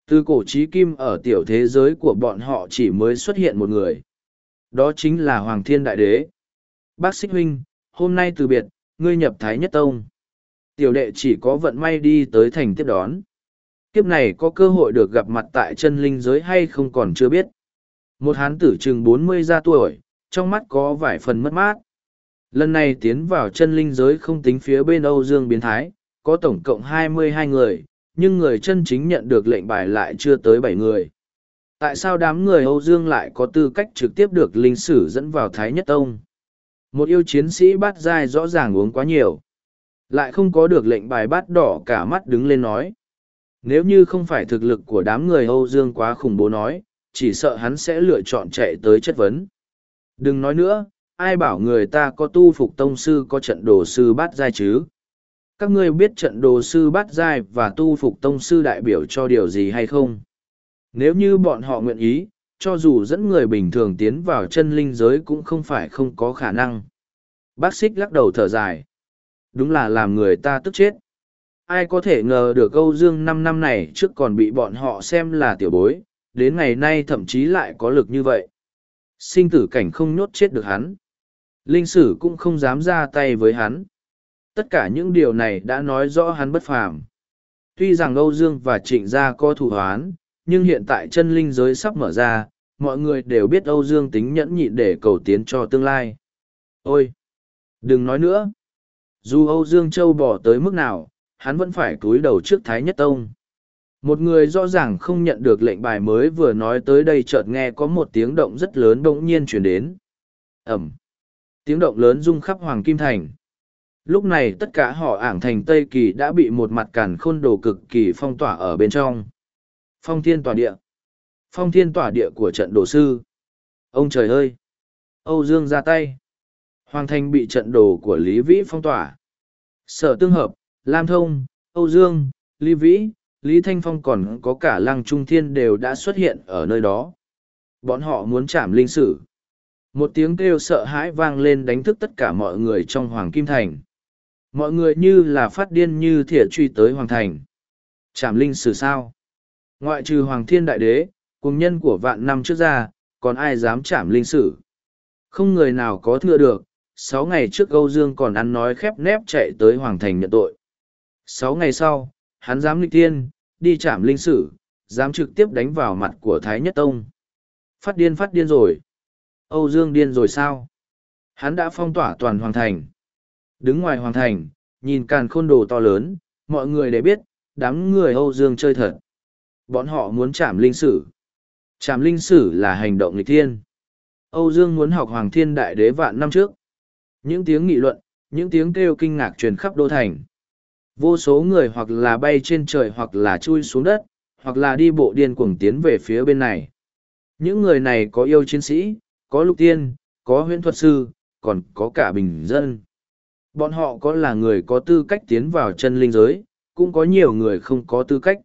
Từ cổ trí kim ở tiểu thế giới của bọn họ chỉ mới xuất hiện một người. Đó chính là Hoàng Thiên Đại Đế. Bác Xích Huynh, hôm nay từ biệt, ngươi nhập Thái Nhất Tông. Tiểu đệ chỉ có vận may đi tới thành tiếp đón. Kiếp này có cơ hội được gặp mặt tại chân linh giới hay không còn chưa biết. Một hán tử chừng bốn mươi ra tuổi, trong mắt có vài phần mất mát. Lần này tiến vào chân linh giới không tính phía bên Âu Dương biến thái, có tổng cộng hai mươi hai người, nhưng người chân chính nhận được lệnh bài lại chưa tới bảy người. Tại sao đám người Âu Dương lại có tư cách trực tiếp được linh sử dẫn vào Thái Nhất Tông? Một yêu chiến sĩ bát dai rõ ràng uống quá nhiều. Lại không có được lệnh bài bát đỏ cả mắt đứng lên nói. Nếu như không phải thực lực của đám người Âu Dương quá khủng bố nói, chỉ sợ hắn sẽ lựa chọn chạy tới chất vấn. Đừng nói nữa, ai bảo người ta có tu phục tông sư có trận đồ sư bát giai chứ? Các ngươi biết trận đồ sư bát giai và tu phục tông sư đại biểu cho điều gì hay không? Nếu như bọn họ nguyện ý, cho dù dẫn người bình thường tiến vào chân linh giới cũng không phải không có khả năng. Bác xích lắc đầu thở dài. Đúng là làm người ta tức chết. Ai có thể ngờ được Âu Dương năm năm này trước còn bị bọn họ xem là tiểu bối, đến ngày nay thậm chí lại có lực như vậy. Sinh tử cảnh không nhốt chết được hắn. Linh sử cũng không dám ra tay với hắn. Tất cả những điều này đã nói rõ hắn bất phàm. Tuy rằng Âu Dương và Trịnh Gia có thủ hoán, nhưng hiện tại chân linh giới sắp mở ra, mọi người đều biết Âu Dương tính nhẫn nhịn để cầu tiến cho tương lai. Ôi! Đừng nói nữa! Dù Âu Dương Châu bỏ tới mức nào, hắn vẫn phải cúi đầu trước Thái Nhất Tông. Một người rõ ràng không nhận được lệnh bài mới vừa nói tới đây chợt nghe có một tiếng động rất lớn bỗng nhiên chuyển đến. Ẩm! Tiếng động lớn rung khắp Hoàng Kim Thành. Lúc này tất cả họ ảng thành Tây Kỳ đã bị một mặt càn khôn đồ cực kỳ phong tỏa ở bên trong. Phong thiên tỏa địa. Phong thiên tỏa địa của trận đồ sư. Ông trời ơi! Âu Dương ra tay. Hoàng thành bị trận đồ của Lý Vĩ phong tỏa. Sở tương hợp, Lam Thông, Âu Dương, Lý Vĩ, Lý Thanh Phong còn có cả Lăng Trung Thiên đều đã xuất hiện ở nơi đó. Bọn họ muốn chạm linh sử. Một tiếng kêu sợ hãi vang lên đánh thức tất cả mọi người trong Hoàng Kim Thành. Mọi người như là phát điên như thỉa truy tới Hoàng Thành. Chạm linh sử sao? Ngoại trừ Hoàng Thiên Đại Đế, cùng nhân của vạn năm trước ra, còn ai dám chạm linh sử. Không người nào có thừa được, sáu ngày trước Âu Dương còn ăn nói khép nép chạy tới Hoàng Thành nhận tội. Sáu ngày sau, hắn dám linh tiên, đi chạm linh sử, dám trực tiếp đánh vào mặt của Thái Nhất Tông. Phát điên phát điên rồi. Âu Dương điên rồi sao? Hắn đã phong tỏa toàn Hoàng Thành. Đứng ngoài Hoàng Thành, nhìn càn khôn đồ to lớn, mọi người đều biết, đám người Âu Dương chơi thật bọn họ muốn chạm linh sử chạm linh sử là hành động lịch thiên âu dương muốn học hoàng thiên đại đế vạn năm trước những tiếng nghị luận những tiếng kêu kinh ngạc truyền khắp đô thành Vô số người hoặc là bay trên trời hoặc là chui xuống đất, hoặc là đi bộ điên cuồng tiến về phía bên này. Những người này có yêu chiến sĩ, có lục tiên, có huyễn thuật sư, còn có cả bình dân. Bọn họ có là người có tư cách tiến vào chân linh giới, cũng có nhiều người không có tư cách.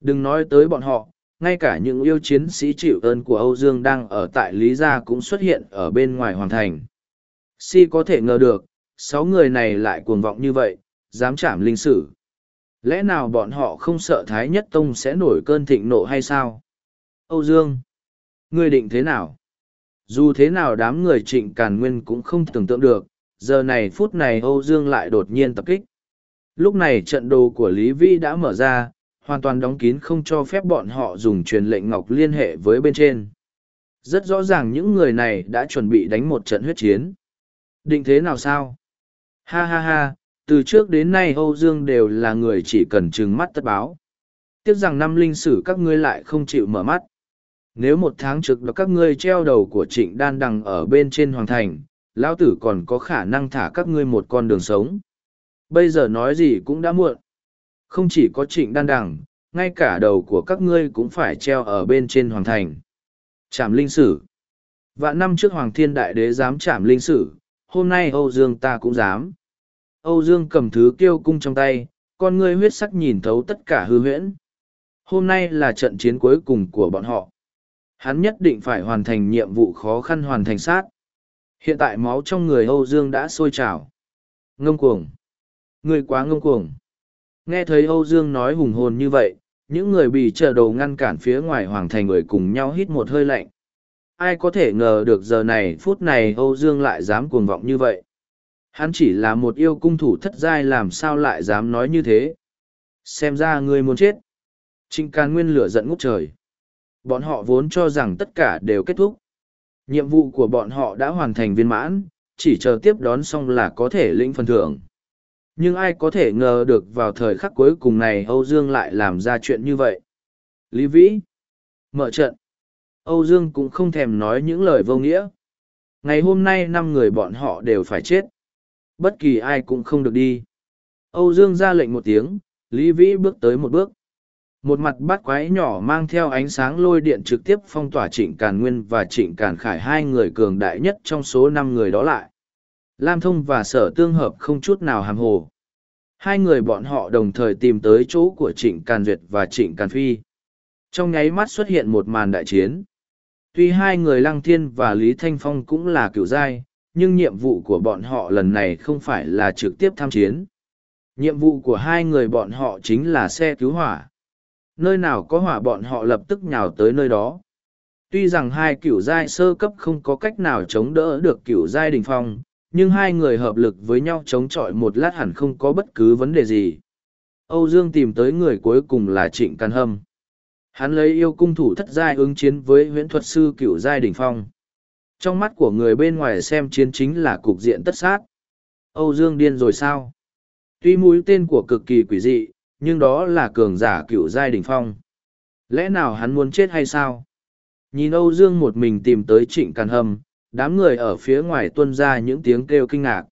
Đừng nói tới bọn họ, ngay cả những yêu chiến sĩ chịu ơn của Âu Dương đang ở tại Lý Gia cũng xuất hiện ở bên ngoài hoàng thành. Si có thể ngờ được, sáu người này lại cuồng vọng như vậy, dám chạm linh sử. Lẽ nào bọn họ không sợ Thái Nhất Tông sẽ nổi cơn thịnh nộ hay sao? Âu Dương, ngươi định thế nào? Dù thế nào đám người trịnh Càn Nguyên cũng không tưởng tượng được, giờ này phút này Âu Dương lại đột nhiên tập kích. Lúc này trận đồ của Lý Vi đã mở ra, hoàn toàn đóng kín không cho phép bọn họ dùng truyền lệnh ngọc liên hệ với bên trên. Rất rõ ràng những người này đã chuẩn bị đánh một trận huyết chiến. Định thế nào sao? Ha ha ha, từ trước đến nay Âu Dương đều là người chỉ cần trừng mắt tất báo. Tiếc rằng năm linh sử các ngươi lại không chịu mở mắt. Nếu một tháng trực đó các ngươi treo đầu của trịnh đan đằng ở bên trên hoàng thành, lão tử còn có khả năng thả các ngươi một con đường sống. Bây giờ nói gì cũng đã muộn. Không chỉ có trịnh đan đằng, ngay cả đầu của các ngươi cũng phải treo ở bên trên hoàng thành. Trảm linh sử. Vạn năm trước Hoàng Thiên Đại Đế dám trạm linh sử, hôm nay Âu Dương ta cũng dám. Âu Dương cầm thứ kiêu cung trong tay, con ngươi huyết sắc nhìn thấu tất cả hư huyễn. Hôm nay là trận chiến cuối cùng của bọn họ. Hắn nhất định phải hoàn thành nhiệm vụ khó khăn hoàn thành sát. Hiện tại máu trong người Âu Dương đã sôi trào. Ngông cuồng. Người quá ngông cuồng. Nghe thấy Âu Dương nói hùng hồn như vậy, những người bị chờ đầu ngăn cản phía ngoài hoàng thành người cùng nhau hít một hơi lạnh. Ai có thể ngờ được giờ này phút này Âu Dương lại dám cuồng vọng như vậy. Hắn chỉ là một yêu cung thủ thất giai làm sao lại dám nói như thế. Xem ra ngươi muốn chết. Trịnh Càn Nguyên lửa giận ngút trời. Bọn họ vốn cho rằng tất cả đều kết thúc. Nhiệm vụ của bọn họ đã hoàn thành viên mãn, chỉ chờ tiếp đón xong là có thể lĩnh phần thưởng. Nhưng ai có thể ngờ được vào thời khắc cuối cùng này Âu Dương lại làm ra chuyện như vậy. Lý Vĩ. Mở trận. Âu Dương cũng không thèm nói những lời vô nghĩa. Ngày hôm nay năm người bọn họ đều phải chết. Bất kỳ ai cũng không được đi. Âu Dương ra lệnh một tiếng, Lý Vĩ bước tới một bước. Một mặt bát quái nhỏ mang theo ánh sáng lôi điện trực tiếp phong tỏa Trịnh Càn Nguyên và Trịnh Càn Khải hai người cường đại nhất trong số năm người đó lại. Lam Thông và Sở Tương Hợp không chút nào hàm hồ. Hai người bọn họ đồng thời tìm tới chỗ của Trịnh Càn Duyệt và Trịnh Càn Phi. Trong nháy mắt xuất hiện một màn đại chiến. Tuy hai người Lăng Thiên và Lý Thanh Phong cũng là cựu giai, nhưng nhiệm vụ của bọn họ lần này không phải là trực tiếp tham chiến. Nhiệm vụ của hai người bọn họ chính là xe cứu hỏa. Nơi nào có hỏa bọn họ lập tức nhào tới nơi đó. Tuy rằng hai cựu giai sơ cấp không có cách nào chống đỡ được cựu giai đình phong, nhưng hai người hợp lực với nhau chống chọi một lát hẳn không có bất cứ vấn đề gì. Âu Dương tìm tới người cuối cùng là Trịnh Can Hâm. Hắn lấy yêu cung thủ thất giai ứng chiến với huyễn thuật sư cựu giai đỉnh phong. Trong mắt của người bên ngoài xem chiến chính là cục diện tất sát. Âu Dương điên rồi sao? Tuy mũi tên của cực kỳ quỷ dị, nhưng đó là cường giả cựu giai đỉnh phong. Lẽ nào hắn muốn chết hay sao? Nhìn Âu Dương một mình tìm tới trịnh càn hâm, đám người ở phía ngoài tuân ra những tiếng kêu kinh ngạc.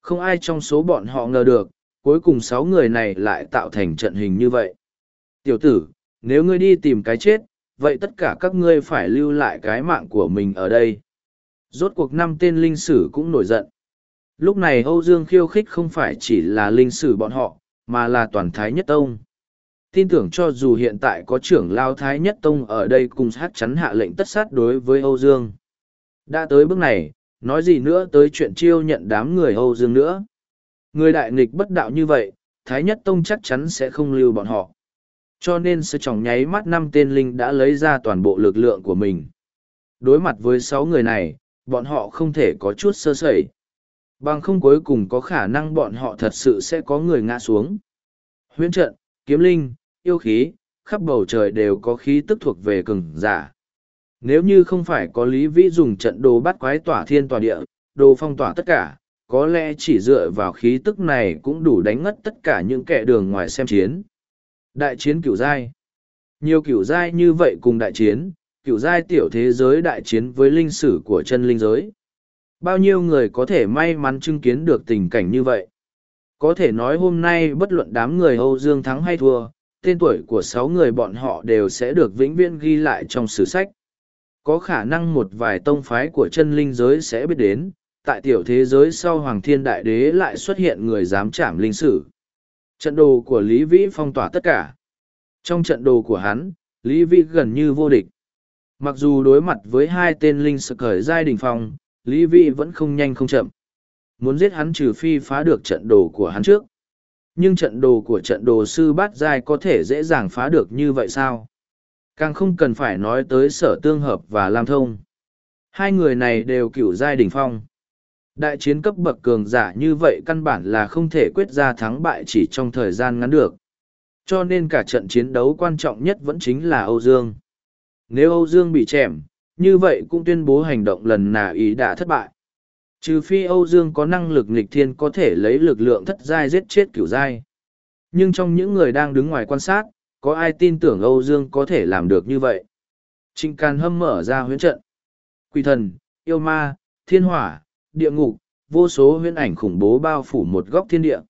Không ai trong số bọn họ ngờ được, cuối cùng sáu người này lại tạo thành trận hình như vậy. Tiểu tử, nếu ngươi đi tìm cái chết, vậy tất cả các ngươi phải lưu lại cái mạng của mình ở đây. Rốt cuộc năm tên linh sử cũng nổi giận. Lúc này Âu Dương khiêu khích không phải chỉ là linh sử bọn họ, mà là toàn Thái Nhất Tông. Tin tưởng cho dù hiện tại có trưởng lao Thái Nhất Tông ở đây cùng hát chắn hạ lệnh tất sát đối với Âu Dương. Đã tới bước này, nói gì nữa tới chuyện chiêu nhận đám người Âu Dương nữa. Người đại nghịch bất đạo như vậy, Thái Nhất Tông chắc chắn sẽ không lưu bọn họ. Cho nên sự trọng nháy mắt năm tên linh đã lấy ra toàn bộ lực lượng của mình. Đối mặt với sáu người này, bọn họ không thể có chút sơ sẩy. Bằng không cuối cùng có khả năng bọn họ thật sự sẽ có người ngã xuống. Huyễn trận, kiếm linh, yêu khí, khắp bầu trời đều có khí tức thuộc về cường giả. Nếu như không phải có Lý Vĩ dùng trận đồ bắt quái tỏa thiên tỏa địa, đồ phong tỏa tất cả, có lẽ chỉ dựa vào khí tức này cũng đủ đánh ngất tất cả những kẻ đường ngoài xem chiến. Đại chiến cửu giai Nhiều cửu giai như vậy cùng đại chiến, cựu giai tiểu thế giới đại chiến với linh sử của chân linh giới. Bao nhiêu người có thể may mắn chứng kiến được tình cảnh như vậy? Có thể nói hôm nay bất luận đám người Âu Dương thắng hay thua, tên tuổi của sáu người bọn họ đều sẽ được vĩnh viễn ghi lại trong sử sách. Có khả năng một vài tông phái của chân linh giới sẽ biết đến, tại tiểu thế giới sau Hoàng Thiên Đại Đế lại xuất hiện người dám chạm linh sử. Trận đồ của Lý Vĩ phong tỏa tất cả. Trong trận đồ của hắn, Lý Vĩ gần như vô địch. Mặc dù đối mặt với hai tên linh sự khởi giai đình phong, Lý Vĩ vẫn không nhanh không chậm. Muốn giết hắn trừ phi phá được trận đồ của hắn trước. Nhưng trận đồ của trận đồ sư bát giai có thể dễ dàng phá được như vậy sao? Càng không cần phải nói tới sở tương hợp và lam thông. Hai người này đều cựu giai đỉnh phong. Đại chiến cấp bậc cường giả như vậy căn bản là không thể quyết ra thắng bại chỉ trong thời gian ngắn được. Cho nên cả trận chiến đấu quan trọng nhất vẫn chính là Âu Dương. Nếu Âu Dương bị chèm, như vậy cũng tuyên bố hành động lần nào ý đã thất bại. Trừ phi Âu Dương có năng lực nghịch thiên có thể lấy lực lượng thất giai giết chết cửu giai. Nhưng trong những người đang đứng ngoài quan sát, có ai tin tưởng Âu Dương có thể làm được như vậy? Trịnh Càn Hâm mở ra huyễn trận. Quỷ thần, yêu ma, thiên hỏa, địa ngục, vô số huyễn ảnh khủng bố bao phủ một góc thiên địa.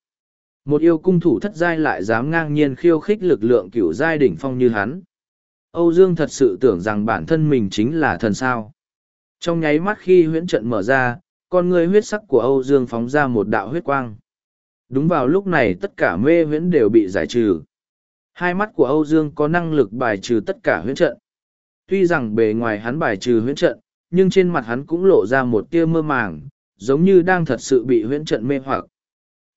Một yêu cung thủ thất giai lại dám ngang nhiên khiêu khích lực lượng cửu giai đỉnh phong như hắn. Âu Dương thật sự tưởng rằng bản thân mình chính là thần sao. Trong nháy mắt khi huyễn trận mở ra, con người huyết sắc của Âu Dương phóng ra một đạo huyết quang. Đúng vào lúc này tất cả mê huyễn đều bị giải trừ. Hai mắt của Âu Dương có năng lực bài trừ tất cả huyễn trận. Tuy rằng bề ngoài hắn bài trừ huyễn trận, nhưng trên mặt hắn cũng lộ ra một tia mơ màng, giống như đang thật sự bị huyễn trận mê hoặc.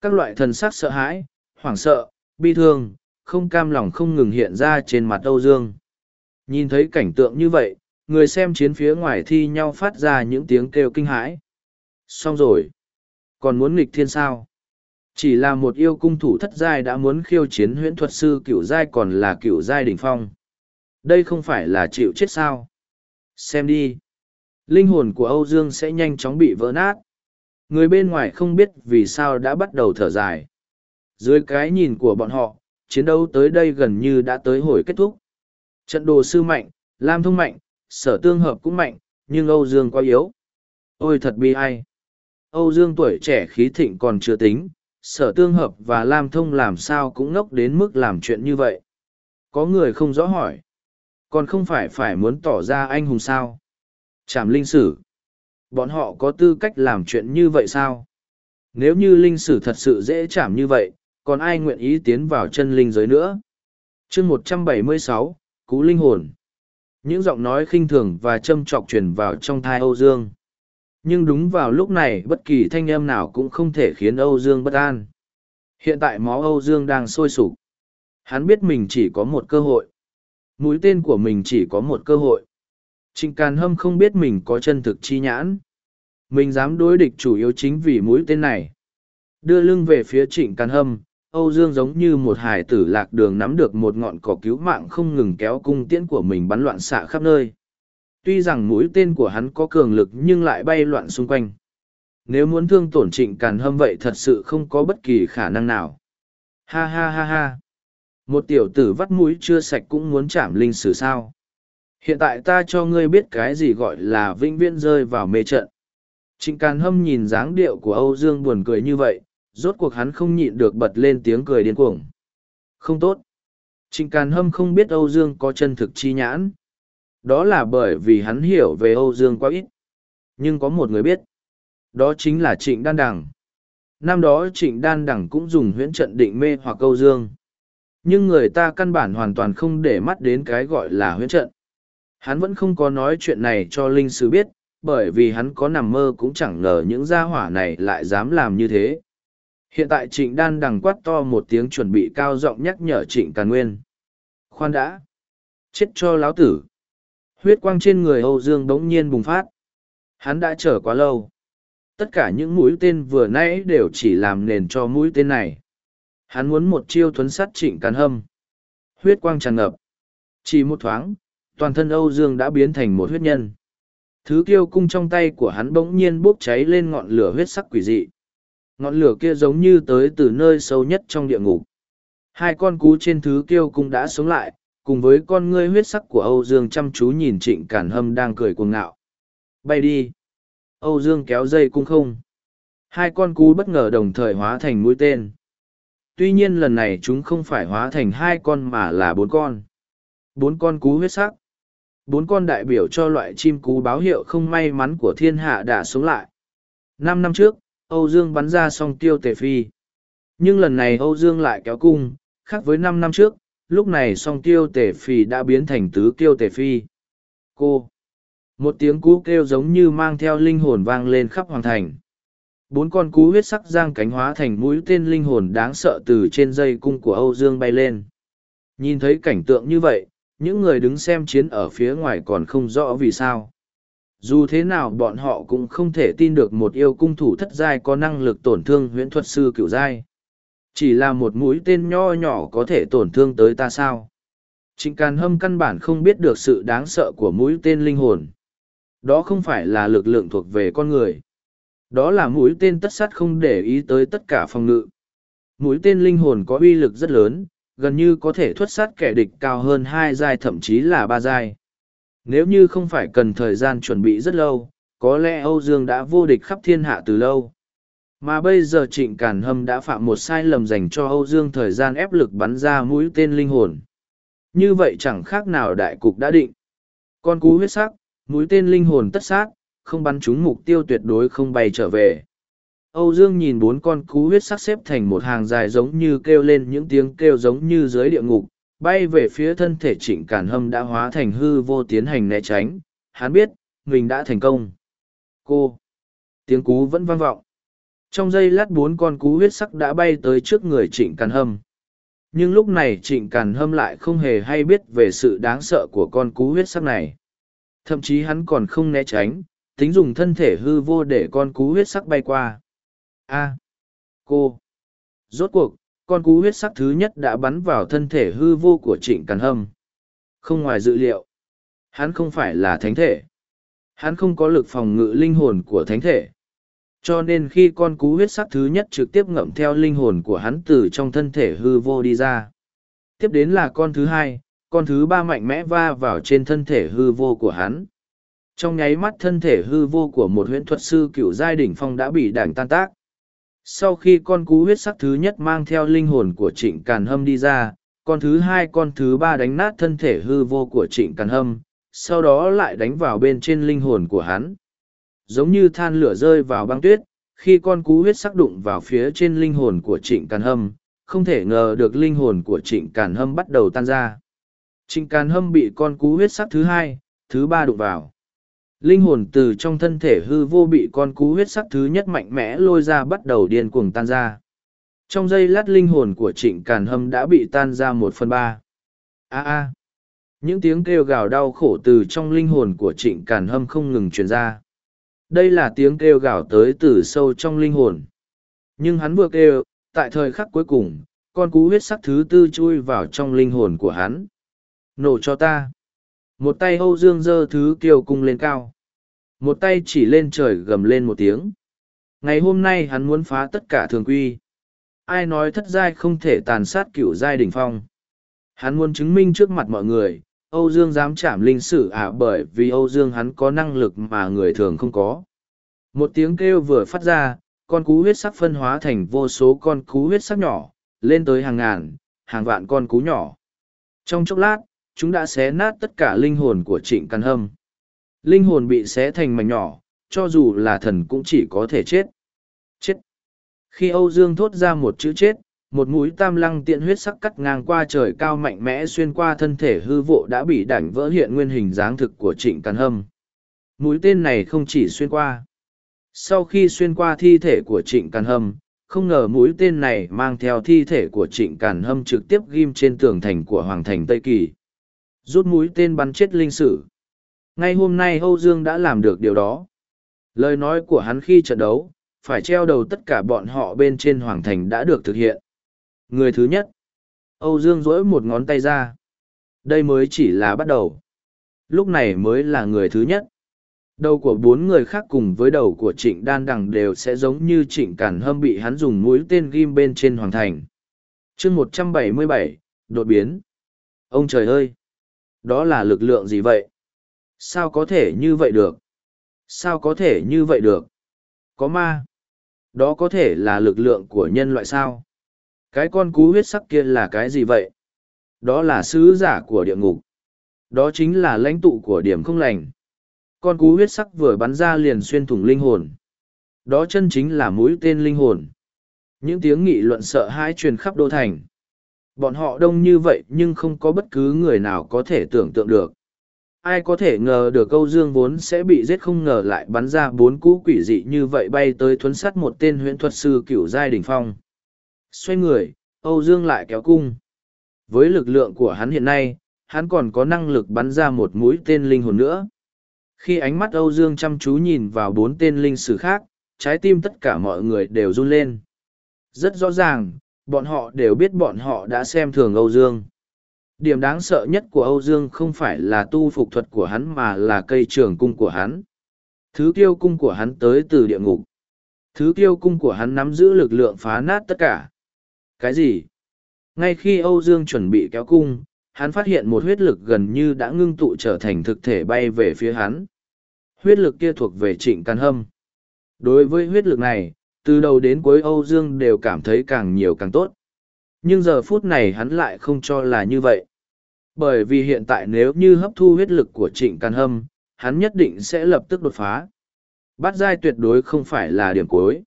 Các loại thần sắc sợ hãi, hoảng sợ, bi thương, không cam lòng không ngừng hiện ra trên mặt Âu Dương. Nhìn thấy cảnh tượng như vậy, người xem chiến phía ngoài thi nhau phát ra những tiếng kêu kinh hãi. Xong rồi. Còn muốn nghịch thiên sao? Chỉ là một yêu cung thủ thất giai đã muốn khiêu chiến huyễn thuật sư cựu giai còn là cựu giai đỉnh phong. Đây không phải là chịu chết sao? Xem đi. Linh hồn của Âu Dương sẽ nhanh chóng bị vỡ nát. Người bên ngoài không biết vì sao đã bắt đầu thở dài. Dưới cái nhìn của bọn họ, chiến đấu tới đây gần như đã tới hồi kết thúc. Trận đồ sư mạnh, Lam thông mạnh, sở tương hợp cũng mạnh, nhưng Âu Dương quá yếu. Ôi thật bi ai. Âu Dương tuổi trẻ khí thịnh còn chưa tính, sở tương hợp và Lam thông làm sao cũng ngốc đến mức làm chuyện như vậy. Có người không rõ hỏi. Còn không phải phải muốn tỏ ra anh hùng sao. Chảm linh sử. Bọn họ có tư cách làm chuyện như vậy sao? Nếu như linh sử thật sự dễ chảm như vậy, còn ai nguyện ý tiến vào chân linh giới nữa? chương một trăm bảy mươi sáu Cú Linh Hồn Những giọng nói khinh thường và châm trọc truyền vào trong thai Âu Dương. Nhưng đúng vào lúc này bất kỳ thanh âm nào cũng không thể khiến Âu Dương bất an. Hiện tại máu Âu Dương đang sôi sục. Hắn biết mình chỉ có một cơ hội. Mũi tên của mình chỉ có một cơ hội. Trịnh Càn Hâm không biết mình có chân thực chi nhãn. Mình dám đối địch chủ yếu chính vì mũi tên này. Đưa lưng về phía Trịnh Càn Hâm, Âu Dương giống như một hải tử lạc đường nắm được một ngọn cỏ cứu mạng không ngừng kéo cung tiễn của mình bắn loạn xạ khắp nơi. Tuy rằng mũi tên của hắn có cường lực nhưng lại bay loạn xung quanh. Nếu muốn thương tổn trịnh càn hâm vậy thật sự không có bất kỳ khả năng nào. Ha ha ha ha. Một tiểu tử vắt mũi chưa sạch cũng muốn chạm linh sử sao. Hiện tại ta cho ngươi biết cái gì gọi là vĩnh viễn rơi vào mê trận. Trịnh Càn Hâm nhìn dáng điệu của Âu Dương buồn cười như vậy, rốt cuộc hắn không nhịn được bật lên tiếng cười điên cuồng. Không tốt. Trịnh Càn Hâm không biết Âu Dương có chân thực chi nhãn. Đó là bởi vì hắn hiểu về Âu Dương quá ít. Nhưng có một người biết. Đó chính là Trịnh Đan Đằng. Năm đó Trịnh Đan Đằng cũng dùng huyễn trận định mê hoặc Âu Dương. Nhưng người ta căn bản hoàn toàn không để mắt đến cái gọi là huyễn trận. Hắn vẫn không có nói chuyện này cho Linh Sư biết, bởi vì hắn có nằm mơ cũng chẳng ngờ những gia hỏa này lại dám làm như thế. Hiện tại trịnh đan đằng quát to một tiếng chuẩn bị cao giọng nhắc nhở trịnh càn nguyên. Khoan đã! Chết cho láo tử! Huyết quang trên người Âu Dương đống nhiên bùng phát. Hắn đã chờ quá lâu. Tất cả những mũi tên vừa nãy đều chỉ làm nền cho mũi tên này. Hắn muốn một chiêu thuấn sắt trịnh càn hâm. Huyết quang tràn ngập. Chỉ một thoáng, toàn thân Âu Dương đã biến thành một huyết nhân. Thứ kiêu cung trong tay của hắn bỗng nhiên bốc cháy lên ngọn lửa huyết sắc quỷ dị. Ngọn lửa kia giống như tới từ nơi sâu nhất trong địa ngục. Hai con cú trên thứ kiêu cũng đã sống lại, cùng với con ngươi huyết sắc của Âu Dương chăm chú nhìn trịnh cản hâm đang cười cuồng ngạo. Bay đi! Âu Dương kéo dây cung không. Hai con cú bất ngờ đồng thời hóa thành mũi tên. tuy nhiên lần này chúng không phải hóa thành hai con mà là bốn con. Bốn con cú huyết sắc. Bốn con đại biểu cho loại chim cú báo hiệu không may mắn của thiên hạ đã sống lại. Năm năm trước, Âu Dương bắn ra song tiêu tề phi. Nhưng lần này Âu Dương lại kéo cung, khác với năm năm trước, lúc này song tiêu tề phi đã biến thành tứ Tiêu tề phi. Cô! Một tiếng cú kêu giống như mang theo linh hồn vang lên khắp hoàng thành. Bốn con cú huyết sắc giang cánh hóa thành mũi tên linh hồn đáng sợ từ trên dây cung của Âu Dương bay lên. Nhìn thấy cảnh tượng như vậy, những người đứng xem chiến ở phía ngoài còn không rõ vì sao. Dù thế nào bọn họ cũng không thể tin được một yêu cung thủ thất giai có năng lực tổn thương huyễn thuật sư cựu giai. Chỉ là một mũi tên nho nhỏ có thể tổn thương tới ta sao. Trịnh Càn Hâm căn bản không biết được sự đáng sợ của mũi tên linh hồn. Đó không phải là lực lượng thuộc về con người. Đó là mũi tên tất sát không để ý tới tất cả phòng ngự. Mũi tên linh hồn có uy lực rất lớn, gần như có thể thuất sát kẻ địch cao hơn hai giai thậm chí là ba giai. Nếu như không phải cần thời gian chuẩn bị rất lâu, có lẽ Âu Dương đã vô địch khắp thiên hạ từ lâu. Mà bây giờ Trịnh Càn Hâm đã phạm một sai lầm dành cho Âu Dương thời gian ép lực bắn ra mũi tên linh hồn. Như vậy chẳng khác nào đại cục đã định. Con cú huyết sắc, mũi tên linh hồn tất sát, không bắn trúng mục tiêu tuyệt đối không bay trở về. Âu Dương nhìn bốn con cú huyết sắc xếp thành một hàng dài giống như kêu lên những tiếng kêu giống như dưới địa ngục, bay về phía thân thể trịnh Càn hâm đã hóa thành hư vô tiến hành né tránh. Hắn biết, mình đã thành công. Cô! Tiếng cú vẫn vang vọng. Trong giây lát bốn con cú huyết sắc đã bay tới trước người trịnh càn hâm. Nhưng lúc này trịnh càn hâm lại không hề hay biết về sự đáng sợ của con cú huyết sắc này. Thậm chí hắn còn không né tránh, tính dùng thân thể hư vô để con cú huyết sắc bay qua. A. cô. Rốt cuộc, con cú huyết sắc thứ nhất đã bắn vào thân thể hư vô của trịnh càn hâm. Không ngoài dự liệu, hắn không phải là thánh thể. Hắn không có lực phòng ngự linh hồn của thánh thể. Cho nên khi con cú huyết sắc thứ nhất trực tiếp ngậm theo linh hồn của hắn từ trong thân thể hư vô đi ra. Tiếp đến là con thứ hai, con thứ ba mạnh mẽ va vào trên thân thể hư vô của hắn. Trong nháy mắt thân thể hư vô của một huyễn thuật sư cựu giai đỉnh phong đã bị đảng tan tác. Sau khi con cú huyết sắc thứ nhất mang theo linh hồn của trịnh càn hâm đi ra, con thứ hai con thứ ba đánh nát thân thể hư vô của trịnh càn hâm, sau đó lại đánh vào bên trên linh hồn của hắn. Giống như than lửa rơi vào băng tuyết, khi con cú huyết sắc đụng vào phía trên linh hồn của trịnh càn hâm, không thể ngờ được linh hồn của trịnh càn hâm bắt đầu tan ra. Trịnh càn hâm bị con cú huyết sắc thứ hai, thứ ba đụng vào linh hồn từ trong thân thể hư vô bị con cú huyết sắc thứ nhất mạnh mẽ lôi ra bắt đầu điên cuồng tan ra. Trong giây lát linh hồn của trịnh càn hâm đã bị tan ra một phần ba. A a. Những tiếng kêu gào đau khổ từ trong linh hồn của trịnh càn hâm không ngừng truyền ra. Đây là tiếng kêu gào tới từ sâu trong linh hồn. Nhưng hắn vừa kêu, tại thời khắc cuối cùng, con cú huyết sắc thứ tư chui vào trong linh hồn của hắn. Nổ cho ta. Một tay âu dương giơ thứ kiều cung lên cao một tay chỉ lên trời gầm lên một tiếng. Ngày hôm nay hắn muốn phá tất cả thường quy. Ai nói thất giai không thể tàn sát cựu giai đ ỉ n h phong? Hắn muốn chứng minh trước mặt mọi người, âu dương dám chạm linh sử ả bởi vì âu dương hắn có năng lực mà người thường không có. Một tiếng kêu vừa phát ra, con cú huyết sắc phân hóa thành vô số con cú huyết sắc nhỏ, lên tới hàng ngàn, hàng vạn con cú nhỏ. Trong chốc lát, chúng đã xé nát tất cả linh hồn của trịnh căn hâm. Linh hồn bị xé thành mảnh nhỏ, cho dù là thần cũng chỉ có thể chết. Chết. Khi Âu Dương thốt ra một chữ chết, một mũi tam lăng tiện huyết sắc cắt ngang qua trời cao mạnh mẽ xuyên qua thân thể hư vộ đã bị đảnh vỡ hiện nguyên hình dáng thực của trịnh càn hâm. Mũi tên này không chỉ xuyên qua. Sau khi xuyên qua thi thể của trịnh càn hâm, không ngờ mũi tên này mang theo thi thể của trịnh càn hâm trực tiếp ghim trên tường thành của hoàng thành Tây Kỳ. Rút mũi tên bắn chết linh sử. Ngay hôm nay Âu Dương đã làm được điều đó. Lời nói của hắn khi trận đấu, phải treo đầu tất cả bọn họ bên trên Hoàng Thành đã được thực hiện. Người thứ nhất, Âu Dương rỗi một ngón tay ra. Đây mới chỉ là bắt đầu. Lúc này mới là người thứ nhất. Đầu của bốn người khác cùng với đầu của trịnh đan đằng đều sẽ giống như trịnh cản hâm bị hắn dùng mũi tên ghim bên trên hoàng thành. chương một trăm bảy mươi bảy đột biến. Ông trời ơi! Đó là lực lượng gì vậy? Sao có thể như vậy được? Sao có thể như vậy được? Có ma. Đó có thể là lực lượng của nhân loại sao? Cái con cú huyết sắc kia là cái gì vậy? Đó là sứ giả của địa ngục. Đó chính là lãnh tụ của điểm không lành. Con cú huyết sắc vừa bắn ra liền xuyên thủng linh hồn. Đó chân chính là mũi tên linh hồn. Những tiếng nghị luận sợ hãi truyền khắp đô thành. Bọn họ đông như vậy nhưng không có bất cứ người nào có thể tưởng tượng được. Ai có thể ngờ được câu dương vốn sẽ bị giết không ngờ lại bắn ra bốn cú quỷ dị như vậy bay tới thuấn sắt một tên huyễn thuật sư cửu giai đỉnh phong. Xoay người, Âu Dương lại kéo cung. Với lực lượng của hắn hiện nay, hắn còn có năng lực bắn ra một mũi tên linh hồn nữa. Khi ánh mắt Âu Dương chăm chú nhìn vào bốn tên linh sử khác, trái tim tất cả mọi người đều run lên. Rất rõ ràng, bọn họ đều biết bọn họ đã xem thường Âu Dương. Điểm đáng sợ nhất của Âu Dương không phải là tu phục thuật của hắn mà là cây trường cung của hắn. Thứ tiêu cung của hắn tới từ địa ngục. Thứ tiêu cung của hắn nắm giữ lực lượng phá nát tất cả. Cái gì? Ngay khi Âu Dương chuẩn bị kéo cung, hắn phát hiện một huyết lực gần như đã ngưng tụ trở thành thực thể bay về phía hắn. Huyết lực kia thuộc về trịnh can hâm. Đối với huyết lực này, từ đầu đến cuối Âu Dương đều cảm thấy càng nhiều càng tốt. Nhưng giờ phút này hắn lại không cho là như vậy. Bởi vì hiện tại nếu như hấp thu huyết lực của trịnh can hâm, hắn nhất định sẽ lập tức đột phá. Bát giai tuyệt đối không phải là điểm cuối.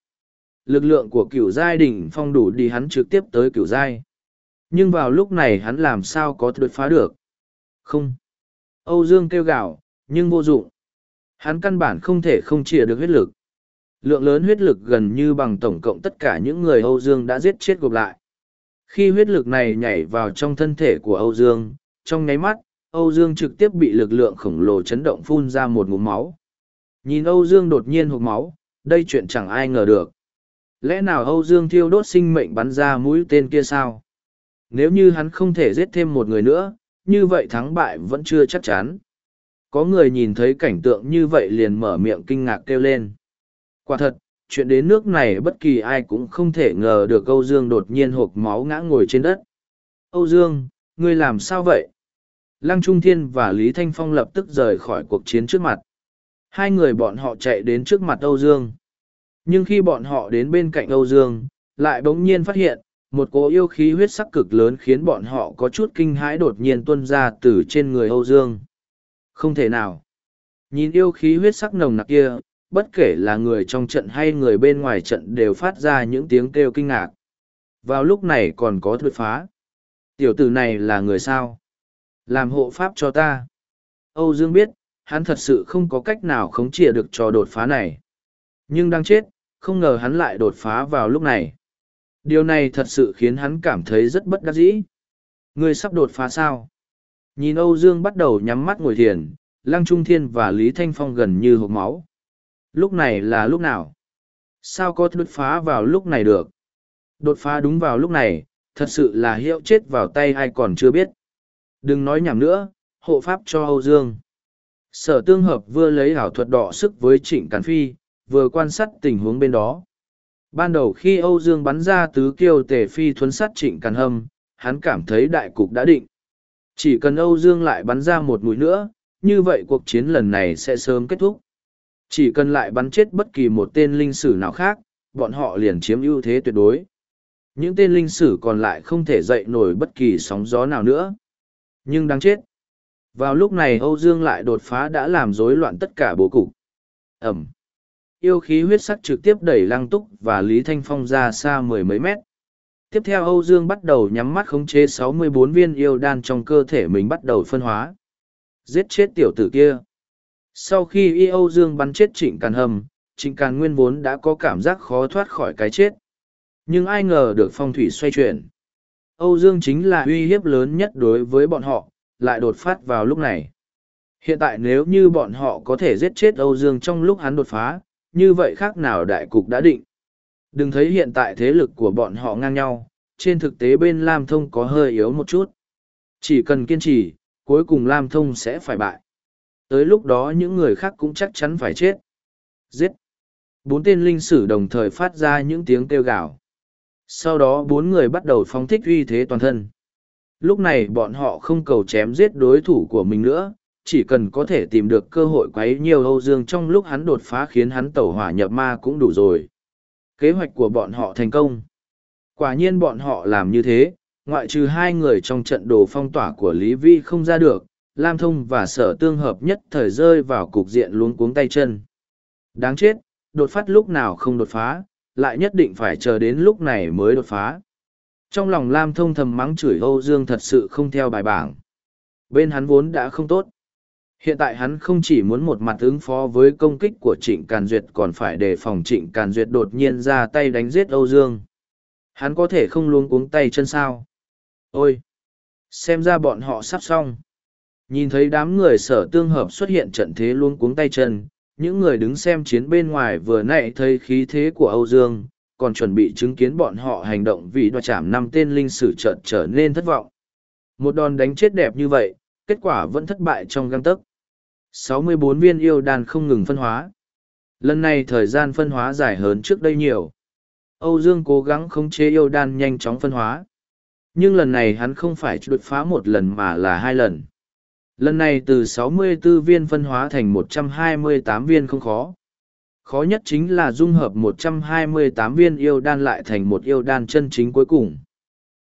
Lực lượng của cửu giai đỉnh phong đủ đi hắn trực tiếp tới cửu giai. Nhưng vào lúc này hắn làm sao có đột phá được? Không. Âu Dương kêu gào, nhưng vô dụng. Hắn căn bản không thể không chìa được huyết lực. Lượng lớn huyết lực gần như bằng tổng cộng tất cả những người Âu Dương đã giết chết gộp lại. Khi huyết lực này nhảy vào trong thân thể của Âu Dương, trong nháy mắt, Âu Dương trực tiếp bị lực lượng khổng lồ chấn động phun ra một ngụm máu. Nhìn Âu Dương đột nhiên hộp máu, đây chuyện chẳng ai ngờ được. Lẽ nào Âu Dương thiêu đốt sinh mệnh bắn ra mũi tên kia sao? Nếu như hắn không thể giết thêm một người nữa, như vậy thắng bại vẫn chưa chắc chắn. Có người nhìn thấy cảnh tượng như vậy liền mở miệng kinh ngạc kêu lên. Quả thật, chuyện đến nước này bất kỳ ai cũng không thể ngờ được Âu Dương đột nhiên hộp máu ngã ngồi trên đất. Âu Dương, ngươi làm sao vậy? Lăng Trung Thiên và Lý Thanh Phong lập tức rời khỏi cuộc chiến trước mặt. Hai người bọn họ chạy đến trước mặt Âu Dương. Nhưng khi bọn họ đến bên cạnh Âu Dương, lại bỗng nhiên phát hiện, một cỗ yêu khí huyết sắc cực lớn khiến bọn họ có chút kinh hãi đột nhiên tuôn ra từ trên người Âu Dương. Không thể nào. Nhìn yêu khí huyết sắc nồng nặc kia, bất kể là người trong trận hay người bên ngoài trận đều phát ra những tiếng kêu kinh ngạc. Vào lúc này còn có đột phá. Tiểu tử này là người sao? Làm hộ pháp cho ta. Âu Dương biết, hắn thật sự không có cách nào khống chế được trò đột phá này. Nhưng đang chết, không ngờ hắn lại đột phá vào lúc này. Điều này thật sự khiến hắn cảm thấy rất bất đắc dĩ. Ngươi sắp đột phá sao? Nhìn Âu Dương bắt đầu nhắm mắt ngồi thiền, Lăng Trung Thiên và Lý Thanh Phong gần như hộp máu. Lúc này là lúc nào? Sao có đột phá vào lúc này được? Đột phá đúng vào lúc này, thật sự là hiệu chết vào tay ai còn chưa biết. Đừng nói nhảm nữa, hộ pháp cho Âu Dương. Sở tương hợp vừa lấy ảo thuật đỏ sức với Trịnh Càn Phi, vừa quan sát tình huống bên đó. Ban đầu khi Âu Dương bắn ra tứ kiêu tề phi thuấn sát Trịnh Càn Hâm, hắn cảm thấy đại cục đã định. Chỉ cần Âu Dương lại bắn ra một mũi nữa, như vậy cuộc chiến lần này sẽ sớm kết thúc. Chỉ cần lại bắn chết bất kỳ một tên linh sử nào khác, bọn họ liền chiếm ưu thế tuyệt đối. Những tên linh sử còn lại không thể dậy nổi bất kỳ sóng gió nào nữa. Nhưng đáng chết. Vào lúc này Âu Dương lại đột phá đã làm rối loạn tất cả bố cục. Ẩm. Yêu khí huyết sắc trực tiếp đẩy Lăng Túc và Lý Thanh Phong ra xa mười mấy mét. Tiếp theo Âu Dương bắt đầu nhắm mắt khống chế 64 viên yêu đan trong cơ thể mình bắt đầu phân hóa. Giết chết tiểu tử kia. Sau khi y Âu Dương bắn chết Trịnh Càn Hầm, Trịnh Càn Nguyên vốn đã có cảm giác khó thoát khỏi cái chết. Nhưng ai ngờ được phong thủy xoay chuyển. Âu Dương chính là uy hiếp lớn nhất đối với bọn họ, lại đột phát vào lúc này. Hiện tại nếu như bọn họ có thể giết chết Âu Dương trong lúc hắn đột phá, như vậy khác nào đại cục đã định. Đừng thấy hiện tại thế lực của bọn họ ngang nhau, trên thực tế bên Lam Thông có hơi yếu một chút. Chỉ cần kiên trì, cuối cùng Lam Thông sẽ phải bại. Tới lúc đó những người khác cũng chắc chắn phải chết. Giết! Bốn tên linh sử đồng thời phát ra những tiếng kêu gào. Sau đó bốn người bắt đầu phóng thích uy thế toàn thân. Lúc này bọn họ không cầu chém giết đối thủ của mình nữa, chỉ cần có thể tìm được cơ hội quấy nhiều Âu Dương trong lúc hắn đột phá khiến hắn tẩu hỏa nhập ma cũng đủ rồi. Kế hoạch của bọn họ thành công. Quả nhiên bọn họ làm như thế, ngoại trừ hai người trong trận đồ phong tỏa của Lý Vi không ra được, Lam Thông và sở tương hợp nhất thời rơi vào cục diện luống cuống tay chân. Đáng chết, đột phát lúc nào không đột phá, lại nhất định phải chờ đến lúc này mới đột phá. Trong lòng Lam Thông thầm mắng chửi Âu Dương thật sự không theo bài bảng. Bên hắn vốn đã không tốt. Hiện tại hắn không chỉ muốn một mặt ứng phó với công kích của Trịnh Càn Duyệt còn phải đề phòng Trịnh Càn Duyệt đột nhiên ra tay đánh giết Âu Dương. Hắn có thể không luôn cuống tay chân sao. Ôi! Xem ra bọn họ sắp xong. Nhìn thấy đám người sở tương hợp xuất hiện trận thế luôn cuống tay chân, những người đứng xem chiến bên ngoài vừa nãy thấy khí thế của Âu Dương, còn chuẩn bị chứng kiến bọn họ hành động vì đoạt chạm năm tên linh sử trận trở nên thất vọng. Một đòn đánh chết đẹp như vậy, kết quả vẫn thất bại trong găng tấc. 64 viên yêu đan không ngừng phân hóa. Lần này thời gian phân hóa dài hơn trước đây nhiều. Âu Dương cố gắng khống chế yêu đan nhanh chóng phân hóa. Nhưng lần này hắn không phải đột phá một lần mà là hai lần. Lần này từ 64 viên phân hóa thành 128 viên không khó. Khó nhất chính là dung hợp 128 viên yêu đan lại thành một yêu đan chân chính cuối cùng.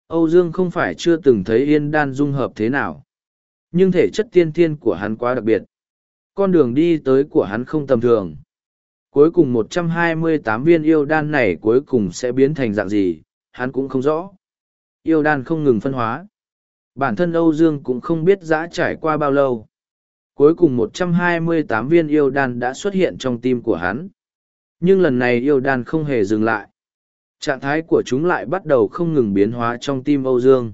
Âu Dương không phải chưa từng thấy yên đan dung hợp thế nào. Nhưng thể chất tiên thiên của hắn quá đặc biệt. Con đường đi tới của hắn không tầm thường. Cuối cùng 128 viên yêu đan này cuối cùng sẽ biến thành dạng gì, hắn cũng không rõ. Yêu đan không ngừng phân hóa. Bản thân Âu Dương cũng không biết dã trải qua bao lâu. Cuối cùng 128 viên yêu đan đã xuất hiện trong tim của hắn. Nhưng lần này yêu đan không hề dừng lại. Trạng thái của chúng lại bắt đầu không ngừng biến hóa trong tim Âu Dương.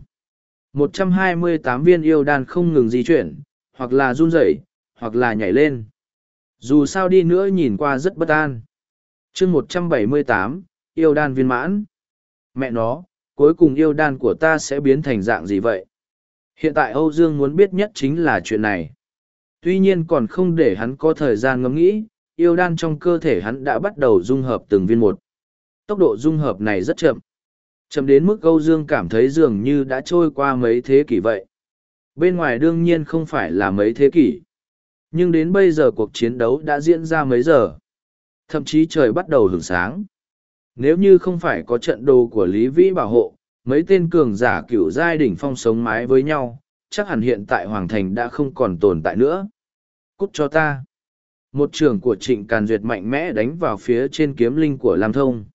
128 viên yêu đan không ngừng di chuyển, hoặc là run rẩy, hoặc là nhảy lên. Dù sao đi nữa nhìn qua rất bất an. chương 178, yêu đan viên mãn. Mẹ nó, cuối cùng yêu đan của ta sẽ biến thành dạng gì vậy? Hiện tại Âu Dương muốn biết nhất chính là chuyện này. Tuy nhiên còn không để hắn có thời gian ngẫm nghĩ, yêu đan trong cơ thể hắn đã bắt đầu dung hợp từng viên một. Tốc độ dung hợp này rất chậm. Chậm đến mức Âu Dương cảm thấy dường như đã trôi qua mấy thế kỷ vậy. Bên ngoài đương nhiên không phải là mấy thế kỷ. Nhưng đến bây giờ cuộc chiến đấu đã diễn ra mấy giờ. Thậm chí trời bắt đầu hưởng sáng. Nếu như không phải có trận đồ của Lý Vĩ bảo hộ, mấy tên cường giả cựu giai đỉnh phong sống mái với nhau, chắc hẳn hiện tại Hoàng Thành đã không còn tồn tại nữa. Cút cho ta. Một trường của trịnh càn duyệt mạnh mẽ đánh vào phía trên kiếm linh của Lam Thông.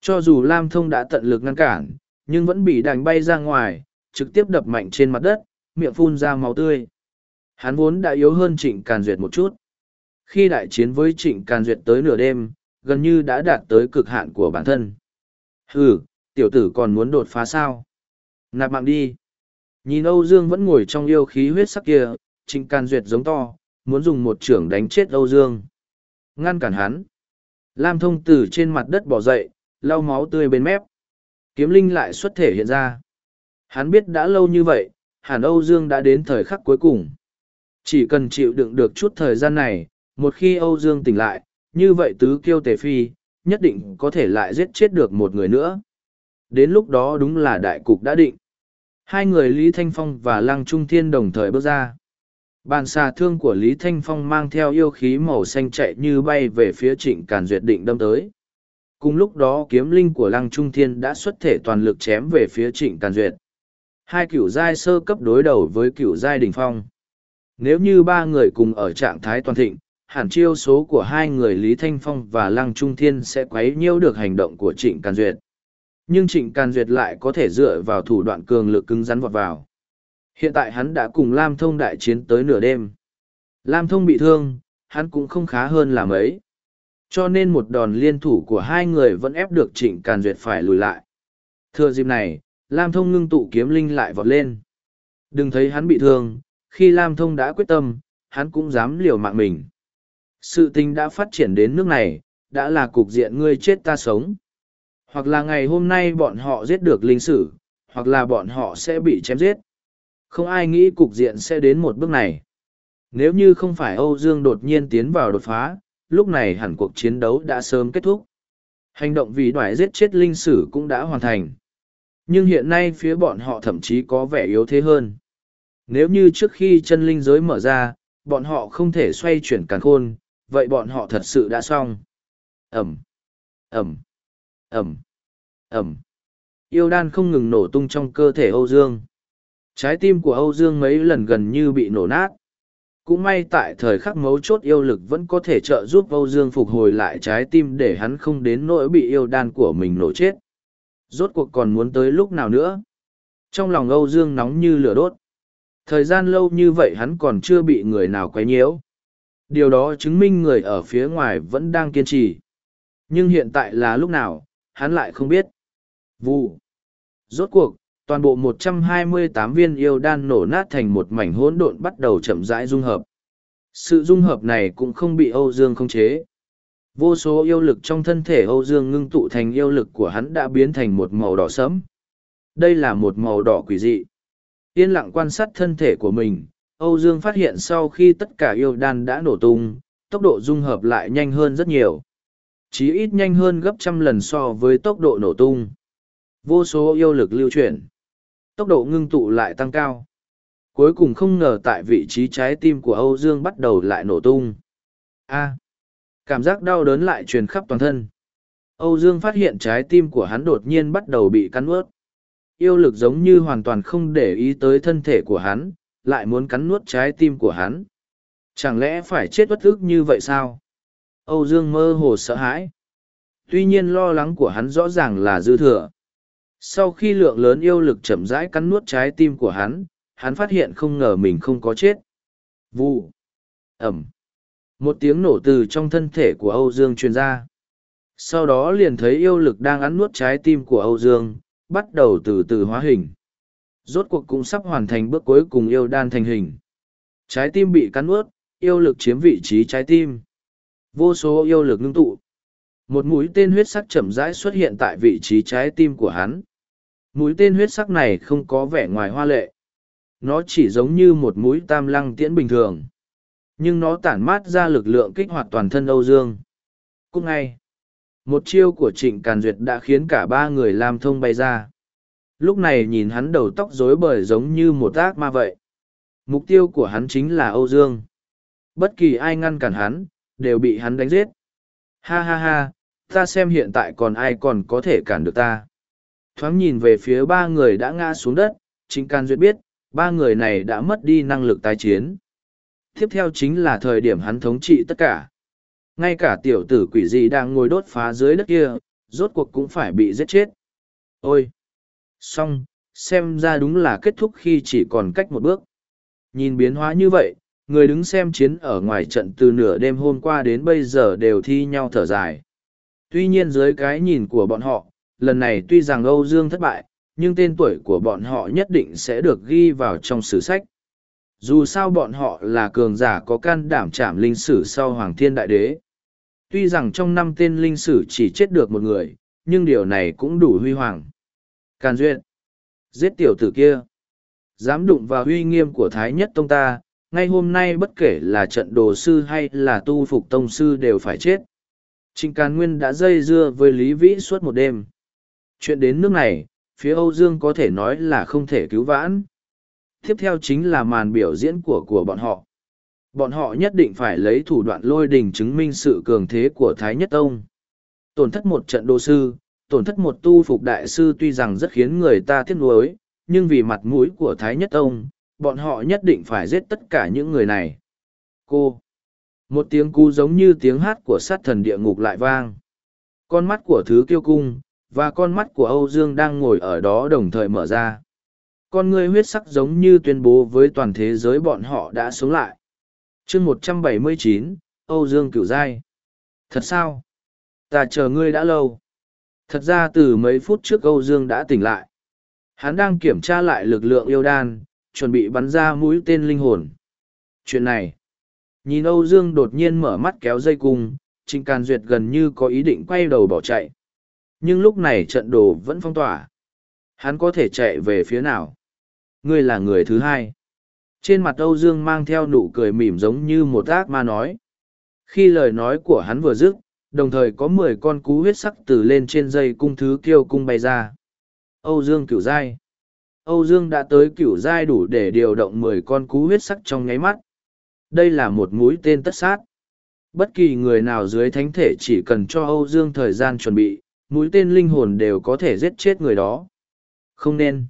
Cho dù Lam Thông đã tận lực ngăn cản, nhưng vẫn bị đánh bay ra ngoài, trực tiếp đập mạnh trên mặt đất, miệng phun ra máu tươi. Hắn vốn đã yếu hơn Trịnh Càn Duyệt một chút. Khi đại chiến với Trịnh Càn Duyệt tới nửa đêm, gần như đã đạt tới cực hạn của bản thân. Hừ, tiểu tử còn muốn đột phá sao? Nạp mạng đi. Nhìn Âu Dương vẫn ngồi trong yêu khí huyết sắc kia, Trịnh Can Duyệt giống to, muốn dùng một trưởng đánh chết Âu Dương. Ngăn cản hắn. Lam thông tử trên mặt đất bỏ dậy, lau máu tươi bên mép. Kiếm linh lại xuất thể hiện ra. Hắn biết đã lâu như vậy, hẳn Âu Dương đã đến thời khắc cuối cùng. Chỉ cần chịu đựng được chút thời gian này, một khi Âu Dương tỉnh lại, như vậy tứ kiêu tề phi, nhất định có thể lại giết chết được một người nữa. Đến lúc đó đúng là đại cục đã định. Hai người Lý Thanh Phong và Lăng Trung Thiên đồng thời bước ra. Bàn xà thương của Lý Thanh Phong mang theo yêu khí màu xanh chạy như bay về phía trịnh càn duyệt định đâm tới. Cùng lúc đó kiếm linh của Lăng Trung Thiên đã xuất thể toàn lực chém về phía trịnh càn duyệt. Hai cửu giai sơ cấp đối đầu với cửu giai đỉnh phong. Nếu như ba người cùng ở trạng thái toàn thịnh, hẳn chiêu số của hai người Lý Thanh Phong và Lăng Trung Thiên sẽ quấy nhiễu được hành động của Trịnh Càn Duyệt. Nhưng Trịnh Càn Duyệt lại có thể dựa vào thủ đoạn cường lực cứng rắn vọt vào. Hiện tại hắn đã cùng Lam Thông đại chiến tới nửa đêm. Lam Thông bị thương, hắn cũng không khá hơn là mấy. Cho nên một đòn liên thủ của hai người vẫn ép được Trịnh Càn Duyệt phải lùi lại. Thừa dịp này, Lam Thông ngưng tụ kiếm linh lại vọt lên. Đừng thấy hắn bị thương, khi Lam Thông đã quyết tâm, hắn cũng dám liều mạng mình. Sự tình đã phát triển đến nước này, đã là cục diện ngươi chết ta sống. Hoặc là ngày hôm nay bọn họ giết được linh sử, hoặc là bọn họ sẽ bị chém giết. Không ai nghĩ cục diện sẽ đến một bước này. Nếu như không phải Âu Dương đột nhiên tiến vào đột phá, lúc này hẳn cuộc chiến đấu đã sớm kết thúc. Hành động vì đoại giết chết linh sử cũng đã hoàn thành. Nhưng hiện nay phía bọn họ thậm chí có vẻ yếu thế hơn. Nếu như trước khi chân linh giới mở ra, bọn họ không thể xoay chuyển càn khôn, vậy bọn họ thật sự đã xong. Ẩm, Ẩm, Ẩm, Ẩm. Yêu đan không ngừng nổ tung trong cơ thể Âu Dương. Trái tim của Âu Dương mấy lần gần như bị nổ nát. Cũng may tại thời khắc mấu chốt yêu lực vẫn có thể trợ giúp Âu Dương phục hồi lại trái tim để hắn không đến nỗi bị yêu đan của mình nổ chết. Rốt cuộc còn muốn tới lúc nào nữa? Trong lòng Âu Dương nóng như lửa đốt. Thời gian lâu như vậy hắn còn chưa bị người nào quấy nhiễu. Điều đó chứng minh người ở phía ngoài vẫn đang kiên trì. Nhưng hiện tại là lúc nào, hắn lại không biết. Vụ. Rốt cuộc, toàn bộ 128 viên yêu đan nổ nát thành một mảnh hỗn độn bắt đầu chậm rãi dung hợp. Sự dung hợp này cũng không bị Âu Dương khống chế. Vô số yêu lực trong thân thể Âu Dương ngưng tụ thành yêu lực của hắn đã biến thành một màu đỏ sẫm. Đây là một màu đỏ quỷ dị. Yên lặng quan sát thân thể của mình, Âu Dương phát hiện sau khi tất cả yêu đan đã nổ tung, tốc độ dung hợp lại nhanh hơn rất nhiều. Chí ít nhanh hơn gấp trăm lần so với tốc độ nổ tung. Vô số yêu lực lưu chuyển. Tốc độ ngưng tụ lại tăng cao. Cuối cùng không ngờ tại vị trí trái tim của Âu Dương bắt đầu lại nổ tung. A. cảm giác đau đớn lại truyền khắp toàn thân. Âu Dương phát hiện trái tim của hắn đột nhiên bắt đầu bị cắn nuốt. Yêu lực giống như hoàn toàn không để ý tới thân thể của hắn, lại muốn cắn nuốt trái tim của hắn. Chẳng lẽ phải chết bất ức như vậy sao? Âu Dương mơ hồ sợ hãi. Tuy nhiên lo lắng của hắn rõ ràng là dư thừa. Sau khi lượng lớn yêu lực chậm rãi cắn nuốt trái tim của hắn, hắn phát hiện không ngờ mình không có chết. Vụ. Ẩm. Một tiếng nổ từ trong thân thể của Âu Dương truyền ra. Sau đó liền thấy yêu lực đang ăn nuốt trái tim của Âu Dương, bắt đầu từ từ hóa hình. Rốt cuộc cũng sắp hoàn thành bước cuối cùng yêu đan thành hình. Trái tim bị cắn nuốt, yêu lực chiếm vị trí trái tim. Vô số yêu lực ngưng tụ. Một mũi tên huyết sắc chậm rãi xuất hiện tại vị trí trái tim của hắn. Mũi tên huyết sắc này không có vẻ ngoài hoa lệ. Nó chỉ giống như một mũi tam lăng tiễn bình thường. Nhưng nó tản mát ra lực lượng kích hoạt toàn thân Âu Dương. Cũng ngay, một chiêu của trịnh Càn Duyệt đã khiến cả ba người làm thông bay ra. Lúc này nhìn hắn đầu tóc rối bời giống như một ác ma vậy. Mục tiêu của hắn chính là Âu Dương. Bất kỳ ai ngăn cản hắn, đều bị hắn đánh giết. Ha ha ha, ta xem hiện tại còn ai còn có thể cản được ta. Thoáng nhìn về phía ba người đã ngã xuống đất, Trịnh Can Duyệt biết, ba người này đã mất đi năng lực tái chiến. Tiếp theo chính là thời điểm hắn thống trị tất cả. Ngay cả tiểu tử quỷ gì đang ngồi đốt phá dưới đất kia, rốt cuộc cũng phải bị giết chết. Ôi! Xong, xem ra đúng là kết thúc khi chỉ còn cách một bước. Nhìn biến hóa như vậy, người đứng xem chiến ở ngoài trận từ nửa đêm hôm qua đến bây giờ đều thi nhau thở dài. Tuy nhiên dưới cái nhìn của bọn họ, lần này tuy rằng Âu Dương thất bại, nhưng tên tuổi của bọn họ nhất định sẽ được ghi vào trong sử sách. Dù sao bọn họ là cường giả có can đảm chạm linh sử sau Hoàng Thiên Đại Đế. Tuy rằng trong năm tên linh sử chỉ chết được một người, nhưng điều này cũng đủ huy hoàng. Càn Duyệt. Giết tiểu tử kia. Dám đụng vào uy nghiêm của Thái Nhất Tông ta, ngay hôm nay bất kể là trận đồ sư hay là tu phục tông sư đều phải chết. Trịnh Càn Nguyên đã dây dưa với Lý Vĩ suốt một đêm. Chuyện đến nước này, phía Âu Dương có thể nói là không thể cứu vãn. Tiếp theo chính là màn biểu diễn của của bọn họ. Bọn họ nhất định phải lấy thủ đoạn lôi đình chứng minh sự cường thế của Thái Nhất Tông. Tổn thất một trận đồ sư, tổn thất một tu phục đại sư tuy rằng rất khiến người ta tiếc nuối, nhưng vì mặt mũi của Thái Nhất Tông, bọn họ nhất định phải giết tất cả những người này. Cô! Một tiếng cú giống như tiếng hát của sát thần địa ngục lại vang. Con mắt của thứ kiêu cung, và con mắt của Âu Dương đang ngồi ở đó đồng thời mở ra. Con người huyết sắc giống như tuyên bố với toàn thế giới bọn họ đã sống lại. chương một trăm bảy mươi chín Âu Dương cửu giai. Thật sao? Ta chờ ngươi đã lâu. Thật ra từ mấy phút trước Âu Dương đã tỉnh lại. Hắn đang kiểm tra lại lực lượng yêu đan, chuẩn bị bắn ra mũi tên linh hồn. Chuyện này, nhìn Âu Dương đột nhiên mở mắt kéo dây cung, Trịnh Càn Duyệt gần như có ý định quay đầu bỏ chạy. Nhưng lúc này trận đồ vẫn phong tỏa. Hắn có thể chạy về phía nào? Ngươi là người thứ hai. Trên mặt Âu Dương mang theo nụ cười mỉm giống như một ác ma nói. Khi lời nói của hắn vừa dứt, đồng thời có mười con cú huyết sắc từ lên trên dây cung thứ kiêu cung bay ra. Âu Dương cửu giai. Âu Dương đã tới cửu giai đủ để điều động mười con cú huyết sắc trong nháy mắt. Đây là một mũi tên tất sát. Bất kỳ người nào dưới thánh thể chỉ cần cho Âu Dương thời gian chuẩn bị, mũi tên linh hồn đều có thể giết chết người đó. Không nên.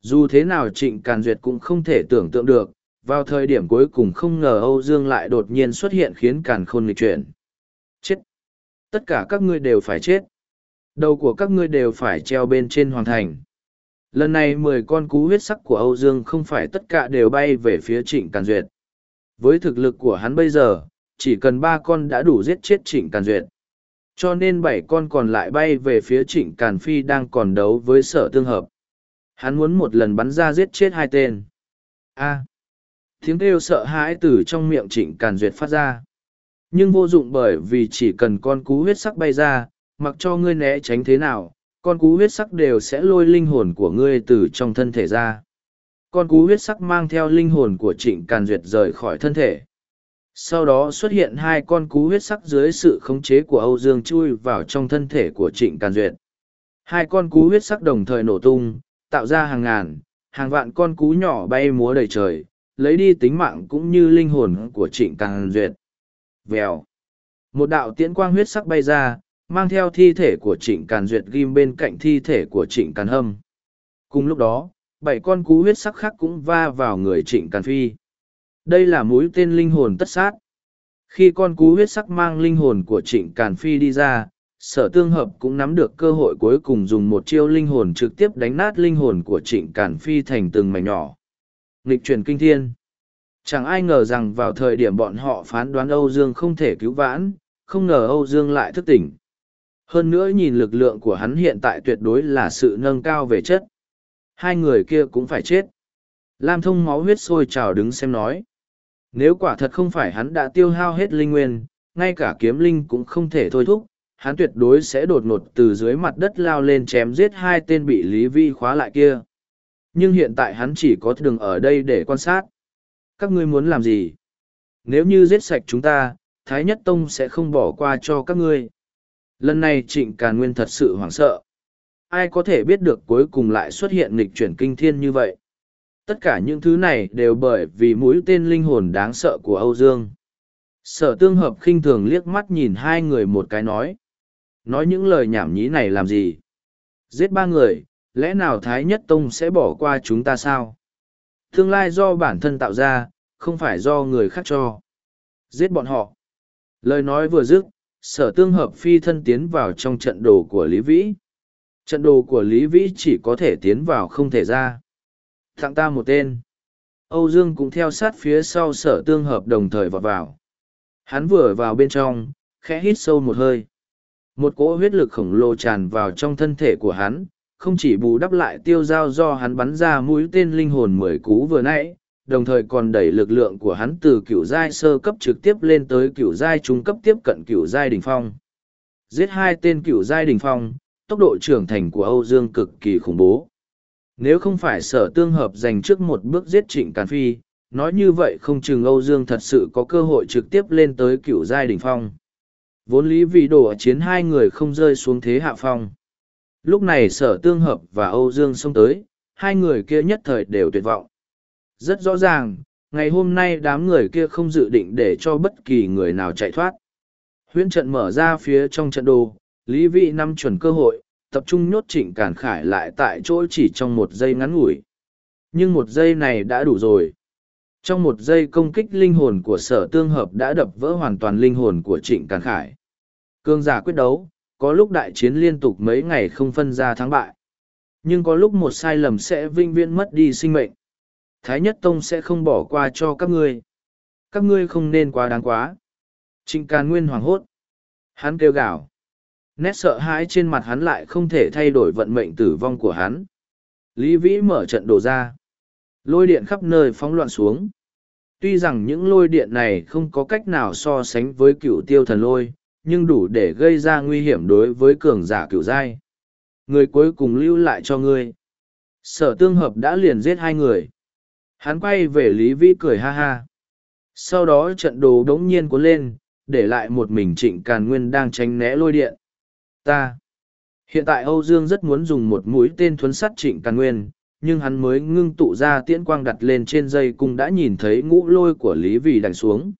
Dù thế nào Trịnh Càn Duyệt cũng không thể tưởng tượng được, vào thời điểm cuối cùng không ngờ Âu Dương lại đột nhiên xuất hiện khiến Càn Khôn nghịch chuyển. Chết! Tất cả các ngươi đều phải chết. Đầu của các ngươi đều phải treo bên trên hoàng thành. Lần này mười con cú huyết sắc của Âu Dương không phải tất cả đều bay về phía Trịnh Càn Duyệt. Với thực lực của hắn bây giờ, chỉ cần ba con đã đủ giết chết Trịnh Càn Duyệt. Cho nên bảy con còn lại bay về phía Trịnh Càn Phi đang còn đấu với sở tương hợp. Hắn muốn một lần bắn ra giết chết hai tên. A. tiếng kêu sợ hãi từ trong miệng Trịnh Càn Duyệt phát ra. Nhưng vô dụng bởi vì chỉ cần con cú huyết sắc bay ra, mặc cho ngươi né tránh thế nào, con cú huyết sắc đều sẽ lôi linh hồn của ngươi từ trong thân thể ra. Con cú huyết sắc mang theo linh hồn của trịnh càn duyệt rời khỏi thân thể. Sau đó xuất hiện hai con cú huyết sắc dưới sự khống chế của Âu Dương chui vào trong thân thể của trịnh càn duyệt. Hai con cú huyết sắc đồng thời nổ tung, tạo ra hàng ngàn, hàng vạn con cú nhỏ bay múa đầy trời, lấy đi tính mạng cũng như linh hồn của trịnh càn duyệt. Vèo. Một đạo tiễn quang huyết sắc bay ra, mang theo thi thể của trịnh càn duyệt ghim bên cạnh thi thể của trịnh càn hâm. Cùng lúc đó, bảy con cú huyết sắc khác cũng va vào người trịnh càn phi. Đây là mũi tên linh hồn tất sát. Khi con cú huyết sắc mang linh hồn của trịnh càn phi đi ra, sở tương hợp cũng nắm được cơ hội cuối cùng dùng một chiêu linh hồn trực tiếp đánh nát linh hồn của trịnh càn phi thành từng mảnh nhỏ. Nghịch truyền kinh thiên. Chẳng ai ngờ rằng vào thời điểm bọn họ phán đoán âu dương không thể cứu vãn, không ngờ âu dương lại thức tỉnh hơn nữa nhìn lực lượng của hắn hiện tại tuyệt đối là sự nâng cao về chất. Hai người kia cũng phải chết. Lam thông máu huyết sôi trào đứng xem nói. Nếu quả thật không phải hắn đã tiêu hao hết linh nguyên, ngay cả kiếm linh cũng không thể thôi thúc, hắn tuyệt đối sẽ đột ngột từ dưới mặt đất lao lên chém giết hai tên bị Lý Vi khóa lại kia. Nhưng hiện tại hắn chỉ có đường ở đây để quan sát. Các ngươi muốn làm gì? Nếu như giết sạch chúng ta, Thái Nhất Tông sẽ không bỏ qua cho các ngươi. Lần này trịnh càn nguyên thật sự hoảng sợ. Ai có thể biết được cuối cùng lại xuất hiện nghịch chuyển kinh thiên như vậy? Tất cả những thứ này đều bởi vì mũi tên linh hồn đáng sợ của Âu Dương. Sở tương hợp khinh thường liếc mắt nhìn hai người một cái nói. Nói những lời nhảm nhí này làm gì? Giết ba người, lẽ nào Thái Nhất Tông sẽ bỏ qua chúng ta sao? Tương lai do bản thân tạo ra, không phải do người khác cho. Giết bọn họ. Lời nói vừa dứt, sở tương hợp phi thân tiến vào trong trận đồ của Lý Vĩ. Trận đồ của Lý Vĩ chỉ có thể tiến vào không thể ra. Thặng ta một tên. Âu Dương cũng theo sát phía sau sở tương hợp đồng thời vọt vào. Hắn vừa vào bên trong, khẽ hít sâu một hơi. Một cỗ huyết lực khổng lồ tràn vào trong thân thể của hắn, không chỉ bù đắp lại tiêu dao do hắn bắn ra mũi tên linh hồn mười cú vừa nãy, đồng thời còn đẩy lực lượng của hắn từ cựu giai sơ cấp trực tiếp lên tới cựu giai trung cấp tiếp cận cựu giai đỉnh phong. Giết hai tên cựu giai đỉnh phong, tốc độ trưởng thành của Âu Dương cực kỳ khủng bố. Nếu không phải sở tương hợp dành trước một bước giết trịnh Càn Phi, nói như vậy không chừng Âu Dương thật sự có cơ hội trực tiếp lên tới cựu giai đỉnh phong. Vốn lý vì đổ chiến hai người không rơi xuống thế hạ phong. Lúc này sở tương hợp và Âu Dương xông tới, hai người kia nhất thời đều tuyệt vọng. Rất rõ ràng, ngày hôm nay đám người kia không dự định để cho bất kỳ người nào chạy thoát. Huyễn trận mở ra phía trong trận đồ, Lý Vị năm chuẩn cơ hội, tập trung nhốt trịnh cản khải lại tại chỗ chỉ trong một giây ngắn ngủi. Nhưng một giây này đã đủ rồi. Trong một giây công kích linh hồn của sở tương hợp đã đập vỡ hoàn toàn linh hồn của trịnh cản khải. Cương giả quyết đấu, có lúc đại chiến liên tục mấy ngày không phân ra thắng bại. Nhưng có lúc một sai lầm sẽ vinh viễn mất đi sinh mệnh. Thái Nhất Tông sẽ không bỏ qua cho các ngươi. Các ngươi không nên quá đáng quá. Trịnh Càn Nguyên hoảng hốt. Hắn kêu gào. Nét sợ hãi trên mặt hắn lại không thể thay đổi vận mệnh tử vong của hắn. Lý Vĩ mở trận đổ ra. Lôi điện khắp nơi phóng loạn xuống. Tuy rằng những lôi điện này không có cách nào so sánh với cựu tiêu thần lôi, nhưng đủ để gây ra nguy hiểm đối với cường giả cựu giai. Người cuối cùng lưu lại cho ngươi. Sở tương hợp đã liền giết hai người. Hắn quay về Lý Vĩ cười ha ha. Sau đó trận đồ đống nhiên cuốn lên, để lại một mình trịnh càn nguyên đang tránh né lôi điện. Ta. Hiện tại Âu Dương rất muốn dùng một mũi tên thuấn sắt trịnh càn nguyên, nhưng hắn mới ngưng tụ ra tiễn quang đặt lên trên dây cung đã nhìn thấy ngũ lôi của Lý Vĩ đành xuống.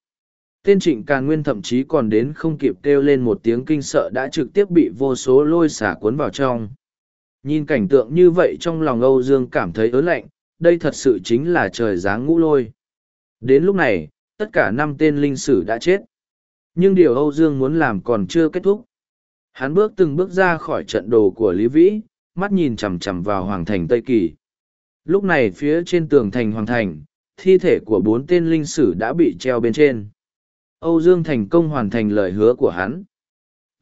Tên trịnh càn nguyên thậm chí còn đến không kịp kêu lên một tiếng kinh sợ đã trực tiếp bị vô số lôi xả cuốn vào trong. Nhìn cảnh tượng như vậy trong lòng Âu Dương cảm thấy ớn lạnh, đây thật sự chính là trời giáng ngũ lôi. Đến lúc này, tất cả năm tên linh sử đã chết. Nhưng điều Âu Dương muốn làm còn chưa kết thúc. Hắn bước từng bước ra khỏi trận đồ của Lý Vĩ, mắt nhìn chằm chằm vào Hoàng thành Tây Kỳ. Lúc này phía trên tường thành Hoàng thành, thi thể của bốn tên linh sử đã bị treo bên trên. Âu Dương thành công hoàn thành lời hứa của hắn.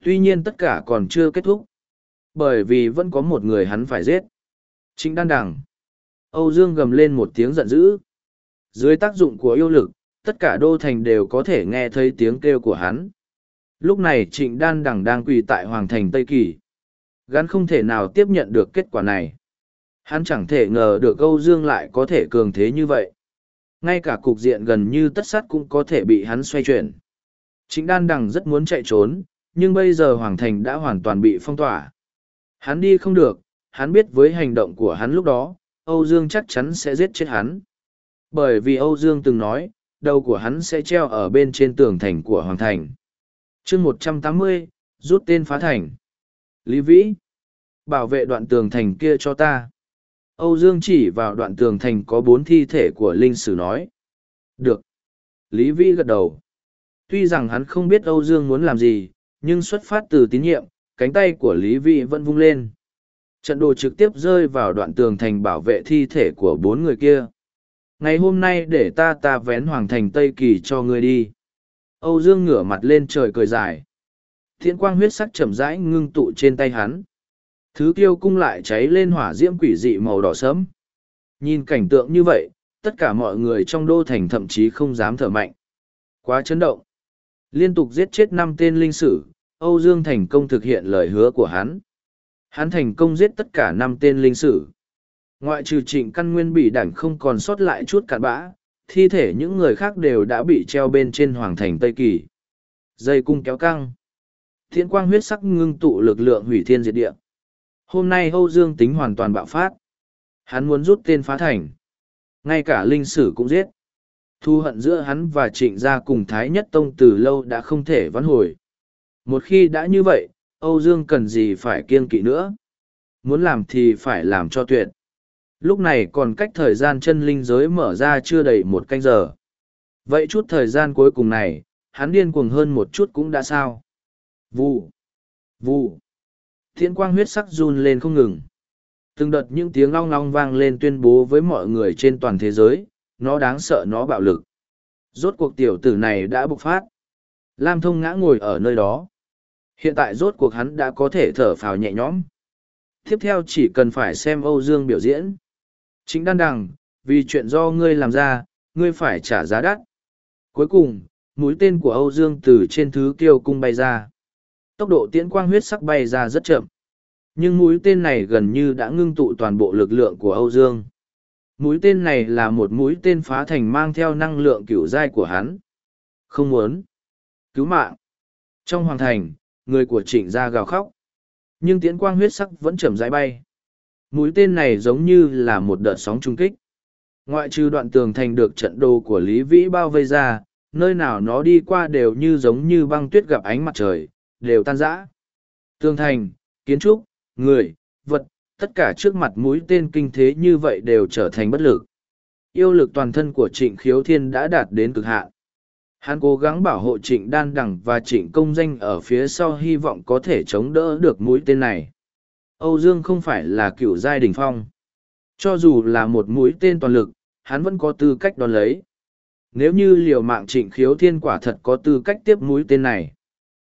Tuy nhiên tất cả còn chưa kết thúc. Bởi vì vẫn có một người hắn phải giết. Chính Đan Đằng. Âu Dương gầm lên một tiếng giận dữ. Dưới tác dụng của yêu lực, tất cả đô thành đều có thể nghe thấy tiếng kêu của hắn. Lúc này Trịnh Đan Đằng đang quỳ tại Hoàng thành Tây Kỳ. Gắn không thể nào tiếp nhận được kết quả này. Hắn chẳng thể ngờ được Âu Dương lại có thể cường thế như vậy. Ngay cả cục diện gần như tất sát cũng có thể bị hắn xoay chuyển. Trịnh Đan Đằng rất muốn chạy trốn, nhưng bây giờ Hoàng Thành đã hoàn toàn bị phong tỏa. Hắn đi không được, hắn biết với hành động của hắn lúc đó, Âu Dương chắc chắn sẽ giết chết hắn. Bởi vì Âu Dương từng nói, đầu của hắn sẽ treo ở bên trên tường thành của Hoàng Thành. chương một trăm tám mươi rút tên phá thành. Lý Vĩ, bảo vệ đoạn tường thành kia cho ta. Âu Dương chỉ vào đoạn tường thành có bốn thi thể của Linh Sử nói. Được. Lý Vĩ gật đầu. Tuy rằng hắn không biết Âu Dương muốn làm gì, nhưng xuất phát từ tín nhiệm, cánh tay của Lý Vĩ vẫn vung lên. Trận đồ trực tiếp rơi vào đoạn tường thành bảo vệ thi thể của bốn người kia. Ngày hôm nay để ta ta vén hoàng thành Tây Kỳ cho ngươi đi. Âu Dương ngửa mặt lên trời cười dài. Thiện quang huyết sắc chậm rãi ngưng tụ trên tay hắn. Thứ tiêu cung lại cháy lên hỏa diễm quỷ dị màu đỏ sớm. Nhìn cảnh tượng như vậy, tất cả mọi người trong đô thành thậm chí không dám thở mạnh. Quá chấn động. Liên tục giết chết năm tên linh sử, Âu Dương thành công thực hiện lời hứa của hắn. Hắn thành công giết tất cả năm tên linh sử. Ngoại trừ trịnh căn nguyên bị đảnh không còn sót lại chút cạn bã, thi thể những người khác đều đã bị treo bên trên hoàng thành Tây Kỳ. Dây cung kéo căng. Thiên quang huyết sắc ngưng tụ lực lượng hủy thiên diệt địa. Hôm nay Âu Dương tính hoàn toàn bạo phát. Hắn muốn rút tên phá thành. Ngay cả linh sử cũng giết. Thu hận giữa hắn và trịnh gia cùng Thái Nhất Tông từ lâu đã không thể vãn hồi. Một khi đã như vậy, Âu Dương cần gì phải kiêng kỵ nữa. Muốn làm thì phải làm cho tuyệt. Lúc này còn cách thời gian chân linh giới mở ra chưa đầy một canh giờ. Vậy chút thời gian cuối cùng này, hắn điên cuồng hơn một chút cũng đã sao. Vụ. Vụ. Thiên quang huyết sắc run lên không ngừng. Từng đợt những tiếng long long vang lên tuyên bố với mọi người trên toàn thế giới, nó đáng sợ nó bạo lực. Rốt cuộc tiểu tử này đã bộc phát. Lam thông ngã ngồi ở nơi đó. Hiện tại rốt cuộc hắn đã có thể thở phào nhẹ nhõm. Tiếp theo chỉ cần phải xem Âu Dương biểu diễn. Chính đan đằng, vì chuyện do ngươi làm ra, ngươi phải trả giá đắt. Cuối cùng, mũi tên của Âu Dương từ trên thứ kiêu cung bay ra. Tốc độ tiễn quang huyết sắc bay ra rất chậm. Nhưng mũi tên này gần như đã ngưng tụ toàn bộ lực lượng của Âu Dương. Mũi tên này là một mũi tên phá thành mang theo năng lượng cửu dai của hắn. Không muốn. Cứu mạng. Trong hoàng thành, người của trịnh gia gào khóc. Nhưng tiễn quang huyết sắc vẫn chậm rãi bay. Mũi tên này giống như là một đợt sóng trung kích. Ngoại trừ đoạn tường thành được trận đồ của Lý Vĩ bao vây ra, nơi nào nó đi qua đều như giống như băng tuyết gặp ánh mặt trời, đều tan rã. Tường thành, kiến trúc, người, vật, tất cả trước mặt mũi tên kinh thế như vậy đều trở thành bất lực. Yêu lực toàn thân của trịnh khiếu thiên đã đạt đến cực hạn. Hắn cố gắng bảo hộ trịnh đan đẳng và trịnh công danh ở phía sau hy vọng có thể chống đỡ được mũi tên này. Âu Dương không phải là cựu giai đỉnh phong. Cho dù là một mũi tên toàn lực, hắn vẫn có tư cách đón lấy. Nếu như liều mạng trịnh khiếu thiên quả thật có tư cách tiếp mũi tên này.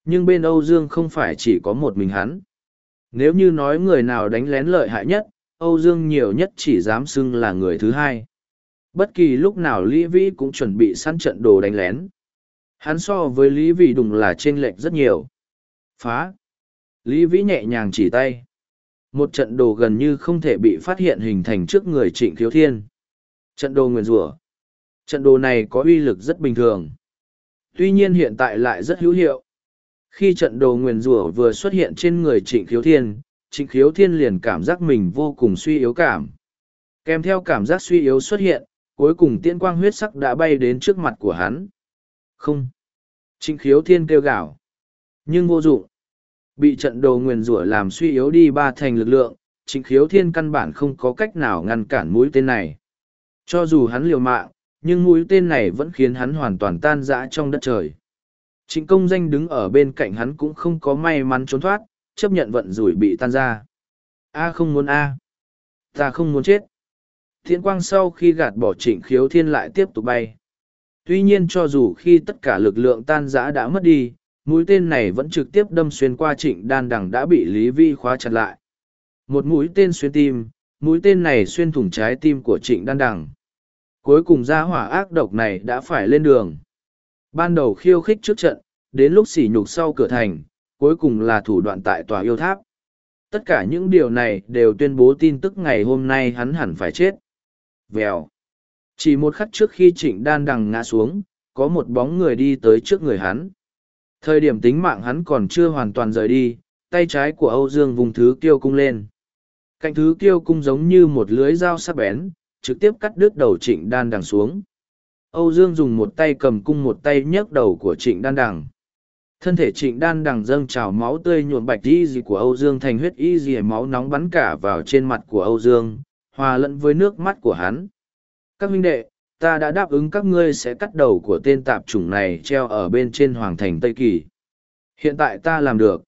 Nhưng bên Âu Dương không phải chỉ có một mình hắn. Nếu như nói người nào đánh lén lợi hại nhất, Âu Dương nhiều nhất chỉ dám xưng là người thứ hai. Bất kỳ lúc nào Lý Vĩ cũng chuẩn bị săn trận đồ đánh lén. Hắn so với Lý Vĩ đùng là trên lệch rất nhiều. Phá! Lý Vĩ nhẹ nhàng chỉ tay. Một trận đồ gần như không thể bị phát hiện hình thành trước người trịnh khiếu thiên. Trận đồ nguyền rủa Trận đồ này có uy lực rất bình thường. Tuy nhiên hiện tại lại rất hữu hiệu. Khi trận đồ nguyền rủa vừa xuất hiện trên người trịnh khiếu thiên, trịnh khiếu thiên liền cảm giác mình vô cùng suy yếu cảm. Kèm theo cảm giác suy yếu xuất hiện, cuối cùng tiên quang huyết sắc đã bay đến trước mặt của hắn. Không. Trịnh khiếu thiên kêu gào. Nhưng vô dụng. Bị trận đồ nguyền rủa làm suy yếu đi ba thành lực lượng, trịnh khiếu thiên căn bản không có cách nào ngăn cản mũi tên này. Cho dù hắn liều mạng, nhưng mũi tên này vẫn khiến hắn hoàn toàn tan rã trong đất trời. Trịnh công danh đứng ở bên cạnh hắn cũng không có may mắn trốn thoát, chấp nhận vận rủi bị tan ra. A không muốn A. Ta không muốn chết. Thiên quang sau khi gạt bỏ trịnh khiếu thiên lại tiếp tục bay. Tuy nhiên cho dù khi tất cả lực lượng tan rã đã mất đi, mũi tên này vẫn trực tiếp đâm xuyên qua trịnh đan đằng đã bị Lý Vi khóa chặt lại. Một mũi tên xuyên tim, mũi tên này xuyên thủng trái tim của trịnh đan đằng. Cuối cùng ra hỏa ác độc này đã phải lên đường. Ban đầu khiêu khích trước trận, đến lúc sỉ nhục sau cửa thành, cuối cùng là thủ đoạn tại tòa yêu tháp. Tất cả những điều này đều tuyên bố tin tức ngày hôm nay hắn hẳn phải chết. Vèo. Chỉ một khắc trước khi trịnh đan đằng ngã xuống, có một bóng người đi tới trước người hắn. Thời điểm tính mạng hắn còn chưa hoàn toàn rời đi, tay trái của Âu Dương vùng thứ kiêu cung lên. Cạnh thứ kiêu cung giống như một lưới dao sắc bén, trực tiếp cắt đứt đầu trịnh đan đằng xuống. Âu Dương dùng một tay cầm cung một tay nhấc đầu của trịnh đan đằng. Thân thể trịnh đan đằng dâng trào máu tươi nhuộm bạch y gì của Âu Dương thành huyết y gì máu nóng bắn cả vào trên mặt của Âu Dương, hòa lẫn với nước mắt của hắn. Các huynh đệ, ta đã đáp ứng các ngươi sẽ cắt đầu của tên tạp chủng này treo ở bên trên hoàng thành Tây Kỳ. Hiện tại ta làm được.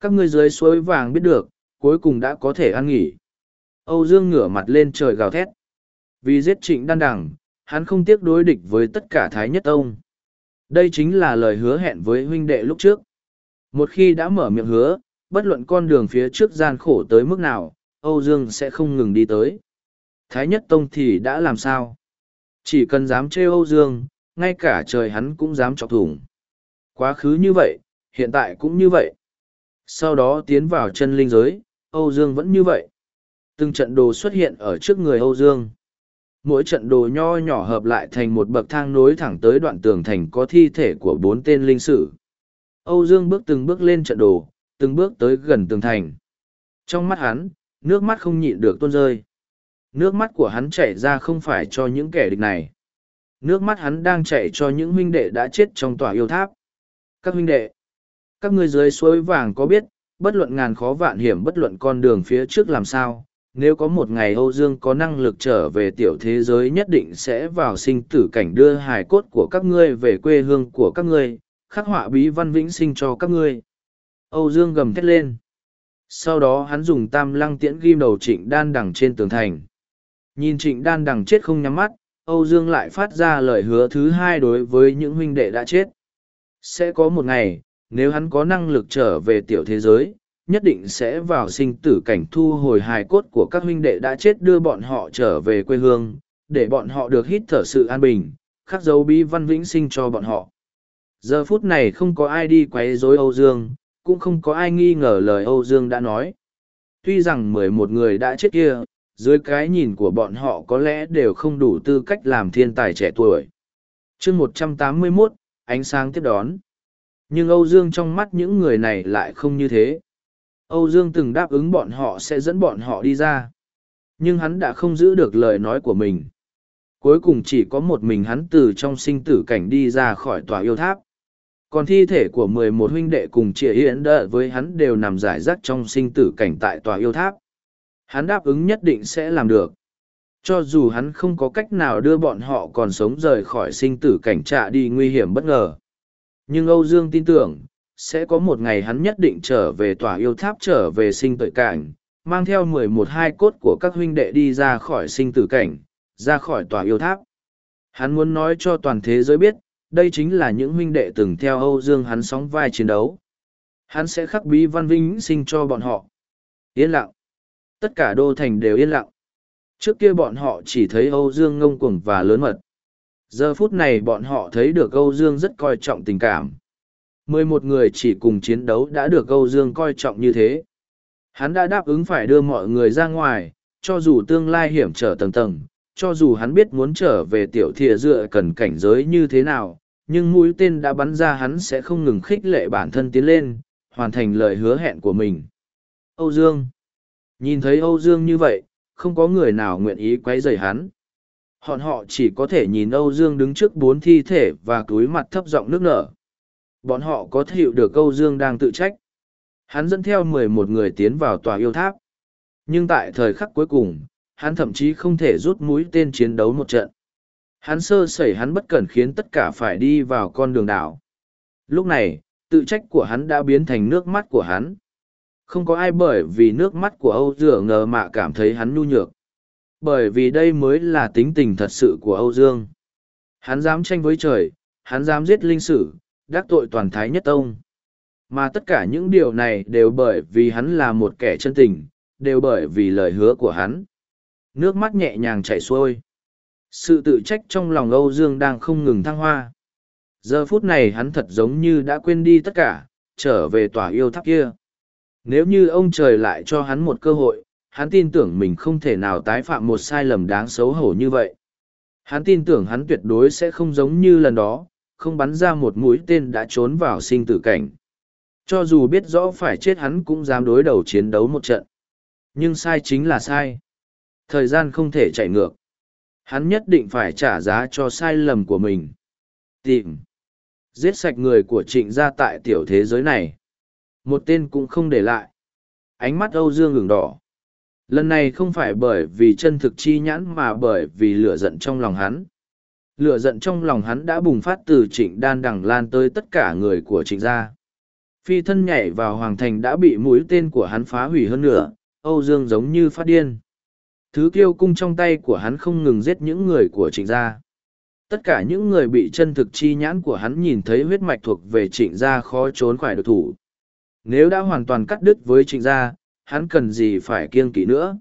Các ngươi dưới suối vàng biết được, cuối cùng đã có thể ăn nghỉ. Âu Dương ngửa mặt lên trời gào thét. Vì giết trịnh đan đằng, hắn không tiếc đối địch với tất cả Thái Nhất Tông. Đây chính là lời hứa hẹn với huynh đệ lúc trước. Một khi đã mở miệng hứa, bất luận con đường phía trước gian khổ tới mức nào, Âu Dương sẽ không ngừng đi tới. Thái Nhất Tông thì đã làm sao? Chỉ cần dám trêu Âu Dương, ngay cả trời hắn cũng dám chọc thủng. Quá khứ như vậy, hiện tại cũng như vậy. Sau đó tiến vào chân linh giới, Âu Dương vẫn như vậy. Từng trận đồ xuất hiện ở trước người Âu Dương. Mỗi trận đồ nho nhỏ hợp lại thành một bậc thang nối thẳng tới đoạn tường thành có thi thể của bốn tên linh sử. Âu Dương bước từng bước lên trận đồ, từng bước tới gần tường thành. Trong mắt hắn, nước mắt không nhịn được tuôn rơi. Nước mắt của hắn chảy ra không phải cho những kẻ địch này. Nước mắt hắn đang chảy cho những huynh đệ đã chết trong tòa yêu tháp. Các huynh đệ, các ngươi dưới suối vàng có biết, bất luận ngàn khó vạn hiểm bất luận con đường phía trước làm sao, nếu có một ngày Âu Dương có năng lực trở về tiểu thế giới nhất định sẽ vào sinh tử cảnh đưa hài cốt của các ngươi về quê hương của các ngươi, khắc họa bí văn vĩnh sinh cho các ngươi. Âu Dương gầm thét lên. Sau đó hắn dùng tam lăng tiễn ghim đầu trịnh đan đằng trên tường thành. Nhìn trịnh đan đằng chết không nhắm mắt, Âu Dương lại phát ra lời hứa thứ hai đối với những huynh đệ đã chết. Sẽ có một ngày, nếu hắn có năng lực trở về tiểu thế giới, nhất định sẽ vào sinh tử cảnh thu hồi hài cốt của các huynh đệ đã chết đưa bọn họ trở về quê hương, để bọn họ được hít thở sự an bình, khắc dấu bí văn vĩnh sinh cho bọn họ. Giờ phút này không có ai đi quấy rối Âu Dương, cũng không có ai nghi ngờ lời Âu Dương đã nói. Tuy rằng mười một người đã chết kia, dưới cái nhìn của bọn họ có lẽ đều không đủ tư cách làm thiên tài trẻ tuổi. chương một trăm tám mươi 181, ánh sáng tiếp đón. Nhưng Âu Dương trong mắt những người này lại không như thế. Âu Dương từng đáp ứng bọn họ sẽ dẫn bọn họ đi ra. Nhưng hắn đã không giữ được lời nói của mình. Cuối cùng chỉ có một mình hắn từ trong sinh tử cảnh đi ra khỏi tòa yêu tháp. Còn thi thể của mười một huynh đệ cùng trịa hiến Đợ với hắn đều nằm giải rác trong sinh tử cảnh tại tòa yêu tháp. Hắn đáp ứng nhất định sẽ làm được. Cho dù hắn không có cách nào đưa bọn họ còn sống rời khỏi sinh tử cảnh trạ đi nguy hiểm bất ngờ. Nhưng Âu Dương tin tưởng, sẽ có một ngày hắn nhất định trở về tòa yêu tháp trở về sinh tội cảnh, mang theo mười một hai cốt của các huynh đệ đi ra khỏi sinh tử cảnh, ra khỏi tòa yêu tháp. Hắn muốn nói cho toàn thế giới biết, đây chính là những huynh đệ từng theo Âu Dương hắn sóng vai chiến đấu. Hắn sẽ khắc bí văn vinh sinh cho bọn họ. Yên lặng. Tất cả đô thành đều yên lặng. Trước kia bọn họ chỉ thấy Âu Dương ngông cuồng và lớn mật. Giờ phút này bọn họ thấy được Âu Dương rất coi trọng tình cảm mười một người chỉ cùng chiến đấu đã được Âu Dương coi trọng như thế. Hắn đã đáp ứng phải đưa mọi người ra ngoài, cho dù tương lai hiểm trở tầng tầng, cho dù hắn biết muốn trở về tiểu thìa dựa cần cảnh giới như thế nào, nhưng mũi tên đã bắn ra hắn sẽ không ngừng khích lệ bản thân tiến lên, hoàn thành lời hứa hẹn của mình. Âu Dương Nhìn thấy Âu Dương như vậy, không có người nào nguyện ý quấy rầy hắn. Họn họ chỉ có thể nhìn Âu Dương đứng trước bốn thi thể và túi mặt thấp giọng nước nở. Bọn họ có thể hiểu được Âu Dương đang tự trách. Hắn dẫn theo mười một người tiến vào tòa yêu tháp. Nhưng tại thời khắc cuối cùng, hắn thậm chí không thể rút mũi tên chiến đấu một trận. Hắn sơ sẩy hắn bất cẩn khiến tất cả phải đi vào con đường đảo. Lúc này, tự trách của hắn đã biến thành nước mắt của hắn. Không có ai bởi vì nước mắt của Âu Dương ngờ mà cảm thấy hắn nhu nhược. Bởi vì đây mới là tính tình thật sự của Âu Dương. Hắn dám tranh với trời, hắn dám giết linh sử, đắc tội toàn thái nhất tông. Mà tất cả những điều này đều bởi vì hắn là một kẻ chân tình, đều bởi vì lời hứa của hắn. Nước mắt nhẹ nhàng chảy xuôi. Sự tự trách trong lòng Âu Dương đang không ngừng thăng hoa. Giờ phút này hắn thật giống như đã quên đi tất cả, trở về tòa yêu tháp kia. Nếu như ông trời lại cho hắn một cơ hội, hắn tin tưởng mình không thể nào tái phạm một sai lầm đáng xấu hổ như vậy. Hắn tin tưởng hắn tuyệt đối sẽ không giống như lần đó, không bắn ra một mũi tên đã trốn vào sinh tử cảnh. Cho dù biết rõ phải chết hắn cũng dám đối đầu chiến đấu một trận. Nhưng sai chính là sai. Thời gian không thể chạy ngược. Hắn nhất định phải trả giá cho sai lầm của mình. Tìm. Giết sạch người của trịnh gia tại tiểu thế giới này. Một tên cũng không để lại. Ánh mắt Âu Dương ngừng đỏ. Lần này không phải bởi vì chân thực chi nhãn mà bởi vì lửa giận trong lòng hắn. Lửa giận trong lòng hắn đã bùng phát từ trịnh đan đằng lan tới tất cả người của trịnh gia. Phi thân nhảy vào hoàng thành đã bị mũi tên của hắn phá hủy hơn nữa, Âu Dương giống như phát điên. Thứ kiêu cung trong tay của hắn không ngừng giết những người của trịnh gia. Tất cả những người bị chân thực chi nhãn của hắn nhìn thấy huyết mạch thuộc về trịnh gia khó trốn khỏi độc thủ. Nếu đã hoàn toàn cắt đứt với trịnh gia, hắn cần gì phải kiêng kỵ nữa.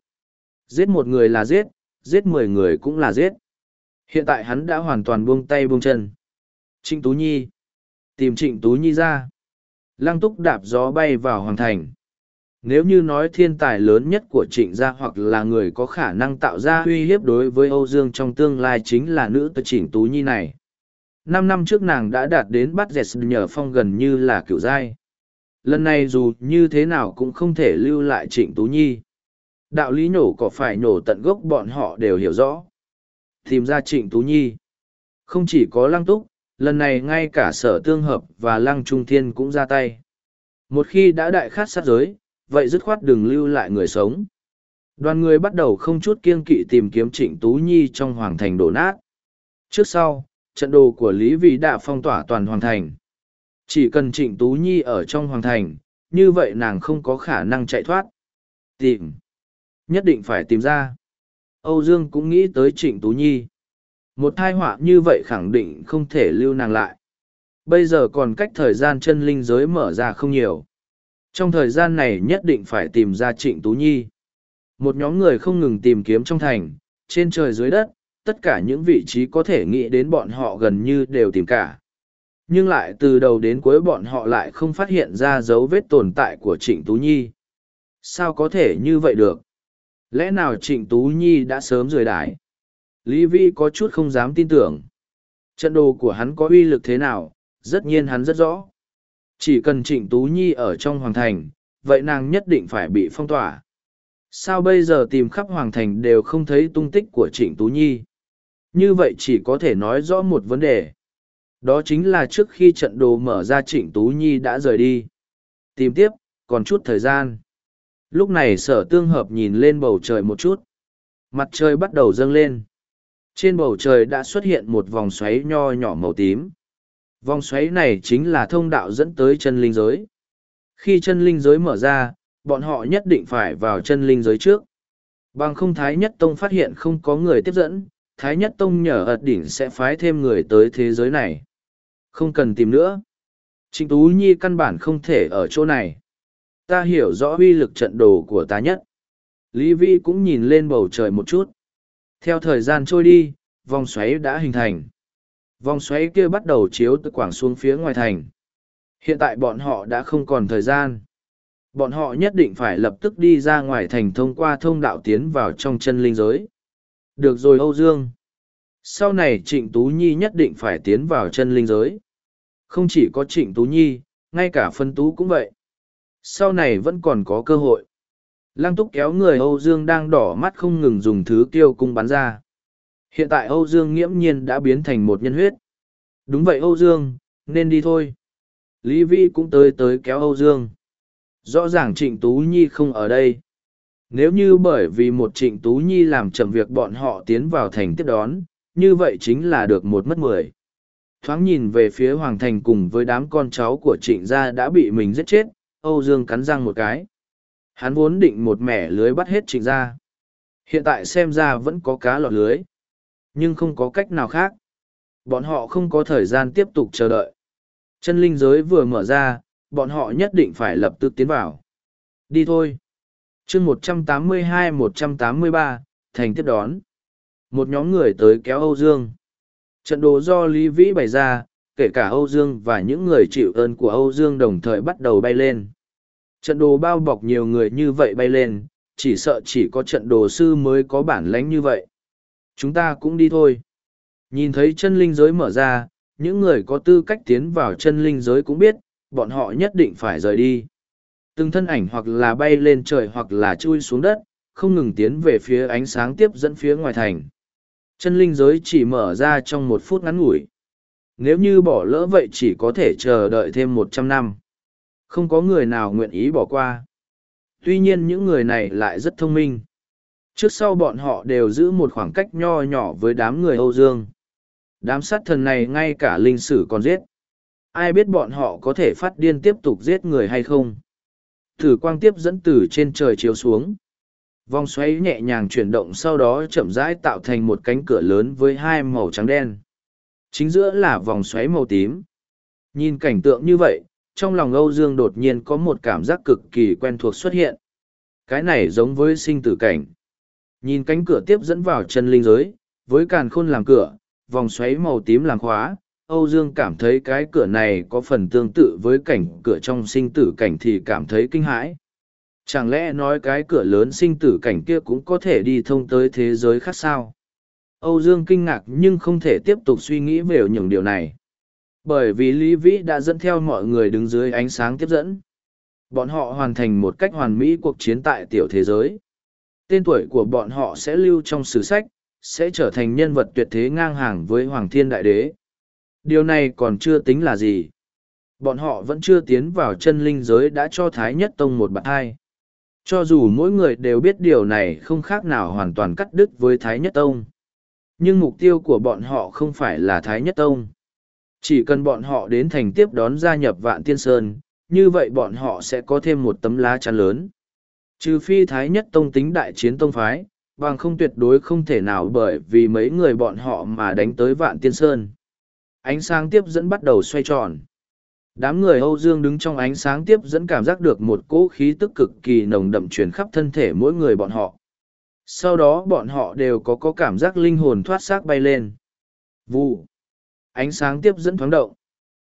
Giết một người là giết, giết mười người cũng là giết. Hiện tại hắn đã hoàn toàn buông tay buông chân. Trịnh Tú Nhi. Tìm Trịnh Tú Nhi ra. Lăng túc đạp gió bay vào hoàng thành. Nếu như nói thiên tài lớn nhất của trịnh gia hoặc là người có khả năng tạo ra uy hiếp đối với Âu Dương trong tương lai chính là nữ tật trịnh Tú Nhi này. Năm năm trước nàng đã đạt đến bắt dẹt nhờ phong gần như là kiểu giai. Lần này dù như thế nào cũng không thể lưu lại trịnh Tú Nhi. Đạo lý nhổ có phải nhổ tận gốc bọn họ đều hiểu rõ. Tìm ra trịnh Tú Nhi. Không chỉ có lăng túc, lần này ngay cả sở tương hợp và lăng trung thiên cũng ra tay. Một khi đã đại khát sát giới, vậy dứt khoát đừng lưu lại người sống. Đoàn người bắt đầu không chút kiên kỵ tìm kiếm Trịnh Tú Nhi trong hoàng thành đổ nát. Trước sau, trận đồ của Lý Vị đã phong tỏa toàn hoàng thành. Chỉ cần Trịnh Tú Nhi ở trong hoàng thành, như vậy nàng không có khả năng chạy thoát. Tìm. Nhất định phải tìm ra. Âu Dương cũng nghĩ tới Trịnh Tú Nhi. Một thai họa như vậy khẳng định không thể lưu nàng lại. Bây giờ còn cách thời gian chân linh giới mở ra không nhiều. Trong thời gian này nhất định phải tìm ra Trịnh Tú Nhi. Một nhóm người không ngừng tìm kiếm trong thành, trên trời dưới đất, tất cả những vị trí có thể nghĩ đến bọn họ gần như đều tìm cả. Nhưng lại từ đầu đến cuối bọn họ lại không phát hiện ra dấu vết tồn tại của Trịnh Tú Nhi. Sao có thể như vậy được? Lẽ nào Trịnh Tú Nhi đã sớm rời đái? Lý Vi có chút không dám tin tưởng. Trận đồ của hắn có uy lực thế nào, rất nhiên hắn rất rõ. Chỉ cần Trịnh Tú Nhi ở trong Hoàng Thành, vậy nàng nhất định phải bị phong tỏa. Sao bây giờ tìm khắp Hoàng Thành đều không thấy tung tích của Trịnh Tú Nhi? Như vậy chỉ có thể nói rõ một vấn đề. Đó chính là trước khi trận đồ mở ra Trịnh Tú Nhi đã rời đi. Tìm tiếp, còn chút thời gian. Lúc này sở tương hợp nhìn lên bầu trời một chút. Mặt trời bắt đầu dâng lên. Trên bầu trời đã xuất hiện một vòng xoáy nho nhỏ màu tím. Vòng xoáy này chính là thông đạo dẫn tới chân linh giới. Khi chân linh giới mở ra, bọn họ nhất định phải vào chân linh giới trước. Bằng không Thái Nhất Tông phát hiện không có người tiếp dẫn, Thái Nhất Tông nhờ ật đỉnh sẽ phái thêm người tới thế giới này. Không cần tìm nữa. Trịnh Tú Nhi căn bản không thể ở chỗ này. Ta hiểu rõ uy lực trận đồ của ta nhất. Lý Vi cũng nhìn lên bầu trời một chút. Theo thời gian trôi đi, vòng xoáy đã hình thành. Vòng xoáy kia bắt đầu chiếu từ quảng xuống phía ngoài thành. Hiện tại bọn họ đã không còn thời gian. Bọn họ nhất định phải lập tức đi ra ngoài thành thông qua thông đạo tiến vào trong chân linh giới. Được rồi Âu Dương. Sau này Trịnh Tú Nhi nhất định phải tiến vào chân linh giới. Không chỉ có Trịnh Tú Nhi, ngay cả phân tú cũng vậy. Sau này vẫn còn có cơ hội. Lăng túc kéo người Âu Dương đang đỏ mắt không ngừng dùng thứ kiêu cung bắn ra. Hiện tại Âu Dương nghiễm nhiên đã biến thành một nhân huyết. Đúng vậy Âu Dương, nên đi thôi. Lý Vi cũng tới tới kéo Âu Dương. Rõ ràng Trịnh Tú Nhi không ở đây. Nếu như bởi vì một trịnh Tú Nhi làm chậm việc bọn họ tiến vào thành tiếp đón, như vậy chính là được một mất mười. Thoáng nhìn về phía Hoàng Thành cùng với đám con cháu của trịnh gia đã bị mình giết chết, Âu Dương cắn răng một cái. Hắn vốn định một mẻ lưới bắt hết trịnh gia. Hiện tại xem ra vẫn có cá lọt lưới. Nhưng không có cách nào khác. Bọn họ không có thời gian tiếp tục chờ đợi. Chân linh giới vừa mở ra, bọn họ nhất định phải lập tức tiến vào. Đi thôi. chương một trăm tám mươi hai một trăm tám mươi ba thành tiếp đón. Một nhóm người tới kéo Âu Dương. Trận đồ do Lý Vĩ bày ra, kể cả Âu Dương và những người chịu ơn của Âu Dương đồng thời bắt đầu bay lên. Trận đồ bao bọc nhiều người như vậy bay lên, chỉ sợ chỉ có trận đồ sư mới có bản lánh như vậy. Chúng ta cũng đi thôi. Nhìn thấy chân linh giới mở ra, những người có tư cách tiến vào chân linh giới cũng biết, bọn họ nhất định phải rời đi. Từng thân ảnh hoặc là bay lên trời hoặc là chui xuống đất, không ngừng tiến về phía ánh sáng tiếp dẫn phía ngoài thành. Chân linh giới chỉ mở ra trong một phút ngắn ngủi. Nếu như bỏ lỡ vậy chỉ có thể chờ đợi thêm một trăm năm. Không có người nào nguyện ý bỏ qua. Tuy nhiên những người này lại rất thông minh. Trước sau bọn họ đều giữ một khoảng cách nho nhỏ với đám người Âu Dương. Đám sát thần này ngay cả linh sử còn giết. Ai biết bọn họ có thể phát điên tiếp tục giết người hay không? Thử quang tiếp dẫn từ trên trời chiếu xuống. Vòng xoáy nhẹ nhàng chuyển động sau đó chậm rãi tạo thành một cánh cửa lớn với hai màu trắng đen. Chính giữa là vòng xoáy màu tím. Nhìn cảnh tượng như vậy, trong lòng Âu Dương đột nhiên có một cảm giác cực kỳ quen thuộc xuất hiện. Cái này giống với sinh tử cảnh. Nhìn cánh cửa tiếp dẫn vào chân linh giới, với càn khôn làm cửa, vòng xoáy màu tím làm khóa, Âu Dương cảm thấy cái cửa này có phần tương tự với cảnh cửa trong sinh tử cảnh thì cảm thấy kinh hãi. Chẳng lẽ nói cái cửa lớn sinh tử cảnh kia cũng có thể đi thông tới thế giới khác sao? Âu Dương kinh ngạc nhưng không thể tiếp tục suy nghĩ về những điều này. Bởi vì Lý Vĩ đã dẫn theo mọi người đứng dưới ánh sáng tiếp dẫn. Bọn họ hoàn thành một cách hoàn mỹ cuộc chiến tại tiểu thế giới. Tên tuổi của bọn họ sẽ lưu trong sử sách, sẽ trở thành nhân vật tuyệt thế ngang hàng với Hoàng Thiên Đại Đế. Điều này còn chưa tính là gì. Bọn họ vẫn chưa tiến vào chân linh giới đã cho Thái Nhất Tông một bạn hai. Cho dù mỗi người đều biết điều này không khác nào hoàn toàn cắt đứt với Thái Nhất Tông. Nhưng mục tiêu của bọn họ không phải là Thái Nhất Tông. Chỉ cần bọn họ đến thành tiếp đón gia nhập Vạn Tiên Sơn, như vậy bọn họ sẽ có thêm một tấm lá chắn lớn. Trừ phi Thái Nhất Tông tính đại chiến tông phái, bằng không tuyệt đối không thể nào bởi vì mấy người bọn họ mà đánh tới Vạn Tiên Sơn. Ánh sáng tiếp dẫn bắt đầu xoay tròn. Đám người Âu Dương đứng trong ánh sáng tiếp dẫn cảm giác được một cỗ khí tức cực kỳ nồng đậm truyền khắp thân thể mỗi người bọn họ. Sau đó bọn họ đều có có cảm giác linh hồn thoát xác bay lên. Vụ. Ánh sáng tiếp dẫn thoáng động.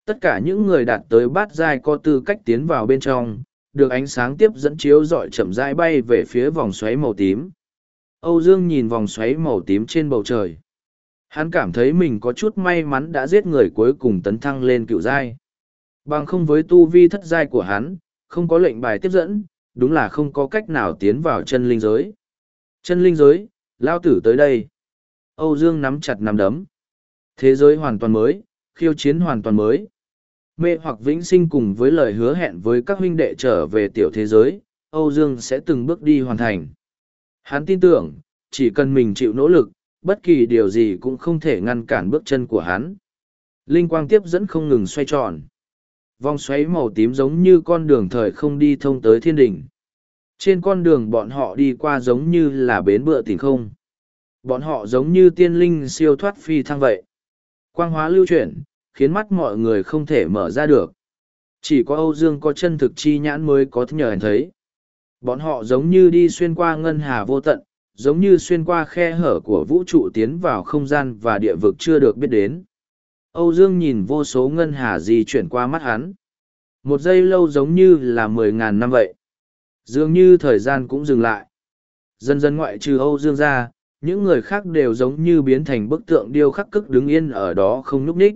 Tất cả những người đạt tới bát giai có tư cách tiến vào bên trong, được ánh sáng tiếp dẫn chiếu dọi chậm rãi bay về phía vòng xoáy màu tím. Âu Dương nhìn vòng xoáy màu tím trên bầu trời. Hắn cảm thấy mình có chút may mắn đã giết người cuối cùng tấn thăng lên cựu giai. Bằng không với tu vi thất giai của hắn, không có lệnh bài tiếp dẫn, đúng là không có cách nào tiến vào chân linh giới. Chân linh giới, lao tử tới đây. Âu Dương nắm chặt nắm đấm. Thế giới hoàn toàn mới, khiêu chiến hoàn toàn mới. Mê hoặc vĩnh sinh cùng với lời hứa hẹn với các huynh đệ trở về tiểu thế giới, Âu Dương sẽ từng bước đi hoàn thành. Hắn tin tưởng, chỉ cần mình chịu nỗ lực, bất kỳ điều gì cũng không thể ngăn cản bước chân của hắn. Linh quang tiếp dẫn không ngừng xoay tròn. Vòng xoáy màu tím giống như con đường thời không đi thông tới thiên đỉnh. Trên con đường bọn họ đi qua giống như là bến bựa tỉnh không. Bọn họ giống như tiên linh siêu thoát phi thăng vậy. Quang hóa lưu chuyển, khiến mắt mọi người không thể mở ra được. Chỉ có Âu Dương có chân thực chi nhãn mới có nhờ anh thấy. Bọn họ giống như đi xuyên qua ngân hà vô tận, giống như xuyên qua khe hở của vũ trụ tiến vào không gian và địa vực chưa được biết đến. Âu Dương nhìn vô số ngân hà di chuyển qua mắt hắn. Một giây lâu giống như là mười ngàn năm vậy. Dường như thời gian cũng dừng lại. Dần dần ngoại trừ Âu Dương ra, những người khác đều giống như biến thành bức tượng điêu khắc cức đứng yên ở đó không núp ních.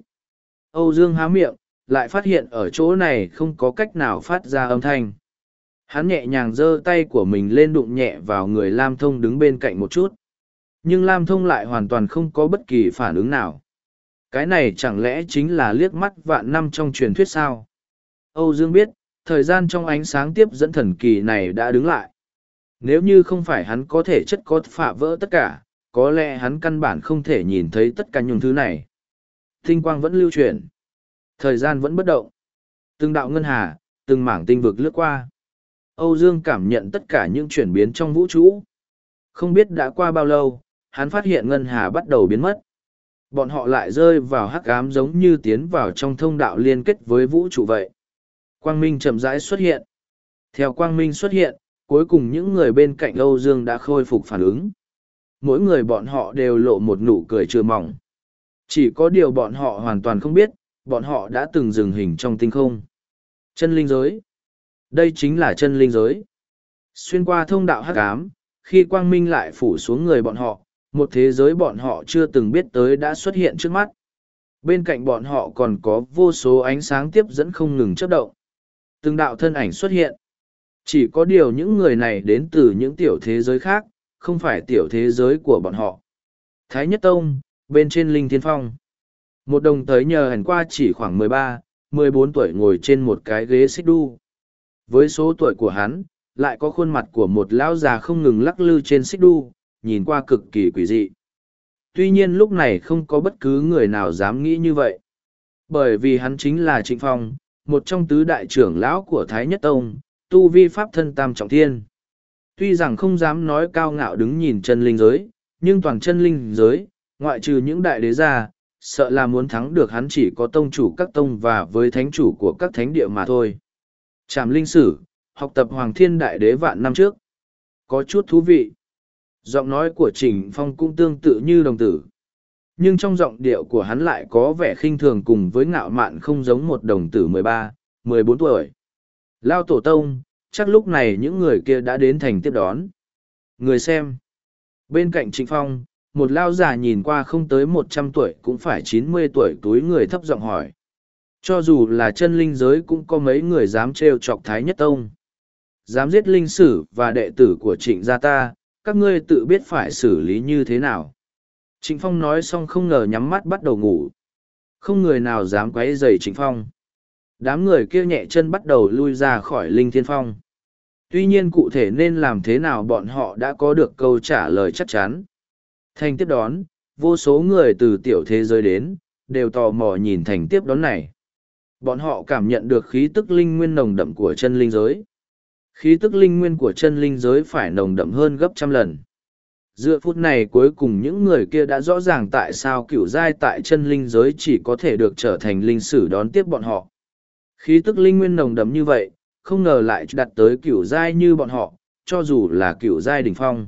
Âu Dương há miệng, lại phát hiện ở chỗ này không có cách nào phát ra âm thanh. Hắn nhẹ nhàng giơ tay của mình lên đụng nhẹ vào người Lam Thông đứng bên cạnh một chút. Nhưng Lam Thông lại hoàn toàn không có bất kỳ phản ứng nào. Cái này chẳng lẽ chính là liếc mắt vạn năm trong truyền thuyết sao? Âu Dương biết, thời gian trong ánh sáng tiếp dẫn thần kỳ này đã đứng lại. Nếu như không phải hắn có thể chất có phạ vỡ tất cả, có lẽ hắn căn bản không thể nhìn thấy tất cả những thứ này. Tinh quang vẫn lưu chuyển. Thời gian vẫn bất động. Từng đạo ngân hà, từng mảng tinh vực lướt qua. Âu Dương cảm nhận tất cả những chuyển biến trong vũ trụ. Không biết đã qua bao lâu, hắn phát hiện ngân hà bắt đầu biến mất. Bọn họ lại rơi vào hắc ám giống như tiến vào trong thông đạo liên kết với vũ trụ vậy. Quang Minh chậm rãi xuất hiện. Theo Quang Minh xuất hiện, cuối cùng những người bên cạnh Âu Dương đã khôi phục phản ứng. Mỗi người bọn họ đều lộ một nụ cười chưa mỏng. Chỉ có điều bọn họ hoàn toàn không biết, bọn họ đã từng dừng hình trong tinh không. Chân linh giới. Đây chính là chân linh giới. Xuyên qua thông đạo hắc ám, khi quang minh lại phủ xuống người bọn họ, một thế giới bọn họ chưa từng biết tới đã xuất hiện trước mắt. Bên cạnh bọn họ còn có vô số ánh sáng tiếp dẫn không ngừng chấp động. Từng đạo thân ảnh xuất hiện. Chỉ có điều những người này đến từ những tiểu thế giới khác, không phải tiểu thế giới của bọn họ. Thái Nhất Tông, bên trên Linh Thiên Phong. Một đồng tới nhờ hẳn qua chỉ khoảng mười ba, mười bốn tuổi ngồi trên một cái ghế xích đu. Với số tuổi của hắn, lại có khuôn mặt của một lão già không ngừng lắc lư trên xích đu, nhìn qua cực kỳ quỷ dị. Tuy nhiên lúc này không có bất cứ người nào dám nghĩ như vậy. Bởi vì hắn chính là Trịnh Phong, một trong tứ đại trưởng lão của Thái Nhất Tông, tu vi pháp thân tam trọng thiên. Tuy rằng không dám nói cao ngạo đứng nhìn chân linh giới, nhưng toàn chân linh giới, ngoại trừ những đại đế gia, sợ là muốn thắng được hắn chỉ có tông chủ các tông và với thánh chủ của các thánh địa mà thôi. Trảm linh sử, học tập Hoàng Thiên Đại Đế vạn năm trước. Có chút thú vị. Giọng nói của Trình Phong cũng tương tự như đồng tử. Nhưng trong giọng điệu của hắn lại có vẻ khinh thường cùng với ngạo mạn không giống một đồng tử mười ba, mười bốn tuổi. Lao Tổ Tông, chắc lúc này những người kia đã đến thành tiếp đón. Người xem. Bên cạnh Trịnh Phong, một lao già nhìn qua không tới một trăm tuổi cũng phải chín mươi tuổi túi người thấp giọng hỏi. Cho dù là chân linh giới cũng có mấy người dám trêu chọc Thái Nhất Tông. Dám giết linh sử và đệ tử của trịnh gia ta, các ngươi tự biết phải xử lý như thế nào. Trịnh Phong nói xong không ngờ nhắm mắt bắt đầu ngủ. Không người nào dám quấy rầy Trịnh Phong. Đám người kia nhẹ chân bắt đầu lui ra khỏi Linh Thiên Phong. Tuy nhiên cụ thể nên làm thế nào bọn họ đã có được câu trả lời chắc chắn. Thành tiếp đón, vô số người từ tiểu thế giới đến, đều tò mò nhìn thành tiếp đón này. Bọn họ cảm nhận được khí tức linh nguyên nồng đậm của chân linh giới. Khí tức linh nguyên của chân linh giới phải nồng đậm hơn gấp trăm lần. Giữa phút này cuối cùng những người kia đã rõ ràng tại sao cửu giai tại chân linh giới chỉ có thể được trở thành linh sử đón tiếp bọn họ. Khí tức linh nguyên nồng đậm như vậy, không ngờ lại đặt tới cửu giai như bọn họ, cho dù là cửu giai đỉnh phong.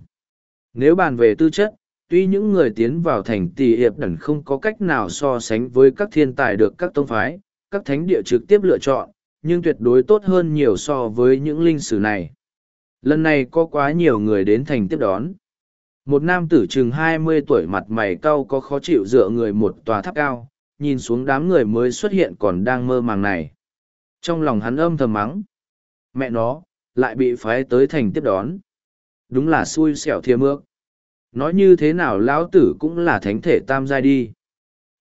Nếu bàn về tư chất, tuy những người tiến vào thành tỷ hiệp đẩn không có cách nào so sánh với các thiên tài được các tông phái, các thánh địa trực tiếp lựa chọn, nhưng tuyệt đối tốt hơn nhiều so với những linh sử này. Lần này có quá nhiều người đến thành tiếp đón. Một nam tử chừng hai mươi tuổi mặt mày cau có khó chịu dựa người một tòa tháp cao, nhìn xuống đám người mới xuất hiện còn đang mơ màng này. Trong lòng hắn âm thầm mắng. Mẹ nó, lại bị phái tới thành tiếp đón. Đúng là xui xẻo thiêm ước Nói như thế nào lão tử cũng là thánh thể tam giai đi.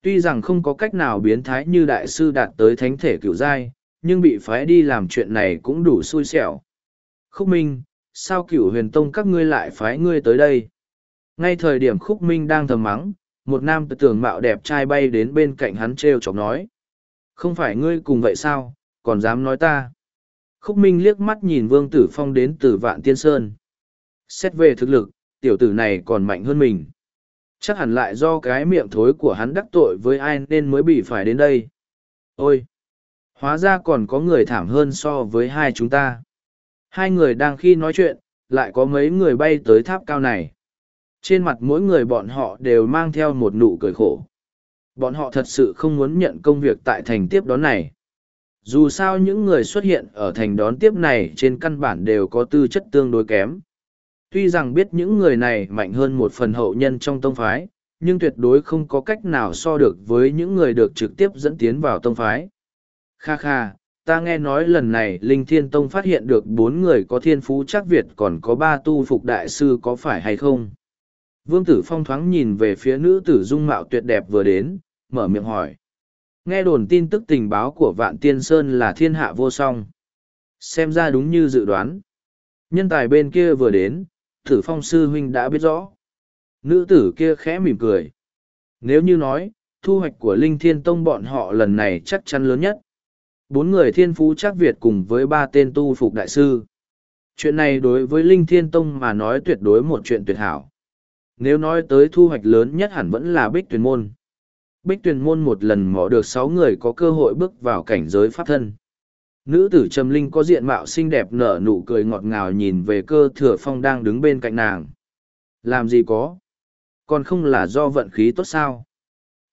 Tuy rằng không có cách nào biến thái như đại sư đạt tới thánh thể cựu giai, nhưng bị phái đi làm chuyện này cũng đủ xui xẻo. Khúc Minh, sao cửu huyền tông các ngươi lại phái ngươi tới đây? Ngay thời điểm Khúc Minh đang thầm mắng, một nam tử tưởng mạo đẹp trai bay đến bên cạnh hắn treo chọc nói. Không phải ngươi cùng vậy sao, còn dám nói ta? Khúc Minh liếc mắt nhìn Vương Tử Phong đến từ Vạn Tiên Sơn. Xét về thực lực, tiểu tử này còn mạnh hơn mình. Chắc hẳn lại do cái miệng thối của hắn đắc tội với ai nên mới bị phải đến đây. Ôi! Hóa ra còn có người thảm hơn so với hai chúng ta. Hai người đang khi nói chuyện, lại có mấy người bay tới tháp cao này. Trên mặt mỗi người bọn họ đều mang theo một nụ cười khổ. Bọn họ thật sự không muốn nhận công việc tại thành tiếp đón này. Dù sao những người xuất hiện ở thành đón tiếp này trên căn bản đều có tư chất tương đối kém. Tuy rằng biết những người này mạnh hơn một phần hậu nhân trong tông phái, nhưng tuyệt đối không có cách nào so được với những người được trực tiếp dẫn tiến vào tông phái. Kha kha, ta nghe nói lần này Linh Thiên Tông phát hiện được bốn người có thiên phú chắc Việt còn có ba tu phục đại sư có phải hay không? Vương Tử Phong thoáng nhìn về phía nữ tử dung mạo tuyệt đẹp vừa đến, mở miệng hỏi. Nghe đồn tin tức tình báo của Vạn Tiên Sơn là thiên hạ vô song. Xem ra đúng như dự đoán. Nhân tài bên kia vừa đến, tử phong sư huynh đã biết rõ. Nữ tử kia khẽ mỉm cười. Nếu như nói, thu hoạch của Linh Thiên Tông bọn họ lần này chắc chắn lớn nhất. Bốn người thiên phú chắc Việt cùng với ba tên tu phục đại sư. Chuyện này đối với Linh Thiên Tông mà nói tuyệt đối một chuyện tuyệt hảo. Nếu nói tới thu hoạch lớn nhất hẳn vẫn là Bích Tuyền Môn. Bích Tuyền Môn một lần mỏ được sáu người có cơ hội bước vào cảnh giới pháp thân. Nữ tử Trầm Linh có diện mạo xinh đẹp nở nụ cười ngọt ngào nhìn về cơ thừa phong đang đứng bên cạnh nàng. Làm gì có? Còn không là do vận khí tốt sao?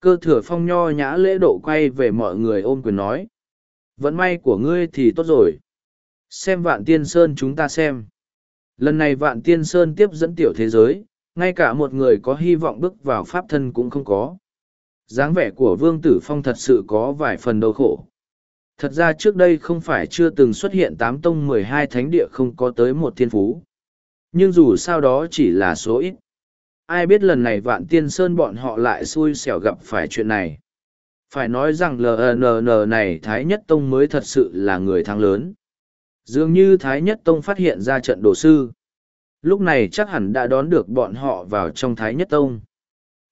Cơ thừa phong nho nhã lễ độ quay về mọi người ôm quyền nói. Vận may của ngươi thì tốt rồi. Xem vạn tiên sơn chúng ta xem. Lần này vạn tiên sơn tiếp dẫn tiểu thế giới, ngay cả một người có hy vọng bước vào pháp thân cũng không có. dáng vẻ của Vương Tử Phong thật sự có vài phần đau khổ. Thật ra trước đây không phải chưa từng xuất hiện tám tông mười hai thánh địa không có tới một thiên phú. Nhưng dù sao đó chỉ là số ít. Ai biết lần này vạn tiên sơn bọn họ lại xui xẻo gặp phải chuyện này. Phải nói rằng LNN này Thái Nhất Tông mới thật sự là người thắng lớn. Dường như Thái Nhất Tông phát hiện ra trận đồ sư. Lúc này chắc hẳn đã đón được bọn họ vào trong Thái Nhất Tông.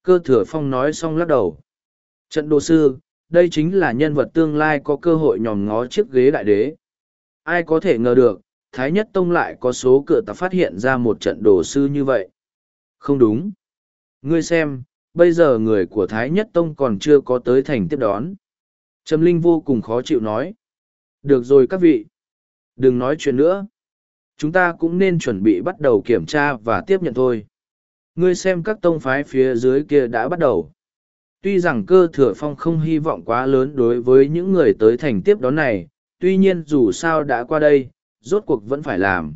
Cơ thừa phong nói xong lắc đầu. Trận đồ sư, đây chính là nhân vật tương lai có cơ hội nhòm ngó chiếc ghế đại đế. Ai có thể ngờ được, Thái Nhất Tông lại có số cửa ta phát hiện ra một trận đồ sư như vậy. Không đúng. Ngươi xem, bây giờ người của Thái Nhất Tông còn chưa có tới thành tiếp đón. Trầm Linh vô cùng khó chịu nói. Được rồi các vị. Đừng nói chuyện nữa. Chúng ta cũng nên chuẩn bị bắt đầu kiểm tra và tiếp nhận thôi. Ngươi xem các tông phái phía dưới kia đã bắt đầu. Tuy rằng cơ thừa phong không hy vọng quá lớn đối với những người tới thành tiếp đón này, tuy nhiên dù sao đã qua đây, rốt cuộc vẫn phải làm.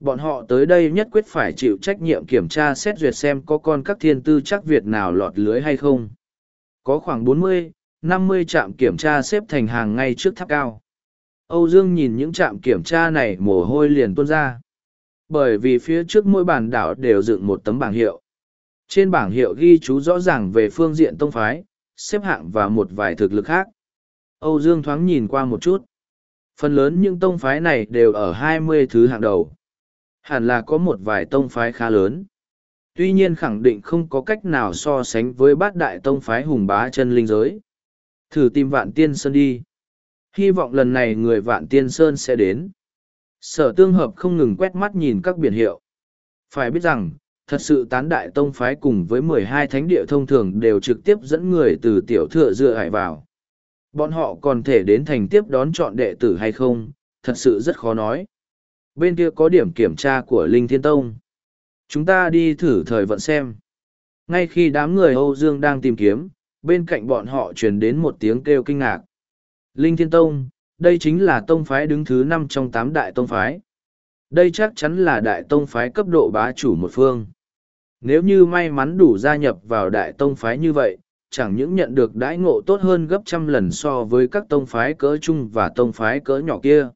Bọn họ tới đây nhất quyết phải chịu trách nhiệm kiểm tra xét duyệt xem có con các thiên tư chắc Việt nào lọt lưới hay không. Có khoảng bốn mươi, năm mươi trạm kiểm tra xếp thành hàng ngay trước tháp cao. Âu Dương nhìn những trạm kiểm tra này mồ hôi liền tuôn ra. Bởi vì phía trước mỗi bản đảo đều dựng một tấm bảng hiệu. Trên bảng hiệu ghi chú rõ ràng về phương diện tông phái, xếp hạng và một vài thực lực khác. Âu Dương thoáng nhìn qua một chút. Phần lớn những tông phái này đều ở hai mươi thứ hạng đầu. Hẳn là có một vài tông phái khá lớn. Tuy nhiên khẳng định không có cách nào so sánh với bát đại tông phái hùng bá chân linh giới. Thử tìm vạn tiên sơn đi. Hy vọng lần này người vạn tiên sơn sẽ đến. Sở tương hợp không ngừng quét mắt nhìn các biển hiệu. Phải biết rằng, thật sự tán đại tông phái cùng với mười hai thánh địa thông thường đều trực tiếp dẫn người từ tiểu thừa dựa hải vào. Bọn họ còn thể đến thành tiếp đón chọn đệ tử hay không, thật sự rất khó nói. Bên kia có điểm kiểm tra của Linh Thiên Tông. Chúng ta đi thử thời vận xem. Ngay khi đám người Âu Dương đang tìm kiếm, bên cạnh bọn họ truyền đến một tiếng kêu kinh ngạc. Linh Thiên Tông, đây chính là tông phái đứng thứ năm trong tám đại tông phái. Đây chắc chắn là đại tông phái cấp độ bá chủ một phương. Nếu như may mắn đủ gia nhập vào đại tông phái như vậy, chẳng những nhận được đãi ngộ tốt hơn gấp trăm lần so với các tông phái cỡ chung và tông phái cỡ nhỏ kia.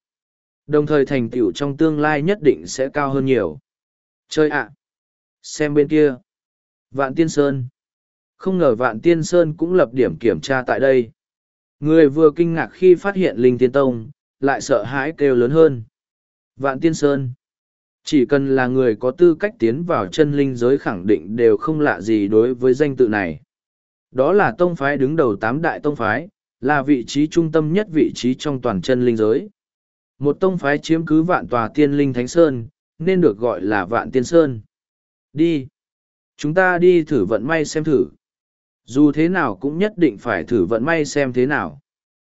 Đồng thời thành tựu trong tương lai nhất định sẽ cao hơn nhiều. Chơi ạ! Xem bên kia. Vạn Tiên Sơn. Không ngờ Vạn Tiên Sơn cũng lập điểm kiểm tra tại đây. Người vừa kinh ngạc khi phát hiện Linh Tiên Tông, lại sợ hãi kêu lớn hơn. Vạn Tiên Sơn. Chỉ cần là người có tư cách tiến vào chân linh giới khẳng định đều không lạ gì đối với danh tự này. Đó là tông phái đứng đầu tám đại tông phái, là vị trí trung tâm nhất vị trí trong toàn chân linh giới. Một tông phái chiếm cứ vạn tòa tiên linh thánh sơn, nên được gọi là vạn tiên sơn. Đi. Chúng ta đi thử vận may xem thử. Dù thế nào cũng nhất định phải thử vận may xem thế nào.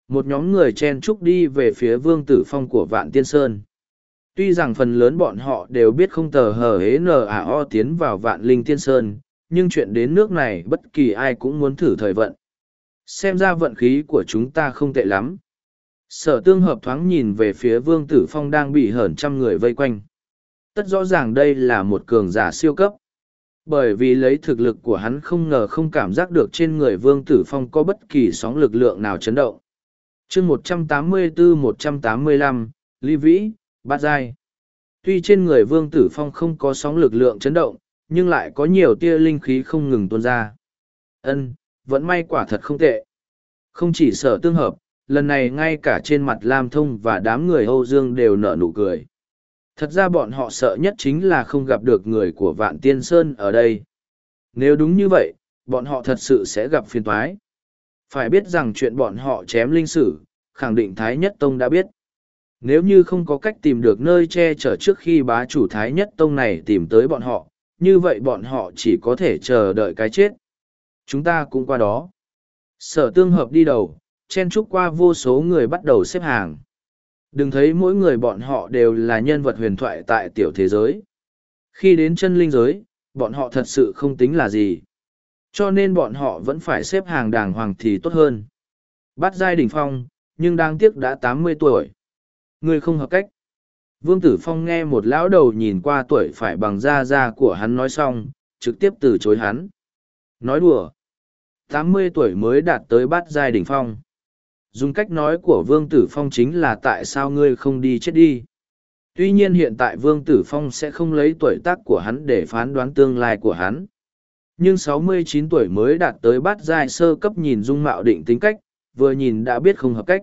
Một nhóm người chen trúc đi về phía vương tử phong của vạn tiên sơn. Tuy rằng phần lớn bọn họ đều biết không tờ hờ hế n à tiến vào vạn linh tiên sơn, nhưng chuyện đến nước này bất kỳ ai cũng muốn thử thời vận. Xem ra vận khí của chúng ta không tệ lắm. Sở tương hợp thoáng nhìn về phía vương tử phong đang bị hởn trăm người vây quanh. Tất rõ ràng đây là một cường giả siêu cấp. Bởi vì lấy thực lực của hắn không ngờ không cảm giác được trên người vương tử phong có bất kỳ sóng lực lượng nào chấn động. chương 184-185, Ly Vĩ, Bát Giai. Tuy trên người vương tử phong không có sóng lực lượng chấn động, nhưng lại có nhiều tia linh khí không ngừng tuôn ra. Ân, vẫn may quả thật không tệ. Không chỉ sở tương hợp, lần này ngay cả trên mặt Lam Thông và đám người Âu Dương đều nở nụ cười. Thật ra bọn họ sợ nhất chính là không gặp được người của Vạn Tiên Sơn ở đây. Nếu đúng như vậy, bọn họ thật sự sẽ gặp phiền toái. Phải biết rằng chuyện bọn họ chém linh sử, khẳng định Thái Nhất Tông đã biết. Nếu như không có cách tìm được nơi che chở trước khi bá chủ Thái Nhất Tông này tìm tới bọn họ, như vậy bọn họ chỉ có thể chờ đợi cái chết. Chúng ta cũng qua đó. Sở tương hợp đi đầu, chen chúc qua vô số người bắt đầu xếp hàng. Đừng thấy mỗi người bọn họ đều là nhân vật huyền thoại tại tiểu thế giới. Khi đến chân linh giới, bọn họ thật sự không tính là gì. Cho nên bọn họ vẫn phải xếp hàng đàng hoàng thì tốt hơn. Bắt giai đỉnh phong, nhưng đáng tiếc đã tám mươi tuổi. Người không hợp cách. Vương Tử Phong nghe một lão đầu nhìn qua tuổi phải bằng da da của hắn nói xong, trực tiếp từ chối hắn. Nói đùa. tám mươi tuổi mới đạt tới bát giai đỉnh phong. Dùng cách nói của Vương Tử Phong chính là tại sao ngươi không đi chết đi. Tuy nhiên hiện tại Vương Tử Phong sẽ không lấy tuổi tác của hắn để phán đoán tương lai của hắn. Nhưng sáu mươi chín tuổi mới đạt tới bát giai sơ cấp nhìn dung mạo định tính cách, vừa nhìn đã biết không hợp cách.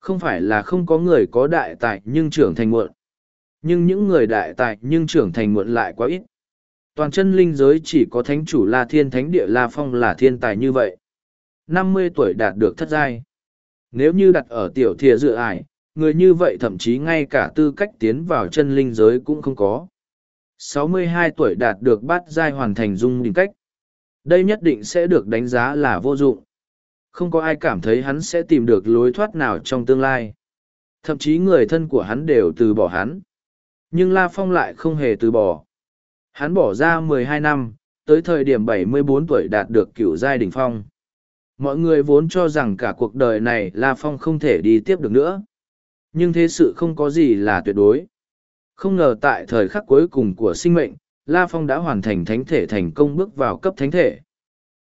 Không phải là không có người có đại tài nhưng trưởng thành muộn. Nhưng những người đại tài nhưng trưởng thành muộn lại quá ít. Toàn chân linh giới chỉ có thánh chủ La Thiên Thánh Địa La Phong là thiên tài như vậy. năm mươi tuổi đạt được thất giai. Nếu như đặt ở tiểu thìa dựa ải, người như vậy thậm chí ngay cả tư cách tiến vào chân linh giới cũng không có. 62 tuổi đạt được bát giai hoàn thành dung đỉnh cách. Đây nhất định sẽ được đánh giá là vô dụng. Không có ai cảm thấy hắn sẽ tìm được lối thoát nào trong tương lai. Thậm chí người thân của hắn đều từ bỏ hắn. Nhưng La Phong lại không hề từ bỏ. Hắn bỏ ra 12 năm, tới thời điểm 74 tuổi đạt được cửu giai đỉnh phong. Mọi người vốn cho rằng cả cuộc đời này La Phong không thể đi tiếp được nữa. Nhưng thế sự không có gì là tuyệt đối. Không ngờ tại thời khắc cuối cùng của sinh mệnh, La Phong đã hoàn thành thánh thể thành công bước vào cấp thánh thể.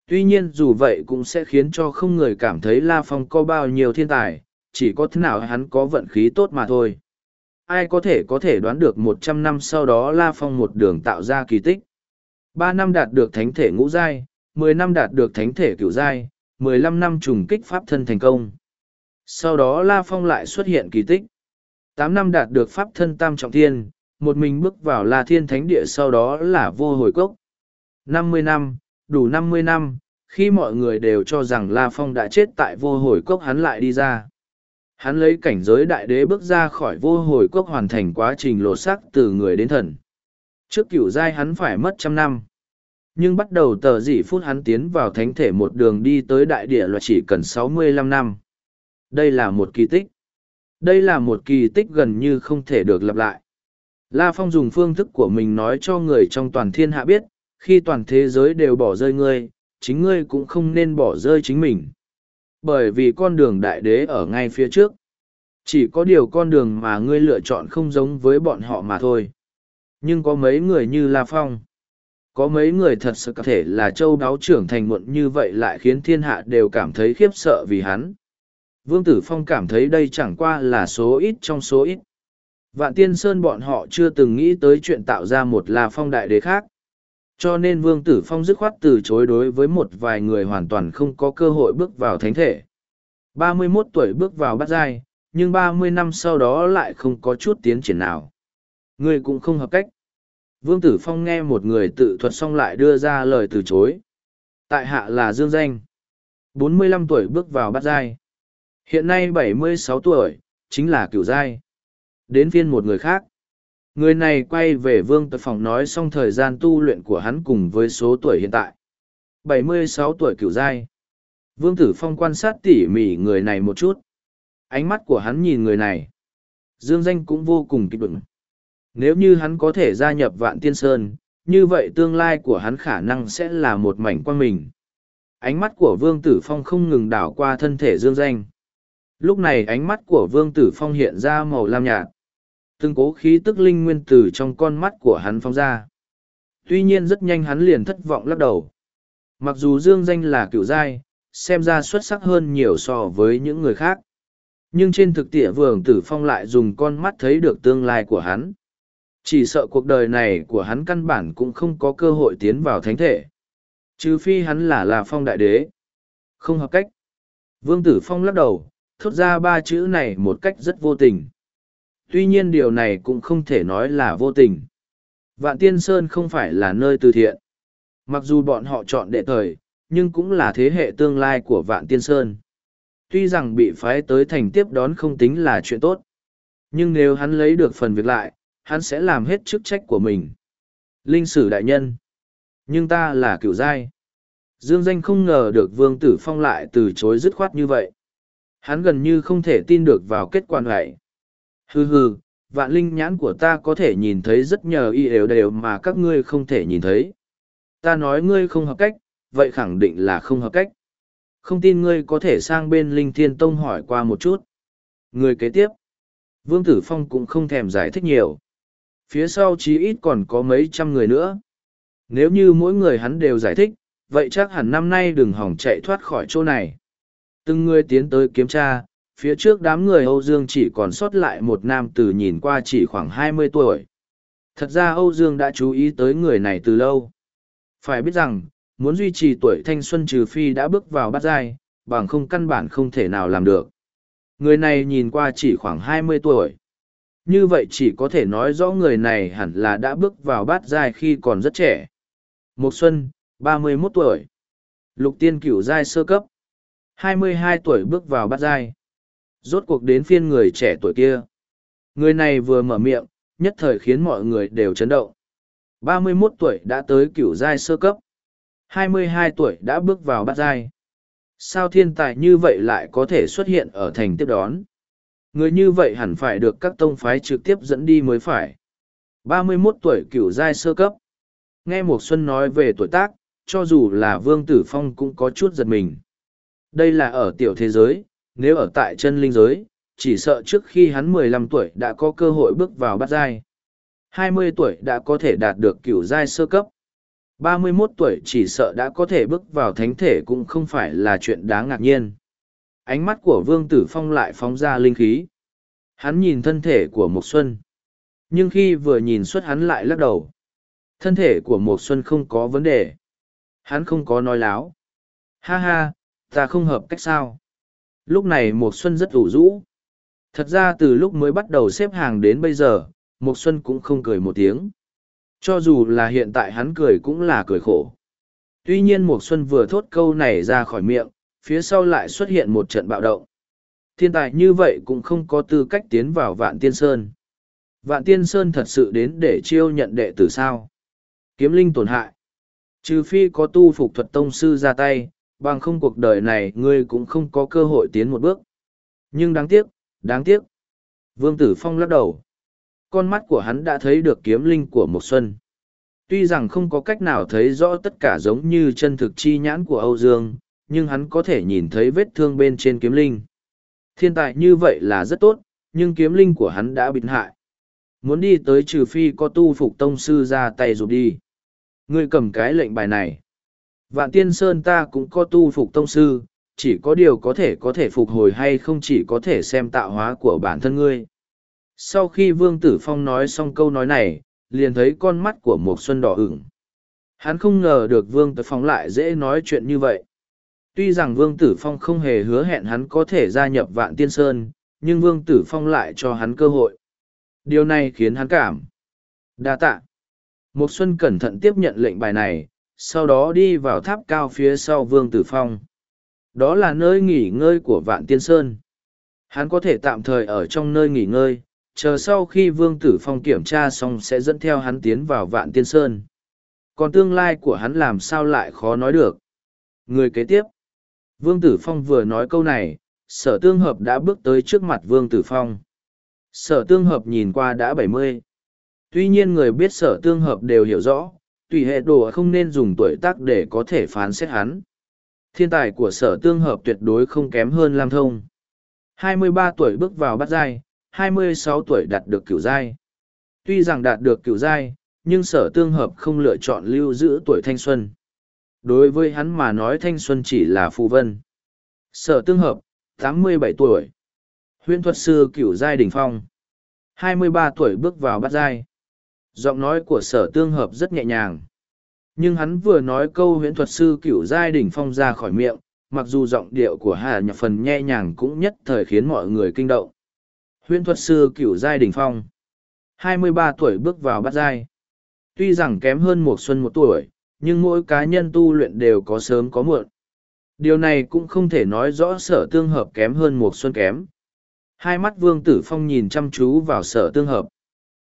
Tuy nhiên dù vậy cũng sẽ khiến cho không người cảm thấy La Phong có bao nhiêu thiên tài, chỉ có thế nào hắn có vận khí tốt mà thôi. Ai có thể có thể đoán được một trăm năm sau đó La Phong một đường tạo ra kỳ tích. Ba năm đạt được thánh thể ngũ giai, mười năm đạt được thánh thể cửu giai, mười lăm năm trùng kích pháp thân thành công. Sau đó La Phong lại xuất hiện kỳ tích. 8 năm đạt được pháp thân tam trọng thiên, một mình bước vào La Thiên Thánh Địa sau đó là vô hồi cốc. năm mươi năm, đủ năm mươi năm, khi mọi người đều cho rằng La Phong đã chết tại vô hồi cốc hắn lại đi ra. Hắn lấy cảnh giới đại đế bước ra khỏi vô hồi cốc hoàn thành quá trình lột xác từ người đến thần. Trước cửu giai hắn phải mất trăm năm nhưng bắt đầu tờ dị phút hắn tiến vào thánh thể một đường đi tới đại địa loại chỉ cần 65 năm. Đây là một kỳ tích. Đây là một kỳ tích gần như không thể được lặp lại. La Phong dùng phương thức của mình nói cho người trong toàn thiên hạ biết, khi toàn thế giới đều bỏ rơi ngươi, chính ngươi cũng không nên bỏ rơi chính mình. Bởi vì con đường đại đế ở ngay phía trước. Chỉ có điều con đường mà ngươi lựa chọn không giống với bọn họ mà thôi. Nhưng có mấy người như La Phong có mấy người thật sự có thể là châu đáo trưởng thành muộn như vậy lại khiến thiên hạ đều cảm thấy khiếp sợ vì hắn. Vương Tử Phong cảm thấy đây chẳng qua là số ít trong số ít. Vạn Tiên Sơn bọn họ chưa từng nghĩ tới chuyện tạo ra một là Phong đại đế khác. Cho nên Vương Tử Phong dứt khoát từ chối đối với một vài người hoàn toàn không có cơ hội bước vào thánh thể. Ba mươi 31 tuổi bước vào bát giai, nhưng ba mươi năm sau đó lại không có chút tiến triển nào. Người cũng không hợp cách. Vương Tử Phong nghe một người tự thuật xong lại đưa ra lời từ chối. Tại hạ là Dương Danh. 45 tuổi bước vào bát giai. Hiện nay 76 tuổi, chính là cửu giai. Đến phiên một người khác. Người này quay về Vương Tử Phong nói xong thời gian tu luyện của hắn cùng với số tuổi hiện tại. 76 tuổi cửu giai. Vương Tử Phong quan sát tỉ mỉ người này một chút. Ánh mắt của hắn nhìn người này. Dương Danh cũng vô cùng kích bừng. Nếu như hắn có thể gia nhập vạn tiên sơn, như vậy tương lai của hắn khả năng sẽ là một mảnh quang mình. Ánh mắt của Vương Tử Phong không ngừng đảo qua thân thể dương danh. Lúc này ánh mắt của Vương Tử Phong hiện ra màu lam nhạt. Từng cố khí tức linh nguyên tử trong con mắt của hắn phong ra. Tuy nhiên rất nhanh hắn liền thất vọng lắc đầu. Mặc dù dương danh là cựu giai, xem ra xuất sắc hơn nhiều so với những người khác. Nhưng trên thực tiễn Vương Tử Phong lại dùng con mắt thấy được tương lai của hắn. Chỉ sợ cuộc đời này của hắn căn bản cũng không có cơ hội tiến vào thánh thể. Trừ phi hắn là là phong đại đế. Không hợp cách. Vương Tử Phong lắc đầu, thốt ra ba chữ này một cách rất vô tình. Tuy nhiên điều này cũng không thể nói là vô tình. Vạn Tiên Sơn không phải là nơi từ thiện. Mặc dù bọn họ chọn đệ thời, nhưng cũng là thế hệ tương lai của Vạn Tiên Sơn. Tuy rằng bị phái tới thành tiếp đón không tính là chuyện tốt. Nhưng nếu hắn lấy được phần việc lại, hắn sẽ làm hết chức trách của mình. Linh sử đại nhân. Nhưng ta là cựu giai. Dương danh không ngờ được Vương Tử Phong lại từ chối dứt khoát như vậy. Hắn gần như không thể tin được vào kết quả này. Hừ hừ, vạn linh nhãn của ta có thể nhìn thấy rất nhờ y đều đều mà các ngươi không thể nhìn thấy. Ta nói ngươi không hợp cách, vậy khẳng định là không hợp cách. Không tin ngươi có thể sang bên Linh Thiên Tông hỏi qua một chút. Người kế tiếp. Vương Tử Phong cũng không thèm giải thích nhiều. Phía sau chí ít còn có mấy trăm người nữa. Nếu như mỗi người hắn đều giải thích, vậy chắc hẳn năm nay đừng hỏng chạy thoát khỏi chỗ này. Từng người tiến tới kiểm tra, phía trước đám người Âu Dương chỉ còn sót lại một nam tử nhìn qua chỉ khoảng hai mươi tuổi. Thật ra Âu Dương đã chú ý tới người này từ lâu. Phải biết rằng, muốn duy trì tuổi thanh xuân trừ phi đã bước vào bát giai, bằng không căn bản không thể nào làm được. Người này nhìn qua chỉ khoảng hai mươi tuổi. Như vậy chỉ có thể nói rõ người này hẳn là đã bước vào bát giai khi còn rất trẻ. Một Xuân, ba mươi 31 tuổi. Lục tiên cửu giai sơ cấp. hai mươi hai tuổi bước vào bát giai. Rốt cuộc đến phiên người trẻ tuổi kia. Người này vừa mở miệng, nhất thời khiến mọi người đều chấn động. ba mươi 31 tuổi đã tới cửu giai sơ cấp. hai mươi hai tuổi đã bước vào bát giai. Sao thiên tài như vậy lại có thể xuất hiện ở thành tiếp đón? Người như vậy hẳn phải được các tông phái trực tiếp dẫn đi mới phải. ba mươi 31 tuổi cửu giai sơ cấp. Nghe Mộc Xuân nói về tuổi tác, cho dù là Vương Tử Phong cũng có chút giật mình. Đây là ở tiểu thế giới, nếu ở tại chân linh giới, chỉ sợ trước khi hắn mười lăm tuổi đã có cơ hội bước vào bát giai. hai mươi tuổi đã có thể đạt được cửu giai sơ cấp. ba mươi 31 tuổi chỉ sợ đã có thể bước vào thánh thể cũng không phải là chuyện đáng ngạc nhiên. Ánh mắt của Vương Tử Phong lại phóng ra linh khí. Hắn nhìn thân thể của Mộc Xuân. Nhưng khi vừa nhìn xuất hắn lại lắc đầu. Thân thể của Mộc Xuân không có vấn đề. Hắn không có nói láo. Ha ha, ta không hợp cách sao. Lúc này Mộc Xuân rất ủ rũ. Thật ra từ lúc mới bắt đầu xếp hàng đến bây giờ, Mộc Xuân cũng không cười một tiếng. Cho dù là hiện tại hắn cười cũng là cười khổ. Tuy nhiên Mộc Xuân vừa thốt câu này ra khỏi miệng, phía sau lại xuất hiện một trận bạo động. Thiên tài như vậy cũng không có tư cách tiến vào Vạn Tiên Sơn. Vạn Tiên Sơn thật sự đến để chiêu nhận đệ tử sao. Kiếm linh tổn hại. Trừ phi có tu phục thuật tông sư ra tay, bằng không cuộc đời này ngươi cũng không có cơ hội tiến một bước. Nhưng đáng tiếc, đáng tiếc. Vương Tử Phong lắc đầu. Con mắt của hắn đã thấy được kiếm linh của một xuân. Tuy rằng không có cách nào thấy rõ tất cả giống như chân thực chi nhãn của Âu Dương, nhưng hắn có thể nhìn thấy vết thương bên trên kiếm linh. Thiên tài như vậy là rất tốt, nhưng kiếm linh của hắn đã bị hại. Muốn đi tới trừ phi có tu phục tông sư ra tay rụt đi. Ngươi cầm cái lệnh bài này. Vạn tiên sơn ta cũng có tu phục tông sư, chỉ có điều có thể có thể phục hồi hay không chỉ có thể xem tạo hóa của bản thân ngươi. Sau khi Vương Tử Phong nói xong câu nói này, liền thấy con mắt của Mộc xuân đỏ ửng. Hắn không ngờ được Vương Tử Phong lại dễ nói chuyện như vậy. Tuy rằng Vương Tử Phong không hề hứa hẹn hắn có thể gia nhập Vạn Tiên Sơn, nhưng Vương Tử Phong lại cho hắn cơ hội. Điều này khiến hắn cảm. Đa tạ. Một Xuân cẩn thận tiếp nhận lệnh bài này, sau đó đi vào tháp cao phía sau Vương Tử Phong. Đó là nơi nghỉ ngơi của Vạn Tiên Sơn. Hắn có thể tạm thời ở trong nơi nghỉ ngơi, chờ sau khi Vương Tử Phong kiểm tra xong sẽ dẫn theo hắn tiến vào Vạn Tiên Sơn. Còn tương lai của hắn làm sao lại khó nói được. Người kế tiếp. Vương Tử Phong vừa nói câu này, sở tương hợp đã bước tới trước mặt Vương Tử Phong. Sở tương hợp nhìn qua đã bảy mươi. Tuy nhiên người biết sở tương hợp đều hiểu rõ, tùy hệ đồ không nên dùng tuổi tác để có thể phán xét hắn. Thiên tài của sở tương hợp tuyệt đối không kém hơn Lam Thông. 23 tuổi bước vào bát giai, 26 tuổi đạt được cửu giai. Tuy rằng đạt được cửu giai, nhưng sở tương hợp không lựa chọn lưu giữ tuổi thanh xuân. Đối với hắn mà nói thanh xuân chỉ là phù vân. Sở tương hợp, 87 tuổi. Huyễn thuật sư cửu giai đỉnh phong. 23 tuổi bước vào bát giai. Giọng nói của sở tương hợp rất nhẹ nhàng. Nhưng hắn vừa nói câu huyễn thuật sư cửu giai đỉnh phong ra khỏi miệng, mặc dù giọng điệu của hà nhạc phần nhẹ nhàng cũng nhất thời khiến mọi người kinh động. Huyễn thuật sư cửu giai đỉnh phong. 23 tuổi bước vào bát giai. Tuy rằng kém hơn một xuân một tuổi, nhưng mỗi cá nhân tu luyện đều có sớm có muộn. Điều này cũng không thể nói rõ sở tương hợp kém hơn một xuân kém. Hai mắt vương tử phong nhìn chăm chú vào sở tương hợp.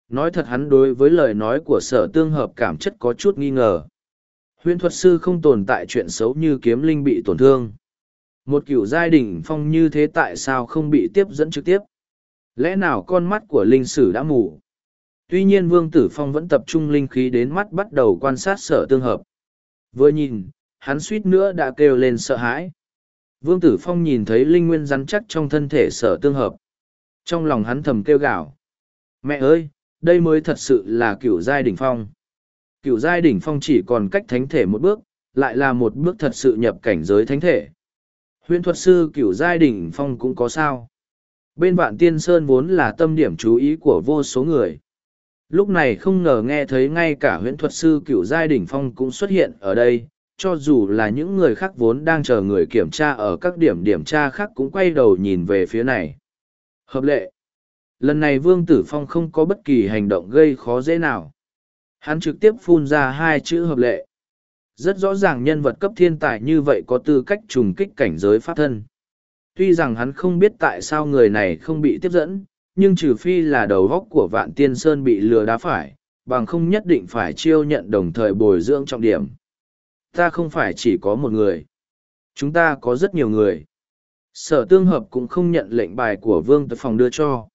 Nói thật hắn đối với lời nói của sở tương hợp cảm chất có chút nghi ngờ. Huyễn thuật sư không tồn tại chuyện xấu như kiếm linh bị tổn thương. Một kiểu giai đình phong như thế tại sao không bị tiếp dẫn trực tiếp? Lẽ nào con mắt của linh sử đã mù? Tuy nhiên Vương Tử Phong vẫn tập trung linh khí đến mắt bắt đầu quan sát sở tương hợp. Vừa nhìn, hắn suýt nữa đã kêu lên sợ hãi. Vương Tử Phong nhìn thấy linh nguyên rắn chắc trong thân thể sở tương hợp. Trong lòng hắn thầm kêu gào. Mẹ ơi, đây mới thật sự là cựu giai đỉnh phong. Cựu giai đỉnh phong chỉ còn cách thánh thể một bước, lại là một bước thật sự nhập cảnh giới thánh thể. Huyễn thuật sư cựu giai đỉnh phong cũng có sao. Bên vạn tiên sơn vốn là tâm điểm chú ý của vô số người. Lúc này không ngờ nghe thấy ngay cả huyễn thuật sư cựu giai đỉnh phong cũng xuất hiện ở đây, cho dù là những người khác vốn đang chờ người kiểm tra ở các điểm điểm tra khác cũng quay đầu nhìn về phía này. Hợp lệ. Lần này Vương Tử Phong không có bất kỳ hành động gây khó dễ nào. Hắn trực tiếp phun ra hai chữ hợp lệ. Rất rõ ràng nhân vật cấp thiên tài như vậy có tư cách trùng kích cảnh giới pháp thân. Tuy rằng hắn không biết tại sao người này không bị tiếp dẫn, nhưng trừ phi là đầu góc của vạn tiên sơn bị lừa đá phải, bằng không nhất định phải chiêu nhận đồng thời bồi dưỡng trọng điểm. Ta không phải chỉ có một người. Chúng ta có rất nhiều người. Sở tương hợp cũng không nhận lệnh bài của Vương Tử Phong đưa cho.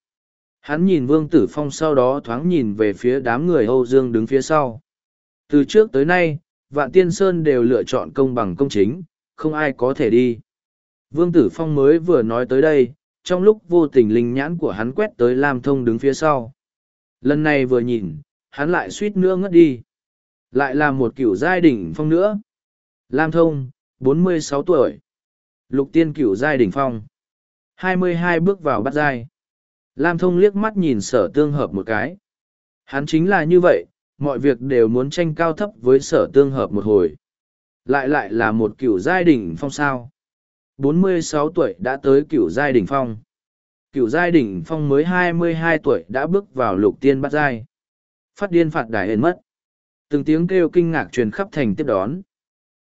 Hắn nhìn Vương Tử Phong sau đó thoáng nhìn về phía đám người Âu Dương đứng phía sau. Từ trước tới nay, Vạn Tiên Sơn đều lựa chọn công bằng công chính, không ai có thể đi. Vương Tử Phong mới vừa nói tới đây, trong lúc vô tình linh nhãn của hắn quét tới Lam Thông đứng phía sau. Lần này vừa nhìn, hắn lại suýt nữa ngất đi. Lại là một kiểu giai đỉnh phong nữa. Lam Thông, 46 tuổi. Lục tiên cửu giai đỉnh phong. 22 bước vào bắt giai. Lam Thông liếc mắt nhìn sở tương hợp một cái. Hắn chính là như vậy, mọi việc đều muốn tranh cao thấp với sở tương hợp một hồi. Lại lại là một cửu giai đỉnh phong sao. 46 tuổi đã tới cửu giai đỉnh phong. Cửu giai đỉnh phong mới 22 tuổi đã bước vào lục tiên bát giai. Phát điên phạt đài hên mất. Từng tiếng kêu kinh ngạc truyền khắp thành tiếp đón.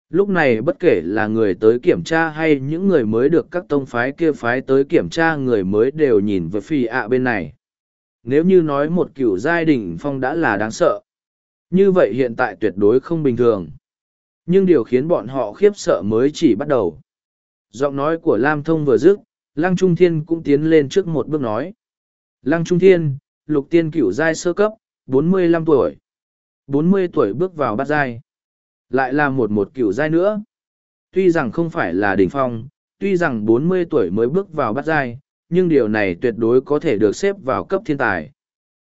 Lúc này bất kể là người tới kiểm tra hay những người mới được các tông phái kia phái tới kiểm tra, người mới đều nhìn về phi ạ bên này. Nếu như nói một cửu giai đỉnh phong đã là đáng sợ. Như vậy hiện tại tuyệt đối không bình thường. Nhưng điều khiến bọn họ khiếp sợ mới chỉ bắt đầu. Giọng nói của Lam Thông vừa dứt, Lăng Trung Thiên cũng tiến lên trước một bước nói. Lăng Trung Thiên, lục tiên cửu giai sơ cấp, 45 tuổi. 40 tuổi bước vào bát giai. Lại là một một cửu giai nữa. Tuy rằng không phải là đỉnh phong, tuy rằng 40 tuổi mới bước vào bát giai, nhưng điều này tuyệt đối có thể được xếp vào cấp thiên tài.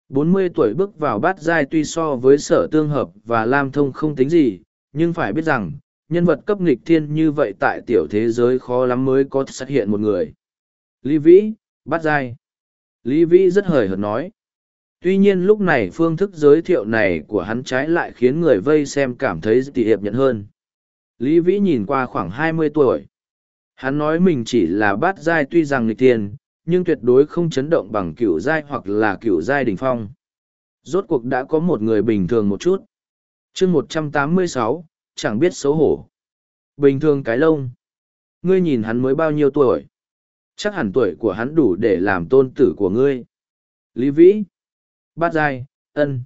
40 tuổi bước vào bát giai tuy so với sở tương hợp và lam thông không tính gì, nhưng phải biết rằng, nhân vật cấp nghịch thiên như vậy tại tiểu thế giới khó lắm mới có xuất hiện một người. Lý Vĩ, bát dai. Lý Vĩ rất hời hợt nói. Tuy nhiên lúc này phương thức giới thiệu này của hắn trái lại khiến người vây xem cảm thấy tỉ hiệp nhận hơn. Lý Vĩ nhìn qua khoảng hai mươi tuổi. Hắn nói mình chỉ là bát giai tuy rằng nghịch thiên, nhưng tuyệt đối không chấn động bằng cựu giai hoặc là cựu giai đỉnh phong. Rốt cuộc đã có một người bình thường một chút. chương một trăm tám mươi sáu chẳng biết xấu hổ. Bình thường cái lông. Ngươi nhìn hắn mới bao nhiêu tuổi. Chắc hẳn tuổi của hắn đủ để làm tôn tử của ngươi. Lý Vĩ. Bát Giai, ân.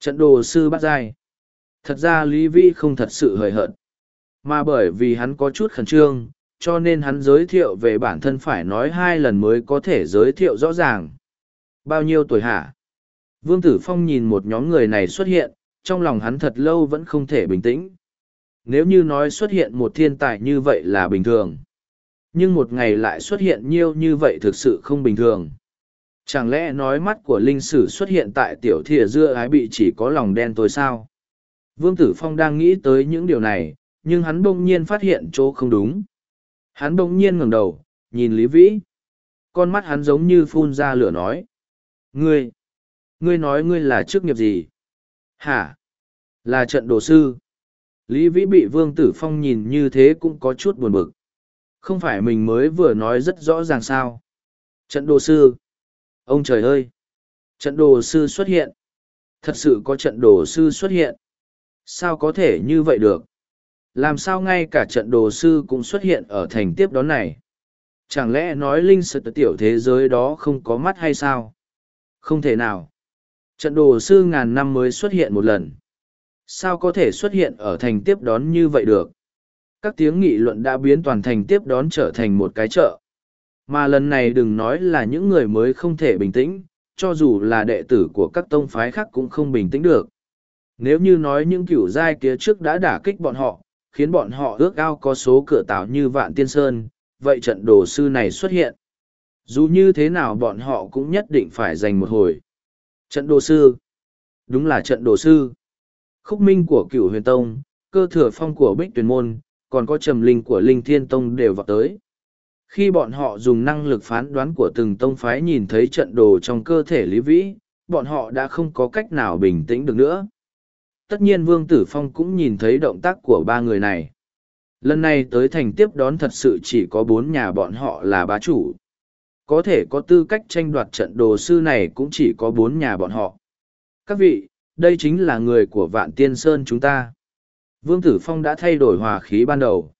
Trận đồ sư Bát Giai. Thật ra Lý Vĩ không thật sự hời hợt. Mà bởi vì hắn có chút khẩn trương, cho nên hắn giới thiệu về bản thân phải nói hai lần mới có thể giới thiệu rõ ràng. Bao nhiêu tuổi hả? Vương Tử Phong nhìn một nhóm người này xuất hiện, trong lòng hắn thật lâu vẫn không thể bình tĩnh. Nếu như nói xuất hiện một thiên tài như vậy là bình thường. Nhưng một ngày lại xuất hiện nhiều như vậy thực sự không bình thường. Chẳng lẽ nói mắt của linh sử xuất hiện tại tiểu thìa dưa ái bị chỉ có lòng đen tối sao? Vương Tử Phong đang nghĩ tới những điều này, nhưng hắn bỗng nhiên phát hiện chỗ không đúng. Hắn bỗng nhiên ngẩng đầu, nhìn Lý Vĩ. Con mắt hắn giống như phun ra lửa nói. Ngươi! Ngươi nói ngươi là chức nghiệp gì? Hả? Là trận đồ sư. Lý Vĩ bị Vương Tử Phong nhìn như thế cũng có chút buồn bực. Không phải mình mới vừa nói rất rõ ràng sao. Trận đồ sư. Ông trời ơi! Trận đồ sư xuất hiện. Thật sự có trận đồ sư xuất hiện. Sao có thể như vậy được? Làm sao ngay cả trận đồ sư cũng xuất hiện ở thành tiếp đón này? Chẳng lẽ nói linh sự tiểu thế giới đó không có mắt hay sao? Không thể nào. Trận đồ sư ngàn năm mới xuất hiện một lần. Sao có thể xuất hiện ở thành tiếp đón như vậy được? Các tiếng nghị luận đã biến toàn thành tiếp đón trở thành một cái chợ. Mà lần này đừng nói là những người mới không thể bình tĩnh, cho dù là đệ tử của các tông phái khác cũng không bình tĩnh được. Nếu như nói những cửu giai kia trước đã đả kích bọn họ, khiến bọn họ ước ao có số cửa tạo như vạn tiên sơn, vậy trận đồ sư này xuất hiện. Dù như thế nào bọn họ cũng nhất định phải dành một hồi. Trận đồ sư. Đúng là trận đồ sư. Khúc minh của cửu huyền tông, cơ thừa phong của bích tuyển môn, còn có trầm linh của linh thiên tông đều vào tới. Khi bọn họ dùng năng lực phán đoán của từng tông phái nhìn thấy trận đồ trong cơ thể Lý Vĩ, bọn họ đã không có cách nào bình tĩnh được nữa. Tất nhiên Vương Tử Phong cũng nhìn thấy động tác của ba người này. Lần này tới thành tiếp đón thật sự chỉ có bốn nhà bọn họ là bá chủ. Có thể có tư cách tranh đoạt trận đồ sư này cũng chỉ có bốn nhà bọn họ. Các vị, đây chính là người của Vạn Tiên Sơn chúng ta. Vương Tử Phong đã thay đổi hòa khí ban đầu.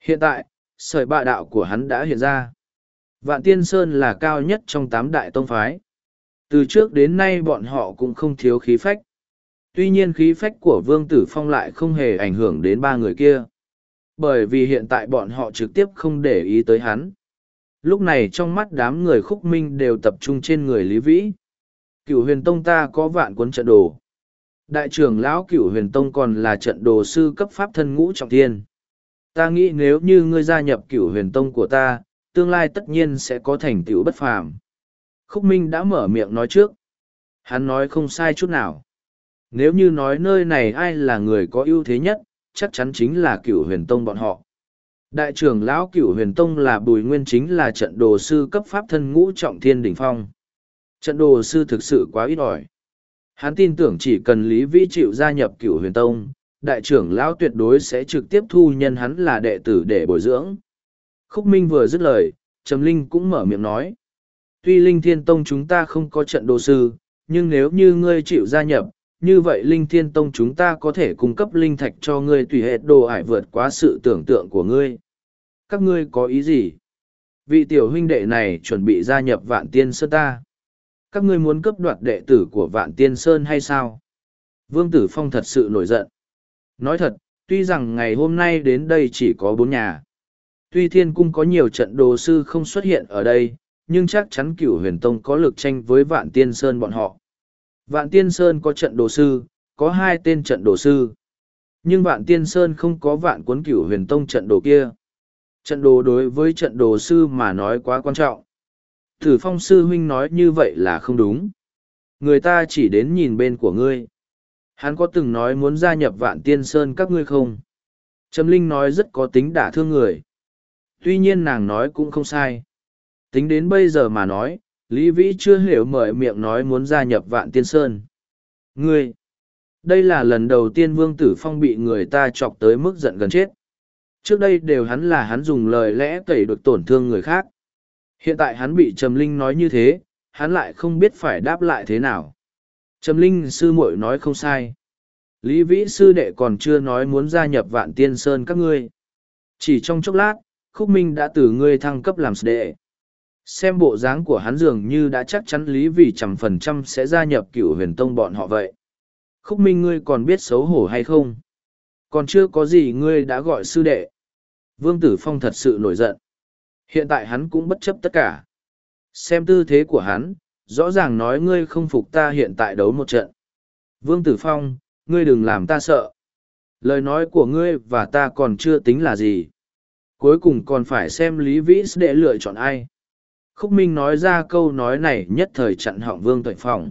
Hiện tại, sợi bạ đạo của hắn đã hiện ra. Vạn Tiên Sơn là cao nhất trong tám đại tông phái. Từ trước đến nay bọn họ cũng không thiếu khí phách. Tuy nhiên khí phách của Vương Tử Phong lại không hề ảnh hưởng đến ba người kia. Bởi vì hiện tại bọn họ trực tiếp không để ý tới hắn. Lúc này trong mắt đám người khúc minh đều tập trung trên người Lý Vĩ. Cựu huyền tông ta có vạn cuốn trận đồ. Đại trưởng lão cửu huyền tông còn là trận đồ sư cấp pháp thân ngũ trọng thiên. Ta nghĩ nếu như ngươi gia nhập cửu huyền tông của ta, tương lai tất nhiên sẽ có thành tựu bất phàm. Khúc minh đã mở miệng nói trước. Hắn nói không sai chút nào. Nếu như nói nơi này ai là người có ưu thế nhất, chắc chắn chính là cửu huyền tông bọn họ. Đại trưởng lão cửu huyền tông là bùi nguyên chính là trận đồ sư cấp pháp thân ngũ trọng thiên đỉnh phong. Trận đồ sư thực sự quá ít ỏi hắn tin tưởng chỉ cần lý vĩ chịu gia nhập cửu huyền tông đại trưởng lão tuyệt đối sẽ trực tiếp thu nhân hắn là đệ tử để bồi dưỡng. Khúc Minh vừa dứt lời, Trầm Linh cũng mở miệng nói. Tuy Linh Thiên Tông chúng ta không có trận đồ sư, nhưng nếu như ngươi chịu gia nhập, như vậy Linh Thiên Tông chúng ta có thể cung cấp linh thạch cho ngươi tùy hệ đồ ải vượt quá sự tưởng tượng của ngươi. Các ngươi có ý gì? Vị tiểu huynh đệ này chuẩn bị gia nhập Vạn Tiên sơ ta. Các ngươi muốn cấp đoạt đệ tử của Vạn Tiên Sơn hay sao? Vương Tử Phong thật sự nổi giận. Nói thật, tuy rằng ngày hôm nay đến đây chỉ có bốn nhà. Tuy thiên cung có nhiều trận đồ sư không xuất hiện ở đây, nhưng chắc chắn cửu huyền tông có lực tranh với vạn tiên sơn bọn họ. Vạn tiên sơn có trận đồ sư, có hai tên trận đồ sư. Nhưng vạn tiên sơn không có vạn cuốn cửu huyền tông trận đồ kia. Trận đồ đối với trận đồ sư mà nói quá quan trọng. Thử phong sư huynh nói như vậy là không đúng. Người ta chỉ đến nhìn bên của ngươi. Hắn có từng nói muốn gia nhập vạn tiên sơn các ngươi không? Trầm Linh nói rất có tính đả thương người. Tuy nhiên nàng nói cũng không sai. Tính đến bây giờ mà nói, Lý Vĩ chưa hiểu mời miệng nói muốn gia nhập vạn tiên sơn. Ngươi! Đây là lần đầu tiên Vương Tử Phong bị người ta chọc tới mức giận gần chết. Trước đây đều hắn là hắn dùng lời lẽ tẩy được tổn thương người khác. Hiện tại hắn bị Trầm Linh nói như thế, hắn lại không biết phải đáp lại thế nào. Trầm Linh sư muội nói không sai. Lý Vĩ sư đệ còn chưa nói muốn gia nhập vạn tiên sơn các ngươi. Chỉ trong chốc lát, Khúc Minh đã từ ngươi thăng cấp làm sư đệ. Xem bộ dáng của hắn dường như đã chắc chắn Lý Vĩ trăm phần trăm sẽ gia nhập cựu huyền tông bọn họ vậy. Khúc Minh ngươi còn biết xấu hổ hay không? Còn chưa có gì ngươi đã gọi sư đệ. Vương Tử Phong thật sự nổi giận. Hiện tại hắn cũng bất chấp tất cả. Xem tư thế của hắn, rõ ràng nói ngươi không phục ta hiện tại đấu một trận. Vương Tử Phong, ngươi đừng làm ta sợ. Lời nói của ngươi và ta còn chưa tính là gì. Cuối cùng còn phải xem Lý Vĩ để lựa chọn ai. Khúc Minh nói ra câu nói này nhất thời chặn họng Vương Tuệ Phong.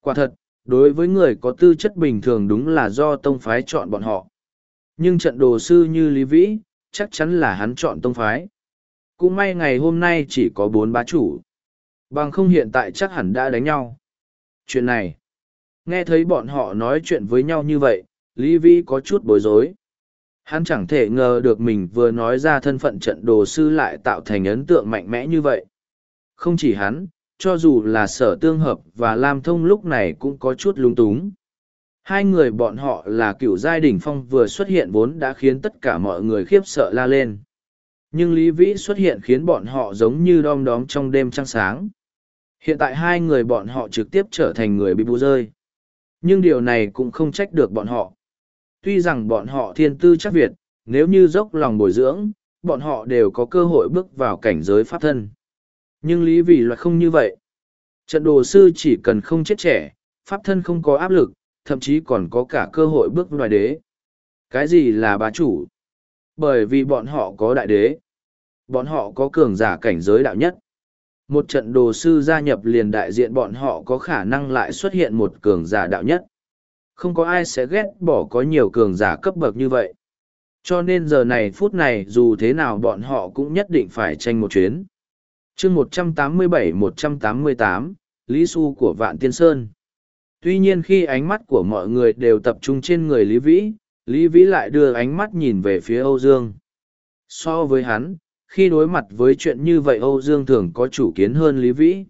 Quả thật, đối với người có tư chất bình thường đúng là do tông phái chọn bọn họ. Nhưng trận đồ sư như Lý Vĩ, chắc chắn là hắn chọn tông phái. Cũng may ngày hôm nay chỉ có bốn bá chủ. Bằng không hiện tại chắc hẳn đã đánh nhau. Chuyện này, nghe thấy bọn họ nói chuyện với nhau như vậy, Lý Vĩ có chút bối rối. Hắn chẳng thể ngờ được mình vừa nói ra thân phận trận đồ sư lại tạo thành ấn tượng mạnh mẽ như vậy. Không chỉ hắn, cho dù là sở tương hợp và lam thông lúc này cũng có chút lúng túng hai người bọn họ là cựu giai đỉnh phong vừa xuất hiện vốn đã khiến tất cả mọi người khiếp sợ la lên nhưng lý vĩ xuất hiện khiến bọn họ giống như đom đóm trong đêm trăng sáng hiện tại hai người bọn họ trực tiếp trở thành người bị bù rơi nhưng điều này cũng không trách được bọn họ tuy rằng bọn họ thiên tư chắc việt nếu như dốc lòng bồi dưỡng bọn họ đều có cơ hội bước vào cảnh giới pháp thân nhưng lý vì loại không như vậy. Trận đồ sư chỉ cần không chết trẻ, pháp thân không có áp lực, thậm chí còn có cả cơ hội bước loài đế. Cái gì là bá chủ? Bởi vì bọn họ có đại đế. Bọn họ có cường giả cảnh giới đạo nhất. Một trận đồ sư gia nhập liền đại diện bọn họ có khả năng lại xuất hiện một cường giả đạo nhất. Không có ai sẽ ghét bỏ có nhiều cường giả cấp bậc như vậy. Cho nên giờ này phút này dù thế nào bọn họ cũng nhất định phải tranh một chuyến chương một trăm tám mươi bảy, một trăm tám mươi tám, lý su của vạn tiên sơn tuy nhiên khi ánh mắt của mọi người đều tập trung trên người lý vĩ lý vĩ lại đưa ánh mắt nhìn về phía âu dương. So với hắn khi đối mặt với chuyện như vậy âu dương thường có chủ kiến hơn lý vĩ.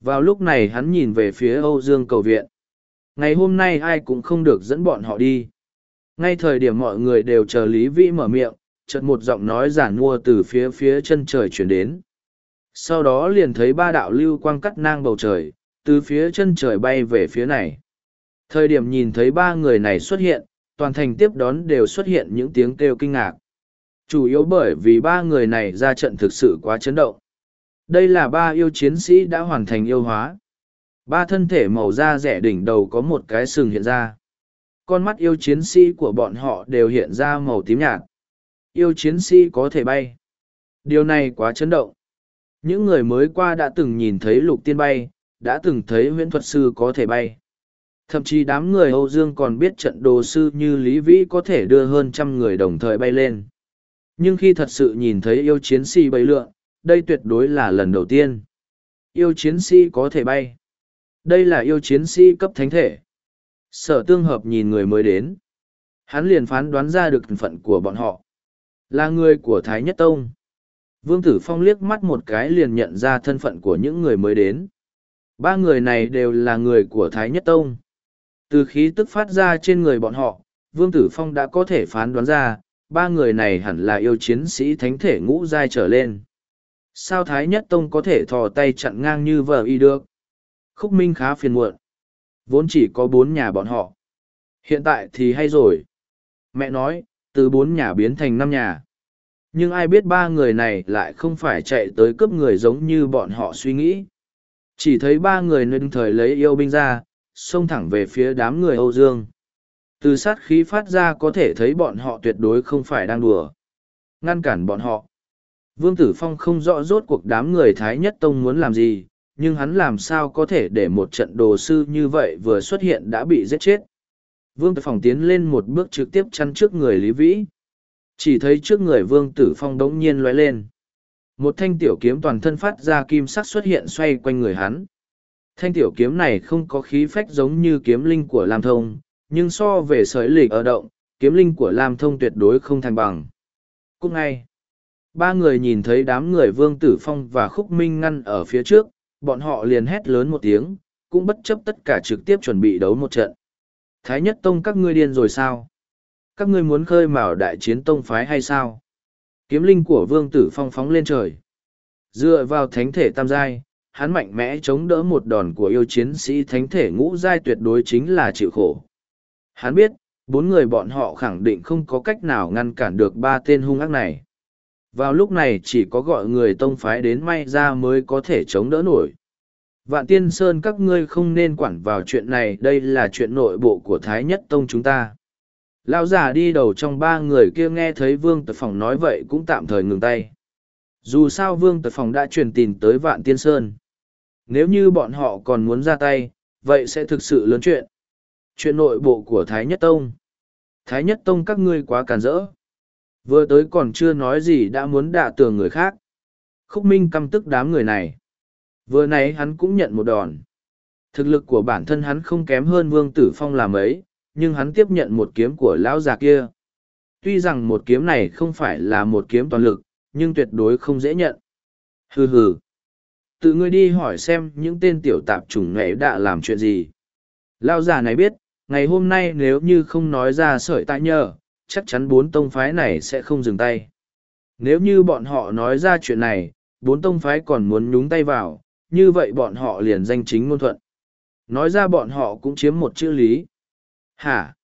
Vào lúc này hắn nhìn về phía âu dương cầu viện. Ngày hôm nay ai cũng không được dẫn bọn họ đi. Ngay thời điểm mọi người đều chờ lý vĩ mở miệng chợt một giọng nói giản mua từ phía phía chân trời chuyển đến. Sau đó liền thấy ba đạo lưu quang cắt nang bầu trời, từ phía chân trời bay về phía này. Thời điểm nhìn thấy ba người này xuất hiện, toàn thành tiếp đón đều xuất hiện những tiếng kêu kinh ngạc. Chủ yếu bởi vì ba người này ra trận thực sự quá chấn động. Đây là ba yêu chiến sĩ đã hoàn thành yêu hóa. Ba thân thể màu da rẻ đỉnh đầu có một cái sừng hiện ra. Con mắt yêu chiến sĩ của bọn họ đều hiện ra màu tím nhạt. Yêu chiến sĩ có thể bay. Điều này quá chấn động. Những người mới qua đã từng nhìn thấy lục tiên bay, đã từng thấy huyễn thuật sư có thể bay. Thậm chí đám người Âu Dương còn biết trận đồ sư như Lý Vĩ có thể đưa hơn trăm người đồng thời bay lên. Nhưng khi thật sự nhìn thấy yêu chiến sĩ bay lượn, đây tuyệt đối là lần đầu tiên. Yêu chiến sĩ có thể bay. Đây là yêu chiến sĩ cấp thánh thể. Sở tương hợp nhìn người mới đến. Hắn liền phán đoán ra được thân phận của bọn họ. Là người của Thái Nhất Tông. Vương Tử Phong liếc mắt một cái liền nhận ra thân phận của những người mới đến. Ba người này đều là người của Thái Nhất Tông. Từ khí tức phát ra trên người bọn họ, Vương Tử Phong đã có thể phán đoán ra, ba người này hẳn là yêu chiến sĩ thánh thể ngũ giai trở lên. Sao Thái Nhất Tông có thể thò tay chặn ngang như vợ y được? Khúc Minh khá phiền muộn. Vốn chỉ có bốn nhà bọn họ. Hiện tại thì hay rồi. Mẹ nói, từ bốn nhà biến thành năm nhà nhưng ai biết ba người này lại không phải chạy tới cướp người giống như bọn họ suy nghĩ chỉ thấy ba người nên thời lấy yêu binh ra xông thẳng về phía đám người âu dương. Từ sát khí phát ra có thể thấy bọn họ tuyệt đối không phải đang đùa. Ngăn cản bọn họ. Vương tử phong không rõ rốt cuộc đám người thái nhất tông muốn làm gì, nhưng hắn làm sao có thể để một trận đồ sư như vậy vừa xuất hiện đã bị giết chết. Vương tử phong tiến lên một bước trực tiếp chăn trước người lý vĩ. Chỉ thấy trước người vương tử phong đống nhiên lóe lên. Một thanh tiểu kiếm toàn thân phát ra kim sắc xuất hiện xoay quanh người hắn. Thanh tiểu kiếm này không có khí phách giống như kiếm linh của Lam Thông, nhưng so về sợi lịch ở động, kiếm linh của Lam Thông tuyệt đối không thành bằng. Cúc ngay, ba người nhìn thấy đám người Vương Tử Phong và Khúc Minh ngăn ở phía trước, bọn họ liền hét lớn một tiếng, cũng bất chấp tất cả trực tiếp chuẩn bị đấu một trận. Thái nhất tông các ngươi điên rồi sao? các ngươi muốn khơi mào đại chiến tông phái hay sao kiếm linh của vương tử phong phóng lên trời dựa vào thánh thể tam giai hắn mạnh mẽ chống đỡ một đòn của yêu chiến sĩ thánh thể ngũ giai tuyệt đối chính là chịu khổ hắn biết, bốn người bọn họ khẳng định không có cách nào ngăn cản được ba tên hung ác này vào lúc này chỉ có gọi người tông phái đến may ra mới có thể chống đỡ nổi vạn tiên sơn, các ngươi không nên quản vào chuyện này, đây là chuyện nội bộ của thái nhất tông chúng ta Lão già đi đầu trong ba người kia nghe thấy Vương Tật Phòng nói vậy cũng tạm thời ngừng tay. Dù sao Vương Tật Phòng đã truyền tin tới Vạn Tiên Sơn. Nếu như bọn họ còn muốn ra tay, vậy sẽ thực sự lớn chuyện. Chuyện nội bộ của Thái Nhất Tông. Thái Nhất Tông các ngươi quá càn rỡ. Vừa tới còn chưa nói gì đã muốn đả tường người khác. Khúc Minh căm tức đám người này. Vừa nãy hắn cũng nhận một đòn. Thực lực của bản thân hắn không kém hơn Vương Tử Phong làm ấy, nhưng hắn tiếp nhận một kiếm của lão già kia. Tuy rằng một kiếm này không phải là một kiếm toàn lực, nhưng tuyệt đối không dễ nhận. Hừ hừ. Tự ngươi đi hỏi xem những tên tiểu tạp chủng nghệ đã làm chuyện gì. Lao già này biết, ngày hôm nay nếu như không nói ra sợi tại nhờ, chắc chắn bốn tông phái này sẽ không dừng tay. Nếu như bọn họ nói ra chuyện này, bốn tông phái còn muốn nhúng tay vào, như vậy bọn họ liền danh chính ngôn thuận. Nói ra bọn họ cũng chiếm một chữ lý. Hả?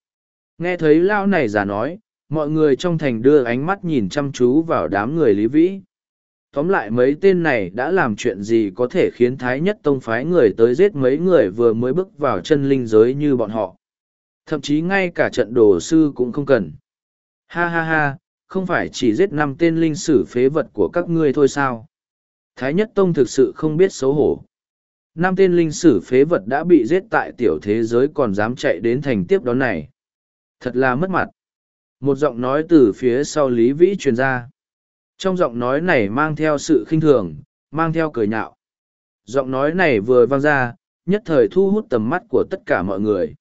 Nghe thấy Lao này giả nói, mọi người trong thành đưa ánh mắt nhìn chăm chú vào đám người Lý Vĩ. Tóm lại mấy tên này đã làm chuyện gì có thể khiến Thái Nhất Tông phái người tới giết mấy người vừa mới bước vào chân linh giới như bọn họ. Thậm chí ngay cả trận đồ sư cũng không cần. Ha ha ha, không phải chỉ giết năm tên linh sử phế vật của các ngươi thôi sao? Thái Nhất Tông thực sự không biết xấu hổ. Năm tên linh sử phế vật đã bị giết tại tiểu thế giới còn dám chạy đến thành tiếp đón này. Thật là mất mặt. Một giọng nói từ phía sau Lý Vĩ truyền ra. Trong giọng nói này mang theo sự khinh thường, mang theo cười nhạo. Giọng nói này vừa vang ra, nhất thời thu hút tầm mắt của tất cả mọi người.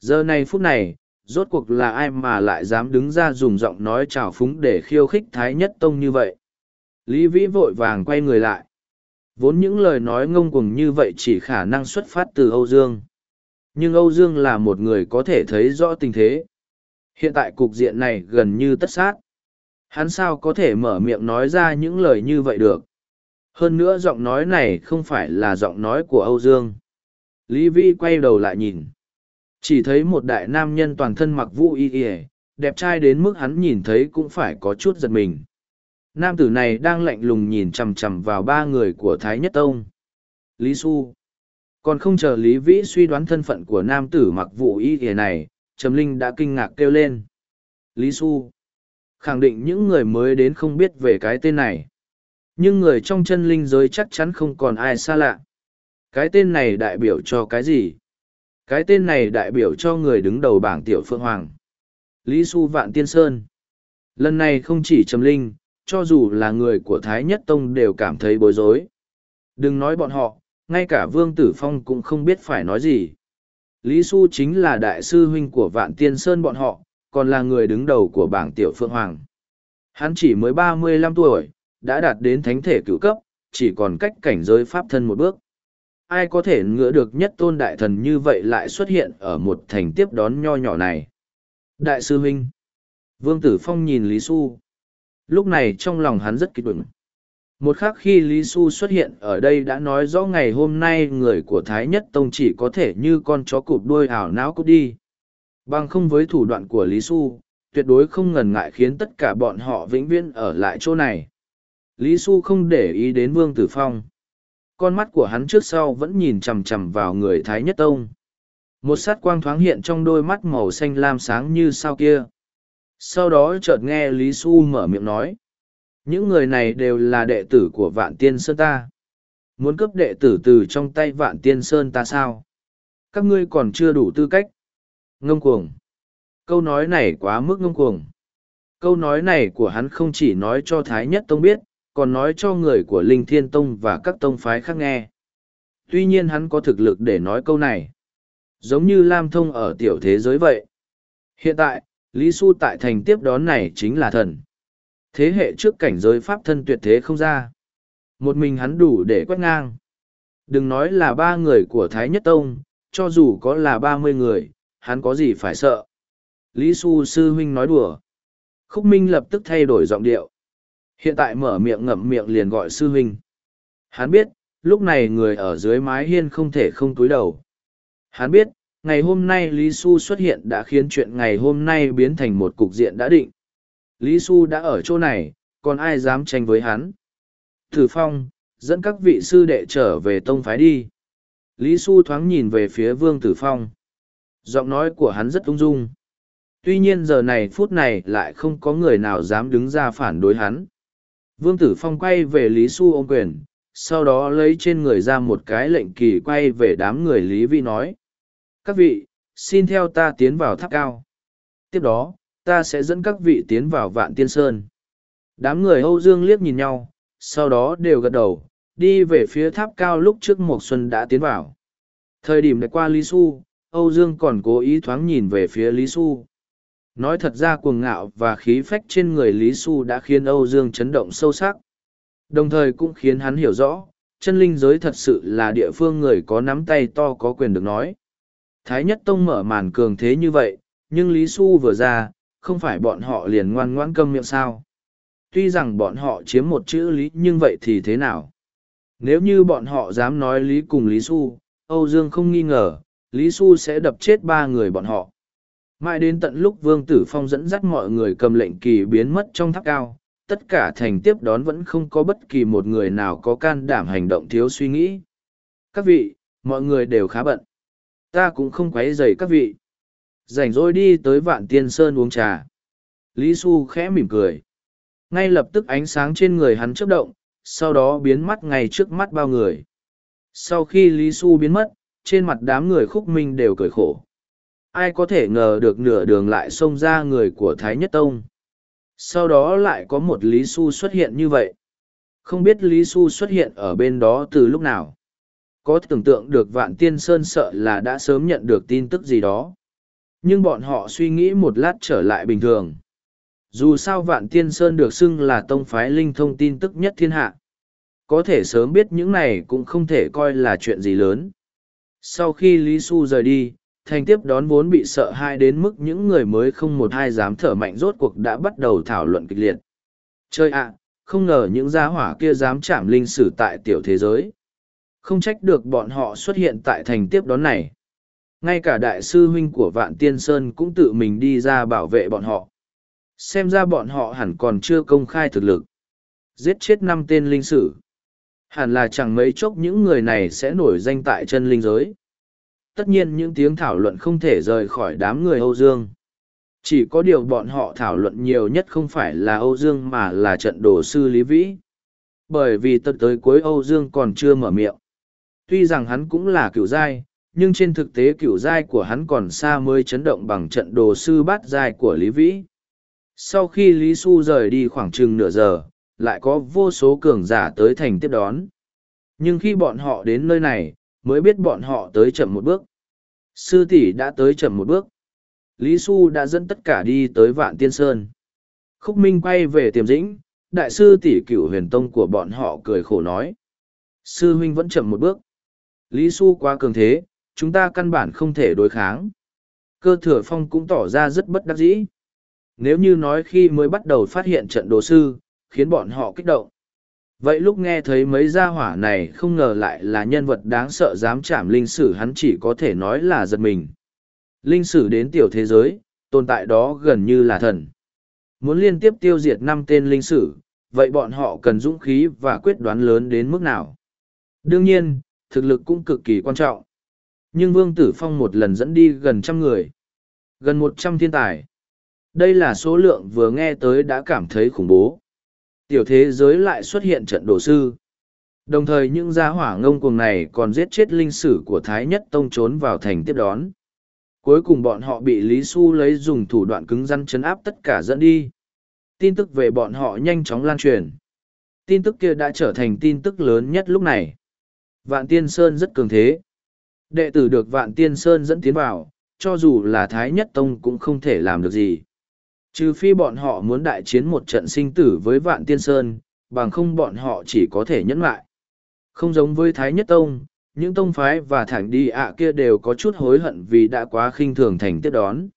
Giờ này phút này, rốt cuộc là ai mà lại dám đứng ra dùng giọng nói trào phúng để khiêu khích Thái Nhất Tông như vậy. Lý Vĩ vội vàng quay người lại. Vốn những lời nói ngông cuồng như vậy chỉ khả năng xuất phát từ Âu Dương. Nhưng Âu Dương là một người có thể thấy rõ tình thế. Hiện tại cục diện này gần như tất sát. Hắn sao có thể mở miệng nói ra những lời như vậy được. Hơn nữa giọng nói này không phải là giọng nói của Âu Dương. Lý Vi quay đầu lại nhìn. Chỉ thấy một đại nam nhân toàn thân mặc vũ y y, đẹp trai đến mức hắn nhìn thấy cũng phải có chút giật mình. Nam tử này đang lạnh lùng nhìn chằm chằm vào ba người của Thái Nhất Tông. Lý Xu. Còn không chờ Lý Vĩ suy đoán thân phận của nam tử mặc vũ y y này, Trầm Linh đã kinh ngạc kêu lên. Lý Xu. Khẳng định những người mới đến không biết về cái tên này. Nhưng người trong chân linh giới chắc chắn không còn ai xa lạ. Cái tên này đại biểu cho cái gì? Cái tên này đại biểu cho người đứng đầu bảng tiểu phượng hoàng. Lý Xu Vạn Tiên Sơn. Lần này không chỉ Trầm Linh, cho dù là người của Thái Nhất Tông đều cảm thấy bối rối. Đừng nói bọn họ, ngay cả Vương Tử Phong cũng không biết phải nói gì. Lý Xu chính là đại sư huynh của Vạn Tiên Sơn bọn họ, còn là người đứng đầu của bảng Tiểu Phượng Hoàng. Hắn chỉ mới ba mươi lăm tuổi, đã đạt đến thánh thể cửu cấp, chỉ còn cách cảnh giới pháp thân một bước. Ai có thể ngựa được nhất tôn đại thần như vậy lại xuất hiện ở một thành tiếp đón nho nhỏ này? Đại sư huynh. Vương Tử Phong nhìn Lý Xu. Lúc này trong lòng hắn rất kích động. Một khắc khi Lý Xu xuất hiện ở đây đã nói rõ ngày hôm nay người của Thái Nhất Tông chỉ có thể như con chó cụp đuôi ảo não cút đi. Bằng không với thủ đoạn của Lý Xu, tuyệt đối không ngần ngại khiến tất cả bọn họ vĩnh viễn ở lại chỗ này. Lý Xu không để ý đến Vương Tử Phong. Con mắt của hắn trước sau vẫn nhìn chằm chằm vào người Thái Nhất Tông. Một sát quang thoáng hiện trong đôi mắt màu xanh lam sáng như sao kia. Sau đó chợt nghe Lý Xu mở miệng nói. Những người này đều là đệ tử của Vạn Tiên Sơn ta. Muốn cấp đệ tử từ trong tay Vạn Tiên Sơn ta sao? Các ngươi còn chưa đủ tư cách. Ngông cuồng. Câu nói này quá mức ngông cuồng. Câu nói này của hắn không chỉ nói cho Thái Nhất Tông biết, còn nói cho người của Linh Thiên Tông và các tông phái khác nghe. Tuy nhiên hắn có thực lực để nói câu này. Giống như Lam Thông ở tiểu thế giới vậy. Hiện tại, Lý Xu tại thành tiếp đón này chính là thần. Thế hệ trước cảnh giới pháp thân tuyệt thế không ra. Một mình hắn đủ để quét ngang. Đừng nói là ba người của Thái Nhất Tông, cho dù có là ba mươi người, hắn có gì phải sợ. Lý Xu Sư Huynh nói đùa. Khúc Minh lập tức thay đổi giọng điệu. Hiện tại mở miệng ngậm miệng liền gọi Sư Huynh. Hắn biết, lúc này người ở dưới mái hiên không thể không túi đầu. Hắn biết, ngày hôm nay Lý Xu xuất hiện đã khiến chuyện ngày hôm nay biến thành một cục diện đã định. Lý Xu đã ở chỗ này, còn ai dám tranh với hắn? Thử Phong, dẫn các vị sư đệ trở về tông phái đi. Lý Xu thoáng nhìn về phía Vương Tử Phong. Giọng nói của hắn rất ung dung. Tuy nhiên giờ này phút này lại không có người nào dám đứng ra phản đối hắn. Vương Tử Phong quay về Lý Xu ôm quyền, sau đó lấy trên người ra một cái lệnh kỳ quay về đám người Lý Vi nói. Các vị, xin theo ta tiến vào tháp cao. Tiếp đó, ta sẽ dẫn các vị tiến vào vạn tiên sơn. Đám người Âu Dương liếc nhìn nhau, sau đó đều gật đầu, đi về phía tháp cao lúc trước Mộc Xuân đã tiến vào. Thời điểm này qua Lý Xu, Âu Dương còn cố ý thoáng nhìn về phía Lý Xu. Nói thật ra cuồng ngạo và khí phách trên người Lý Xu đã khiến Âu Dương chấn động sâu sắc. Đồng thời cũng khiến hắn hiểu rõ, chân linh giới thật sự là địa phương người có nắm tay to có quyền được nói. Thái Nhất Tông mở màn cường thế như vậy, nhưng Lý Xu vừa ra, không phải bọn họ liền ngoan ngoãn câm miệng sao. Tuy rằng bọn họ chiếm một chữ Lý nhưng vậy thì thế nào? Nếu như bọn họ dám nói Lý cùng Lý Xu, Âu Dương không nghi ngờ, Lý Xu sẽ đập chết ba người bọn họ. Mãi đến tận lúc Vương Tử Phong dẫn dắt mọi người cầm lệnh kỳ biến mất trong tháp cao, tất cả thành tiếp đón vẫn không có bất kỳ một người nào có can đảm hành động thiếu suy nghĩ. Các vị, mọi người đều khá bận. Ta cũng không quấy rầy các vị. Rảnh rỗi đi tới vạn tiên sơn uống trà. Lý Xu khẽ mỉm cười. Ngay lập tức ánh sáng trên người hắn chớp động, sau đó biến mất ngay trước mắt bao người. Sau khi Lý Xu biến mất, trên mặt đám người khúc minh đều cười khổ. Ai có thể ngờ được nửa đường lại xông ra người của Thái Nhất Tông. Sau đó lại có một Lý Xu xuất hiện như vậy. Không biết Lý Xu xuất hiện ở bên đó từ lúc nào. Có tưởng tượng được Vạn Tiên Sơn sợ là đã sớm nhận được tin tức gì đó. Nhưng bọn họ suy nghĩ một lát trở lại bình thường. Dù sao Vạn Tiên Sơn được xưng là tông phái linh thông tin tức nhất thiên hạ. Có thể sớm biết những này cũng không thể coi là chuyện gì lớn. Sau khi Lý Xu rời đi, thành tiếp đón vốn bị sợ hai đến mức những người mới không một ai dám thở mạnh rốt cuộc đã bắt đầu thảo luận kịch liệt. Chơi ạ, không ngờ những gia hỏa kia dám chạm linh sử tại tiểu thế giới. Không trách được bọn họ xuất hiện tại thành tiếp đón này. Ngay cả đại sư huynh của Vạn Tiên Sơn cũng tự mình đi ra bảo vệ bọn họ. Xem ra bọn họ hẳn còn chưa công khai thực lực. Giết chết năm tên linh sử. Hẳn là chẳng mấy chốc những người này sẽ nổi danh tại chân linh giới tất nhiên những tiếng thảo luận không thể rời khỏi đám người Âu Dương. Chỉ có điều bọn họ thảo luận nhiều nhất không phải là Âu Dương mà là trận đồ sư Lý Vĩ. Bởi vì tận tới cuối Âu Dương còn chưa mở miệng. Tuy rằng hắn cũng là cựu giai, nhưng trên thực tế cựu giai của hắn còn xa mới chấn động bằng trận đồ sư bát giai của Lý Vĩ. Sau khi Lý Xu rời đi khoảng chừng nửa giờ, lại có vô số cường giả tới thành tiếp đón. Nhưng khi bọn họ đến nơi này, mới biết bọn họ tới chậm một bước. Sư tỷ đã tới chậm một bước. Lý Xu đã dẫn tất cả đi tới Vạn Tiên Sơn. Khúc Minh quay về tiềm dĩnh, đại sư tỷ cửu huyền tông của bọn họ cười khổ nói. Sư huynh vẫn chậm một bước. Lý Xu quá cường thế, chúng ta căn bản không thể đối kháng. Cơ thừa phong cũng tỏ ra rất bất đắc dĩ. Nếu như nói khi mới bắt đầu phát hiện trận đồ sư, khiến bọn họ kích động. Vậy lúc nghe thấy mấy gia hỏa này không ngờ lại là nhân vật đáng sợ dám chạm linh sử hắn chỉ có thể nói là giật mình. Linh sử đến tiểu thế giới, tồn tại đó gần như là thần. Muốn liên tiếp tiêu diệt năm tên linh sử, vậy bọn họ cần dũng khí và quyết đoán lớn đến mức nào? Đương nhiên, thực lực cũng cực kỳ quan trọng. Nhưng Vương Tử Phong một lần dẫn đi gần trăm người. Gần một trăm thiên tài. Đây là số lượng vừa nghe tới đã cảm thấy khủng bố. Tiểu thế giới lại xuất hiện trận đồ sư. Đồng thời những gia hỏa ngông cuồng này còn giết chết linh sử của Thái Nhất Tông trốn vào thành tiếp đón. Cuối cùng bọn họ bị Lý Xu lấy dùng thủ đoạn cứng rắn chấn áp tất cả dẫn đi. Tin tức về bọn họ nhanh chóng lan truyền. Tin tức kia đã trở thành tin tức lớn nhất lúc này. Vạn Tiên Sơn rất cường thế. Đệ tử được Vạn Tiên Sơn dẫn tiến vào, cho dù là Thái Nhất Tông cũng không thể làm được gì. Trừ phi bọn họ muốn đại chiến một trận sinh tử với Vạn Tiên Sơn, bằng không bọn họ chỉ có thể nhẫn lại. Không giống với Thái Nhất Tông, những tông phái và thẳng đi ạ kia đều có chút hối hận vì đã quá khinh thường thành tiếp đón.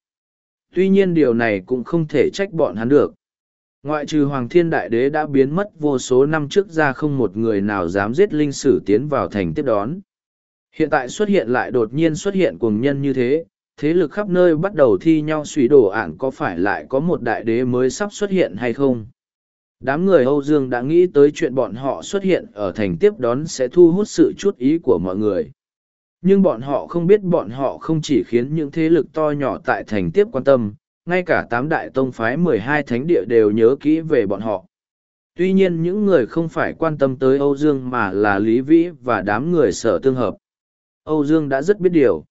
Tuy nhiên điều này cũng không thể trách bọn hắn được. Ngoại trừ Hoàng Thiên Đại Đế đã biến mất vô số năm trước ra không một người nào dám giết linh sử tiến vào thành tiếp đón. Hiện tại xuất hiện lại đột nhiên xuất hiện cuồng nhân như thế, thế lực khắp nơi bắt đầu thi nhau suy đổ ạn có phải lại có một đại đế mới sắp xuất hiện hay không? Đám người âu dương đã nghĩ tới chuyện bọn họ xuất hiện ở thành tiếp đón sẽ thu hút sự chút ý của mọi người. Nhưng bọn họ không biết bọn họ không chỉ khiến những thế lực to nhỏ tại thành tiếp quan tâm, ngay cả tám đại tông phái mười hai thánh địa đều nhớ kỹ về bọn họ. Tuy nhiên những người không phải quan tâm tới âu dương mà là lý vĩ và đám người sở tương hợp. Âu dương đã rất biết điều.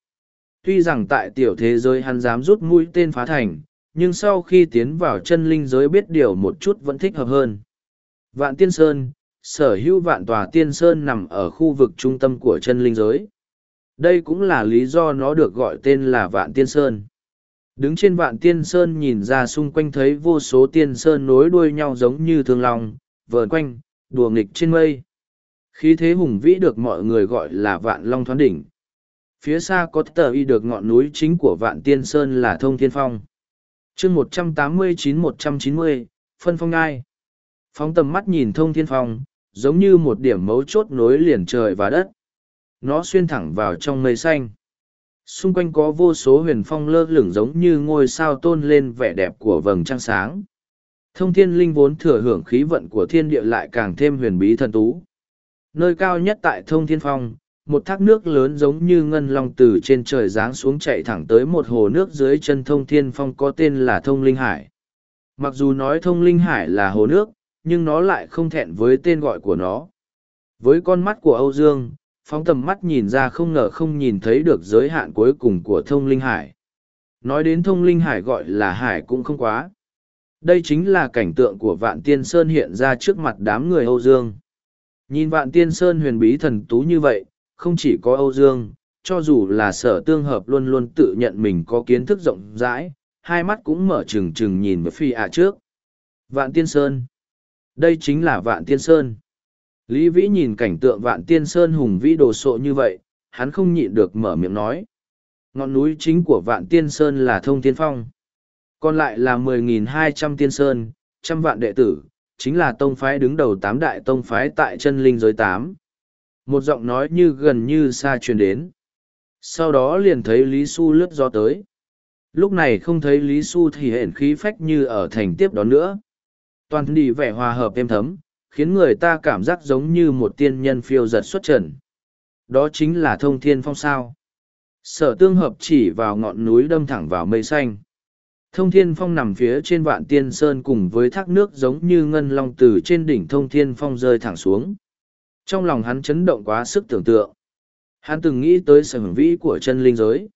Tuy rằng tại tiểu thế giới hắn dám rút mũi tên phá thành, nhưng sau khi tiến vào chân linh giới biết điều một chút vẫn thích hợp hơn. Vạn Tiên Sơn, sở hữu vạn tòa Tiên Sơn nằm ở khu vực trung tâm của chân linh giới. Đây cũng là lý do nó được gọi tên là Vạn Tiên Sơn. Đứng trên Vạn Tiên Sơn nhìn ra xung quanh thấy vô số Tiên Sơn nối đuôi nhau giống như thương lòng, vờn quanh, đùa nghịch trên mây. Khí thế hùng vĩ được mọi người gọi là vạn long thoán đỉnh. Phía xa có tờ y được ngọn núi chính của vạn tiên sơn là thông thiên phong. chương một trăm tám mươi chín một trăm chín mươi phân phong ngai. Phóng tầm mắt nhìn thông thiên phong, giống như một điểm mấu chốt nối liền trời và đất. Nó xuyên thẳng vào trong mây xanh. Xung quanh có vô số huyền phong lơ lửng giống như ngôi sao tôn lên vẻ đẹp của vầng trăng sáng. Thông thiên linh vốn thừa hưởng khí vận của thiên địa lại càng thêm huyền bí thần tú. Nơi cao nhất tại thông thiên phong, một thác nước lớn giống như ngân long từ trên trời giáng xuống chạy thẳng tới một hồ nước dưới chân thông thiên phong có tên là thông linh hải. Mặc dù nói thông linh hải là hồ nước, nhưng nó lại không thẹn với tên gọi của nó. Với con mắt của Âu Dương, phóng tầm mắt nhìn ra không ngờ không nhìn thấy được giới hạn cuối cùng của thông linh hải. Nói đến thông linh hải gọi là hải cũng không quá. Đây chính là cảnh tượng của vạn tiên sơn hiện ra trước mặt đám người Âu Dương. Nhìn vạn tiên sơn huyền bí thần tú như vậy, không chỉ có Âu Dương, cho dù là sở tương hợp luôn luôn tự nhận mình có kiến thức rộng rãi, hai mắt cũng mở trừng trừng nhìn với phi ạ trước. Vạn tiên sơn. Đây chính là vạn tiên sơn. Lý Vĩ nhìn cảnh tượng vạn tiên sơn hùng vĩ đồ sộ như vậy, hắn không nhịn được mở miệng nói. Ngọn núi chính của vạn tiên sơn là thông tiên phong. Còn lại là 10.200 tiên sơn, trăm vạn đệ tử, chính là tông phái đứng đầu tám đại tông phái tại chân linh giới tám. Một giọng nói như gần như xa truyền đến. Sau đó liền thấy Lý Su lướt gió tới. Lúc này không thấy Lý Su thì hển khí phách như ở thành tiếp đó nữa. Toàn đi vẻ hòa hợp êm thấm, khiến người ta cảm giác giống như một tiên nhân phiêu giật xuất trần. Đó chính là thông thiên phong sao. Sở tương hợp chỉ vào ngọn núi đâm thẳng vào mây xanh. Thông thiên phong nằm phía trên vạn tiên sơn cùng với thác nước giống như ngân long từ trên đỉnh thông thiên phong rơi thẳng xuống. Trong lòng hắn chấn động quá sức tưởng tượng. Hắn từng nghĩ tới sở hưởng vĩ của chân linh giới.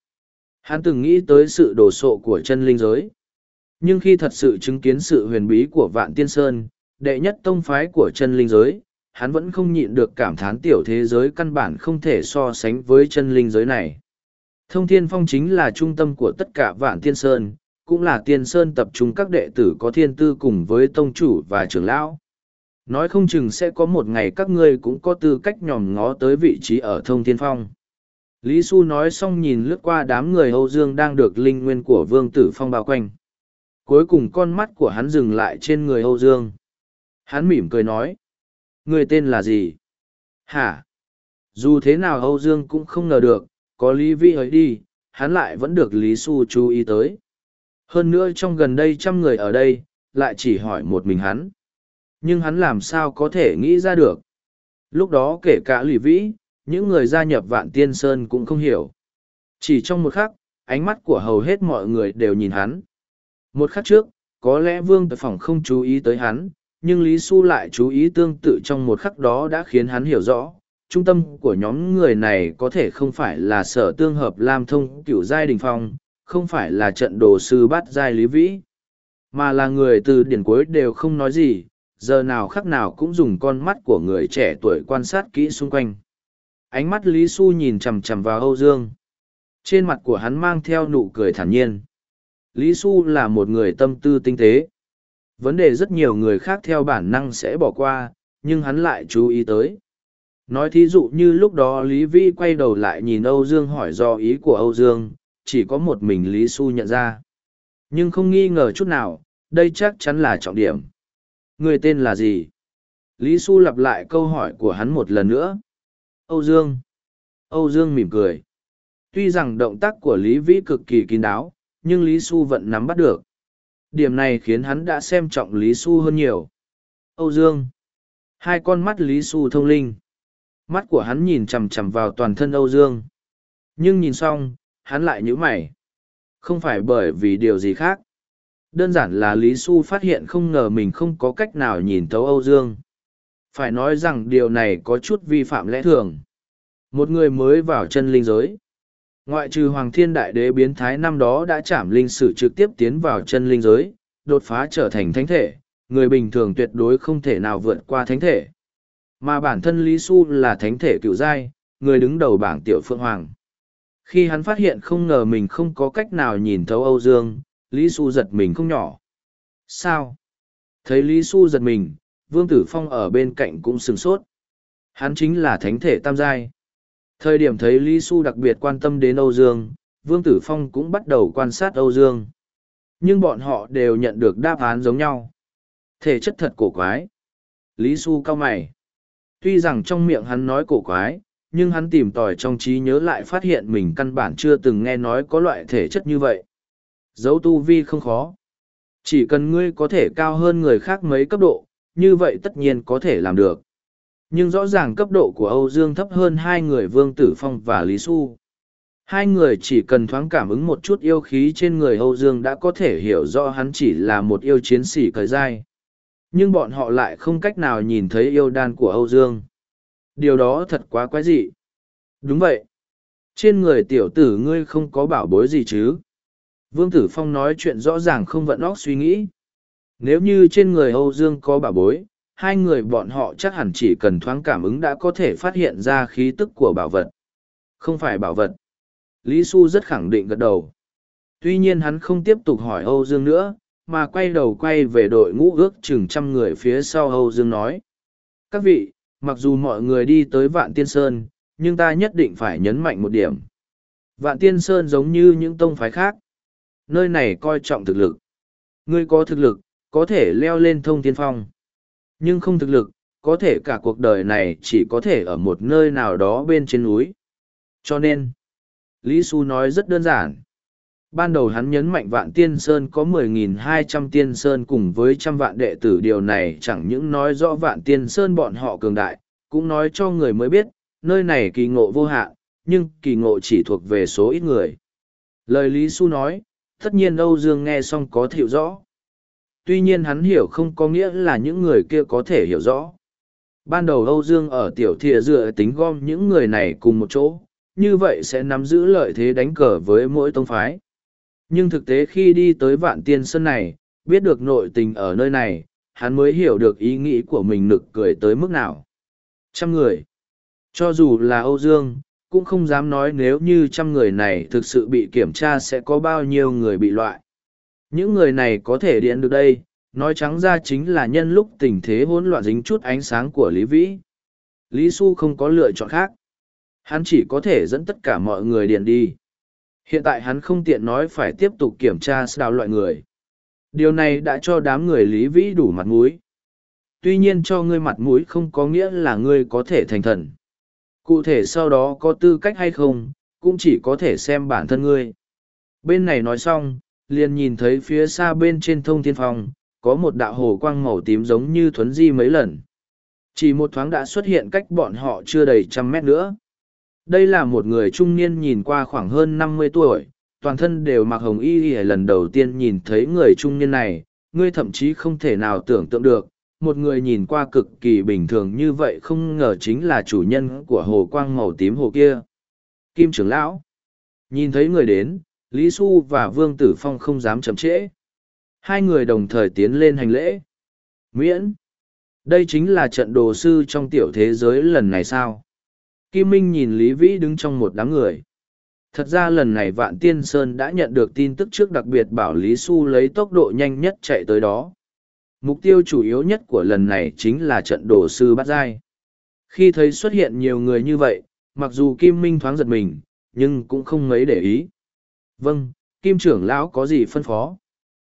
Hắn từng nghĩ tới sự đổ sộ của chân linh giới. Nhưng khi thật sự chứng kiến sự huyền bí của vạn tiên sơn, đệ nhất tông phái của chân linh giới, hắn vẫn không nhịn được cảm thán tiểu thế giới căn bản không thể so sánh với chân linh giới này. Thông thiên phong chính là trung tâm của tất cả vạn tiên sơn, cũng là tiên sơn tập trung các đệ tử có thiên tư cùng với tông chủ và trưởng lão. Nói không chừng sẽ có một ngày các ngươi cũng có tư cách nhòm ngó tới vị trí ở thông thiên phong. Lý Xu nói xong nhìn lướt qua đám người Âu Dương đang được linh nguyên của Vương Tử Phong bao quanh. Cuối cùng con mắt của hắn dừng lại trên người Âu Dương. Hắn mỉm cười nói. Người tên là gì? Hả? Dù thế nào Âu Dương cũng không ngờ được, có Lý Vĩ ấy đi, hắn lại vẫn được Lý Xu chú ý tới. Hơn nữa trong gần đây trăm người ở đây, lại chỉ hỏi một mình hắn. Nhưng hắn làm sao có thể nghĩ ra được. Lúc đó kể cả Lý Vĩ, những người gia nhập Vạn Tiên Sơn cũng không hiểu. Chỉ trong một khắc, ánh mắt của hầu hết mọi người đều nhìn hắn. Một khắc trước, có lẽ Vương Tử Phòng không chú ý tới hắn, nhưng Lý Xu lại chú ý tương tự trong một khắc đó đã khiến hắn hiểu rõ. Trung tâm của nhóm người này có thể không phải là sở tương hợp Lam Thông cửu giai đình phong, không phải là trận đồ sư bát giai Lý Vĩ, mà là người từ điển cuối đều không nói gì, giờ nào khắc nào cũng dùng con mắt của người trẻ tuổi quan sát kỹ xung quanh. Ánh mắt Lý Xu nhìn chằm chằm vào Âu Dương. Trên mặt của hắn mang theo nụ cười thản nhiên. Lý Xu là một người tâm tư tinh tế. Vấn đề rất nhiều người khác theo bản năng sẽ bỏ qua, nhưng hắn lại chú ý tới. Nói thí dụ như lúc đó Lý Vi quay đầu lại nhìn Âu Dương hỏi do ý của Âu Dương, chỉ có một mình Lý Xu nhận ra. Nhưng không nghi ngờ chút nào, đây chắc chắn là trọng điểm. Người tên là gì? Lý Xu lặp lại câu hỏi của hắn một lần nữa. Âu Dương. Âu Dương mỉm cười. Tuy rằng động tác của Lý Vĩ cực kỳ kín đáo, nhưng Lý Xu vẫn nắm bắt được. Điểm này khiến hắn đã xem trọng Lý Xu hơn nhiều. Âu Dương. Hai con mắt Lý Xu thông linh. Mắt của hắn nhìn chằm chằm vào toàn thân Âu Dương. Nhưng nhìn xong, hắn lại nhíu mày. Không phải bởi vì điều gì khác. Đơn giản là Lý Xu phát hiện không ngờ mình không có cách nào nhìn thấu Âu Dương. Phải nói rằng điều này có chút vi phạm lẽ thường. Một người mới vào chân linh giới. Ngoại trừ Hoàng Thiên Đại Đế biến thái năm đó đã chạm linh sử trực tiếp tiến vào chân linh giới, đột phá trở thành thánh thể, người bình thường tuyệt đối không thể nào vượt qua thánh thể. Mà bản thân Lý Xu là thánh thể cựu giai, người đứng đầu bảng tiểu phượng hoàng. Khi hắn phát hiện không ngờ mình không có cách nào nhìn thấu Âu Dương, Lý Xu giật mình không nhỏ. Sao? Thấy Lý Xu giật mình, Vương Tử Phong ở bên cạnh cũng sừng sốt. Hắn chính là thánh thể tam giai. Thời điểm thấy Lý Xu đặc biệt quan tâm đến Âu Dương, Vương Tử Phong cũng bắt đầu quan sát Âu Dương. Nhưng bọn họ đều nhận được đáp án giống nhau. Thể chất thật cổ quái. Lý Xu cao mày. Tuy rằng trong miệng hắn nói cổ quái, nhưng hắn tìm tòi trong trí nhớ lại phát hiện mình căn bản chưa từng nghe nói có loại thể chất như vậy. Dấu tu vi không khó. Chỉ cần ngươi có thể cao hơn người khác mấy cấp độ, như vậy tất nhiên có thể làm được. Nhưng rõ ràng cấp độ của Âu Dương thấp hơn hai người Vương Tử Phong và Lý Xu. Hai người chỉ cần thoáng cảm ứng một chút yêu khí trên người Âu Dương đã có thể hiểu rõ hắn chỉ là một yêu chiến sĩ cởi dai. Nhưng bọn họ lại không cách nào nhìn thấy yêu đan của Âu Dương. Điều đó thật quá quái dị. Đúng vậy. Trên người tiểu tử ngươi không có bảo bối gì chứ. Vương Tử Phong nói chuyện rõ ràng không vận óc suy nghĩ. Nếu như trên người Âu Dương có bảo bối, hai người bọn họ chắc hẳn chỉ cần thoáng cảm ứng đã có thể phát hiện ra khí tức của bảo vật. Không phải bảo vật. Lý Xu rất khẳng định gật đầu. Tuy nhiên hắn không tiếp tục hỏi Âu Dương nữa, mà quay đầu quay về đội ngũ ước chừng trăm người phía sau Âu Dương nói. Các vị, mặc dù mọi người đi tới Vạn Tiên Sơn, nhưng ta nhất định phải nhấn mạnh một điểm. Vạn Tiên Sơn giống như những tông phái khác. Nơi này coi trọng thực lực. Ngươi có thực lực, có thể leo lên thông tiên phong. Nhưng không thực lực, có thể cả cuộc đời này chỉ có thể ở một nơi nào đó bên trên núi. Cho nên, Lý Xu nói rất đơn giản. Ban đầu hắn nhấn mạnh vạn tiên sơn có 10.200 tiên sơn cùng với trăm vạn đệ tử điều này chẳng những nói rõ vạn tiên sơn bọn họ cường đại, cũng nói cho người mới biết, nơi này kỳ ngộ vô hạn, nhưng kỳ ngộ chỉ thuộc về số ít người. Lời Lý Xu nói, tất nhiên Âu Dương nghe xong có thiệu rõ. Tuy nhiên hắn hiểu không có nghĩa là những người kia có thể hiểu rõ. Ban đầu Âu Dương ở tiểu Thìa dựa tính gom những người này cùng một chỗ, như vậy sẽ nắm giữ lợi thế đánh cờ với mỗi tông phái. Nhưng thực tế khi đi tới vạn tiên sân này, biết được nội tình ở nơi này, hắn mới hiểu được ý nghĩ của mình nực cười tới mức nào. Trăm người. Cho dù là Âu Dương, cũng không dám nói nếu như trăm người này thực sự bị kiểm tra sẽ có bao nhiêu người bị loại. Những người này có thể điện được đây, nói trắng ra chính là nhân lúc tình thế hỗn loạn dính chút ánh sáng của Lý Vĩ. Lý Xu không có lựa chọn khác. Hắn chỉ có thể dẫn tất cả mọi người điện đi. Hiện tại hắn không tiện nói phải tiếp tục kiểm tra sao loại người. Điều này đã cho đám người Lý Vĩ đủ mặt mũi. Tuy nhiên cho ngươi mặt mũi không có nghĩa là ngươi có thể thành thần. Cụ thể sau đó có tư cách hay không, cũng chỉ có thể xem bản thân ngươi. Bên này nói xong, liền nhìn thấy phía xa bên trên thông thiên phong, có một đạo hồ quang màu tím giống như thuấn di mấy lần. Chỉ một thoáng đã xuất hiện cách bọn họ chưa đầy trăm mét nữa. Đây là một người trung niên nhìn qua khoảng hơn năm mươi tuổi, toàn thân đều mặc hồng y y lần đầu tiên nhìn thấy người trung niên này, ngươi thậm chí không thể nào tưởng tượng được, một người nhìn qua cực kỳ bình thường như vậy không ngờ chính là chủ nhân của hồ quang màu tím hồ kia. Kim trưởng lão. Nhìn thấy người đến, Lý Xu và Vương Tử Phong không dám chậm trễ. Hai người đồng thời tiến lên hành lễ. Miễn. Đây chính là trận đồ sư trong tiểu thế giới lần này sao? Kim Minh nhìn Lý Vĩ đứng trong một đám người. Thật ra lần này Vạn Tiên Sơn đã nhận được tin tức trước đặc biệt bảo Lý Xu lấy tốc độ nhanh nhất chạy tới đó. Mục tiêu chủ yếu nhất của lần này chính là trận đồ sư bắt giai. Khi thấy xuất hiện nhiều người như vậy, mặc dù Kim Minh thoáng giật mình, nhưng cũng không mấy để ý. Vâng, Kim trưởng lão có gì phân phó?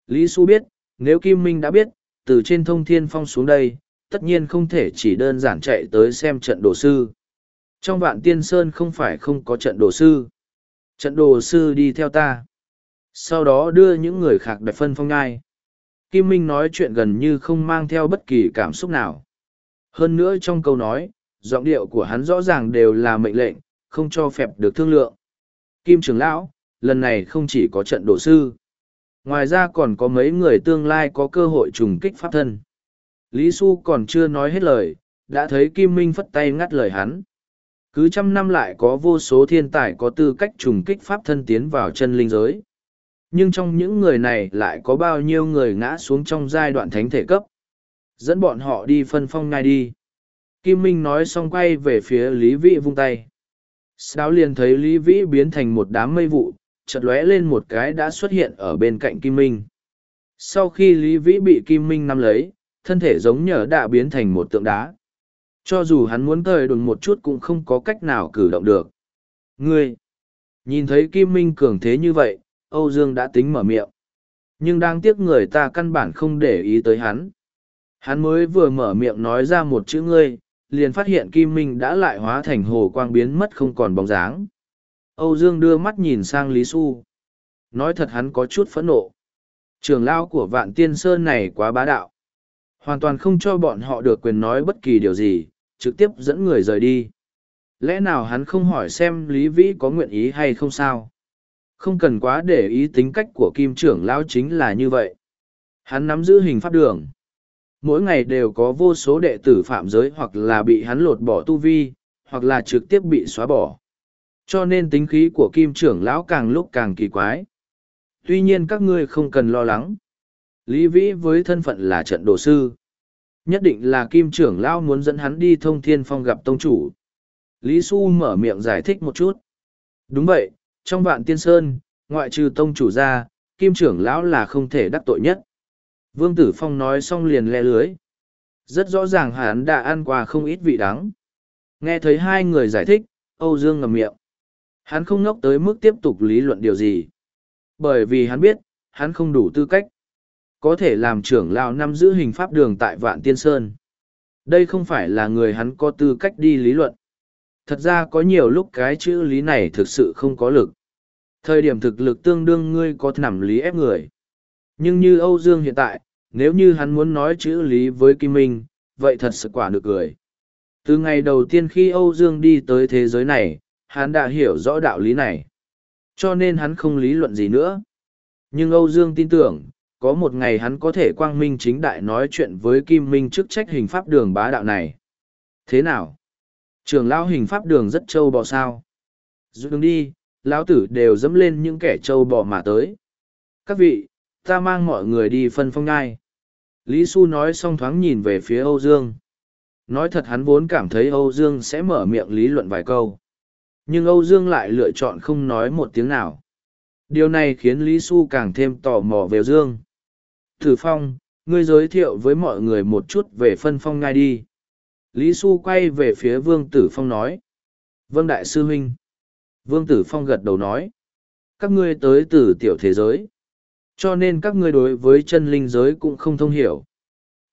Lý Xu biết, nếu Kim Minh đã biết, từ trên thông thiên phong xuống đây, tất nhiên không thể chỉ đơn giản chạy tới xem trận đồ sư. Trong vạn tiên sơn không phải không có trận đồ sư. Trận đồ sư đi theo ta. Sau đó đưa những người khác đặt phân phong ngai. Kim Minh nói chuyện gần như không mang theo bất kỳ cảm xúc nào. Hơn nữa trong câu nói, giọng điệu của hắn rõ ràng đều là mệnh lệnh, không cho phép được thương lượng. Kim trưởng lão, lần này không chỉ có trận đổ sư. Ngoài ra còn có mấy người tương lai có cơ hội trùng kích pháp thân. Lý Xu còn chưa nói hết lời, đã thấy Kim Minh phất tay ngắt lời hắn. Cứ trăm năm lại có vô số thiên tài có tư cách trùng kích pháp thân tiến vào chân linh giới. Nhưng trong những người này lại có bao nhiêu người ngã xuống trong giai đoạn thánh thể cấp. Dẫn bọn họ đi phân phong ngay đi. Kim Minh nói xong quay về phía Lý Vĩ vung tay. Sao liền thấy Lý Vĩ biến thành một đám mây vụ, chợt lóe lên một cái đã xuất hiện ở bên cạnh Kim Minh. Sau khi Lý Vĩ bị Kim Minh nắm lấy, thân thể giống nhờ đã biến thành một tượng đá. Cho dù hắn muốn thời đồn một chút cũng không có cách nào cử động được. Ngươi! Nhìn thấy Kim Minh cường thế như vậy, Âu Dương đã tính mở miệng. Nhưng đáng tiếc người ta căn bản không để ý tới hắn. Hắn mới vừa mở miệng nói ra một chữ ngươi, liền phát hiện Kim Minh đã lại hóa thành hồ quang biến mất không còn bóng dáng. Âu Dương đưa mắt nhìn sang Lý Xu. Nói thật hắn có chút phẫn nộ. Trường lao của vạn tiên sơn này quá bá đạo. Hoàn toàn không cho bọn họ được quyền nói bất kỳ điều gì, trực tiếp dẫn người rời đi. Lẽ nào hắn không hỏi xem Lý Vĩ có nguyện ý hay không sao? Không cần quá để ý tính cách của kim trưởng lão chính là như vậy. Hắn nắm giữ hình pháp đường. Mỗi ngày đều có vô số đệ tử phạm giới hoặc là bị hắn lột bỏ tu vi, hoặc là trực tiếp bị xóa bỏ. Cho nên tính khí của kim trưởng lão càng lúc càng kỳ quái. Tuy nhiên các ngươi không cần lo lắng. Lý Vĩ với thân phận là trận đồ sư. Nhất định là kim trưởng lão muốn dẫn hắn đi thông thiên phong gặp tông chủ. Lý Xu mở miệng giải thích một chút. Đúng vậy, trong vạn tiên sơn, ngoại trừ tông chủ ra, kim trưởng lão là không thể đắc tội nhất. Vương Tử Phong nói xong liền le lưới. Rất rõ ràng hắn đã ăn qua không ít vị đắng. Nghe thấy hai người giải thích, Âu Dương ngầm miệng. Hắn không ngốc tới mức tiếp tục lý luận điều gì. Bởi vì hắn biết, hắn không đủ tư cách. Có thể làm trưởng lão năm giữ hình pháp đường tại Vạn Tiên Sơn. Đây không phải là người hắn có tư cách đi lý luận. Thật ra có nhiều lúc cái chữ lý này thực sự không có lực. Thời điểm thực lực tương đương ngươi có nằm lý ép người. Nhưng như Âu Dương hiện tại, nếu như hắn muốn nói chữ lý với Kim Minh, vậy thật sự quả được cười. Từ ngày đầu tiên khi Âu Dương đi tới thế giới này, hắn đã hiểu rõ đạo lý này. Cho nên hắn không lý luận gì nữa. Nhưng Âu Dương tin tưởng, có một ngày hắn có thể quang minh chính đại nói chuyện với Kim Minh chức trách hình pháp đường bá đạo này. Thế nào? Trường lão hình pháp đường rất trâu bò sao. Dũng đi, lão tử đều dẫm lên những kẻ trâu bò mà tới. Các vị, ta mang mọi người đi phân phong ngai. Lý Xu nói xong thoáng nhìn về phía Âu Dương. Nói thật hắn vốn cảm thấy Âu Dương sẽ mở miệng lý luận vài câu. Nhưng Âu Dương lại lựa chọn không nói một tiếng nào. Điều này khiến Lý Xu càng thêm tò mò về Dương. Thử Phong, ngươi giới thiệu với mọi người một chút về phân phong ngai đi. Lý Xu quay về phía Vương Tử Phong nói. Vâng Đại Sư Huynh. Vương Tử Phong gật đầu nói. Các ngươi tới từ tiểu thế giới. Cho nên các ngươi đối với chân linh giới cũng không thông hiểu.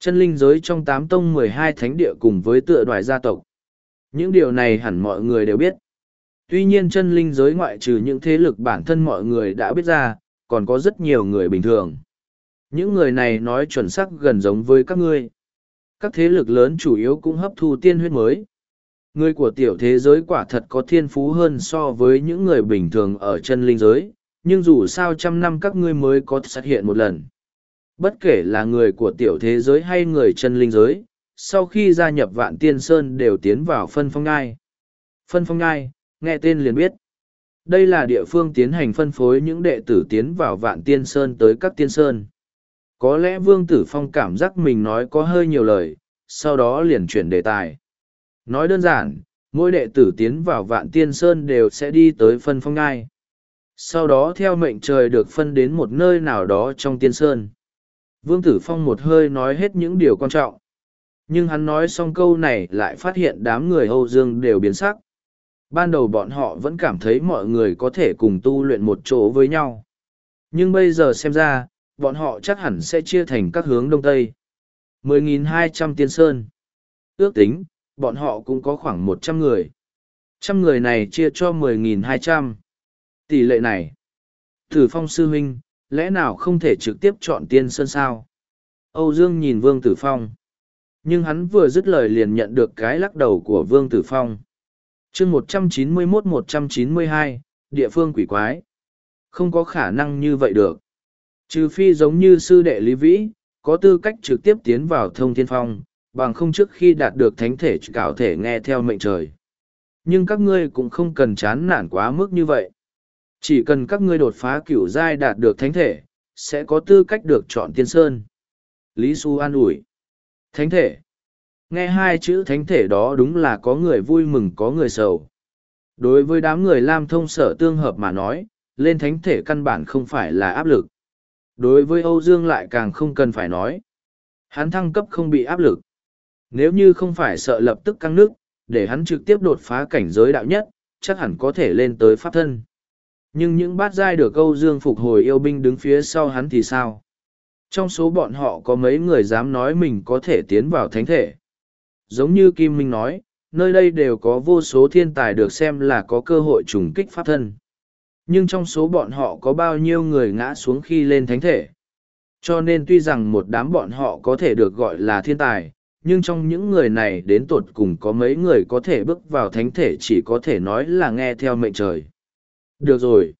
Chân linh giới trong tám tông mười hai thánh địa cùng với tựa đoài gia tộc. Những điều này hẳn mọi người đều biết. Tuy nhiên chân linh giới ngoại trừ những thế lực bản thân mọi người đã biết ra, còn có rất nhiều người bình thường. Những người này nói chuẩn xác gần giống với các ngươi các thế lực lớn chủ yếu cũng hấp thu tiên huyết mới. Người của tiểu thế giới quả thật có thiên phú hơn so với những người bình thường ở chân linh giới, nhưng dù sao trăm năm các ngươi mới có xuất hiện một lần. Bất kể là người của tiểu thế giới hay người chân linh giới, sau khi gia nhập vạn tiên sơn đều tiến vào phân phong ngai. Phân phong ngai, nghe tên liền biết. Đây là địa phương tiến hành phân phối những đệ tử tiến vào vạn tiên sơn tới các tiên sơn. Có lẽ Vương Tử Phong cảm giác mình nói có hơi nhiều lời, sau đó liền chuyển đề tài. Nói đơn giản, mỗi đệ tử tiến vào vạn tiên sơn đều sẽ đi tới phân phong ngai. Sau đó theo mệnh trời được phân đến một nơi nào đó trong tiên sơn. Vương Tử Phong một hơi nói hết những điều quan trọng. Nhưng hắn nói xong câu này lại phát hiện đám người Âu Dương đều biến sắc. Ban đầu bọn họ vẫn cảm thấy mọi người có thể cùng tu luyện một chỗ với nhau. Nhưng bây giờ xem ra, bọn họ chắc hẳn sẽ chia thành các hướng đông tây. 10.200 tiên sơn. Ước tính, bọn họ cũng có khoảng 100 người. Trăm người này chia cho 10.200. Tỷ lệ này. Tử phong sư huynh, lẽ nào không thể trực tiếp chọn tiên sơn sao? Âu Dương nhìn Vương Tử Phong. Nhưng hắn vừa dứt lời liền nhận được cái lắc đầu của Vương Tử Phong. chương 191-192, địa phương quỷ quái. Không có khả năng như vậy được. Trừ phi giống như sư đệ Lý Vĩ, có tư cách trực tiếp tiến vào thông thiên phong, bằng không trước khi đạt được thánh thể cảo thể nghe theo mệnh trời. Nhưng các ngươi cũng không cần chán nản quá mức như vậy. Chỉ cần các ngươi đột phá cửu giai đạt được thánh thể, sẽ có tư cách được chọn tiên sơn. Lý Xu an ủi. Thánh thể. Nghe hai chữ thánh thể đó đúng là có người vui mừng có người sầu. Đối với đám người Lam thông sở tương hợp mà nói, lên thánh thể căn bản không phải là áp lực. Đối với Âu Dương lại càng không cần phải nói. Hắn thăng cấp không bị áp lực. Nếu như không phải sợ lập tức căng nước, để hắn trực tiếp đột phá cảnh giới đạo nhất, chắc hẳn có thể lên tới pháp thân. Nhưng những bát giai được câu dương phục hồi yêu binh đứng phía sau hắn thì sao? Trong số bọn họ có mấy người dám nói mình có thể tiến vào thánh thể. Giống như Kim Minh nói, nơi đây đều có vô số thiên tài được xem là có cơ hội trùng kích pháp thân. Nhưng trong số bọn họ có bao nhiêu người ngã xuống khi lên thánh thể. Cho nên tuy rằng một đám bọn họ có thể được gọi là thiên tài, nhưng trong những người này đến tột cùng có mấy người có thể bước vào thánh thể chỉ có thể nói là nghe theo mệnh trời. Được rồi.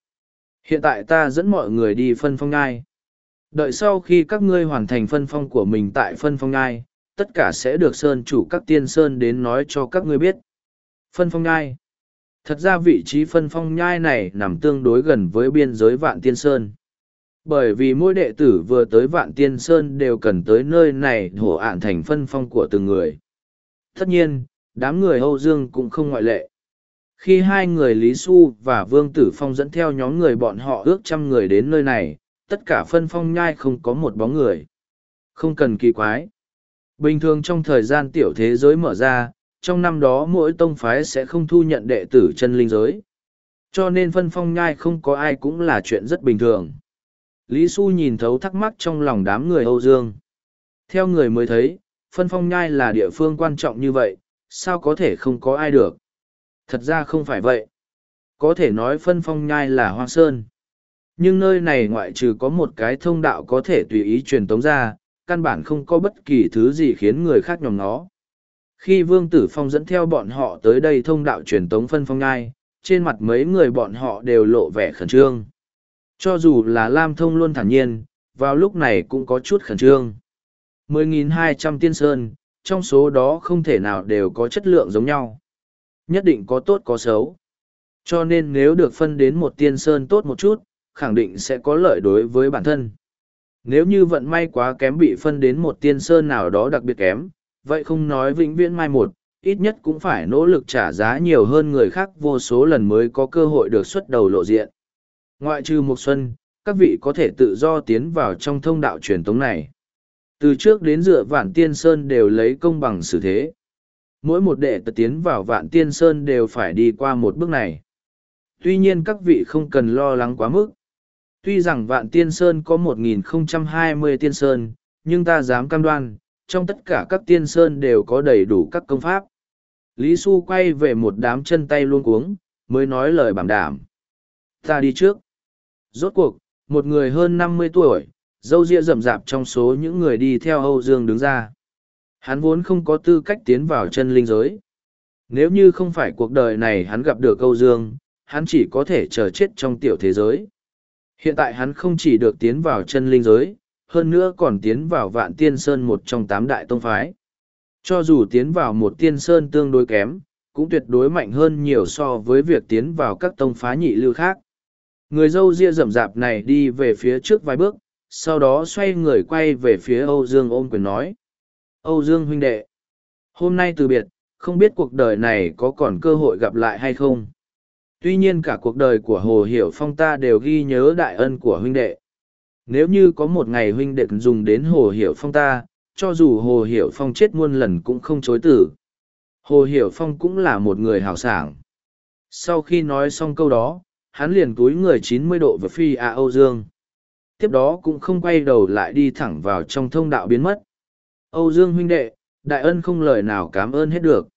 Hiện tại ta dẫn mọi người đi phân phong ngai. Đợi sau khi các ngươi hoàn thành phân phong của mình tại phân phong ngai, tất cả sẽ được sơn chủ các tiên sơn đến nói cho các ngươi biết. Phân phong ngai Thật ra vị trí phân phong nhai này nằm tương đối gần với biên giới vạn tiên sơn. Bởi vì mỗi đệ tử vừa tới vạn tiên sơn đều cần tới nơi này hổ ạn thành phân phong của từng người. Tất nhiên, đám người Âu Dương cũng không ngoại lệ. Khi hai người Lý Xu và Vương Tử Phong dẫn theo nhóm người bọn họ ước trăm người đến nơi này, tất cả phân phong nhai không có một bóng người. Không cần kỳ quái. Bình thường trong thời gian tiểu thế giới mở ra, trong năm đó mỗi tông phái sẽ không thu nhận đệ tử chân linh giới. Cho nên phân phong nhai không có ai cũng là chuyện rất bình thường. Lý Xu nhìn thấu thắc mắc trong lòng đám người Âu Dương. Theo người mới thấy, phân phong nhai là địa phương quan trọng như vậy, sao có thể không có ai được? Thật ra không phải vậy. Có thể nói phân phong nhai là hoa sơn. Nhưng nơi này ngoại trừ có một cái thông đạo có thể tùy ý truyền tống ra, căn bản không có bất kỳ thứ gì khiến người khác nhòm nó. Khi Vương Tử Phong dẫn theo bọn họ tới đây thông đạo truyền tống phân phong ngai, trên mặt mấy người bọn họ đều lộ vẻ khẩn trương. Cho dù là Lam Thông luôn thản nhiên, vào lúc này cũng có chút khẩn trương. 10.200 tiên sơn, trong số đó không thể nào đều có chất lượng giống nhau. Nhất định có tốt có xấu. Cho nên nếu được phân đến một tiên sơn tốt một chút, khẳng định sẽ có lợi đối với bản thân. Nếu như vận may quá kém bị phân đến một tiên sơn nào đó đặc biệt kém, vậy không nói vĩnh viễn mai một, ít nhất cũng phải nỗ lực trả giá nhiều hơn người khác vô số lần mới có cơ hội được xuất đầu lộ diện. Ngoại trừ một xuân, các vị có thể tự do tiến vào trong thông đạo truyền tống này. Từ trước đến dựa vạn tiên sơn đều lấy công bằng xử thế. Mỗi một đệ tử tiến vào vạn tiên sơn đều phải đi qua một bước này. Tuy nhiên các vị không cần lo lắng quá mức, Tuy rằng vạn tiên sơn có 1020 tiên sơn, nhưng ta dám cam đoan, trong tất cả các tiên sơn đều có đầy đủ các công pháp. Lý Xu quay về một đám chân tay luôn cuống, mới nói lời bảo đảm. Ta đi trước. Rốt cuộc, một người hơn năm mươi tuổi, dâu ria rậm rạp trong số những người đi theo Âu Dương đứng ra. Hắn vốn không có tư cách tiến vào chân linh giới. Nếu như không phải cuộc đời này hắn gặp được Âu Dương, hắn chỉ có thể chờ chết trong tiểu thế giới. Hiện tại hắn không chỉ được tiến vào chân linh giới, hơn nữa còn tiến vào vạn tiên sơn một trong tám đại tông phái. Cho dù tiến vào một tiên sơn tương đối kém, cũng tuyệt đối mạnh hơn nhiều so với việc tiến vào các tông phá nhị lưu khác. Người dâu ria rậm rạp này đi về phía trước vài bước, sau đó xoay người quay về phía Âu Dương ôm quyền nói. Âu Dương huynh đệ, hôm nay từ biệt, không biết cuộc đời này có còn cơ hội gặp lại hay không? Tuy nhiên cả cuộc đời của Hồ Hiểu Phong ta đều ghi nhớ đại ân của huynh đệ. Nếu như có một ngày huynh đệ dùng đến Hồ Hiểu Phong ta, cho dù Hồ Hiểu Phong chết muôn lần cũng không chối tử. Hồ Hiểu Phong cũng là một người hào sảng. Sau khi nói xong câu đó, hắn liền túi người chín mươi độ với phi A Âu Dương. Tiếp đó cũng không quay đầu lại đi thẳng vào trong thông đạo biến mất. Âu Dương huynh đệ, đại ân không lời nào cảm ơn hết được.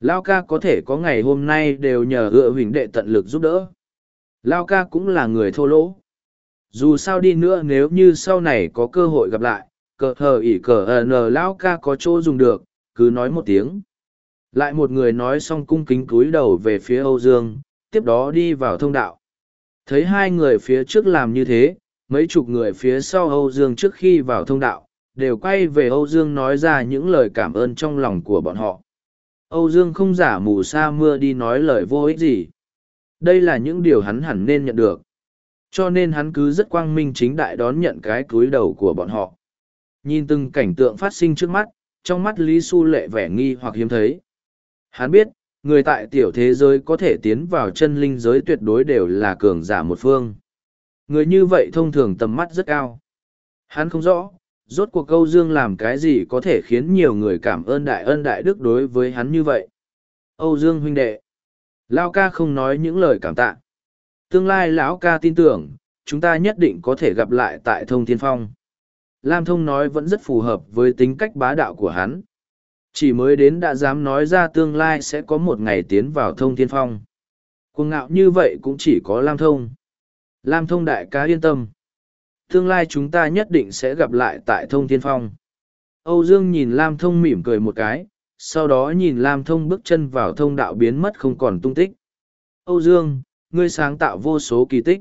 Lao ca có thể có ngày hôm nay đều nhờ ựa huỳnh đệ tận lực giúp đỡ. Lao ca cũng là người thô lỗ. Dù sao đi nữa nếu như sau này có cơ hội gặp lại, cờ hờ ỉ cờ n lão ca có chỗ dùng được, cứ nói một tiếng. Lại một người nói xong cung kính cúi đầu về phía Âu Dương, tiếp đó đi vào thông đạo. Thấy hai người phía trước làm như thế, mấy chục người phía sau Âu Dương trước khi vào thông đạo, đều quay về Âu Dương nói ra những lời cảm ơn trong lòng của bọn họ. Âu Dương không giả mù sa mưa đi nói lời vô ích gì. Đây là những điều hắn hẳn nên nhận được. Cho nên hắn cứ rất quang minh chính đại đón nhận cái cúi đầu của bọn họ. Nhìn từng cảnh tượng phát sinh trước mắt, trong mắt Lý Xu lệ vẻ nghi hoặc hiếm thấy. Hắn biết, người tại tiểu thế giới có thể tiến vào chân linh giới tuyệt đối đều là cường giả một phương. Người như vậy thông thường tầm mắt rất cao. Hắn không rõ, Rốt cuộc câu Dương làm cái gì có thể khiến nhiều người cảm ơn đại ân đại đức đối với hắn như vậy? Âu Dương huynh đệ. Lao ca không nói những lời cảm tạ. Tương lai lão ca tin tưởng, chúng ta nhất định có thể gặp lại tại thông thiên phong. Lam thông nói vẫn rất phù hợp với tính cách bá đạo của hắn. Chỉ mới đến đã dám nói ra tương lai sẽ có một ngày tiến vào thông thiên phong. Cuồng ngạo như vậy cũng chỉ có Lam thông. Lam thông đại ca yên tâm. Tương lai chúng ta nhất định sẽ gặp lại tại thông thiên phong. Âu Dương nhìn Lam thông mỉm cười một cái, sau đó nhìn Lam thông bước chân vào thông đạo biến mất không còn tung tích. Âu Dương, ngươi sáng tạo vô số kỳ tích.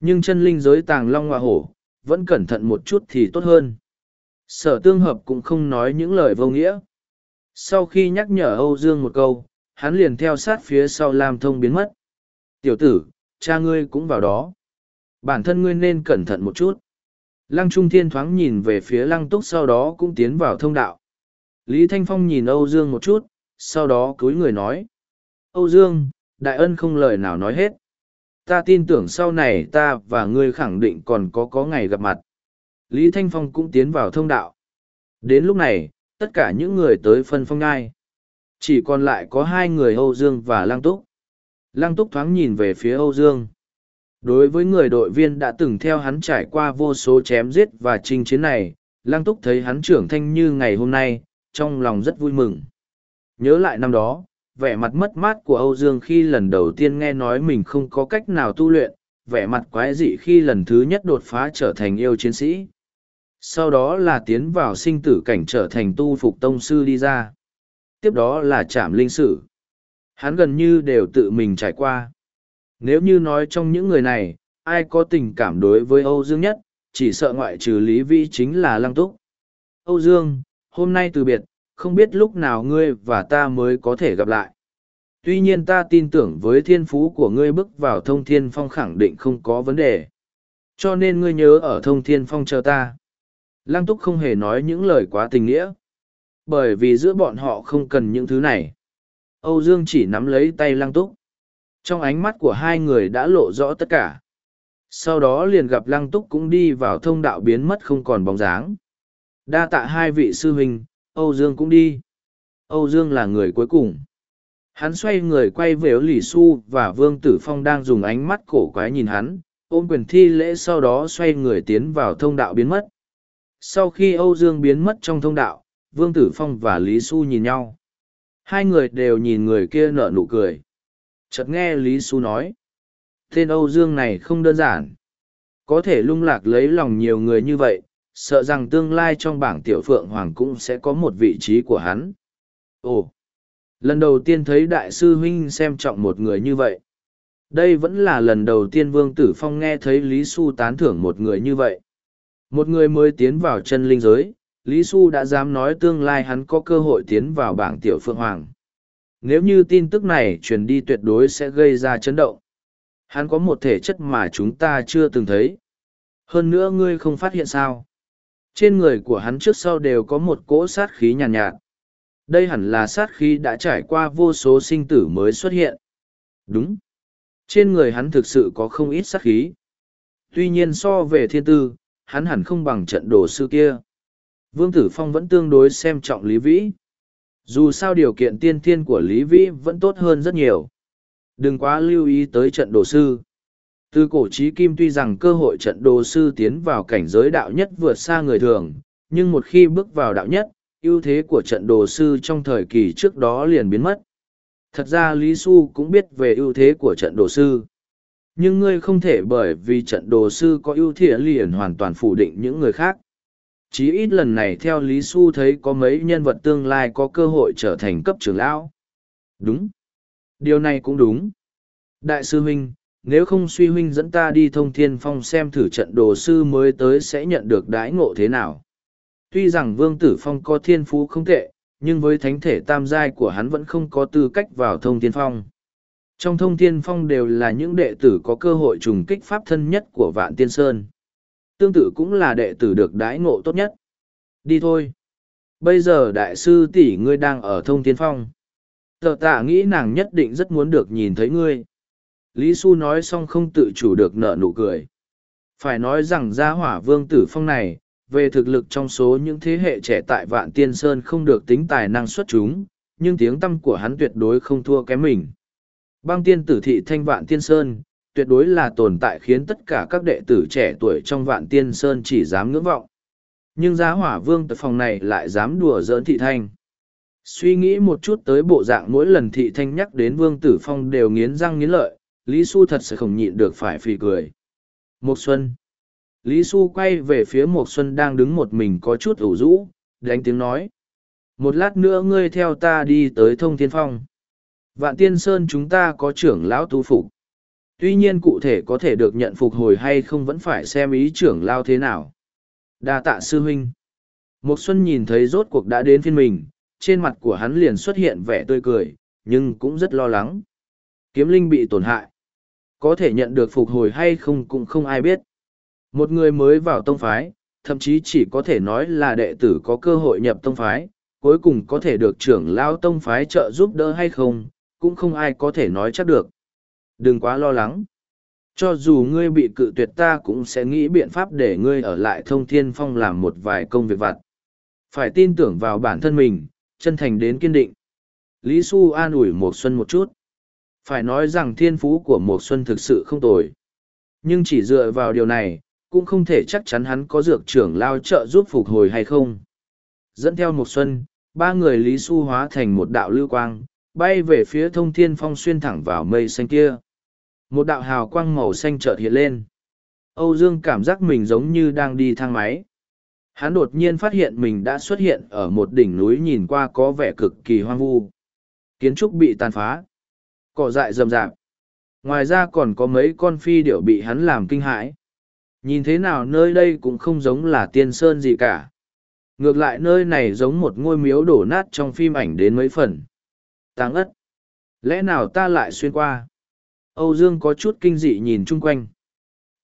Nhưng chân linh giới tàng long hoa hổ, vẫn cẩn thận một chút thì tốt hơn. Sở tương hợp cũng không nói những lời vô nghĩa. Sau khi nhắc nhở Âu Dương một câu, hắn liền theo sát phía sau Lam Thông biến mất. Tiểu tử, cha ngươi cũng vào đó. Bản thân ngươi nên cẩn thận một chút. Lăng Trung Thiên thoáng nhìn về phía Lăng Túc sau đó cũng tiến vào thông đạo. Lý Thanh Phong nhìn Âu Dương một chút, sau đó cúi người nói. Âu Dương, đại ân không lời nào nói hết. Ta tin tưởng sau này ta và ngươi khẳng định còn có có ngày gặp mặt. Lý Thanh Phong cũng tiến vào thông đạo. Đến lúc này, tất cả những người tới phân phong ngai. Chỉ còn lại có hai người Âu Dương và Lăng Túc. Lăng Túc thoáng nhìn về phía Âu Dương. Đối với người đội viên đã từng theo hắn trải qua vô số chém giết và chinh chiến này, Lăng Túc thấy hắn trưởng thanh như ngày hôm nay, trong lòng rất vui mừng. Nhớ lại năm đó, vẻ mặt mất mát của Âu Dương khi lần đầu tiên nghe nói mình không có cách nào tu luyện, vẻ mặt quái dị khi lần thứ nhất đột phá trở thành yêu chiến sĩ. Sau đó là tiến vào sinh tử cảnh trở thành tu phục tông sư đi ra. Tiếp đó là chạm linh sử. Hắn gần như đều tự mình trải qua. Nếu như nói trong những người này, ai có tình cảm đối với Âu Dương nhất, chỉ sợ ngoại trừ Lý Vĩ chính là Lăng Túc. Âu Dương, hôm nay từ biệt, không biết lúc nào ngươi và ta mới có thể gặp lại. Tuy nhiên ta tin tưởng với thiên phú của ngươi bước vào thông thiên phong khẳng định không có vấn đề. Cho nên ngươi nhớ ở thông thiên phong chờ ta. Lăng túc không hề nói những lời quá tình nghĩa. Bởi vì giữa bọn họ không cần những thứ này. Âu Dương chỉ nắm lấy tay lăng túc. Trong ánh mắt của hai người đã lộ rõ tất cả. Sau đó liền gặp lăng túc cũng đi vào thông đạo biến mất không còn bóng dáng. Đa tạ hai vị sư huynh, Âu Dương cũng đi. Âu Dương là người cuối cùng. Hắn xoay người quay về Lỷ Xu và Vương Tử Phong đang dùng ánh mắt cổ quái nhìn hắn, ôm quyền thi lễ sau đó xoay người tiến vào thông đạo biến mất. Sau khi Âu Dương biến mất trong thông đạo, Vương Tử Phong và Lý Xu nhìn nhau. Hai người đều nhìn người kia nở nụ cười. Chợt nghe Lý Xu nói. Tên Âu Dương này không đơn giản. Có thể lung lạc lấy lòng nhiều người như vậy, sợ rằng tương lai trong bảng tiểu phượng hoàng cũng sẽ có một vị trí của hắn. Ồ! Lần đầu tiên thấy đại sư huynh xem trọng một người như vậy. Đây vẫn là lần đầu tiên Vương Tử Phong nghe thấy Lý Xu tán thưởng một người như vậy. Một người mới tiến vào chân linh giới, Lý Xu đã dám nói tương lai hắn có cơ hội tiến vào bảng tiểu phượng hoàng. Nếu như tin tức này truyền đi tuyệt đối sẽ gây ra chấn động. Hắn có một thể chất mà chúng ta chưa từng thấy. Hơn nữa ngươi không phát hiện sao. Trên người của hắn trước sau đều có một cỗ sát khí nhàn nhạt, nhạt. Đây hẳn là sát khí đã trải qua vô số sinh tử mới xuất hiện. Đúng. Trên người hắn thực sự có không ít sát khí. Tuy nhiên so về thiên tư, hắn hẳn không bằng trận đồ sư kia. Vương Tử Phong vẫn tương đối xem trọng Lý Vĩ. Dù sao điều kiện tiên thiên của Lý Vĩ vẫn tốt hơn rất nhiều. Đừng quá lưu ý tới trận đồ sư. Từ cổ trí kim tuy rằng cơ hội trận đồ sư tiến vào cảnh giới đạo nhất vượt xa người thường, nhưng một khi bước vào đạo nhất, ưu thế của trận đồ sư trong thời kỳ trước đó liền biến mất. Thật ra Lý Xu cũng biết về ưu thế của trận đồ sư. Nhưng ngươi không thể bởi vì trận đồ sư có ưu thế liền hoàn toàn phủ định những người khác. Chí ít lần này theo Lý Xu thấy có mấy nhân vật tương lai có cơ hội trở thành cấp trưởng lão. Đúng. Điều này cũng đúng. Đại sư huynh, nếu không suy huynh dẫn ta đi thông thiên phong xem thử trận đồ sư mới tới sẽ nhận được đái ngộ thế nào. Tuy rằng Vương Tử Phong có thiên phú không tệ, nhưng với thánh thể tam giai của hắn vẫn không có tư cách vào thông thiên phong. Trong thông thiên phong đều là những đệ tử có cơ hội trùng kích pháp thân nhất của Vạn Tiên Sơn. Tương tự cũng là đệ tử được đái ngộ tốt nhất. Đi thôi. Bây giờ đại sư tỷ ngươi đang ở thông thiên phong. Tờ tạ nghĩ nàng nhất định rất muốn được nhìn thấy ngươi. Lý Xu nói xong không tự chủ được nở nụ cười. Phải nói rằng gia hỏa vương tử phong này, về thực lực trong số những thế hệ trẻ tại Vạn Tiên Sơn không được tính tài năng xuất chúng, nhưng tiếng tăm của hắn tuyệt đối không thua kém mình. Băng tiên tử thị thanh Vạn Tiên Sơn, tuyệt đối là tồn tại khiến tất cả các đệ tử trẻ tuổi trong Vạn Tiên Sơn chỉ dám ngưỡng vọng. Nhưng giá hỏa vương Tử phòng này lại dám đùa giỡn thị thanh. Suy nghĩ một chút tới bộ dạng mỗi lần thị thanh nhắc đến vương tử phong đều nghiến răng nghiến lợi, Lý Xu thật sự không nhịn được phải phì cười. Mộc Xuân Lý Xu quay về phía Mộc Xuân đang đứng một mình có chút ủ rũ, đánh tiếng nói. Một lát nữa ngươi theo ta đi tới thông thiên phong. Vạn tiên sơn chúng ta có trưởng lão tu phục. Tuy nhiên cụ thể có thể được nhận phục hồi hay không vẫn phải xem ý trưởng lao thế nào. đa tạ sư huynh. Mộc Xuân nhìn thấy rốt cuộc đã đến phiên mình, trên mặt của hắn liền xuất hiện vẻ tươi cười, nhưng cũng rất lo lắng. Kiếm linh bị tổn hại. Có thể nhận được phục hồi hay không cũng không ai biết. Một người mới vào tông phái, thậm chí chỉ có thể nói là đệ tử có cơ hội nhập tông phái, cuối cùng có thể được trưởng lao tông phái trợ giúp đỡ hay không, cũng không ai có thể nói chắc được. Đừng quá lo lắng. Cho dù ngươi bị cự tuyệt ta cũng sẽ nghĩ biện pháp để ngươi ở lại thông thiên phong làm một vài công việc vặt. Phải tin tưởng vào bản thân mình, chân thành đến kiên định. Lý Xu an ủi một xuân một chút. Phải nói rằng thiên phú của Mộc xuân thực sự không tồi. Nhưng chỉ dựa vào điều này, cũng không thể chắc chắn hắn có dược trưởng lao trợ giúp phục hồi hay không. Dẫn theo Mộc xuân, ba người Lý Xu hóa thành một đạo lưu quang, bay về phía thông thiên phong xuyên thẳng vào mây xanh kia. Một đạo hào quang màu xanh chợt hiện lên. Âu Dương cảm giác mình giống như đang đi thang máy. Hắn đột nhiên phát hiện mình đã xuất hiện ở một đỉnh núi nhìn qua có vẻ cực kỳ hoang vu. Kiến trúc bị tàn phá. Cỏ dại rầm rạp. Ngoài ra còn có mấy con phi điệu bị hắn làm kinh hãi. Nhìn thế nào nơi đây cũng không giống là tiên sơn gì cả. Ngược lại nơi này giống một ngôi miếu đổ nát trong phim ảnh đến mấy phần. Táng ất. Lẽ nào ta lại xuyên qua? Âu Dương có chút kinh dị nhìn chung quanh.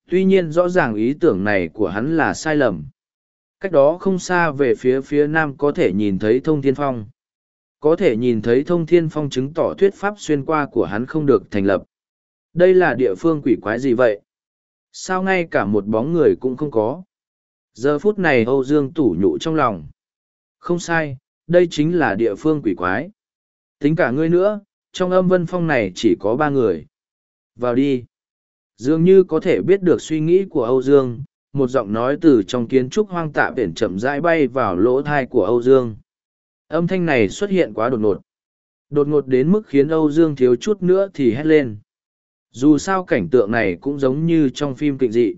Tuy nhiên rõ ràng ý tưởng này của hắn là sai lầm. Cách đó không xa về phía phía nam có thể nhìn thấy thông thiên phong. Có thể nhìn thấy thông thiên phong chứng tỏ thuyết pháp xuyên qua của hắn không được thành lập. Đây là địa phương quỷ quái gì vậy? Sao ngay cả một bóng người cũng không có? Giờ phút này Âu Dương tủ nhụ trong lòng. Không sai, đây chính là địa phương quỷ quái. Tính cả ngươi nữa, trong âm vân phong này chỉ có ba người. Vào đi. Dường như có thể biết được suy nghĩ của Âu Dương, một giọng nói từ trong kiến trúc hoang tạ biển chậm rãi bay vào lỗ thai của Âu Dương. Âm thanh này xuất hiện quá đột ngột. Đột ngột đến mức khiến Âu Dương thiếu chút nữa thì hét lên. Dù sao cảnh tượng này cũng giống như trong phim kịch dị.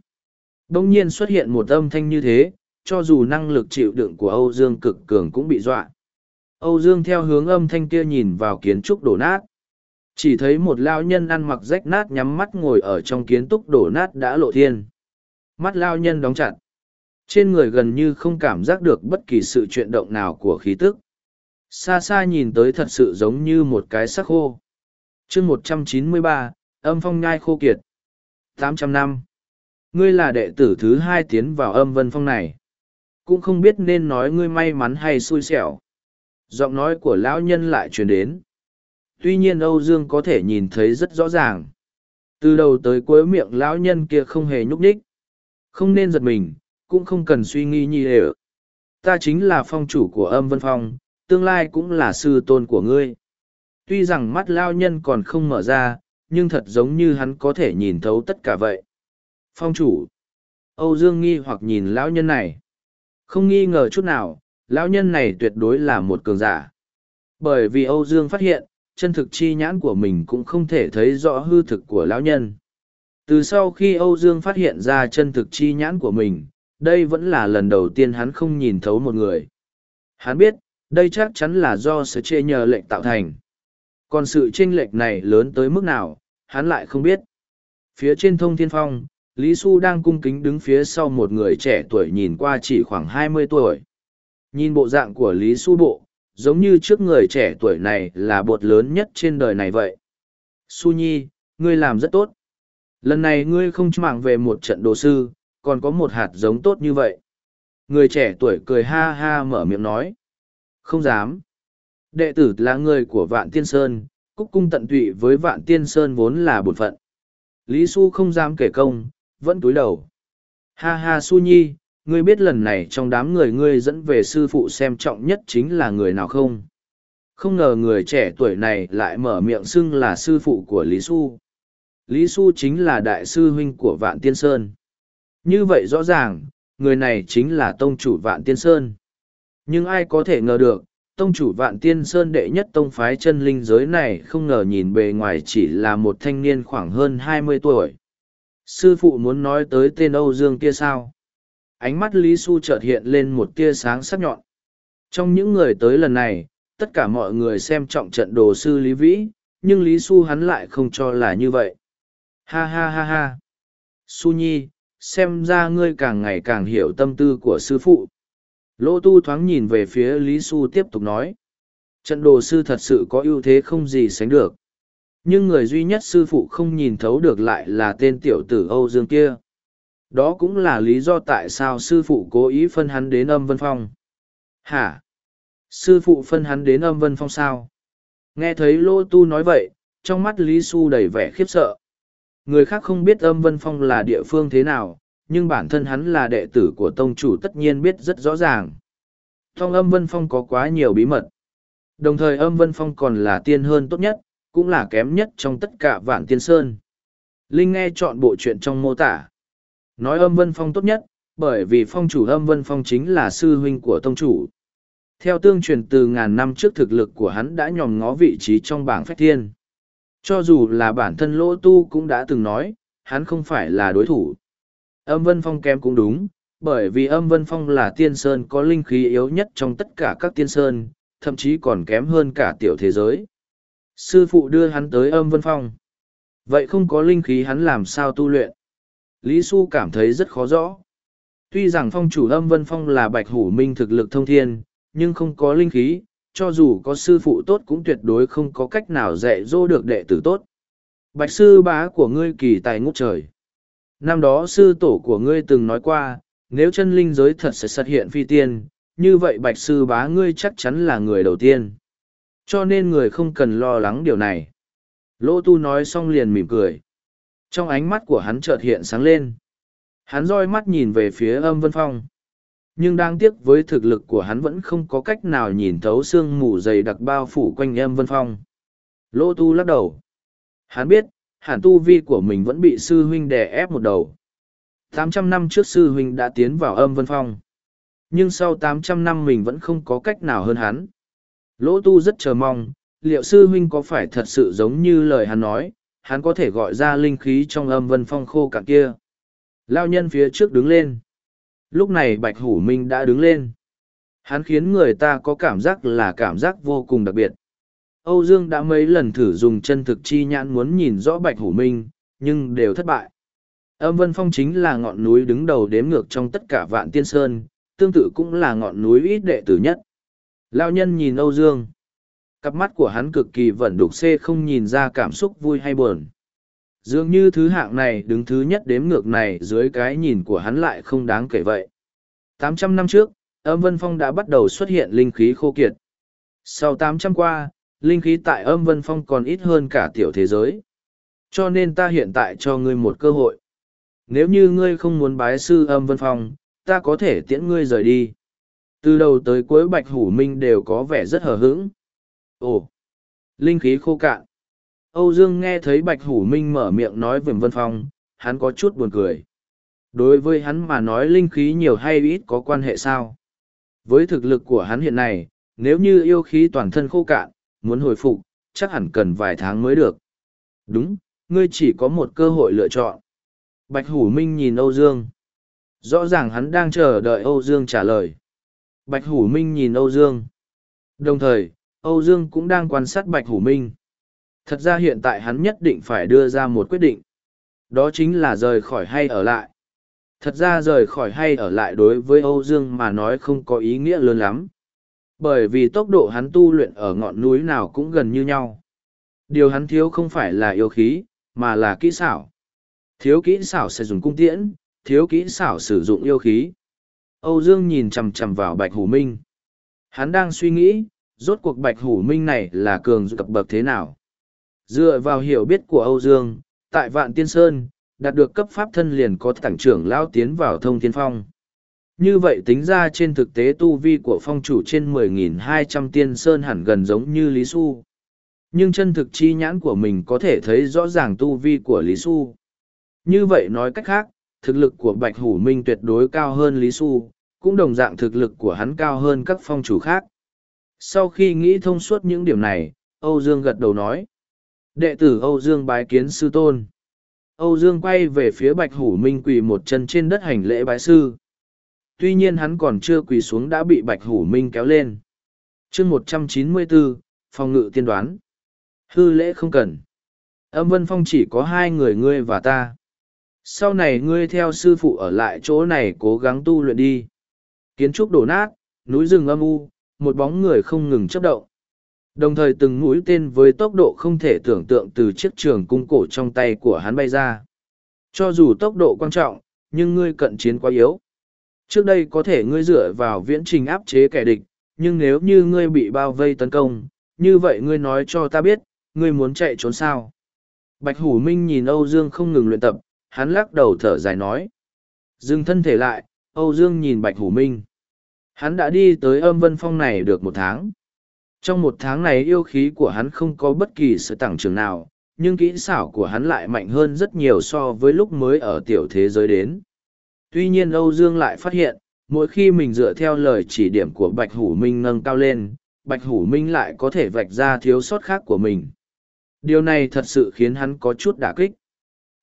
Đông nhiên xuất hiện một âm thanh như thế, cho dù năng lực chịu đựng của Âu Dương cực cường cũng bị dọa. Âu Dương theo hướng âm thanh kia nhìn vào kiến trúc đổ nát. Chỉ thấy một lao nhân ăn mặc rách nát nhắm mắt ngồi ở trong kiến trúc đổ nát đã lộ thiên. Mắt lao nhân đóng chặt. Trên người gần như không cảm giác được bất kỳ sự chuyển động nào của khí tức. Xa xa nhìn tới thật sự giống như một cái sắc khô. chương một trăm chín mươi ba, âm phong nhai khô kiệt. tám trăm năm. Ngươi là đệ tử thứ hai tiến vào âm vân phong này. Cũng không biết nên nói ngươi may mắn hay xui xẻo. Giọng nói của lão nhân lại truyền đến. Tuy nhiên Âu Dương có thể nhìn thấy rất rõ ràng. Từ đầu tới cuối miệng lão nhân kia không hề nhúc nhích. Không nên giật mình, cũng không cần suy nghĩ như thế. Ta chính là phong chủ của âm vân phong, tương lai cũng là sư tôn của ngươi. Tuy rằng mắt lao nhân còn không mở ra, nhưng thật giống như hắn có thể nhìn thấu tất cả vậy. Phong chủ. Âu Dương nghi hoặc nhìn lão nhân này. Không nghi ngờ chút nào, lão nhân này tuyệt đối là một cường giả. Bởi vì Âu Dương phát hiện, chân thực chi nhãn của mình cũng không thể thấy rõ hư thực của lão nhân. Từ sau khi Âu Dương phát hiện ra chân thực chi nhãn của mình, đây vẫn là lần đầu tiên hắn không nhìn thấu một người. Hắn biết, đây chắc chắn là do sự chê nhờ lệnh tạo thành. Còn sự chênh lệch này lớn tới mức nào, hắn lại không biết. Phía trên thông thiên phong, Lý Xu đang cung kính đứng phía sau một người trẻ tuổi nhìn qua chỉ khoảng hai mươi tuổi. Nhìn bộ dạng của Lý Xu bộ, giống như trước người trẻ tuổi này là bột lớn nhất trên đời này vậy. Su Nhi, ngươi làm rất tốt. Lần này ngươi không màng về một trận đồ sư, còn có một hạt giống tốt như vậy. Người trẻ tuổi cười ha ha mở miệng nói. Không dám. Đệ tử là người của Vạn Tiên Sơn, cúc cung tận tụy với Vạn Tiên Sơn vốn là bổn phận. Lý Xu không dám kể công, vẫn túi đầu. Ha ha Su Nhi, ngươi biết lần này trong đám người ngươi dẫn về sư phụ xem trọng nhất chính là người nào không? Không ngờ người trẻ tuổi này lại mở miệng xưng là sư phụ của Lý Xu. Lý Xu chính là đại sư huynh của Vạn Tiên Sơn. Như vậy rõ ràng, người này chính là tông chủ Vạn Tiên Sơn. Nhưng ai có thể ngờ được, tông chủ Vạn Tiên Sơn đệ nhất tông phái chân linh giới này không ngờ nhìn bề ngoài chỉ là một thanh niên khoảng hơn hai mươi tuổi. Sư phụ muốn nói tới tên Âu Dương kia sao? Ánh mắt Lý Xu chợt hiện lên một tia sáng sắc nhọn. Trong những người tới lần này, tất cả mọi người xem trọng trận đồ sư Lý Vĩ, nhưng Lý Xu hắn lại không cho là như vậy. Ha ha ha ha. Xu Nhi, xem ra ngươi càng ngày càng hiểu tâm tư của sư phụ. Lỗ tu thoáng nhìn về phía Lý Xu tiếp tục nói. Trận đồ sư thật sự có ưu thế không gì sánh được. Nhưng người duy nhất sư phụ không nhìn thấu được lại là tên tiểu tử Âu Dương kia. Đó cũng là lý do tại sao sư phụ cố ý phân hắn đến âm vân phong. Hả? Sư phụ phân hắn đến âm vân phong sao? Nghe thấy Lô Tu nói vậy, trong mắt Lý Xu đầy vẻ khiếp sợ. Người khác không biết âm vân phong là địa phương thế nào, nhưng bản thân hắn là đệ tử của tông chủ tất nhiên biết rất rõ ràng. Trong âm vân phong có quá nhiều bí mật. Đồng thời âm vân phong còn là tiên hơn tốt nhất, cũng là kém nhất trong tất cả vạn tiên sơn. Linh nghe chọn bộ chuyện trong mô tả. Nói âm vân phong tốt nhất, bởi vì phong chủ âm vân phong chính là sư huynh của tông chủ. Theo tương truyền từ ngàn năm trước thực lực của hắn đã nhòm ngó vị trí trong bảng phách thiên. Cho dù là bản thân lỗ tu cũng đã từng nói, hắn không phải là đối thủ. Âm vân phong kém cũng đúng, bởi vì âm vân phong là tiên sơn có linh khí yếu nhất trong tất cả các tiên sơn, thậm chí còn kém hơn cả tiểu thế giới. Sư phụ đưa hắn tới âm vân phong. Vậy không có linh khí hắn làm sao tu luyện? Lý Xu cảm thấy rất khó rõ. Tuy rằng phong chủ âm vân phong là bạch hủ minh thực lực thông thiên, nhưng không có linh khí, cho dù có sư phụ tốt cũng tuyệt đối không có cách nào dạy dỗ được đệ tử tốt. Bạch sư bá của ngươi kỳ tài ngút trời. Năm đó sư tổ của ngươi từng nói qua, nếu chân linh giới thật sẽ xuất hiện phi tiên, như vậy bạch sư bá ngươi chắc chắn là người đầu tiên. Cho nên người không cần lo lắng điều này. Lỗ tu nói xong liền mỉm cười. Trong ánh mắt của hắn chợt hiện sáng lên. Hắn roi mắt nhìn về phía âm vân phong. Nhưng đáng tiếc với thực lực của hắn vẫn không có cách nào nhìn thấu sương mù dày đặc bao phủ quanh âm vân phong. Lỗ tu lắc đầu. Hắn biết, hẳn tu vi của mình vẫn bị sư huynh đè ép một đầu. Tám trăm năm trước sư huynh đã tiến vào âm vân phong. Nhưng sau tám trăm năm mình vẫn không có cách nào hơn hắn. Lỗ tu rất chờ mong, liệu sư huynh có phải thật sự giống như lời hắn nói, hắn có thể gọi ra linh khí trong âm vân phong khô cạn kia. Lao nhân phía trước đứng lên. Lúc này Bạch Hủ Minh đã đứng lên. Hắn khiến người ta có cảm giác là cảm giác vô cùng đặc biệt. Âu Dương đã mấy lần thử dùng chân thực chi nhãn muốn nhìn rõ Bạch Hủ Minh, nhưng đều thất bại. Âm Vân Phong chính là ngọn núi đứng đầu đếm ngược trong tất cả vạn tiên sơn, tương tự cũng là ngọn núi ít đệ tử nhất. Lao nhân nhìn Âu Dương. Cặp mắt của hắn cực kỳ vẩn đục xê không nhìn ra cảm xúc vui hay buồn. Dường như thứ hạng này đứng thứ nhất đếm ngược này dưới cái nhìn của hắn lại không đáng kể vậy. Tám trăm năm trước, âm vân phong đã bắt đầu xuất hiện linh khí khô kiệt. Sau tám trăm qua, linh khí tại âm vân phong còn ít hơn cả tiểu thế giới. Cho nên ta hiện tại cho ngươi một cơ hội. Nếu như ngươi không muốn bái sư âm vân phong, ta có thể tiễn ngươi rời đi. Từ đầu tới cuối bạch hủ minh đều có vẻ rất hờ hững. Ồ! Linh khí khô cạn. Âu Dương nghe thấy Bạch Hủ Minh mở miệng nói về Vân Phong, hắn có chút buồn cười. Đối với hắn mà nói linh khí nhiều hay ít có quan hệ sao? Với thực lực của hắn hiện nay, nếu như yêu khí toàn thân khô cạn, muốn hồi phục, chắc hẳn cần vài tháng mới được. Đúng, ngươi chỉ có một cơ hội lựa chọn. Bạch Hủ Minh nhìn Âu Dương. Rõ ràng hắn đang chờ đợi Âu Dương trả lời. Bạch Hủ Minh nhìn Âu Dương. Đồng thời, Âu Dương cũng đang quan sát Bạch Hủ Minh. Thật ra hiện tại hắn nhất định phải đưa ra một quyết định. Đó chính là rời khỏi hay ở lại. Thật ra rời khỏi hay ở lại đối với Âu Dương mà nói không có ý nghĩa lớn lắm. Bởi vì tốc độ hắn tu luyện ở ngọn núi nào cũng gần như nhau. Điều hắn thiếu không phải là yêu khí, mà là kỹ xảo. Thiếu kỹ xảo sẽ dùng cung tiễn, thiếu kỹ xảo sử dụng yêu khí. Âu Dương nhìn chằm chằm vào Bạch Hủ Minh. Hắn đang suy nghĩ, rốt cuộc Bạch Hủ Minh này là cường cập bậc thế nào? Dựa vào hiểu biết của Âu Dương, tại Vạn Tiên Sơn, đạt được cấp pháp thân liền có tảng trưởng lao tiến vào thông thiên phong. Như vậy tính ra trên thực tế tu vi của phong chủ trên 10.200 tiên sơn hẳn gần giống như Lý Xu. Nhưng chân thực chi nhãn của mình có thể thấy rõ ràng tu vi của Lý Xu. Như vậy nói cách khác, thực lực của Bạch Hủ Minh tuyệt đối cao hơn Lý Xu, cũng đồng dạng thực lực của hắn cao hơn các phong chủ khác. Sau khi nghĩ thông suốt những điểm này, Âu Dương gật đầu nói. Đệ tử Âu Dương bái kiến sư tôn. Âu Dương quay về phía Bạch Hủ Minh quỳ một chân trên đất hành lễ bái sư. Tuy nhiên hắn còn chưa quỳ xuống đã bị Bạch Hủ Minh kéo lên. chương một trăm chín mươi bốn, phòng ngự tiên đoán. Hư lễ không cần. Âm Vân Phong chỉ có hai người ngươi và ta. Sau này ngươi theo sư phụ ở lại chỗ này cố gắng tu luyện đi. Kiến trúc đổ nát, núi rừng âm u, một bóng người không ngừng chấp động. Đồng thời từng mũi tên với tốc độ không thể tưởng tượng từ chiếc trường cung cổ trong tay của hắn bay ra. Cho dù tốc độ quan trọng, nhưng ngươi cận chiến quá yếu. Trước đây có thể ngươi dựa vào viễn trình áp chế kẻ địch, nhưng nếu như ngươi bị bao vây tấn công, như vậy ngươi nói cho ta biết, ngươi muốn chạy trốn sao. Bạch Hủ Minh nhìn Âu Dương không ngừng luyện tập, hắn lắc đầu thở dài nói. Dừng thân thể lại, Âu Dương nhìn Bạch Hủ Minh. Hắn đã đi tới âm vân phong này được một tháng. Trong một tháng này yêu khí của hắn không có bất kỳ sự tăng trưởng nào, nhưng kỹ xảo của hắn lại mạnh hơn rất nhiều so với lúc mới ở tiểu thế giới đến. Tuy nhiên Âu Dương lại phát hiện, mỗi khi mình dựa theo lời chỉ điểm của Bạch Hủ Minh nâng cao lên, Bạch Hủ Minh lại có thể vạch ra thiếu sót khác của mình. Điều này thật sự khiến hắn có chút đả kích.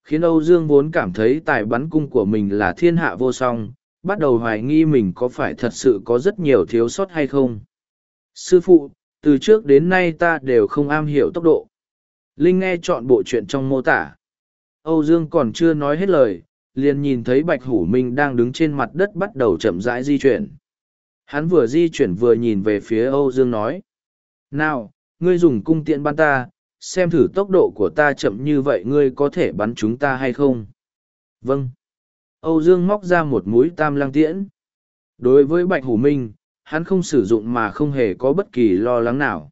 Khiến Âu Dương vốn cảm thấy tài bắn cung của mình là thiên hạ vô song, bắt đầu hoài nghi mình có phải thật sự có rất nhiều thiếu sót hay không. Sư phụ, từ trước đến nay ta đều không am hiểu tốc độ. Linh nghe chọn bộ chuyện trong mô tả. Âu Dương còn chưa nói hết lời, liền nhìn thấy Bạch Hủ Minh đang đứng trên mặt đất bắt đầu chậm rãi di chuyển. Hắn vừa di chuyển vừa nhìn về phía Âu Dương nói. Nào, ngươi dùng cung tiện bắn ta, xem thử tốc độ của ta chậm như vậy ngươi có thể bắn chúng ta hay không? Vâng. Âu Dương móc ra một mũi tam lăng tiễn. Đối với Bạch Hủ Minh, hắn không sử dụng mà không hề có bất kỳ lo lắng nào.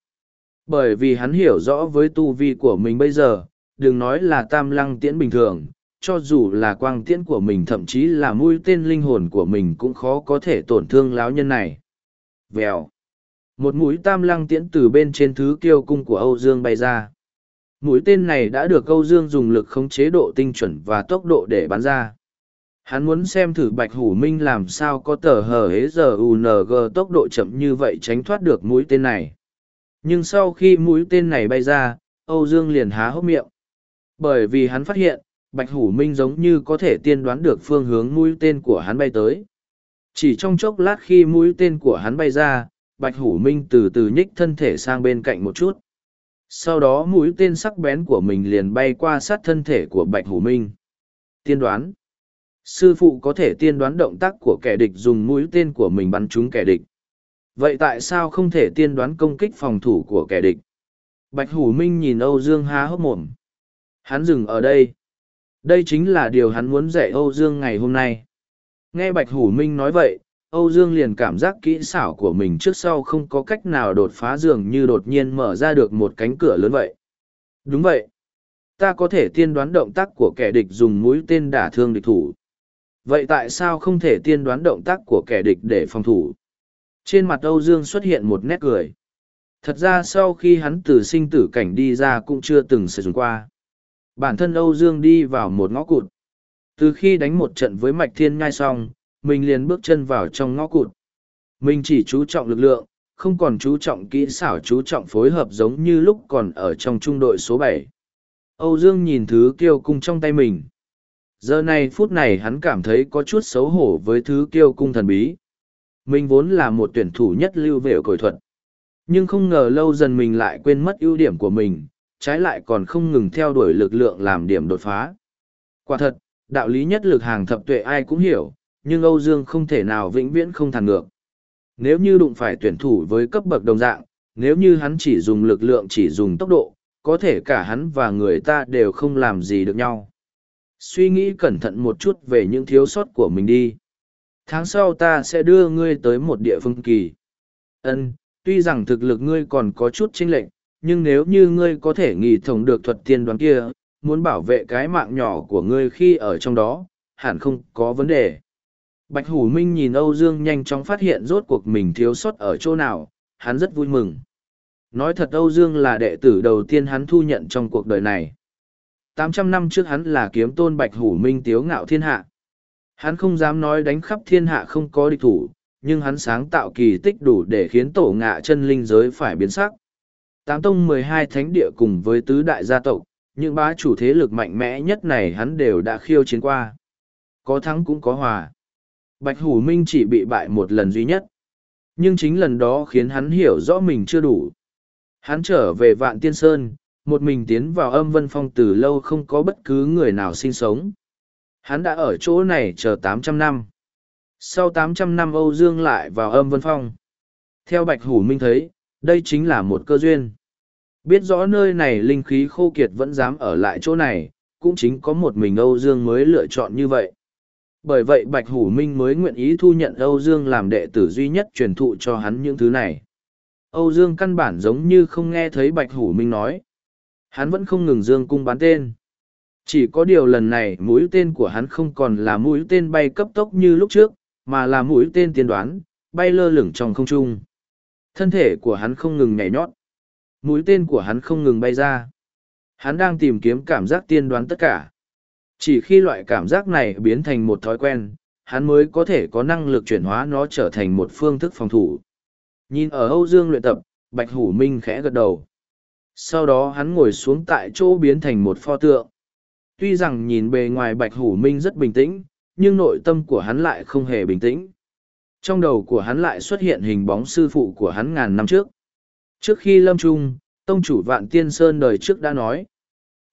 Bởi vì hắn hiểu rõ với tu vi của mình bây giờ, đừng nói là tam lăng tiễn bình thường, cho dù là quang tiễn của mình thậm chí là mũi tên linh hồn của mình cũng khó có thể tổn thương lão nhân này. Vèo. Một mũi tam lăng tiễn từ bên trên thứ kiêu cung của Âu Dương bay ra. Mũi tên này đã được Âu Dương dùng lực khống chế độ tinh chuẩn và tốc độ để bắn ra. Hắn muốn xem thử Bạch Hủ Minh làm sao có tờ hờ hế giờ UNG tốc độ chậm như vậy tránh thoát được mũi tên này. Nhưng sau khi mũi tên này bay ra, Âu Dương liền há hốc miệng. Bởi vì hắn phát hiện, Bạch Hủ Minh giống như có thể tiên đoán được phương hướng mũi tên của hắn bay tới. Chỉ trong chốc lát khi mũi tên của hắn bay ra, Bạch Hủ Minh từ từ nhích thân thể sang bên cạnh một chút. Sau đó mũi tên sắc bén của mình liền bay qua sát thân thể của Bạch Hủ Minh. Tiên đoán sư phụ có thể tiên đoán động tác của kẻ địch dùng mũi tên của mình bắn trúng kẻ địch vậy tại sao không thể tiên đoán công kích phòng thủ của kẻ địch bạch hủ minh nhìn âu dương há hốc mồm hắn dừng ở đây đây chính là điều hắn muốn dạy âu dương ngày hôm nay. Nghe bạch hủ minh nói vậy, âu dương liền cảm giác kỹ xảo của mình trước sau không có cách nào đột phá dường như đột nhiên mở ra được một cánh cửa lớn vậy. Đúng vậy. Ta có thể tiên đoán động tác của kẻ địch dùng mũi tên đả thương địch thủ. Vậy tại sao không thể tiên đoán động tác của kẻ địch để phòng thủ? Trên mặt âu dương xuất hiện một nét cười. Thật ra sau khi hắn từ sinh tử cảnh đi ra cũng chưa từng sử dụng qua bản thân âu dương đi vào một ngõ cụt. Từ khi đánh một trận với mạch thiên ngay xong, mình liền bước chân vào trong ngõ cụt. Mình chỉ chú trọng lực lượng, không còn chú trọng kỹ xảo chú trọng phối hợp giống như lúc còn ở trong trung đội số bảy. Âu dương nhìn thứ kiêu cung trong tay mình. Giờ này phút này hắn cảm thấy có chút xấu hổ với thứ kiêu cung thần bí. Mình vốn là một tuyển thủ nhất lưu về cổi thuật. Nhưng không ngờ lâu dần mình lại quên mất ưu điểm của mình trái lại còn không ngừng theo đuổi lực lượng làm điểm đột phá. Quả thật, đạo lý nhất lực hàng thập tuệ ai cũng hiểu, nhưng âu dương không thể nào vĩnh viễn không thàn ngược. Nếu như đụng phải tuyển thủ với cấp bậc đồng dạng, nếu như hắn chỉ dùng lực lượng, chỉ dùng tốc độ, có thể cả hắn và người ta đều không làm gì được nhau. Suy nghĩ cẩn thận một chút về những thiếu sót của mình đi. Tháng sau ta sẽ đưa ngươi tới một địa phương kỳ. Ân, tuy rằng thực lực ngươi còn có chút chênh lệch nhưng nếu như ngươi có thể nghỉ thông được thuật tiên đoán kia muốn bảo vệ cái mạng nhỏ của ngươi khi ở trong đó hẳn không có vấn đề Bạch Hủ Minh nhìn Âu Dương nhanh chóng phát hiện rốt cuộc mình thiếu sót ở chỗ nào, hắn rất vui mừng. Nói thật Âu Dương là đệ tử đầu tiên hắn thu nhận trong cuộc đời này. Tám trăm năm trước hắn là kiếm tôn Bạch Hủ Minh tiếu ngạo thiên hạ. Hắn không dám nói đánh khắp thiên hạ không có địch thủ, nhưng hắn sáng tạo kỳ tích đủ để khiến tổ ngạ chân linh giới phải biến sắc. Tám tông mười hai thánh địa cùng với tứ đại gia tộc, những bá chủ thế lực mạnh mẽ nhất này hắn đều đã khiêu chiến qua. Có thắng cũng có hòa. Bạch Hủ Minh chỉ bị bại một lần duy nhất. Nhưng chính lần đó khiến hắn hiểu rõ mình chưa đủ. Hắn trở về Vạn Tiên Sơn, một mình tiến vào âm vân phong từ lâu không có bất cứ người nào sinh sống. Hắn đã ở chỗ này chờ tám trăm năm. Sau tám trăm năm Âu Dương lại vào âm vân phong. Theo Bạch Hủ Minh thấy, đây chính là một cơ duyên. Biết rõ nơi này linh khí khô kiệt vẫn dám ở lại chỗ này, cũng chính có một mình Âu Dương mới lựa chọn như vậy. Bởi vậy Bạch Hủ Minh mới nguyện ý thu nhận Âu Dương làm đệ tử duy nhất truyền thụ cho hắn những thứ này. Âu Dương căn bản giống như không nghe thấy Bạch Hủ Minh nói. Hắn vẫn không ngừng Dương cung bán tên. Chỉ có điều lần này mũi tên của hắn không còn là mũi tên bay cấp tốc như lúc trước, mà là mũi tên tiên đoán, bay lơ lửng trong không trung. Thân thể của hắn không ngừng nhảy nhót. Mũi tên của hắn không ngừng bay ra. Hắn đang tìm kiếm cảm giác tiên đoán tất cả. Chỉ khi loại cảm giác này biến thành một thói quen, hắn mới có thể có năng lực chuyển hóa nó trở thành một phương thức phòng thủ. Nhìn ở Âu Dương luyện tập, Bạch Hủ Minh khẽ gật đầu. Sau đó hắn ngồi xuống tại chỗ biến thành một pho tượng. Tuy rằng nhìn bề ngoài Bạch Hủ Minh rất bình tĩnh, nhưng nội tâm của hắn lại không hề bình tĩnh. Trong đầu của hắn lại xuất hiện hình bóng sư phụ của hắn ngàn năm trước. Trước khi lâm trung, tông chủ vạn tiên sơn đời trước đã nói.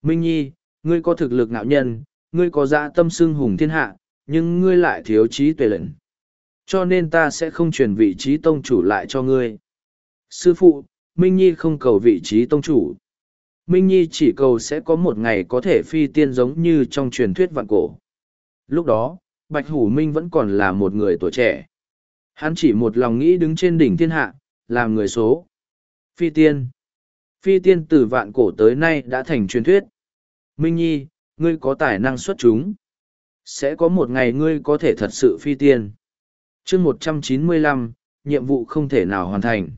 Minh Nhi, ngươi có thực lực ngạo nhân, ngươi có dạ tâm xưng hùng thiên hạ, nhưng ngươi lại thiếu trí tuệ lệnh. Cho nên ta sẽ không truyền vị trí tông chủ lại cho ngươi. Sư phụ, Minh Nhi không cầu vị trí tông chủ. Minh Nhi chỉ cầu sẽ có một ngày có thể phi tiên giống như trong truyền thuyết vạn cổ. Lúc đó, Bạch Hủ Minh vẫn còn là một người tuổi trẻ. Hắn chỉ một lòng nghĩ đứng trên đỉnh thiên hạ, làm người số. Phi tiên. Phi tiên từ vạn cổ tới nay đã thành truyền thuyết. Minh Nhi, ngươi có tài năng xuất chúng. Sẽ có một ngày ngươi có thể thật sự phi tiên. chương một trăm chín mươi lăm, nhiệm vụ không thể nào hoàn thành.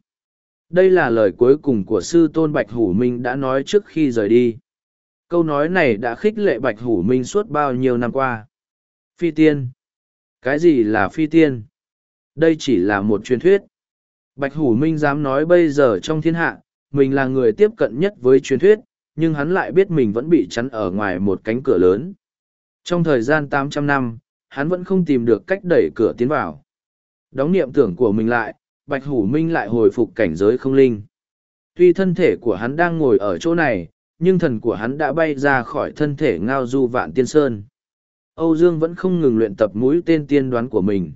Đây là lời cuối cùng của sư tôn Bạch Hủ Minh đã nói trước khi rời đi. Câu nói này đã khích lệ Bạch Hủ Minh suốt bao nhiêu năm qua. Phi tiên. Cái gì là phi tiên? Đây chỉ là một truyền thuyết. Bạch Hủ Minh dám nói bây giờ trong thiên hạ, mình là người tiếp cận nhất với truyền thuyết, nhưng hắn lại biết mình vẫn bị chắn ở ngoài một cánh cửa lớn. Trong thời gian tám trăm năm, hắn vẫn không tìm được cách đẩy cửa tiến vào. Đóng niệm tưởng của mình lại, Bạch Hủ Minh lại hồi phục cảnh giới không linh. Tuy thân thể của hắn đang ngồi ở chỗ này, nhưng thần của hắn đã bay ra khỏi thân thể ngao du vạn tiên sơn. Âu Dương vẫn không ngừng luyện tập mũi tên tiên đoán của mình.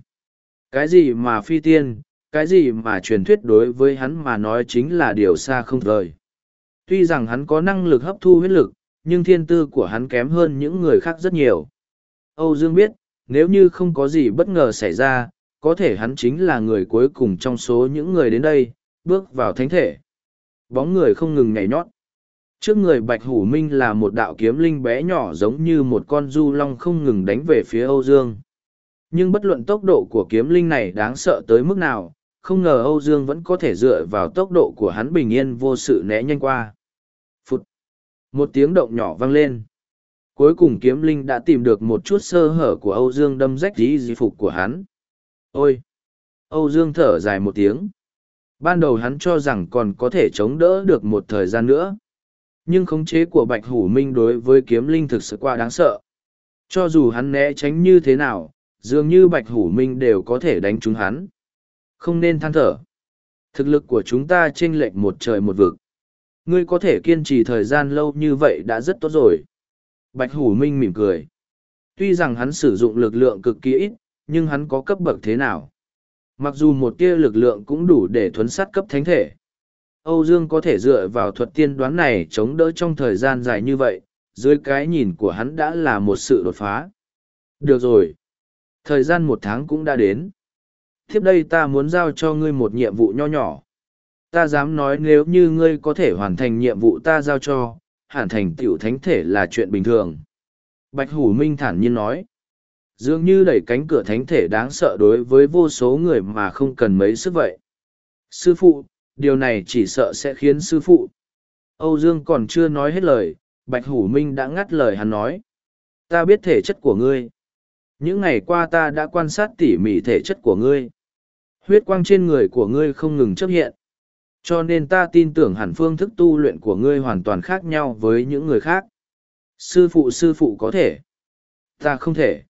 Cái gì mà phi tiên, cái gì mà truyền thuyết đối với hắn mà nói chính là điều xa không vời. Tuy rằng hắn có năng lực hấp thu huyết lực, nhưng thiên tư của hắn kém hơn những người khác rất nhiều. Âu Dương biết, nếu như không có gì bất ngờ xảy ra, có thể hắn chính là người cuối cùng trong số những người đến đây, bước vào thánh thể. Bóng người không ngừng nhảy nhót. Trước người Bạch Hủ Minh là một đạo kiếm linh bé nhỏ giống như một con du long không ngừng đánh về phía Âu Dương. Nhưng bất luận tốc độ của kiếm linh này đáng sợ tới mức nào, không ngờ Âu Dương vẫn có thể dựa vào tốc độ của hắn bình yên vô sự né nhanh qua. Phụt! Một tiếng động nhỏ vang lên. Cuối cùng kiếm linh đã tìm được một chút sơ hở của Âu Dương đâm rách dí di phục của hắn. Ôi! Âu Dương thở dài một tiếng. Ban đầu hắn cho rằng còn có thể chống đỡ được một thời gian nữa. Nhưng khống chế của Bạch Hủ Minh đối với kiếm linh thực sự quá đáng sợ. Cho dù hắn né tránh như thế nào, dường như Bạch Hủ Minh đều có thể đánh trúng hắn. Không nên than thở. Thực lực của chúng ta chênh lệch một trời một vực. Ngươi có thể kiên trì thời gian lâu như vậy đã rất tốt rồi. Bạch Hủ Minh mỉm cười. Tuy rằng hắn sử dụng lực lượng cực kỳ ít, nhưng hắn có cấp bậc thế nào? Mặc dù một tia lực lượng cũng đủ để thuấn sát cấp thánh thể. Âu Dương có thể dựa vào thuật tiên đoán này chống đỡ trong thời gian dài như vậy, dưới cái nhìn của hắn đã là một sự đột phá. Được rồi. Thời gian một tháng cũng đã đến. Tiếp đây ta muốn giao cho ngươi một nhiệm vụ nho nhỏ. Ta dám nói nếu như ngươi có thể hoàn thành nhiệm vụ ta giao cho, hẳn thành tiểu thánh thể là chuyện bình thường. Bạch Hủ Minh thản nhiên nói. dường như đẩy cánh cửa thánh thể đáng sợ đối với vô số người mà không cần mấy sức vậy. Sư phụ, điều này chỉ sợ sẽ khiến sư phụ. Âu Dương còn chưa nói hết lời, Bạch Hủ Minh đã ngắt lời hắn nói. Ta biết thể chất của ngươi. Những ngày qua ta đã quan sát tỉ mỉ thể chất của ngươi. Huyết quang trên người của ngươi không ngừng chấp hiện. Cho nên ta tin tưởng hẳn phương thức tu luyện của ngươi hoàn toàn khác nhau với những người khác. Sư phụ sư phụ có thể. Ta không thể.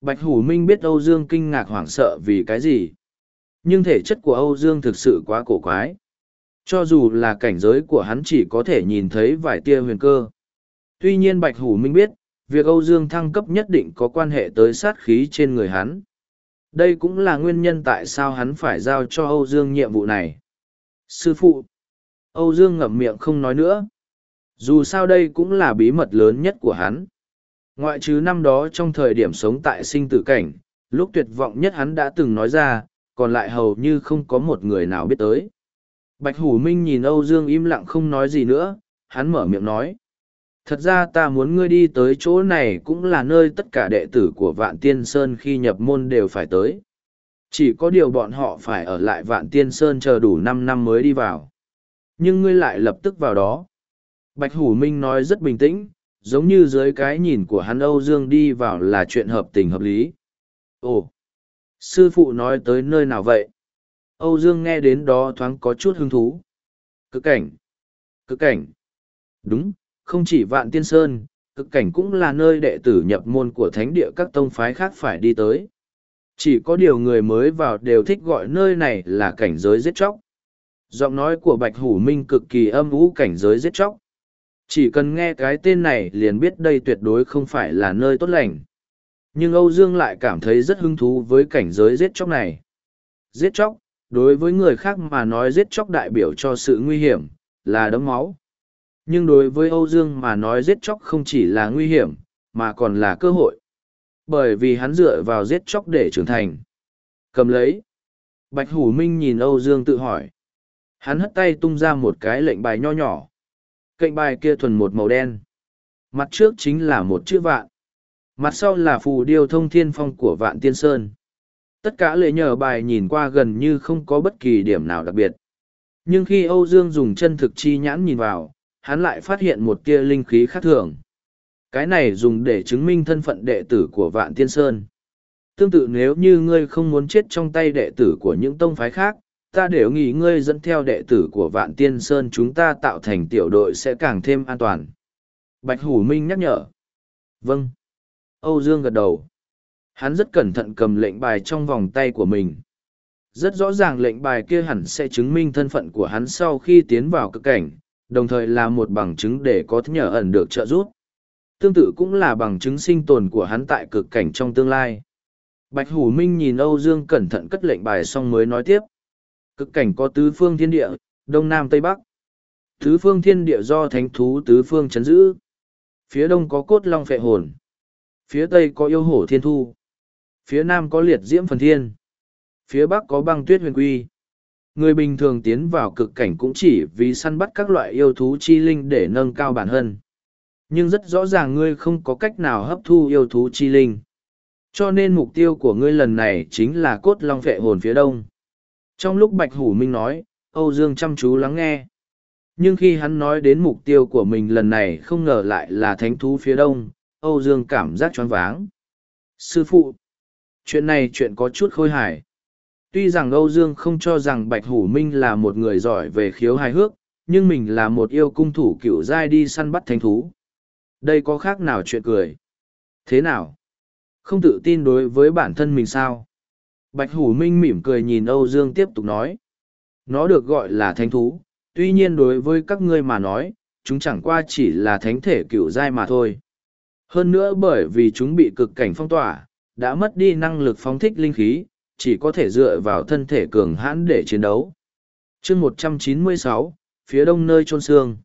Bạch Hủ Minh biết Âu Dương kinh ngạc hoảng sợ vì cái gì. Nhưng thể chất của Âu Dương thực sự quá cổ quái. Cho dù là cảnh giới của hắn chỉ có thể nhìn thấy vài tia huyền cơ. Tuy nhiên Bạch Hủ Minh biết, việc Âu Dương thăng cấp nhất định có quan hệ tới sát khí trên người hắn. Đây cũng là nguyên nhân tại sao hắn phải giao cho Âu Dương nhiệm vụ này. Sư phụ! Âu Dương ngậm miệng không nói nữa. Dù sao đây cũng là bí mật lớn nhất của hắn. Ngoại trừ năm đó trong thời điểm sống tại sinh tử cảnh, lúc tuyệt vọng nhất hắn đã từng nói ra, còn lại hầu như không có một người nào biết tới. Bạch Hủ Minh nhìn Âu Dương im lặng không nói gì nữa, hắn mở miệng nói. Thật ra ta muốn ngươi đi tới chỗ này cũng là nơi tất cả đệ tử của Vạn Tiên Sơn khi nhập môn đều phải tới. Chỉ có điều bọn họ phải ở lại Vạn Tiên Sơn chờ đủ năm năm mới đi vào. Nhưng ngươi lại lập tức vào đó. Bạch Hủ Minh nói rất bình tĩnh, giống như dưới cái nhìn của hắn Âu Dương đi vào là chuyện hợp tình hợp lý. Ồ! Sư phụ nói tới nơi nào vậy? Âu Dương nghe đến đó thoáng có chút hứng thú. Cực cảnh! Cực cảnh! Đúng, không chỉ Vạn Tiên Sơn, cực cảnh cũng là nơi đệ tử nhập môn của thánh địa các tông phái khác phải đi tới. Chỉ có điều người mới vào đều thích gọi nơi này là cảnh giới giết chóc. Giọng nói của Bạch Hủ Minh cực kỳ âm ú cảnh giới giết chóc. Chỉ cần nghe cái tên này liền biết đây tuyệt đối không phải là nơi tốt lành. Nhưng Âu Dương lại cảm thấy rất hứng thú với cảnh giới giết chóc này. Giết chóc, đối với người khác mà nói giết chóc đại biểu cho sự nguy hiểm, là đấm máu. Nhưng đối với Âu Dương mà nói giết chóc không chỉ là nguy hiểm, mà còn là cơ hội. Bởi vì hắn dựa vào giết chóc để trưởng thành. Cầm lấy. Bạch Hủ Minh nhìn Âu Dương tự hỏi. Hắn hất tay tung ra một cái lệnh bài nho nhỏ. Cạnh bài kia thuần một màu đen. Mặt trước chính là một chữ vạn. Mặt sau là phù điêu thông thiên phong của vạn tiên sơn. Tất cả lệ nhờ bài nhìn qua gần như không có bất kỳ điểm nào đặc biệt. Nhưng khi Âu Dương dùng chân thực chi nhãn nhìn vào, hắn lại phát hiện một tia linh khí khác thường. Cái này dùng để chứng minh thân phận đệ tử của Vạn Tiên Sơn. Tương tự nếu như ngươi không muốn chết trong tay đệ tử của những tông phái khác, ta đều nghĩ ngươi dẫn theo đệ tử của Vạn Tiên Sơn chúng ta tạo thành tiểu đội sẽ càng thêm an toàn. Bạch Hủ Minh nhắc nhở. Vâng. Âu Dương gật đầu. Hắn rất cẩn thận cầm lệnh bài trong vòng tay của mình. Rất rõ ràng lệnh bài kia hẳn sẽ chứng minh thân phận của hắn sau khi tiến vào cực cảnh, đồng thời là một bằng chứng để có nhờ ẩn được trợ giúp. Tương tự cũng là bằng chứng sinh tồn của hắn tại cực cảnh trong tương lai. Bạch Hủ Minh nhìn Âu Dương cẩn thận cất lệnh bài xong mới nói tiếp. Cực cảnh có tứ phương thiên địa, đông nam tây bắc. Tứ phương thiên địa do thánh thú tứ phương chấn giữ. Phía đông có cốt long phệ hồn. Phía tây có yêu hổ thiên thu. Phía nam có liệt diễm phần thiên. Phía bắc có băng tuyết huyền quy. Người bình thường tiến vào cực cảnh cũng chỉ vì săn bắt các loại yêu thú chi linh để nâng cao bản thân. Nhưng rất rõ ràng ngươi không có cách nào hấp thu yêu thú chi linh. Cho nên mục tiêu của ngươi lần này chính là cốt long vệ hồn phía đông. Trong lúc Bạch Hủ Minh nói, Âu Dương chăm chú lắng nghe. Nhưng khi hắn nói đến mục tiêu của mình lần này không ngờ lại là thánh thú phía đông, Âu Dương cảm giác choáng váng. Sư phụ, chuyện này chuyện có chút khôi hài. Tuy rằng Âu Dương không cho rằng Bạch Hủ Minh là một người giỏi về khiếu hài hước, nhưng mình là một yêu cung thủ cựu giai đi săn bắt thánh thú. Đây có khác nào chuyện cười? Thế nào? Không tự tin đối với bản thân mình sao? Bạch Hủ Minh mỉm cười nhìn Âu Dương tiếp tục nói. Nó được gọi là thánh thú, tuy nhiên đối với các ngươi mà nói, chúng chẳng qua chỉ là thánh thể cựu giai mà thôi. Hơn nữa bởi vì chúng bị cực cảnh phong tỏa, đã mất đi năng lực phóng thích linh khí, chỉ có thể dựa vào thân thể cường hãn để chiến đấu. chương 196, phía đông nơi trôn xương.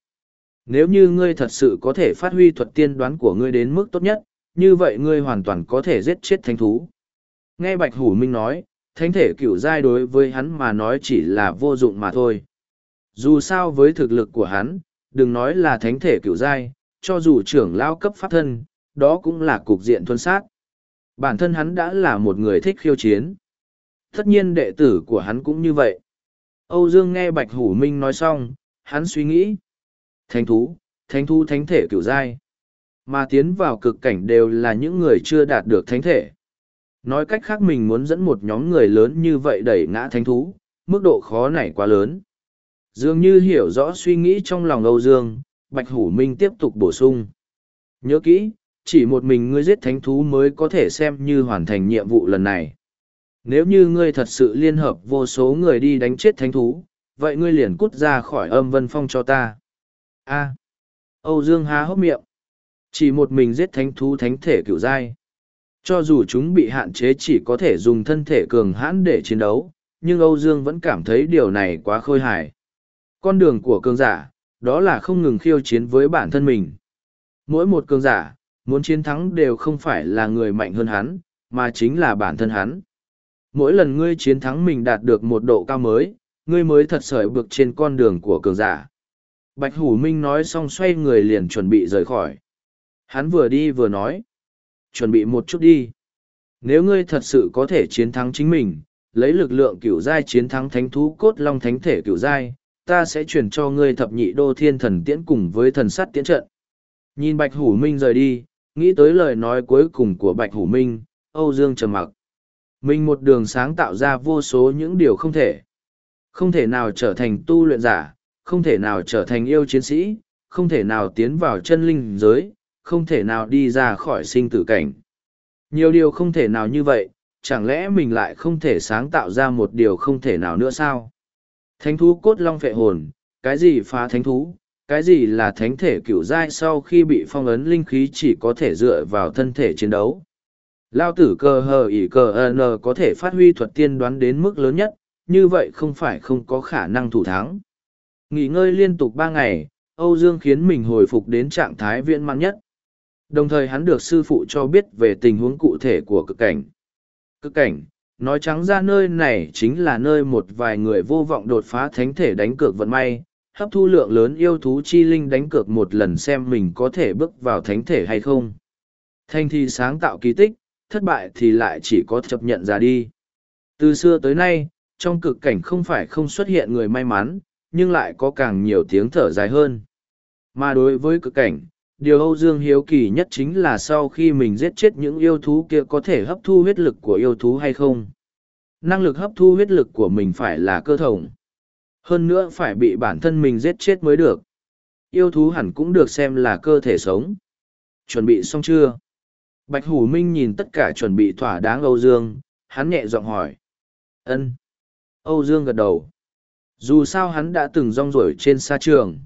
Nếu như ngươi thật sự có thể phát huy thuật tiên đoán của ngươi đến mức tốt nhất, như vậy ngươi hoàn toàn có thể giết chết thánh thú. Nghe Bạch Hủ Minh nói, thánh thể cựu giai đối với hắn mà nói chỉ là vô dụng mà thôi. Dù sao với thực lực của hắn, đừng nói là thánh thể cựu giai, cho dù trưởng lao cấp pháp thân, đó cũng là cục diện thuân sát. Bản thân hắn đã là một người thích khiêu chiến. Tất nhiên đệ tử của hắn cũng như vậy. Âu Dương nghe Bạch Hủ Minh nói xong, hắn suy nghĩ. Thánh thú, thánh thú thánh thể kiểu giai. Mà tiến vào cực cảnh đều là những người chưa đạt được thánh thể. Nói cách khác mình muốn dẫn một nhóm người lớn như vậy đẩy ngã thánh thú, mức độ khó này quá lớn. Dường như hiểu rõ suy nghĩ trong lòng Âu Dương, Bạch Hủ Minh tiếp tục bổ sung. Nhớ kỹ, chỉ một mình ngươi giết thánh thú mới có thể xem như hoàn thành nhiệm vụ lần này. Nếu như ngươi thật sự liên hợp vô số người đi đánh chết thánh thú, vậy ngươi liền cút ra khỏi âm vân phong cho ta. A. Âu Dương há hốc miệng. Chỉ một mình giết thánh thú thánh thể cựu giai. Cho dù chúng bị hạn chế chỉ có thể dùng thân thể cường hãn để chiến đấu, nhưng Âu Dương vẫn cảm thấy điều này quá khôi hài. Con đường của cường giả, đó là không ngừng khiêu chiến với bản thân mình. Mỗi một cường giả, muốn chiến thắng đều không phải là người mạnh hơn hắn, mà chính là bản thân hắn. Mỗi lần ngươi chiến thắng mình đạt được một độ cao mới, ngươi mới thật sởi bước trên con đường của cường giả. Bạch Hủ Minh nói xong xoay người liền chuẩn bị rời khỏi. Hắn vừa đi vừa nói. Chuẩn bị một chút đi. Nếu ngươi thật sự có thể chiến thắng chính mình, lấy lực lượng cửu giai chiến thắng thánh thú cốt long thánh thể cửu giai, ta sẽ chuyển cho ngươi thập nhị đô thiên thần tiễn cùng với thần sắt tiễn trận. Nhìn Bạch Hủ Minh rời đi, nghĩ tới lời nói cuối cùng của Bạch Hủ Minh, Âu Dương trầm mặc. Mình một đường sáng tạo ra vô số những điều không thể. Không thể nào trở thành tu luyện giả, không thể nào trở thành yêu chiến sĩ, không thể nào tiến vào chân linh giới, không thể nào đi ra khỏi sinh tử cảnh. Nhiều điều không thể nào như vậy, chẳng lẽ mình lại không thể sáng tạo ra một điều không thể nào nữa sao? Thánh thú cốt long phệ hồn, cái gì phá thánh thú, cái gì là thánh thể cửu giai sau khi bị phong ấn linh khí chỉ có thể dựa vào thân thể chiến đấu. Lao tử cơ hờ ỉ cờ n có thể phát huy thuật tiên đoán đến mức lớn nhất, như vậy không phải không có khả năng thủ thắng. Nghỉ ngơi liên tục ba ngày, Âu Dương khiến mình hồi phục đến trạng thái viên mãn nhất. Đồng thời hắn được sư phụ cho biết về tình huống cụ thể của cực cảnh. Cực cảnh, nói trắng ra nơi này chính là nơi một vài người vô vọng đột phá thánh thể đánh cược vận may, hấp thu lượng lớn yêu thú chi linh đánh cược một lần xem mình có thể bước vào thánh thể hay không. Thanh thi sáng tạo kỳ tích, thất bại thì lại chỉ có chấp nhận ra đi. Từ xưa tới nay, trong cực cảnh không phải không xuất hiện người may mắn, nhưng lại có càng nhiều tiếng thở dài hơn. Mà đối với cực cảnh, điều Âu Dương hiếu kỳ nhất chính là sau khi mình giết chết những yêu thú kia có thể hấp thu huyết lực của yêu thú hay không. Năng lực hấp thu huyết lực của mình phải là cơ thổng. Hơn nữa phải bị bản thân mình giết chết mới được. Yêu thú hẳn cũng được xem là cơ thể sống. Chuẩn bị xong chưa? Bạch Hủ Minh nhìn tất cả chuẩn bị thỏa đáng Âu Dương, hắn nhẹ giọng hỏi. Ân. Âu Dương gật đầu. Dù sao hắn đã từng rong ruổi trên sa trường.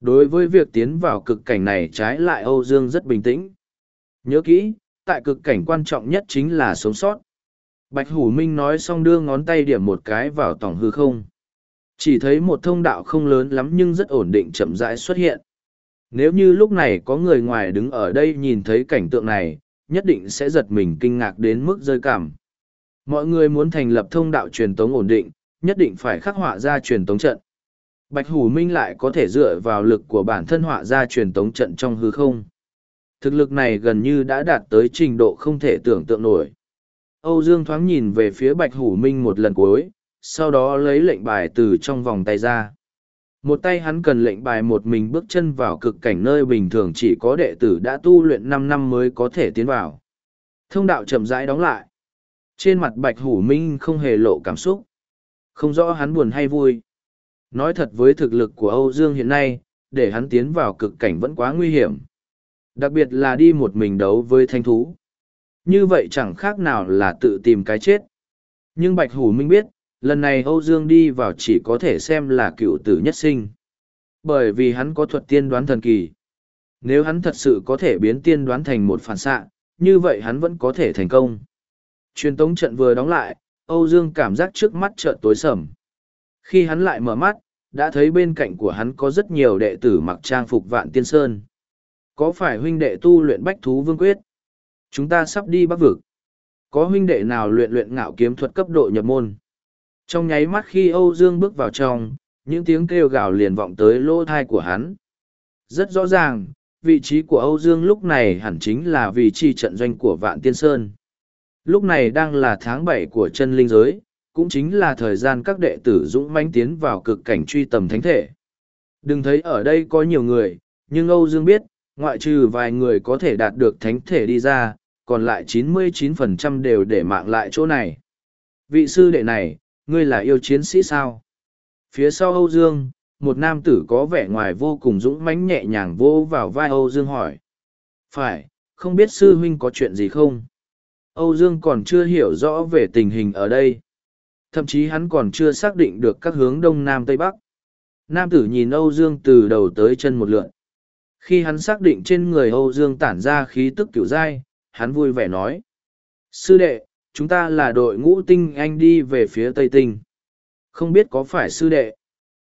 Đối với việc tiến vào cực cảnh này trái lại Âu Dương rất bình tĩnh. Nhớ kỹ, tại cực cảnh quan trọng nhất chính là sống sót. Bạch Hủ Minh nói xong đưa ngón tay điểm một cái vào tổng hư không. Chỉ thấy một thông đạo không lớn lắm nhưng rất ổn định chậm rãi xuất hiện. Nếu như lúc này có người ngoài đứng ở đây nhìn thấy cảnh tượng này, nhất định sẽ giật mình kinh ngạc đến mức rơi cảm. Mọi người muốn thành lập thông đạo truyền tống ổn định, nhất định phải khắc họa ra truyền tống trận. Bạch Hủ Minh lại có thể dựa vào lực của bản thân họa ra truyền tống trận trong hư không. Thực lực này gần như đã đạt tới trình độ không thể tưởng tượng nổi. Âu Dương thoáng nhìn về phía Bạch Hủ Minh một lần cuối, sau đó lấy lệnh bài từ trong vòng tay ra. Một tay hắn cần lệnh bài một mình bước chân vào cực cảnh nơi bình thường chỉ có đệ tử đã tu luyện năm năm mới có thể tiến vào. Thông đạo chậm rãi đóng lại. Trên mặt Bạch Hủ Minh không hề lộ cảm xúc. Không rõ hắn buồn hay vui. Nói thật với thực lực của Âu Dương hiện nay, để hắn tiến vào cực cảnh vẫn quá nguy hiểm. Đặc biệt là đi một mình đấu với thanh thú. Như vậy chẳng khác nào là tự tìm cái chết. Nhưng Bạch Hủ Minh biết, lần này Âu Dương đi vào chỉ có thể xem là cựu tử nhất sinh. Bởi vì hắn có thuật tiên đoán thần kỳ. Nếu hắn thật sự có thể biến tiên đoán thành một phản xạ, như vậy hắn vẫn có thể thành công. Truyền tống trận vừa đóng lại, Âu Dương cảm giác trước mắt chợt tối sầm. Khi hắn lại mở mắt, đã thấy bên cạnh của hắn có rất nhiều đệ tử mặc trang phục vạn tiên sơn. Có phải huynh đệ tu luyện bách thú vương quyết? Chúng ta sắp đi bắc vực. Có huynh đệ nào luyện luyện ngạo kiếm thuật cấp độ nhập môn? Trong nháy mắt khi Âu Dương bước vào trong, những tiếng kêu gào liền vọng tới lỗ thai của hắn. Rất rõ ràng, vị trí của Âu Dương lúc này hẳn chính là vị trí trận doanh của Vạn Tiên Sơn. Lúc này đang là tháng bảy của chân linh giới, cũng chính là thời gian các đệ tử dũng manh tiến vào cực cảnh truy tầm thánh thể. Đừng thấy ở đây có nhiều người, nhưng Âu Dương biết, ngoại trừ vài người có thể đạt được thánh thể đi ra, còn lại 99% đều để mạng lại chỗ này. Vị sư đệ này, ngươi là yêu chiến sĩ sao? Phía sau Âu Dương, một nam tử có vẻ ngoài vô cùng dũng mãnh nhẹ nhàng vô vào vai Âu Dương hỏi. Phải, không biết sư huynh có chuyện gì không? Âu Dương còn chưa hiểu rõ về tình hình ở đây. Thậm chí hắn còn chưa xác định được các hướng đông nam tây bắc. Nam tử nhìn Âu Dương từ đầu tới chân một lượn. Khi hắn xác định trên người Âu Dương tản ra khí tức kiểu dai, hắn vui vẻ nói. Sư đệ, chúng ta là đội ngũ tinh anh đi về phía Tây Tinh. Không biết có phải sư đệ?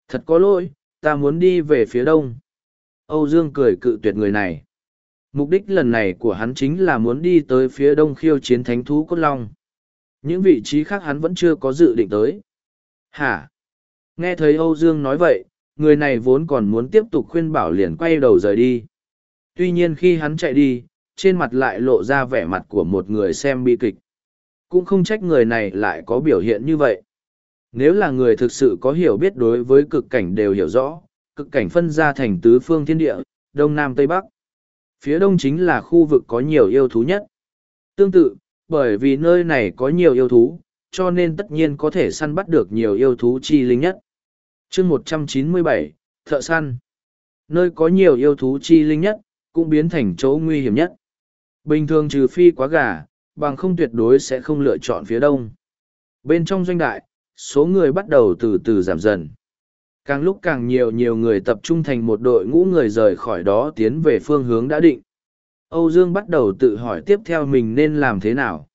Thật có lỗi, ta muốn đi về phía đông. Âu Dương cười cự tuyệt người này. Mục đích lần này của hắn chính là muốn đi tới phía đông khiêu chiến thánh thú cốt long. Những vị trí khác hắn vẫn chưa có dự định tới. Hả? Nghe thấy Âu Dương nói vậy, người này vốn còn muốn tiếp tục khuyên bảo liền quay đầu rời đi. Tuy nhiên khi hắn chạy đi, trên mặt lại lộ ra vẻ mặt của một người xem bi kịch. Cũng không trách người này lại có biểu hiện như vậy. Nếu là người thực sự có hiểu biết đối với cực cảnh đều hiểu rõ, cực cảnh phân ra thành tứ phương thiên địa, đông nam tây bắc. Phía đông chính là khu vực có nhiều yêu thú nhất. Tương tự, bởi vì nơi này có nhiều yêu thú, cho nên tất nhiên có thể săn bắt được nhiều yêu thú chi linh nhất. chương một trăm chín mươi bảy Thợ săn. Nơi có nhiều yêu thú chi linh nhất, cũng biến thành chỗ nguy hiểm nhất. Bình thường trừ phi quá gà, bằng không tuyệt đối sẽ không lựa chọn phía đông. Bên trong doanh đại, số người bắt đầu từ từ giảm dần. Càng lúc càng nhiều nhiều người tập trung thành một đội ngũ người rời khỏi đó tiến về phương hướng đã định. Âu Dương bắt đầu tự hỏi tiếp theo mình nên làm thế nào.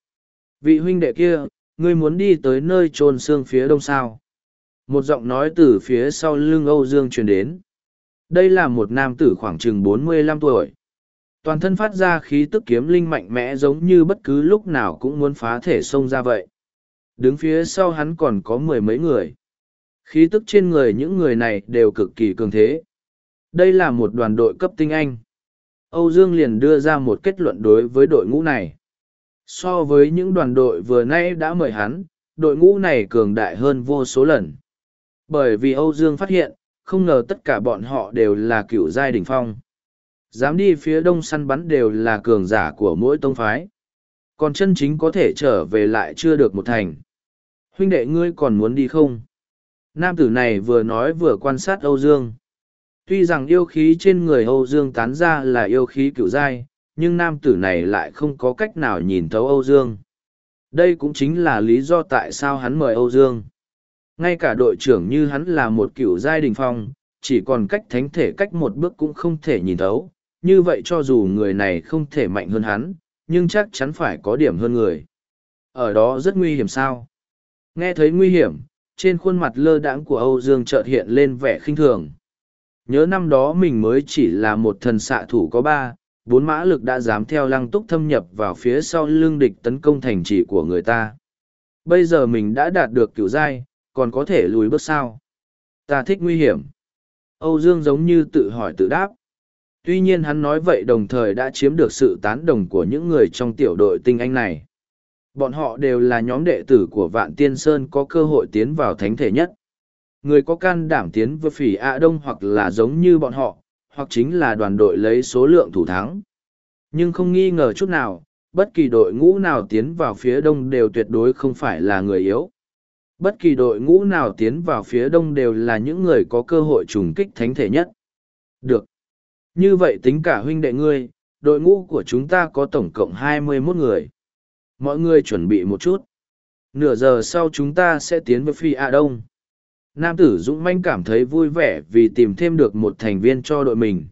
Vị huynh đệ kia, ngươi muốn đi tới nơi trôn xương phía đông sao. Một giọng nói từ phía sau lưng Âu Dương truyền đến. Đây là một nam tử khoảng chừng bốn mươi lăm tuổi. Toàn thân phát ra khí tức kiếm linh mạnh mẽ giống như bất cứ lúc nào cũng muốn phá thể xông ra vậy. Đứng phía sau hắn còn có mười mấy người. Khí tức trên người những người này đều cực kỳ cường thế. Đây là một đoàn đội cấp tinh anh. Âu Dương liền đưa ra một kết luận đối với đội ngũ này. So với những đoàn đội vừa nay đã mời hắn, đội ngũ này cường đại hơn vô số lần. Bởi vì Âu Dương phát hiện, không ngờ tất cả bọn họ đều là cựu giai đỉnh phong. Dám đi phía đông săn bắn đều là cường giả của mỗi tông phái. Còn chân chính có thể trở về lại chưa được một thành. Huynh đệ ngươi còn muốn đi không? Nam tử này vừa nói vừa quan sát Âu Dương. Tuy rằng yêu khí trên người Âu Dương tán ra là yêu khí cựu giai, nhưng nam tử này lại không có cách nào nhìn thấu Âu Dương. Đây cũng chính là lý do tại sao hắn mời Âu Dương. Ngay cả đội trưởng như hắn là một cựu giai đình phong, chỉ còn cách thánh thể cách một bước cũng không thể nhìn thấu. Như vậy cho dù người này không thể mạnh hơn hắn, nhưng chắc chắn phải có điểm hơn người. Ở đó rất nguy hiểm sao? Nghe thấy nguy hiểm, trên khuôn mặt lơ đãng của Âu Dương chợt hiện lên vẻ khinh thường. Nhớ năm đó mình mới chỉ là một thần xạ thủ có ba, bốn mã lực đã dám theo lăng túc thâm nhập vào phía sau lưng địch tấn công thành trì của người ta. Bây giờ mình đã đạt được cửu giai, còn có thể lùi bước sao? Ta thích nguy hiểm. Âu Dương giống như tự hỏi tự đáp. Tuy nhiên hắn nói vậy đồng thời đã chiếm được sự tán đồng của những người trong tiểu đội tinh anh này. Bọn họ đều là nhóm đệ tử của Vạn Tiên Sơn có cơ hội tiến vào thánh thể nhất. Người có can đảm tiến với phỉ A đông hoặc là giống như bọn họ, hoặc chính là đoàn đội lấy số lượng thủ thắng. Nhưng không nghi ngờ chút nào, bất kỳ đội ngũ nào tiến vào phía đông đều tuyệt đối không phải là người yếu. Bất kỳ đội ngũ nào tiến vào phía đông đều là những người có cơ hội trùng kích thánh thể nhất. Được. Như vậy tính cả huynh đệ ngươi, đội ngũ của chúng ta có tổng cộng hai mươi 21 người. Mọi người chuẩn bị một chút. Nửa giờ sau chúng ta sẽ tiến với phi A đông. Nam tử Dũng Manh cảm thấy vui vẻ vì tìm thêm được một thành viên cho đội mình.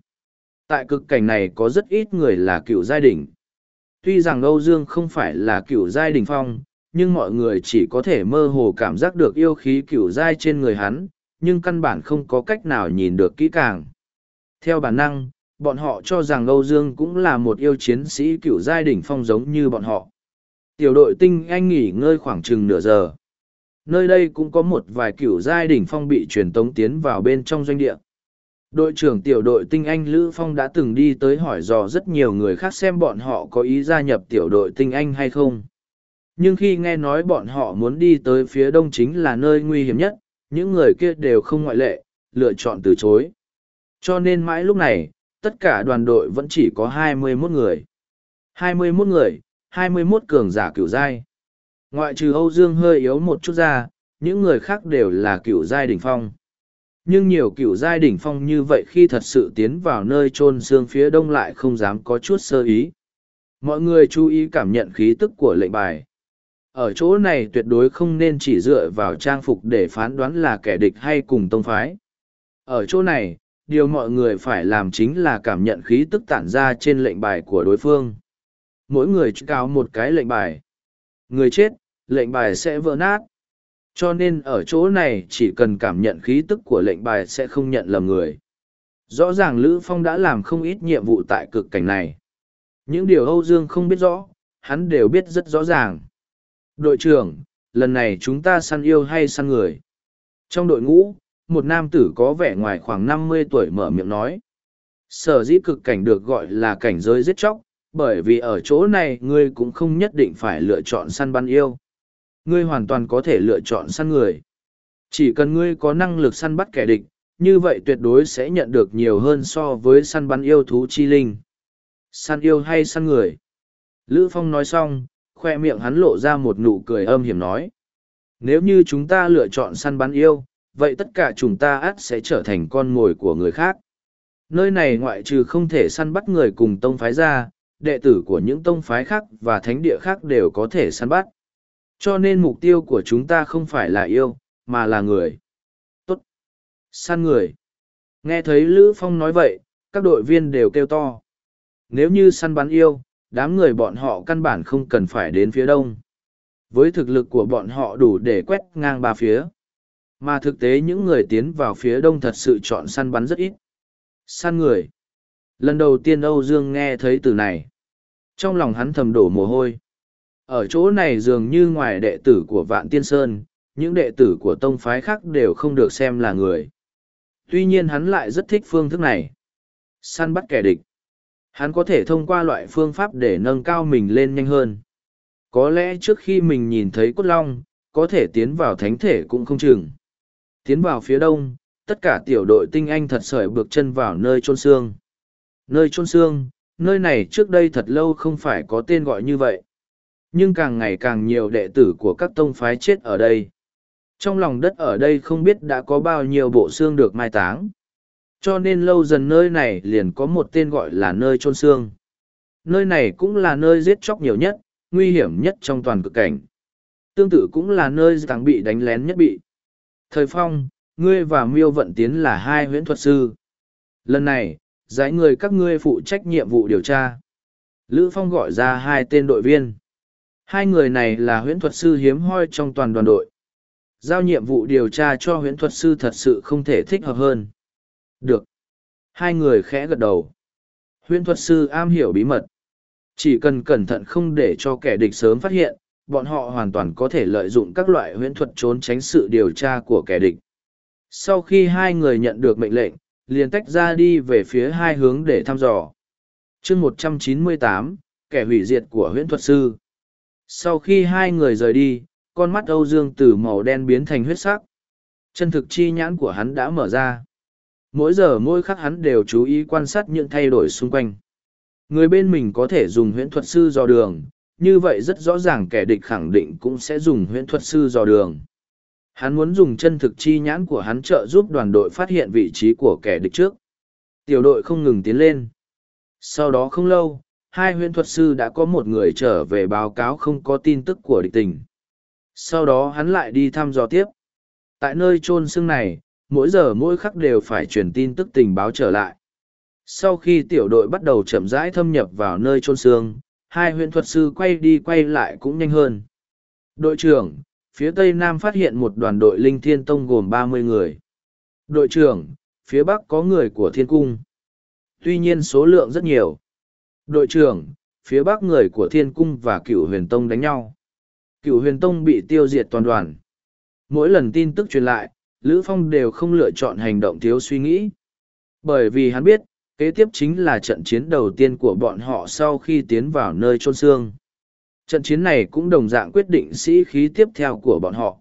Tại cực cảnh này có rất ít người là cựu giai đình. Tuy rằng Âu Dương không phải là cựu giai đình phong, nhưng mọi người chỉ có thể mơ hồ cảm giác được yêu khí cựu giai trên người hắn, nhưng căn bản không có cách nào nhìn được kỹ càng. Theo bản năng, bọn họ cho rằng Âu Dương cũng là một yêu chiến sĩ cựu giai đỉnh phong giống như bọn họ. Tiểu đội tinh anh nghỉ ngơi khoảng chừng nửa giờ nơi đây cũng có một vài cựu giai đỉnh phong bị truyền tống tiến vào bên trong doanh địa. Đội trưởng tiểu đội tinh anh Lữ Phong đã từng đi tới hỏi dò rất nhiều người khác xem bọn họ có ý gia nhập tiểu đội tinh anh hay không. Nhưng khi nghe nói bọn họ muốn đi tới phía đông chính là nơi nguy hiểm nhất, những người kia đều không ngoại lệ, lựa chọn từ chối. Cho nên mãi lúc này, tất cả đoàn đội vẫn chỉ có 21 người. 21 người, 21 cường giả cửu giai. Ngoại trừ Âu Dương hơi yếu một chút ra, những người khác đều là cửu giai đỉnh phong. Nhưng nhiều cửu giai đỉnh phong như vậy khi thật sự tiến vào nơi chôn xương phía đông lại không dám có chút sơ ý. Mọi người chú ý cảm nhận khí tức của lệnh bài. Ở chỗ này tuyệt đối không nên chỉ dựa vào trang phục để phán đoán là kẻ địch hay cùng tông phái. Ở chỗ này, điều mọi người phải làm chính là cảm nhận khí tức tản ra trên lệnh bài của đối phương. Mỗi người cao một cái lệnh bài. Người chết, lệnh bài sẽ vỡ nát. Cho nên ở chỗ này chỉ cần cảm nhận khí tức của lệnh bài sẽ không nhận lầm người. Rõ ràng Lữ Phong đã làm không ít nhiệm vụ tại cực cảnh này. Những điều Âu Dương không biết rõ, hắn đều biết rất rõ ràng. Đội trưởng, lần này chúng ta săn yêu hay săn người? Trong đội ngũ, một nam tử có vẻ ngoài khoảng năm mươi tuổi mở miệng nói. Sở dĩ cực cảnh được gọi là cảnh giới giết chóc, bởi vì ở chỗ này ngươi cũng không nhất định phải lựa chọn săn bắn yêu. Ngươi hoàn toàn có thể lựa chọn săn người. Chỉ cần ngươi có năng lực săn bắt kẻ địch, như vậy tuyệt đối sẽ nhận được nhiều hơn so với săn bắn yêu thú chi linh. Săn yêu hay săn người? Lữ Phong nói xong, khoe miệng hắn lộ ra một nụ cười âm hiểm nói. Nếu như chúng ta lựa chọn săn bắn yêu, vậy tất cả chúng ta ắt sẽ trở thành con mồi của người khác. Nơi này ngoại trừ không thể săn bắt người cùng tông phái ra, đệ tử của những tông phái khác và thánh địa khác đều có thể săn bắt. Cho nên mục tiêu của chúng ta không phải là yêu, mà là người. Tốt. Săn người. Nghe thấy Lữ Phong nói vậy, các đội viên đều kêu to. Nếu như săn bắn yêu, đám người bọn họ căn bản không cần phải đến phía đông. Với thực lực của bọn họ đủ để quét ngang ba phía. Mà thực tế những người tiến vào phía đông thật sự chọn săn bắn rất ít. Săn người. Lần đầu tiên Âu Dương nghe thấy từ này. Trong lòng hắn thầm đổ mồ hôi. Ở chỗ này dường như ngoài đệ tử của Vạn Tiên Sơn, những đệ tử của tông phái khác đều không được xem là người. Tuy nhiên hắn lại rất thích phương thức này. Săn bắt kẻ địch. Hắn có thể thông qua loại phương pháp để nâng cao mình lên nhanh hơn. Có lẽ trước khi mình nhìn thấy cốt long, có thể tiến vào thánh thể cũng không chừng. Tiến vào phía đông, tất cả tiểu đội tinh anh thật sởi bước chân vào nơi trôn xương. Nơi trôn xương, nơi này trước đây thật lâu không phải có tên gọi như vậy. Nhưng càng ngày càng nhiều đệ tử của các tông phái chết ở đây. Trong lòng đất ở đây không biết đã có bao nhiêu bộ xương được mai táng. Cho nên lâu dần nơi này liền có một tên gọi là nơi trôn xương. Nơi này cũng là nơi giết chóc nhiều nhất, nguy hiểm nhất trong toàn cực cảnh. Tương tự cũng là nơi tàng bị đánh lén nhất bị. Thời phong, ngươi và miêu vận tiến là hai huyễn thuật sư. Lần này, giải người các ngươi phụ trách nhiệm vụ điều tra. Lữ Phong gọi ra hai tên đội viên. Hai người này là huyễn thuật sư hiếm hoi trong toàn đoàn đội. Giao nhiệm vụ điều tra cho huyễn thuật sư thật sự không thể thích hợp hơn. Được. Hai người khẽ gật đầu. Huyễn thuật sư am hiểu bí mật. Chỉ cần cẩn thận không để cho kẻ địch sớm phát hiện, bọn họ hoàn toàn có thể lợi dụng các loại huyễn thuật trốn tránh sự điều tra của kẻ địch. Sau khi hai người nhận được mệnh lệnh, liền tách ra đi về phía hai hướng để thăm dò. chương 198, kẻ hủy diệt của huyễn thuật sư. Sau khi hai người rời đi, con mắt Âu Dương từ màu đen biến thành huyết sắc. Chân thực chi nhãn của hắn đã mở ra. Mỗi giờ mỗi khắc hắn đều chú ý quan sát những thay đổi xung quanh. Người bên mình có thể dùng huyễn thuật sư dò đường, như vậy rất rõ ràng kẻ địch khẳng định cũng sẽ dùng huyễn thuật sư dò đường. Hắn muốn dùng chân thực chi nhãn của hắn trợ giúp đoàn đội phát hiện vị trí của kẻ địch trước. Tiểu đội không ngừng tiến lên. Sau đó không lâu, hai huyễn thuật sư đã có một người trở về báo cáo không có tin tức của địch tình. Sau đó hắn lại đi thăm dò tiếp. Tại nơi chôn xương này, mỗi giờ mỗi khắc đều phải truyền tin tức tình báo trở lại. Sau khi tiểu đội bắt đầu chậm rãi thâm nhập vào nơi chôn xương, hai huyện thuật sư quay đi quay lại cũng nhanh hơn. Đội trưởng, phía tây nam phát hiện một đoàn đội linh thiên tông gồm ba mươi người. Đội trưởng, phía bắc có người của thiên cung. Tuy nhiên số lượng rất nhiều. Đội trưởng, phía bắc người của thiên cung và cựu huyền tông đánh nhau. Cựu huyền tông bị tiêu diệt toàn đoàn. Mỗi lần tin tức truyền lại, Lữ Phong đều không lựa chọn hành động thiếu suy nghĩ. Bởi vì hắn biết, kế tiếp chính là trận chiến đầu tiên của bọn họ sau khi tiến vào nơi trôn xương. Trận chiến này cũng đồng dạng quyết định sĩ khí tiếp theo của bọn họ.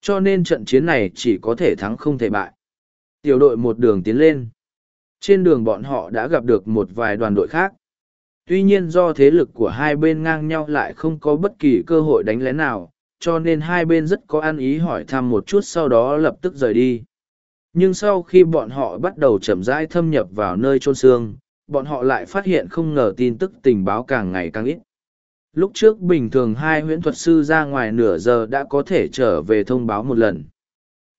Cho nên trận chiến này chỉ có thể thắng không thể bại. Tiểu đội một đường tiến lên. Trên đường bọn họ đã gặp được một vài đoàn đội khác. Tuy nhiên do thế lực của hai bên ngang nhau lại không có bất kỳ cơ hội đánh lén nào, cho nên hai bên rất có ăn ý hỏi thăm một chút sau đó lập tức rời đi. Nhưng sau khi bọn họ bắt đầu chậm rãi thâm nhập vào nơi trôn xương, bọn họ lại phát hiện không ngờ tin tức tình báo càng ngày càng ít. Lúc trước bình thường hai huyễn thuật sư ra ngoài nửa giờ đã có thể trở về thông báo một lần.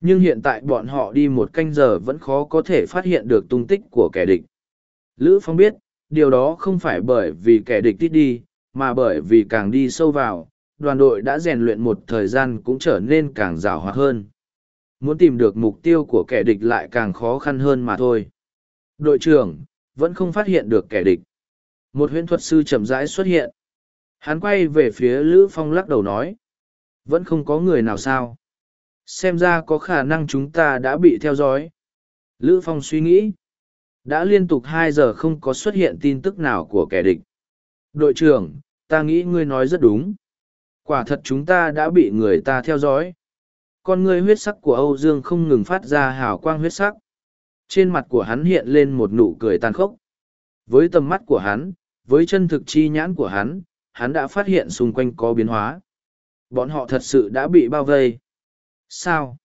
Nhưng hiện tại bọn họ đi một canh giờ vẫn khó có thể phát hiện được tung tích của kẻ địch. Lữ Phong biết, điều đó không phải bởi vì kẻ địch tít đi, mà bởi vì càng đi sâu vào, đoàn đội đã rèn luyện một thời gian cũng trở nên càng rào hoạt hơn. Muốn tìm được mục tiêu của kẻ địch lại càng khó khăn hơn mà thôi. Đội trưởng, vẫn không phát hiện được kẻ địch. Một huyễn thuật sư chậm rãi xuất hiện. Hắn quay về phía Lữ Phong lắc đầu nói. Vẫn không có người nào sao. Xem ra có khả năng chúng ta đã bị theo dõi. Lữ Phong suy nghĩ. Đã liên tục hai giờ không có xuất hiện tin tức nào của kẻ địch. Đội trưởng, ta nghĩ ngươi nói rất đúng. Quả thật chúng ta đã bị người ta theo dõi. Con ngươi huyết sắc của Âu Dương không ngừng phát ra hào quang huyết sắc. Trên mặt của hắn hiện lên một nụ cười tàn khốc. Với tầm mắt của hắn, với chân thực chi nhãn của hắn, hắn đã phát hiện xung quanh có biến hóa. Bọn họ thật sự đã bị bao vây. Sao?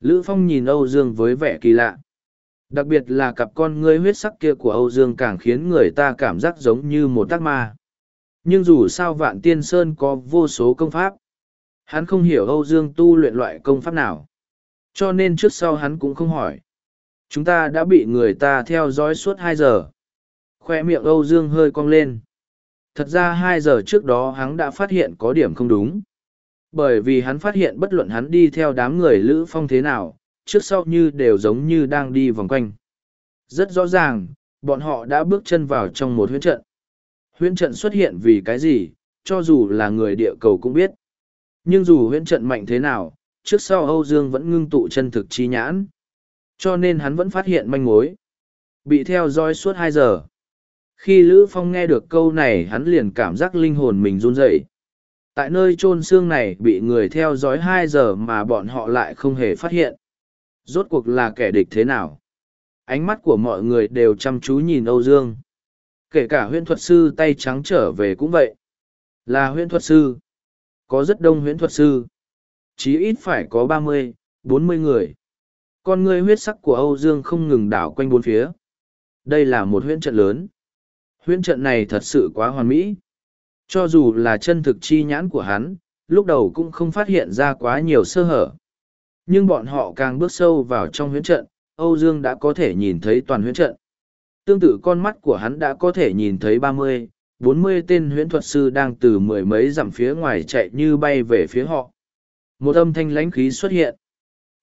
Lữ Phong nhìn Âu Dương với vẻ kỳ lạ. Đặc biệt là cặp con ngươi huyết sắc kia của Âu Dương càng khiến người ta cảm giác giống như một tác ma. Nhưng dù sao Vạn Tiên Sơn có vô số công pháp, hắn không hiểu Âu Dương tu luyện loại công pháp nào. Cho nên trước sau hắn cũng không hỏi. Chúng ta đã bị người ta theo dõi suốt hai giờ. Khoe miệng Âu Dương hơi cong lên. Thật ra hai giờ trước đó hắn đã phát hiện có điểm không đúng. Bởi vì hắn phát hiện bất luận hắn đi theo đám người Lữ Phong thế nào, trước sau như đều giống như đang đi vòng quanh. Rất rõ ràng, bọn họ đã bước chân vào trong một huyễn trận. Huyễn trận xuất hiện vì cái gì, cho dù là người địa cầu cũng biết. Nhưng dù huyễn trận mạnh thế nào, trước sau Âu Dương vẫn ngưng tụ chân thực chi nhãn. Cho nên hắn vẫn phát hiện manh mối. Bị theo dõi suốt hai giờ. Khi Lữ Phong nghe được câu này hắn liền cảm giác linh hồn mình run rẩy. Tại nơi chôn xương này bị người theo dõi hai giờ mà bọn họ lại không hề phát hiện. Rốt cuộc là kẻ địch thế nào? Ánh mắt của mọi người đều chăm chú nhìn Âu Dương. Kể cả huyễn thuật sư tay trắng trở về cũng vậy. Là huyễn thuật sư. Có rất đông huyễn thuật sư. Chí ít phải có ba mươi, bốn mươi người. Con người huyết sắc của Âu Dương không ngừng đảo quanh bốn phía. Đây là một huyễn trận lớn. Huyễn trận này thật sự quá hoàn mỹ. Cho dù là chân thực chi nhãn của hắn, lúc đầu cũng không phát hiện ra quá nhiều sơ hở. Nhưng bọn họ càng bước sâu vào trong huyễn trận, Âu Dương đã có thể nhìn thấy toàn huyễn trận. Tương tự con mắt của hắn đã có thể nhìn thấy ba mươi, bốn mươi tên huyễn thuật sư đang từ mười mấy dặm phía ngoài chạy như bay về phía họ. Một âm thanh lãnh khí xuất hiện.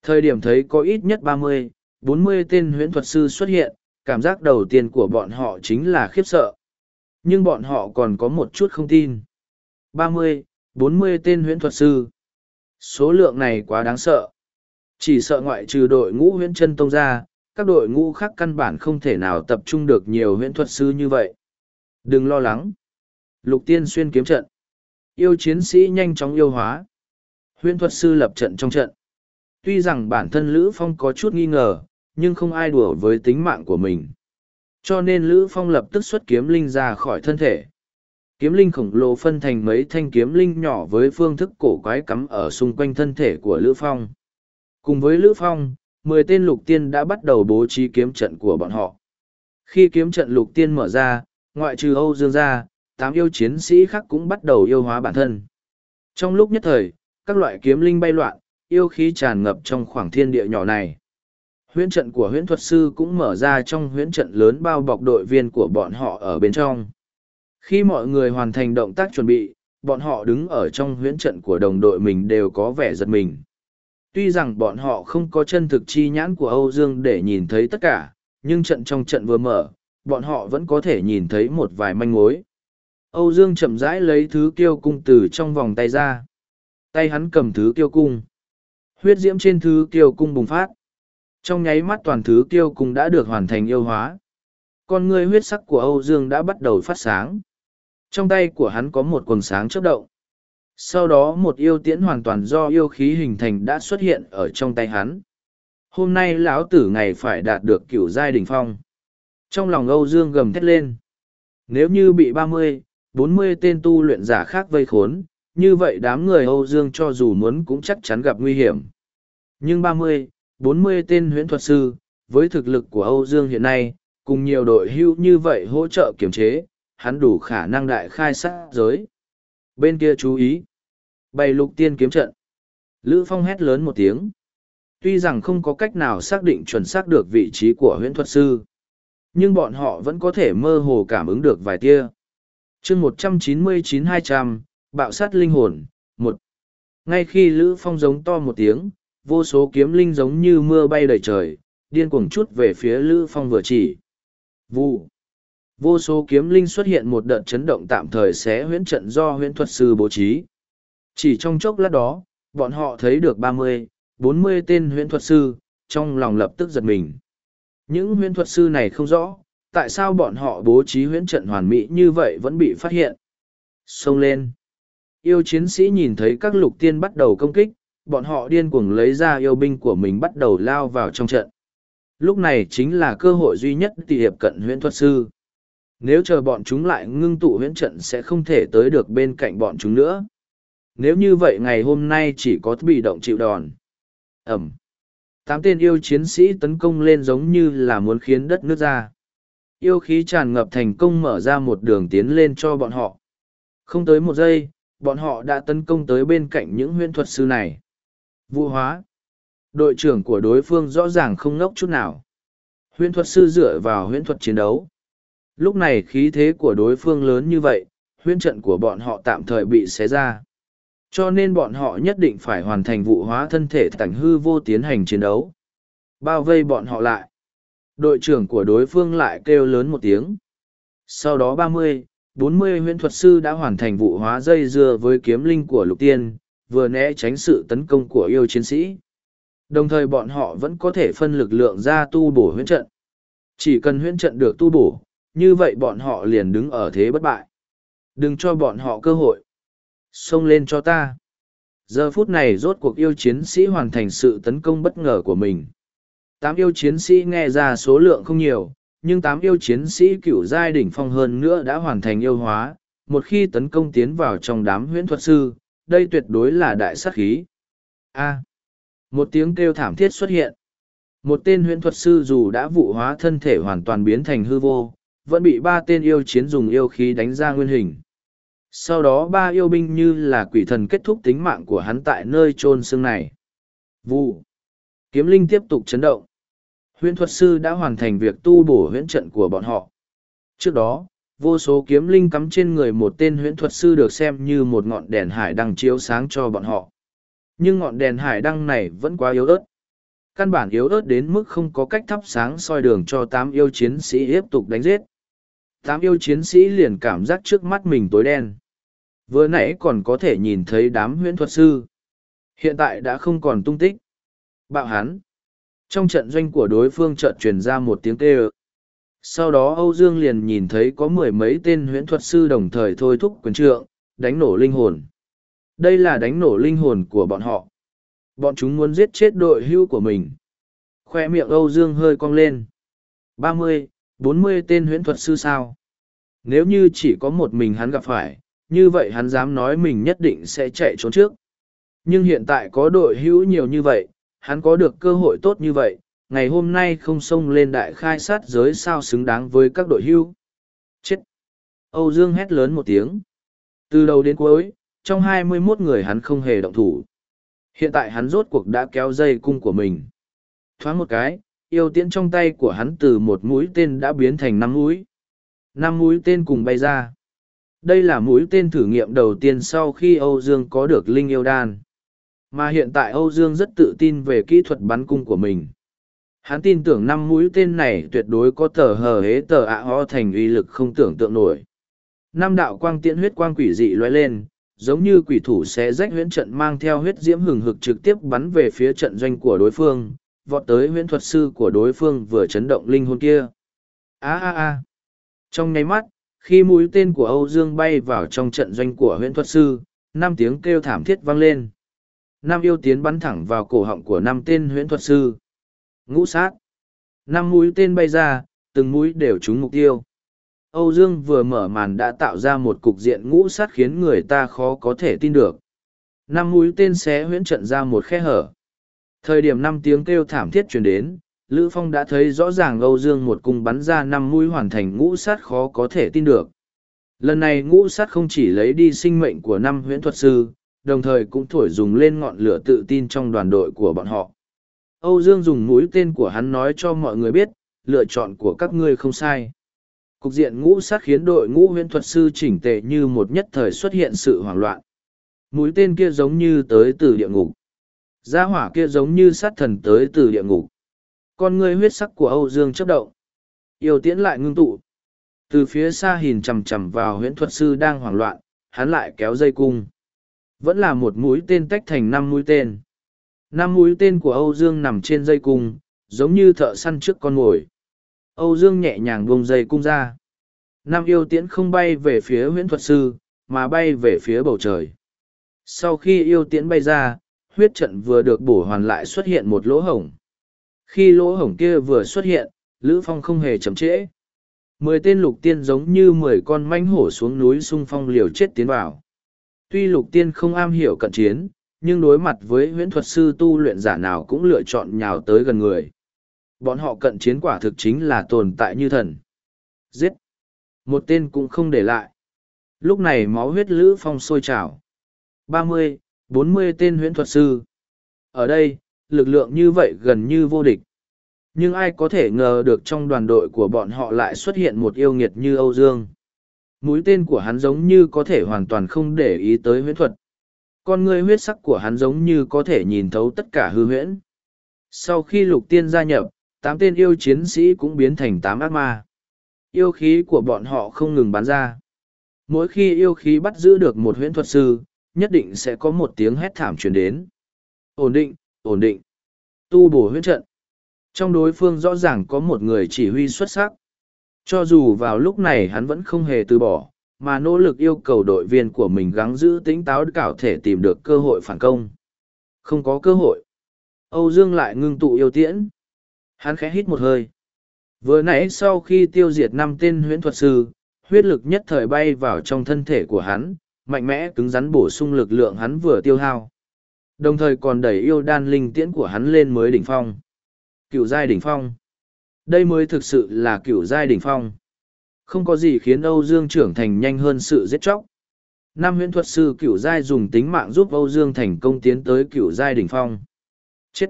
Thời điểm thấy có ít nhất ba mươi, bốn mươi tên huyễn thuật sư xuất hiện, cảm giác đầu tiên của bọn họ chính là khiếp sợ. Nhưng bọn họ còn có một chút không tin. ba mươi, bốn mươi tên huyễn thuật sư. Số lượng này quá đáng sợ. Chỉ sợ ngoại trừ đội ngũ huyễn chân tông ra, các đội ngũ khác căn bản không thể nào tập trung được nhiều huyễn thuật sư như vậy. Đừng lo lắng. Lục tiên xuyên kiếm trận. Yêu chiến sĩ nhanh chóng yêu hóa. Huyễn thuật sư lập trận trong trận. Tuy rằng bản thân Lữ Phong có chút nghi ngờ, nhưng không ai đùa với tính mạng của mình. Cho nên Lữ Phong lập tức xuất kiếm linh ra khỏi thân thể. Kiếm linh khổng lồ phân thành mấy thanh kiếm linh nhỏ với phương thức cổ quái cắm ở xung quanh thân thể của Lữ Phong. Cùng với Lữ Phong, mười tên lục tiên đã bắt đầu bố trí kiếm trận của bọn họ. Khi kiếm trận lục tiên mở ra, ngoại trừ Âu Dương gia, tám yêu chiến sĩ khác cũng bắt đầu yêu hóa bản thân. Trong lúc nhất thời, các loại kiếm linh bay loạn, yêu khí tràn ngập trong khoảng thiên địa nhỏ này. Huyễn trận của huyễn thuật sư cũng mở ra trong huyễn trận lớn bao bọc đội viên của bọn họ ở bên trong. Khi mọi người hoàn thành động tác chuẩn bị, bọn họ đứng ở trong huyễn trận của đồng đội mình đều có vẻ giật mình. Tuy rằng bọn họ không có chân thực chi nhãn của Âu Dương để nhìn thấy tất cả, nhưng trận trong trận vừa mở, bọn họ vẫn có thể nhìn thấy một vài manh mối. Âu Dương chậm rãi lấy thứ kiêu cung từ trong vòng tay ra. Tay hắn cầm thứ kiêu cung. Huyết diễm trên thứ kiêu cung bùng phát. Trong nháy mắt toàn thứ kiêu cung đã được hoàn thành yêu hóa. Con ngươi huyết sắc của Âu Dương đã bắt đầu phát sáng. Trong tay của hắn có một quần sáng chớp động. Sau đó một yêu tiễn hoàn toàn do yêu khí hình thành đã xuất hiện ở trong tay hắn. Hôm nay lão tử ngày phải đạt được cửu giai đỉnh phong. Trong lòng Âu Dương gầm thét lên. Nếu như bị ba mươi, bốn mươi tên tu luyện giả khác vây khốn, như vậy đám người Âu Dương cho dù muốn cũng chắc chắn gặp nguy hiểm. Nhưng ba mươi, bốn mươi tên huyễn thuật sư, với thực lực của Âu Dương hiện nay, cùng nhiều đội hưu như vậy hỗ trợ kiểm chế, hắn đủ khả năng đại khai sát giới. Bên kia chú ý. Bày lục tiên kiếm trận. Lữ Phong hét lớn một tiếng. Tuy rằng không có cách nào xác định chuẩn xác được vị trí của huyễn thuật sư, nhưng bọn họ vẫn có thể mơ hồ cảm ứng được vài tia. chương một trăm chín mươi chín hai trăm bạo sát linh hồn, một. Ngay khi Lữ Phong giống to một tiếng, vô số kiếm linh giống như mưa bay đầy trời, điên cuồng chút về phía Lữ Phong vừa chỉ. Vụ. Vô số kiếm linh xuất hiện một đợt chấn động tạm thời xé huyễn trận do huyễn thuật sư bố trí. Chỉ trong chốc lát đó, bọn họ thấy được ba mươi, bốn mươi tên huyễn thuật sư, trong lòng lập tức giật mình. Những huyễn thuật sư này không rõ, tại sao bọn họ bố trí huyễn trận hoàn mỹ như vậy vẫn bị phát hiện. Xông lên. Yêu chiến sĩ nhìn thấy các lục tiên bắt đầu công kích, bọn họ điên cuồng lấy ra yêu binh của mình bắt đầu lao vào trong trận. Lúc này chính là cơ hội duy nhất tỷ hiệp cận huyễn thuật sư. Nếu chờ bọn chúng lại ngưng tụ huyễn trận sẽ không thể tới được bên cạnh bọn chúng nữa. Nếu như vậy ngày hôm nay chỉ có bị động chịu đòn. Ẩm. Tám tên yêu chiến sĩ tấn công lên giống như là muốn khiến đất nước ra. Yêu khí tràn ngập thành công mở ra một đường tiến lên cho bọn họ. Không tới một giây, bọn họ đã tấn công tới bên cạnh những huyễn thuật sư này. vũ hóa. Đội trưởng của đối phương rõ ràng không ngốc chút nào. Huyễn thuật sư dựa vào huyễn thuật chiến đấu. Lúc này khí thế của đối phương lớn như vậy, huyễn trận của bọn họ tạm thời bị xé ra. Cho nên bọn họ nhất định phải hoàn thành vụ hóa thân thể tảnh hư vô tiến hành chiến đấu. Bao vây bọn họ lại. Đội trưởng của đối phương lại kêu lớn một tiếng. Sau đó ba mươi, bốn mươi huyễn thuật sư đã hoàn thành vụ hóa dây dưa với kiếm linh của lục tiên, vừa né tránh sự tấn công của yêu chiến sĩ. Đồng thời bọn họ vẫn có thể phân lực lượng ra tu bổ huyễn trận. Chỉ cần huyễn trận được tu bổ, như vậy bọn họ liền đứng ở thế bất bại. Đừng cho bọn họ cơ hội. Xông lên cho ta. Giờ phút này rốt cuộc yêu chiến sĩ hoàn thành sự tấn công bất ngờ của mình. Tám yêu chiến sĩ nghe ra số lượng không nhiều, nhưng tám yêu chiến sĩ cựu giai đỉnh phong hơn nữa đã hoàn thành yêu hóa. Một khi tấn công tiến vào trong đám huyễn thuật sư, đây tuyệt đối là đại sát khí. A. À. một tiếng kêu thảm thiết xuất hiện. Một tên huyễn thuật sư dù đã vụ hóa thân thể hoàn toàn biến thành hư vô, vẫn bị ba tên yêu chiến dùng yêu khí đánh ra nguyên hình. Sau đó ba yêu binh như là quỷ thần kết thúc tính mạng của hắn tại nơi chôn xương này. Vụ. Kiếm linh tiếp tục chấn động. Huyễn thuật sư đã hoàn thành việc tu bổ huyễn trận của bọn họ. Trước đó, vô số kiếm linh cắm trên người một tên huyễn thuật sư được xem như một ngọn đèn hải đăng chiếu sáng cho bọn họ. Nhưng ngọn đèn hải đăng này vẫn quá yếu ớt. Căn bản yếu ớt đến mức không có cách thắp sáng soi đường cho tám yêu chiến sĩ tiếp tục đánh giết. Tám yêu chiến sĩ liền cảm giác trước mắt mình tối đen. Vừa nãy còn có thể nhìn thấy đám huyễn thuật sư. Hiện tại đã không còn tung tích. Bạo hắn. Trong trận doanh của đối phương chợt truyền ra một tiếng kêu. Sau đó Âu Dương liền nhìn thấy có mười mấy tên huyễn thuật sư đồng thời thôi thúc quyền trượng, đánh nổ linh hồn. Đây là đánh nổ linh hồn của bọn họ. Bọn chúng muốn giết chết đội hưu của mình. Khoe miệng Âu Dương hơi cong lên. ba mươi, bốn mươi tên huyễn thuật sư sao? Nếu như chỉ có một mình hắn gặp phải, như vậy hắn dám nói mình nhất định sẽ chạy trốn trước. Nhưng hiện tại có đội hữu nhiều như vậy, hắn có được cơ hội tốt như vậy, ngày hôm nay không xông lên đại khai sát giới sao xứng đáng với các đội hữu. Chết! Âu Dương hét lớn một tiếng. Từ đầu đến cuối, trong 21 người hắn không hề động thủ. Hiện tại hắn rốt cuộc đã kéo dây cung của mình. Thoáng một cái, yêu tiễn trong tay của hắn từ một mũi tên đã biến thành năm mũi. Năm mũi tên cùng bay ra. Đây là mũi tên thử nghiệm đầu tiên sau khi Âu Dương có được linh yêu đan. Mà hiện tại Âu Dương rất tự tin về kỹ thuật bắn cung của mình. Hắn tin tưởng năm mũi tên này tuyệt đối có tờ hờ hế tờ ạ ho thành uy lực không tưởng tượng nổi. Năm đạo quang tiễn huyết quang quỷ dị loay lên, giống như quỷ thủ sẽ rách huyễn trận mang theo huyết diễm hừng hực trực tiếp bắn về phía trận doanh của đối phương, vọt tới huyễn thuật sư của đối phương vừa chấn động linh hồn kia. A a a. Trong nháy mắt, khi mũi tên của Âu Dương bay vào trong trận doanh của Huyễn thuật sư, năm tiếng kêu thảm thiết vang lên. Năm yêu tiến bắn thẳng vào cổ họng của năm tên huyễn thuật sư. Ngũ sát. Năm mũi tên bay ra, từng mũi đều trúng mục tiêu. Âu Dương vừa mở màn đã tạo ra một cục diện ngũ sát khiến người ta khó có thể tin được. Năm mũi tên xé huyễn trận ra một khe hở. Thời điểm năm tiếng kêu thảm thiết truyền đến, Lữ Phong đã thấy rõ ràng Âu Dương một cung bắn ra năm mũi hoàn thành ngũ sát khó có thể tin được. Lần này ngũ sát không chỉ lấy đi sinh mệnh của năm huyễn thuật sư, đồng thời cũng thổi dùng lên ngọn lửa tự tin trong đoàn đội của bọn họ. Âu Dương dùng mũi tên của hắn nói cho mọi người biết, lựa chọn của các ngươi không sai. Cục diện ngũ sát khiến đội ngũ huyễn thuật sư chỉnh tề như một nhất thời xuất hiện sự hoảng loạn. Mũi tên kia giống như tới từ địa ngục. Gia hỏa kia giống như sát thần tới từ địa ngục. Con ngươi huyết sắc của Âu Dương chấp động. Yêu tiễn lại ngưng tụ. Từ phía xa nhìn chầm chầm vào huyễn thuật sư đang hoảng loạn, hắn lại kéo dây cung. Vẫn là một mũi tên tách thành năm mũi tên. Năm mũi tên của Âu Dương nằm trên dây cung, giống như thợ săn trước con mồi. Âu Dương nhẹ nhàng buông dây cung ra. Năm yêu tiễn không bay về phía huyễn thuật sư, mà bay về phía bầu trời. Sau khi yêu tiễn bay ra, huyết trận vừa được bổ hoàn lại xuất hiện một lỗ hổng. Khi lỗ hổng kia vừa xuất hiện, Lữ Phong không hề chậm trễ. Mười tên lục tiên giống như mười con manh hổ xuống núi xung phong liều chết tiến vào. Tuy lục tiên không am hiểu cận chiến, nhưng đối mặt với huyễn thuật sư tu luyện giả nào cũng lựa chọn nhào tới gần người. Bọn họ cận chiến quả thực chính là tồn tại như thần. Giết! Một tên cũng không để lại. Lúc này máu huyết lữ phong sôi trào. ba mươi, bốn mươi tên huyễn thuật sư. Ở đây, lực lượng như vậy gần như vô địch. Nhưng ai có thể ngờ được trong đoàn đội của bọn họ lại xuất hiện một yêu nghiệt như Âu Dương. Mũi tên của hắn giống như có thể hoàn toàn không để ý tới huyễn thuật. Con người huyết sắc của hắn giống như có thể nhìn thấu tất cả hư huyễn. Sau khi lục tiên gia nhập, tám tên yêu chiến sĩ cũng biến thành tám ác ma. Yêu khí của bọn họ không ngừng bắn ra. Mỗi khi yêu khí bắt giữ được một huyễn thuật sư, nhất định sẽ có một tiếng hét thảm truyền đến. Ổn định, ổn định. Tu bổ huyết trận. Trong đối phương rõ ràng có một người chỉ huy xuất sắc. Cho dù vào lúc này hắn vẫn không hề từ bỏ, mà nỗ lực yêu cầu đội viên của mình gắng giữ tính táo cảo thể tìm được cơ hội phản công. Không có cơ hội. Âu Dương lại ngưng tụ yêu tiễn. Hắn khẽ hít một hơi. Vừa nãy sau khi tiêu diệt năm tên huyễn thuật sư, huyết lực nhất thời bay vào trong thân thể của hắn, mạnh mẽ cứng rắn bổ sung lực lượng hắn vừa tiêu hao. Đồng thời còn đẩy yêu đan linh tiễn của hắn lên mới đỉnh phong. Cựu giai đỉnh phong. Đây mới thực sự là cựu giai đỉnh phong. Không có gì khiến Âu Dương trưởng thành nhanh hơn sự giết chóc. Nam huyễn thuật sư cựu giai dùng tính mạng giúp Âu Dương thành công tiến tới cựu giai đỉnh phong. Chết!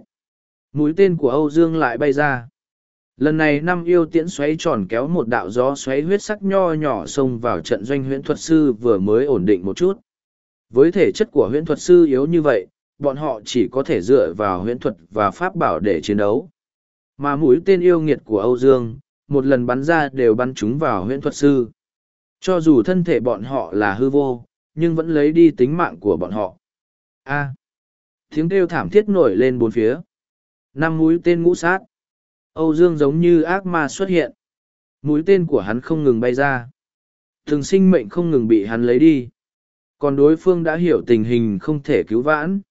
Mũi tên của Âu Dương lại bay ra. Lần này năm yêu tiễn xoáy tròn kéo một đạo gió xoáy huyết sắc nho nhỏ xông vào trận doanh huyễn thuật sư vừa mới ổn định một chút. Với thể chất của huyễn thuật sư yếu như vậy, bọn họ chỉ có thể dựa vào huyễn thuật và pháp bảo để chiến đấu. Mà mũi tên yêu nghiệt của Âu Dương, một lần bắn ra đều bắn chúng vào huyễn thuật sư. Cho dù thân thể bọn họ là hư vô, nhưng vẫn lấy đi tính mạng của bọn họ. A. tiếng kêu thảm thiết nổi lên bốn phía. Năm mũi tên ngũ sát. Âu Dương giống như ác ma xuất hiện. Mũi tên của hắn không ngừng bay ra. thường sinh mệnh không ngừng bị hắn lấy đi. Còn đối phương đã hiểu tình hình không thể cứu vãn.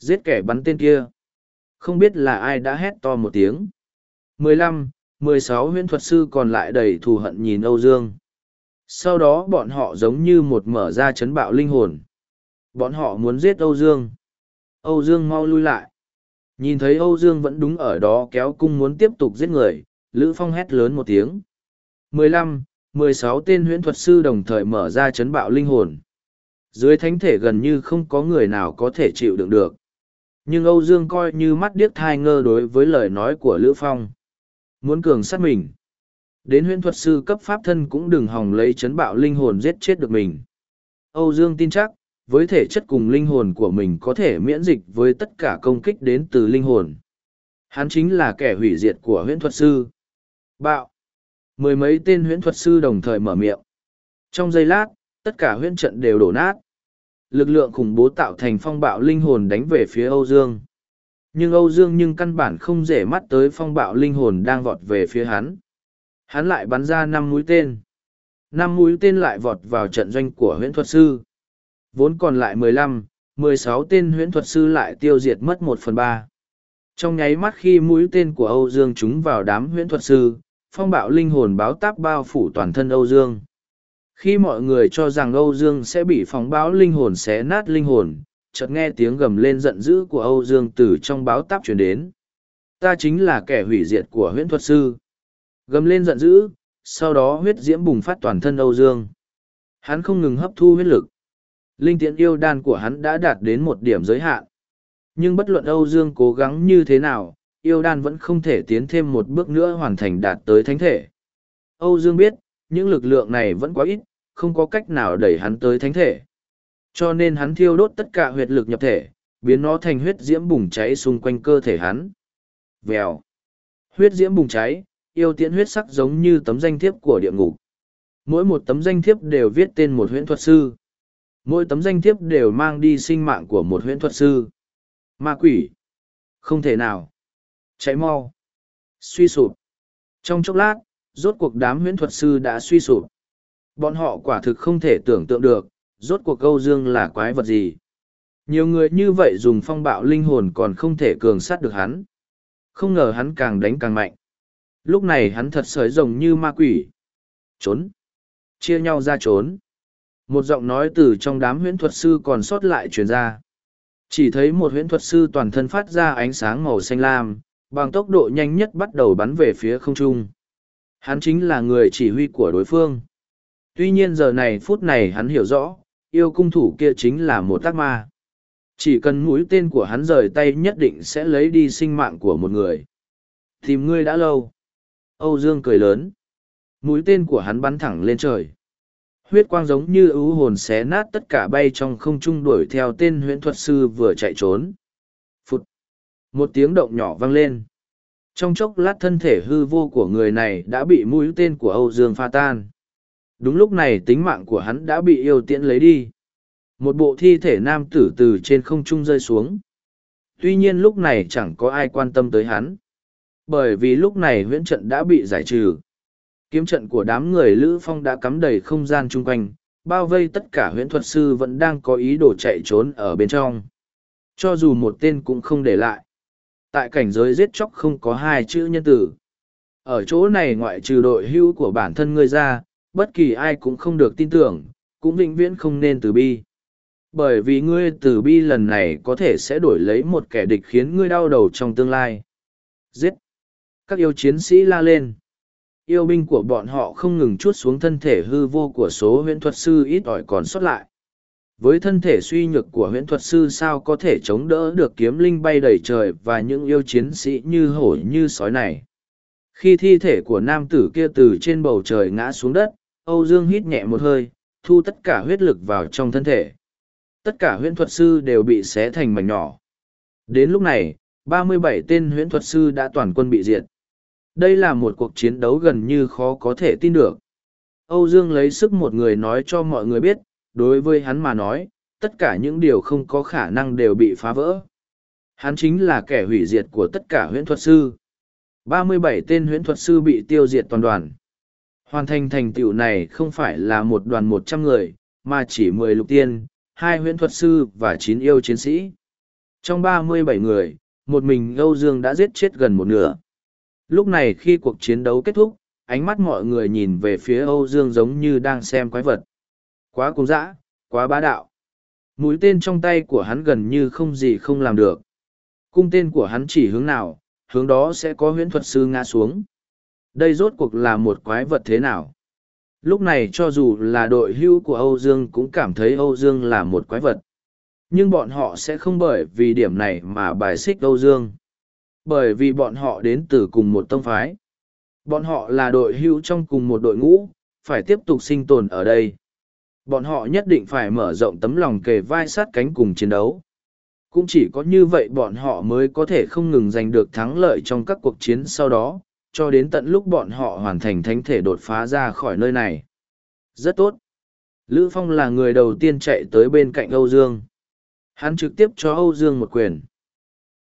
Giết kẻ bắn tên kia. Không biết là ai đã hét to một tiếng. mười lăm, mười sáu huyễn thuật sư còn lại đầy thù hận nhìn Âu Dương. Sau đó bọn họ giống như một mở ra chấn bạo linh hồn. Bọn họ muốn giết Âu Dương. Âu Dương mau lui lại. Nhìn thấy Âu Dương vẫn đúng ở đó kéo cung muốn tiếp tục giết người, Lữ Phong hét lớn một tiếng. mười lăm, mười sáu tên huyễn thuật sư đồng thời mở ra chấn bạo linh hồn. Dưới thánh thể gần như không có người nào có thể chịu đựng được. Nhưng Âu Dương coi như mắt điếc thai ngơ đối với lời nói của Lữ Phong. Muốn cường sát mình. Đến huyễn thuật sư cấp pháp thân cũng đừng hòng lấy chấn bạo linh hồn giết chết được mình. Âu Dương tin chắc, với thể chất cùng linh hồn của mình có thể miễn dịch với tất cả công kích đến từ linh hồn. Hắn chính là kẻ hủy diệt của huyễn thuật sư. Bạo. Mười mấy tên huyễn thuật sư đồng thời mở miệng. Trong giây lát, tất cả huyễn trận đều đổ nát. Lực lượng khủng bố tạo thành phong bạo linh hồn đánh về phía Âu Dương. Nhưng Âu Dương nhưng căn bản không rể mắt tới phong bạo linh hồn đang vọt về phía hắn. Hắn lại bắn ra năm mũi tên. năm mũi tên lại vọt vào trận doanh của huyễn thuật sư. Vốn còn lại mười lăm, mười sáu tên huyễn thuật sư lại tiêu diệt mất một phần ba. Trong nháy mắt khi mũi tên của Âu Dương trúng vào đám huyễn thuật sư, phong bạo linh hồn báo táp bao phủ toàn thân Âu Dương. Khi mọi người cho rằng Âu Dương sẽ bị phóng báo linh hồn xé nát linh hồn, chợt nghe tiếng gầm lên giận dữ của Âu Dương từ trong báo táp truyền đến. Ta chính là kẻ hủy diệt của huyễn thuật sư. Gầm lên giận dữ, sau đó huyết diễm bùng phát toàn thân Âu Dương. Hắn không ngừng hấp thu huyết lực. Linh tiện yêu đan của hắn đã đạt đến một điểm giới hạn. Nhưng bất luận Âu Dương cố gắng như thế nào, yêu đan vẫn không thể tiến thêm một bước nữa hoàn thành đạt tới thánh thể. Âu Dương biết, những lực lượng này vẫn quá ít, không có cách nào đẩy hắn tới thánh thể. Cho nên hắn thiêu đốt tất cả huyết lực nhập thể, biến nó thành huyết diễm bùng cháy xung quanh cơ thể hắn. Vèo. Huyết diễm bùng cháy, yêu tiễn huyết sắc giống như tấm danh thiếp của địa ngục. Mỗi một tấm danh thiếp đều viết tên một huyễn thuật sư. Mỗi tấm danh thiếp đều mang đi sinh mạng của một huyễn thuật sư. Ma quỷ. Không thể nào. Cháy mau. Suy sụp. Trong chốc lát, rốt cuộc đám huyễn thuật sư đã suy sụp. Bọn họ quả thực không thể tưởng tượng được, rốt cuộc câu dương là quái vật gì. Nhiều người như vậy dùng phong bạo linh hồn còn không thể cường sát được hắn. Không ngờ hắn càng đánh càng mạnh. Lúc này hắn thật sới rồng như ma quỷ. Trốn. Chia nhau ra trốn. Một giọng nói từ trong đám huyễn thuật sư còn sót lại truyền ra. Chỉ thấy một huyễn thuật sư toàn thân phát ra ánh sáng màu xanh lam, bằng tốc độ nhanh nhất bắt đầu bắn về phía không trung. Hắn chính là người chỉ huy của đối phương. Tuy nhiên giờ này phút này hắn hiểu rõ, yêu cung thủ kia chính là một tác ma. Chỉ cần mũi tên của hắn rời tay nhất định sẽ lấy đi sinh mạng của một người. Tìm ngươi đã lâu. Âu Dương cười lớn. Mũi tên của hắn bắn thẳng lên trời. Huyết quang giống như ưu hồn xé nát tất cả bay trong không trung đuổi theo tên huyễn thuật sư vừa chạy trốn. Phụt. Một tiếng động nhỏ vang lên. Trong chốc lát thân thể hư vô của người này đã bị mũi tên của Âu Dương pha tan. Đúng lúc này tính mạng của hắn đã bị yêu tiễn lấy đi. Một bộ thi thể nam tử từ trên không trung rơi xuống. Tuy nhiên lúc này chẳng có ai quan tâm tới hắn. Bởi vì lúc này huyễn trận đã bị giải trừ. Kiếm trận của đám người Lữ Phong đã cắm đầy không gian chung quanh, bao vây tất cả huyễn thuật sư vẫn đang có ý đồ chạy trốn ở bên trong. Cho dù một tên cũng không để lại. Tại cảnh giới giết chóc không có hai chữ nhân tử. Ở chỗ này ngoại trừ đội hưu của bản thân ngươi ra, bất kỳ ai cũng không được tin tưởng, cũng vĩnh viễn không nên từ bi. Bởi vì ngươi từ bi lần này có thể sẽ đổi lấy một kẻ địch khiến ngươi đau đầu trong tương lai. Giết! Các yêu chiến sĩ la lên. Yêu binh của bọn họ không ngừng chút xuống thân thể hư vô của số huyễn thuật sư ít ỏi còn sót lại. Với thân thể suy nhược của huyễn thuật sư sao có thể chống đỡ được kiếm linh bay đầy trời và những yêu chiến sĩ như hổ như sói này. Khi thi thể của nam tử kia từ trên bầu trời ngã xuống đất, Âu Dương hít nhẹ một hơi, thu tất cả huyết lực vào trong thân thể. Tất cả huyễn thuật sư đều bị xé thành mảnh nhỏ. Đến lúc này, 37 tên huyễn thuật sư đã toàn quân bị diệt. Đây là một cuộc chiến đấu gần như khó có thể tin được. Âu Dương lấy sức một người nói cho mọi người biết, đối với hắn mà nói, tất cả những điều không có khả năng đều bị phá vỡ. Hắn chính là kẻ hủy diệt của tất cả huyễn thuật sư. 37 tên huyễn thuật sư bị tiêu diệt toàn đoàn. Hoàn thành thành tựu này không phải là một đoàn 100 người, mà chỉ 10 lục tiên, hai huyễn thuật sư và 9 yêu chiến sĩ. Trong 37 người, một mình Âu Dương đã giết chết gần một nửa. Lúc này khi cuộc chiến đấu kết thúc, ánh mắt mọi người nhìn về phía Âu Dương giống như đang xem quái vật. Quá cung dã, quá bá đạo. Mũi tên trong tay của hắn gần như không gì không làm được. Cung tên của hắn chỉ hướng nào, hướng đó sẽ có huyễn thuật sư ngã xuống. Đây rốt cuộc là một quái vật thế nào? Lúc này cho dù là đội hưu của Âu Dương cũng cảm thấy Âu Dương là một quái vật. Nhưng bọn họ sẽ không bởi vì điểm này mà bài xích Âu Dương. Bởi vì bọn họ đến từ cùng một tông phái. Bọn họ là đội hưu trong cùng một đội ngũ, phải tiếp tục sinh tồn ở đây. Bọn họ nhất định phải mở rộng tấm lòng kề vai sát cánh cùng chiến đấu. Cũng chỉ có như vậy bọn họ mới có thể không ngừng giành được thắng lợi trong các cuộc chiến sau đó, cho đến tận lúc bọn họ hoàn thành thánh thể đột phá ra khỏi nơi này. Rất tốt. Lữ Phong là người đầu tiên chạy tới bên cạnh Âu Dương. Hắn trực tiếp cho Âu Dương một quyền.